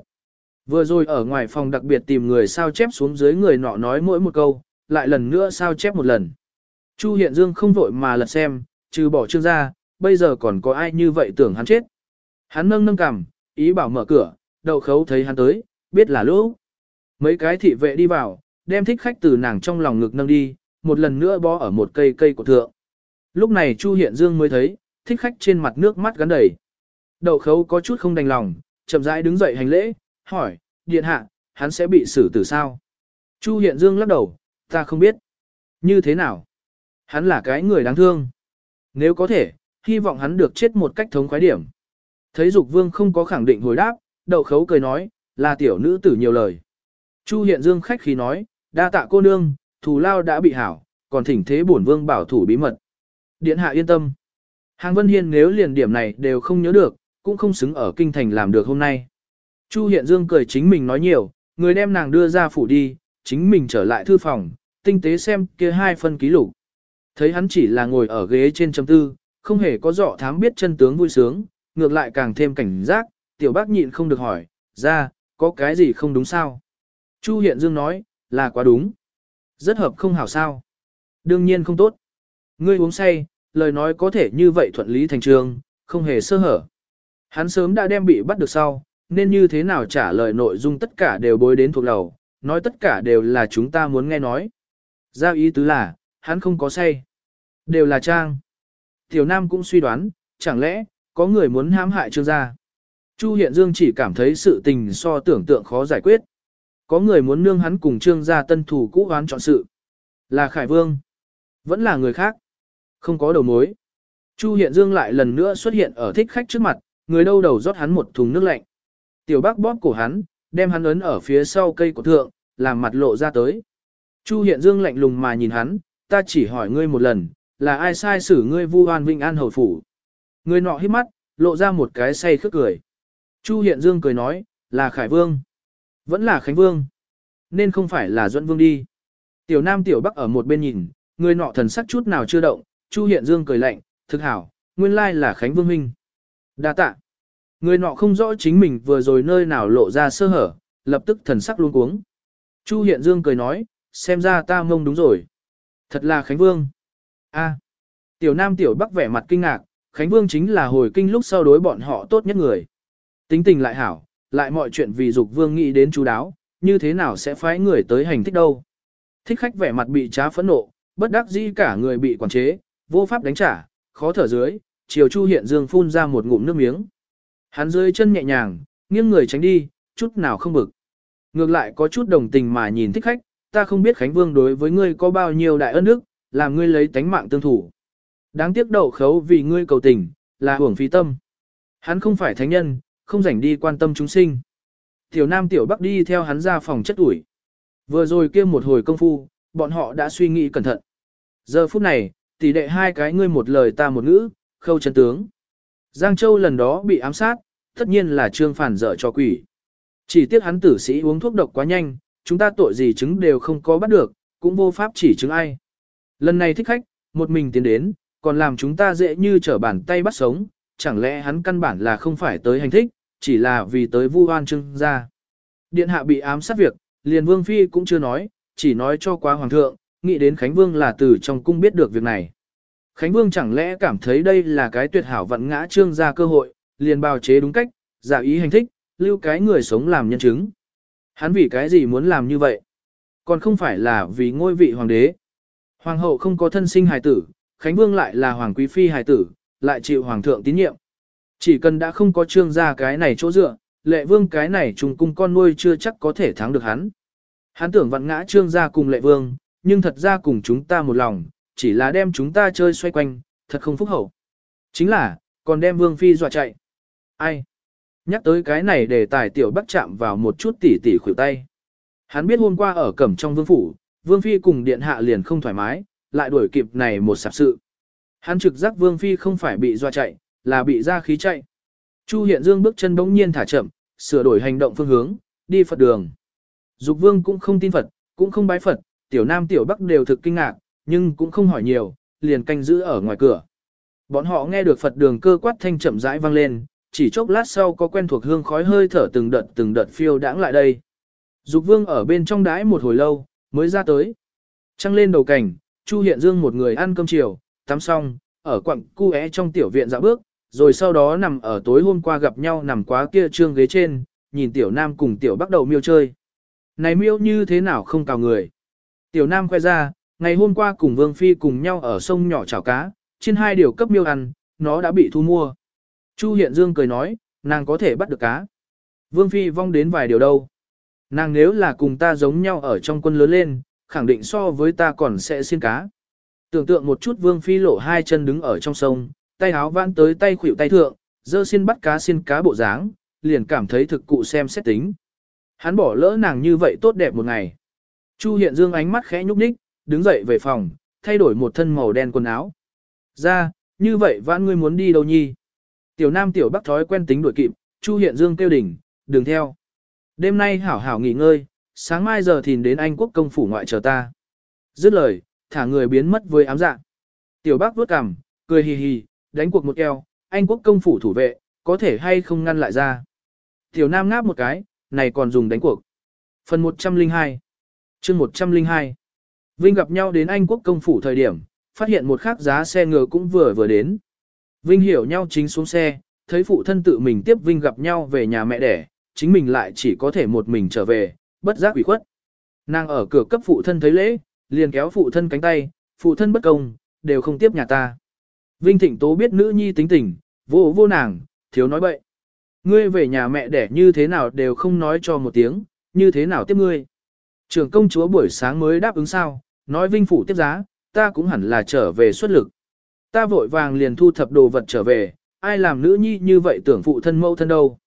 Vừa rồi ở ngoài phòng đặc biệt tìm người sao chép xuống dưới người nọ nói mỗi một câu, lại lần nữa sao chép một lần. Chu Hiện Dương không vội mà lật xem, trừ bỏ trương ra, bây giờ còn có ai như vậy tưởng hắn chết. Hắn nâng nâng cằm, ý bảo mở cửa, đậu khấu thấy hắn tới, biết là lỗ. Mấy cái thị vệ đi vào, đem thích khách từ nàng trong lòng ngực nâng đi, một lần nữa bó ở một cây cây của thượng. Lúc này Chu Hiện Dương mới thấy, thích khách trên mặt nước mắt gắn đầy. Đậu khấu có chút không đành lòng, chậm rãi đứng dậy hành lễ, hỏi, điện hạ, hắn sẽ bị xử tử sao? Chu Hiện Dương lắc đầu, ta không biết. Như thế nào? Hắn là cái người đáng thương. Nếu có thể, hy vọng hắn được chết một cách thống khoái điểm. Thấy Dục Vương không có khẳng định hồi đáp, đậu khấu cười nói, là tiểu nữ tử nhiều lời. Chu Hiện Dương khách khí nói, đa tạ cô nương, thù lao đã bị hảo, còn thỉnh thế bổn vương bảo thủ bí mật. Điện hạ yên tâm. Hàng Vân Hiên nếu liền điểm này đều không nhớ được, cũng không xứng ở kinh thành làm được hôm nay. Chu Hiện Dương cười chính mình nói nhiều, người đem nàng đưa ra phủ đi, chính mình trở lại thư phòng, tinh tế xem kia hai phân ký lục. Thấy hắn chỉ là ngồi ở ghế trên chấm tư, không hề có dọ thám biết chân tướng vui sướng, ngược lại càng thêm cảnh giác, tiểu bác nhịn không được hỏi, ra, có cái gì không đúng sao? Chu Hiện Dương nói, là quá đúng. Rất hợp không hảo sao. Đương nhiên không tốt. Ngươi uống say, lời nói có thể như vậy thuận lý thành trường, không hề sơ hở. Hắn sớm đã đem bị bắt được sau, nên như thế nào trả lời nội dung tất cả đều bối đến thuộc đầu, nói tất cả đều là chúng ta muốn nghe nói. Giao ý tứ là, hắn không có say. Đều là trang. Tiểu Nam cũng suy đoán, chẳng lẽ, có người muốn hãm hại trương gia. Chu Hiện Dương chỉ cảm thấy sự tình so tưởng tượng khó giải quyết. Có người muốn nương hắn cùng trương gia tân thủ cũ hoán chọn sự. Là Khải Vương. Vẫn là người khác. Không có đầu mối. Chu Hiện Dương lại lần nữa xuất hiện ở thích khách trước mặt, người đâu đầu rót hắn một thùng nước lạnh. Tiểu bác bóp cổ hắn, đem hắn ấn ở phía sau cây của thượng, làm mặt lộ ra tới. Chu Hiện Dương lạnh lùng mà nhìn hắn, ta chỉ hỏi ngươi một lần, là ai sai xử ngươi vu hoan vinh an hầu phủ. Người nọ hít mắt, lộ ra một cái say khước cười. Chu Hiện Dương cười nói, là Khải Vương. Vẫn là Khánh Vương. Nên không phải là Duẫn Vương đi. Tiểu Nam Tiểu Bắc ở một bên nhìn, người nọ thần sắc chút nào chưa động, Chu Hiện Dương cười lạnh, thực hảo, nguyên lai là Khánh Vương Minh. Đa tạ. Người nọ không rõ chính mình vừa rồi nơi nào lộ ra sơ hở, lập tức thần sắc luôn cuống. Chu Hiện Dương cười nói, xem ra ta mông đúng rồi. Thật là Khánh Vương. A. À. Tiểu Nam Tiểu Bắc vẻ mặt kinh ngạc, Khánh Vương chính là hồi kinh lúc sau đối bọn họ tốt nhất người. Tính tình lại hảo, lại mọi chuyện vì dục vương nghĩ đến chú đáo, như thế nào sẽ phái người tới hành thích đâu. Thích khách vẻ mặt bị trá phẫn nộ, bất đắc dĩ cả người bị quản chế, vô pháp đánh trả, khó thở dưới, chiều Chu Hiện Dương phun ra một ngụm nước miếng. Hắn dưới chân nhẹ nhàng, nghiêng người tránh đi, chút nào không bực. Ngược lại có chút đồng tình mà nhìn thích khách, ta không biết Khánh Vương đối với ngươi có bao nhiêu đại ân đức, làm ngươi lấy tánh mạng tương thủ. Đáng tiếc đậu khấu vì ngươi cầu tình, là hưởng phí tâm. Hắn không phải thánh nhân, không rảnh đi quan tâm chúng sinh. Tiểu Nam Tiểu Bắc đi theo hắn ra phòng chất ủi. Vừa rồi kia một hồi công phu, bọn họ đã suy nghĩ cẩn thận. Giờ phút này, tỷ đệ hai cái ngươi một lời ta một ngữ, khâu chân tướng. Giang Châu lần đó bị ám sát, tất nhiên là trương phản dở cho quỷ. Chỉ tiếc hắn tử sĩ uống thuốc độc quá nhanh, chúng ta tội gì chứng đều không có bắt được, cũng vô pháp chỉ chứng ai. Lần này thích khách, một mình tiến đến, còn làm chúng ta dễ như trở bàn tay bắt sống, chẳng lẽ hắn căn bản là không phải tới hành thích, chỉ là vì tới vu oan trưng ra. Điện hạ bị ám sát việc, liền vương phi cũng chưa nói, chỉ nói cho quá hoàng thượng, nghĩ đến Khánh Vương là từ trong cung biết được việc này. Khánh Vương chẳng lẽ cảm thấy đây là cái tuyệt hảo vận ngã trương ra cơ hội, liền bào chế đúng cách, giả ý hành thích, lưu cái người sống làm nhân chứng. Hắn vì cái gì muốn làm như vậy? Còn không phải là vì ngôi vị hoàng đế. Hoàng hậu không có thân sinh hài tử, Khánh Vương lại là hoàng quý phi hài tử, lại chịu hoàng thượng tín nhiệm. Chỉ cần đã không có trương gia cái này chỗ dựa, lệ vương cái này trùng cung con nuôi chưa chắc có thể thắng được hắn. Hắn tưởng vặn ngã trương gia cùng lệ vương, nhưng thật ra cùng chúng ta một lòng, chỉ là đem chúng ta chơi xoay quanh, thật không phúc hậu. Chính là, còn đem vương phi dọa chạy. Ai? Nhắc tới cái này để tài tiểu bắc chạm vào một chút tỉ tỉ khuỷu tay. Hắn biết hôm qua ở cẩm trong vương phủ, vương phi cùng điện hạ liền không thoải mái, lại đuổi kịp này một sạp sự. Hắn trực giác vương phi không phải bị dọa chạy, là bị ra khí chạy. Chu Hiện Dương bước chân bỗng nhiên thả chậm, sửa đổi hành động phương hướng, đi Phật đường. Dục vương cũng không tin Phật, cũng không bái Phật, tiểu nam tiểu bắc đều thực kinh ngạc, nhưng cũng không hỏi nhiều, liền canh giữ ở ngoài cửa. Bọn họ nghe được Phật đường cơ quát thanh chậm rãi vang lên, chỉ chốc lát sau có quen thuộc hương khói hơi thở từng đợt từng đợt phiêu đãng lại đây. Dục vương ở bên trong đái một hồi lâu, mới ra tới. Trăng lên đầu cảnh, Chu Hiện Dương một người ăn cơm chiều, tắm xong, ở quặng cu é trong tiểu viện dạo bước, rồi sau đó nằm ở tối hôm qua gặp nhau nằm quá kia trương ghế trên, nhìn tiểu nam cùng tiểu bắt đầu miêu chơi. Này miêu như thế nào không cào người. Tiểu nam khoe ra, ngày hôm qua cùng Vương Phi cùng nhau ở sông nhỏ chảo cá, trên hai điều cấp miêu ăn, nó đã bị thu mua. Chu Hiện Dương cười nói, nàng có thể bắt được cá. Vương Phi vong đến vài điều đâu. Nàng nếu là cùng ta giống nhau ở trong quân lớn lên, khẳng định so với ta còn sẽ xin cá. Tưởng tượng một chút Vương Phi lộ hai chân đứng ở trong sông, tay áo vãn tới tay khuỷu tay thượng, dơ xin bắt cá xin cá bộ dáng, liền cảm thấy thực cụ xem xét tính. Hắn bỏ lỡ nàng như vậy tốt đẹp một ngày. Chu Hiện Dương ánh mắt khẽ nhúc nhích, đứng dậy về phòng, thay đổi một thân màu đen quần áo. Ra, như vậy vãn ngươi muốn đi đâu nhi? Tiểu Nam Tiểu Bắc thói quen tính đuổi kịp, Chu Hiện Dương kêu đỉnh, đừng theo. Đêm nay hảo hảo nghỉ ngơi, sáng mai giờ thìn đến Anh quốc công phủ ngoại chờ ta. Dứt lời, thả người biến mất với ám dạng. Tiểu Bắc vuốt cằm, cười hì hì, đánh cuộc một eo, Anh quốc công phủ thủ vệ, có thể hay không ngăn lại ra. Tiểu Nam ngáp một cái, này còn dùng đánh cuộc. Phần 102 chương 102 Vinh gặp nhau đến Anh quốc công phủ thời điểm, phát hiện một khắc giá xe ngựa cũng vừa vừa đến. Vinh hiểu nhau chính xuống xe, thấy phụ thân tự mình tiếp Vinh gặp nhau về nhà mẹ đẻ, chính mình lại chỉ có thể một mình trở về, bất giác ủy khuất. Nàng ở cửa cấp phụ thân thấy lễ, liền kéo phụ thân cánh tay, phụ thân bất công, đều không tiếp nhà ta. Vinh Thịnh Tố biết nữ nhi tính tình, vô vô nàng, thiếu nói bậy. Ngươi về nhà mẹ đẻ như thế nào đều không nói cho một tiếng, như thế nào tiếp ngươi. Trưởng công chúa buổi sáng mới đáp ứng sao, nói Vinh Phủ tiếp giá, ta cũng hẳn là trở về xuất lực. Ta vội vàng liền thu thập đồ vật trở về, ai làm nữ nhi như vậy tưởng phụ thân mâu thân đâu.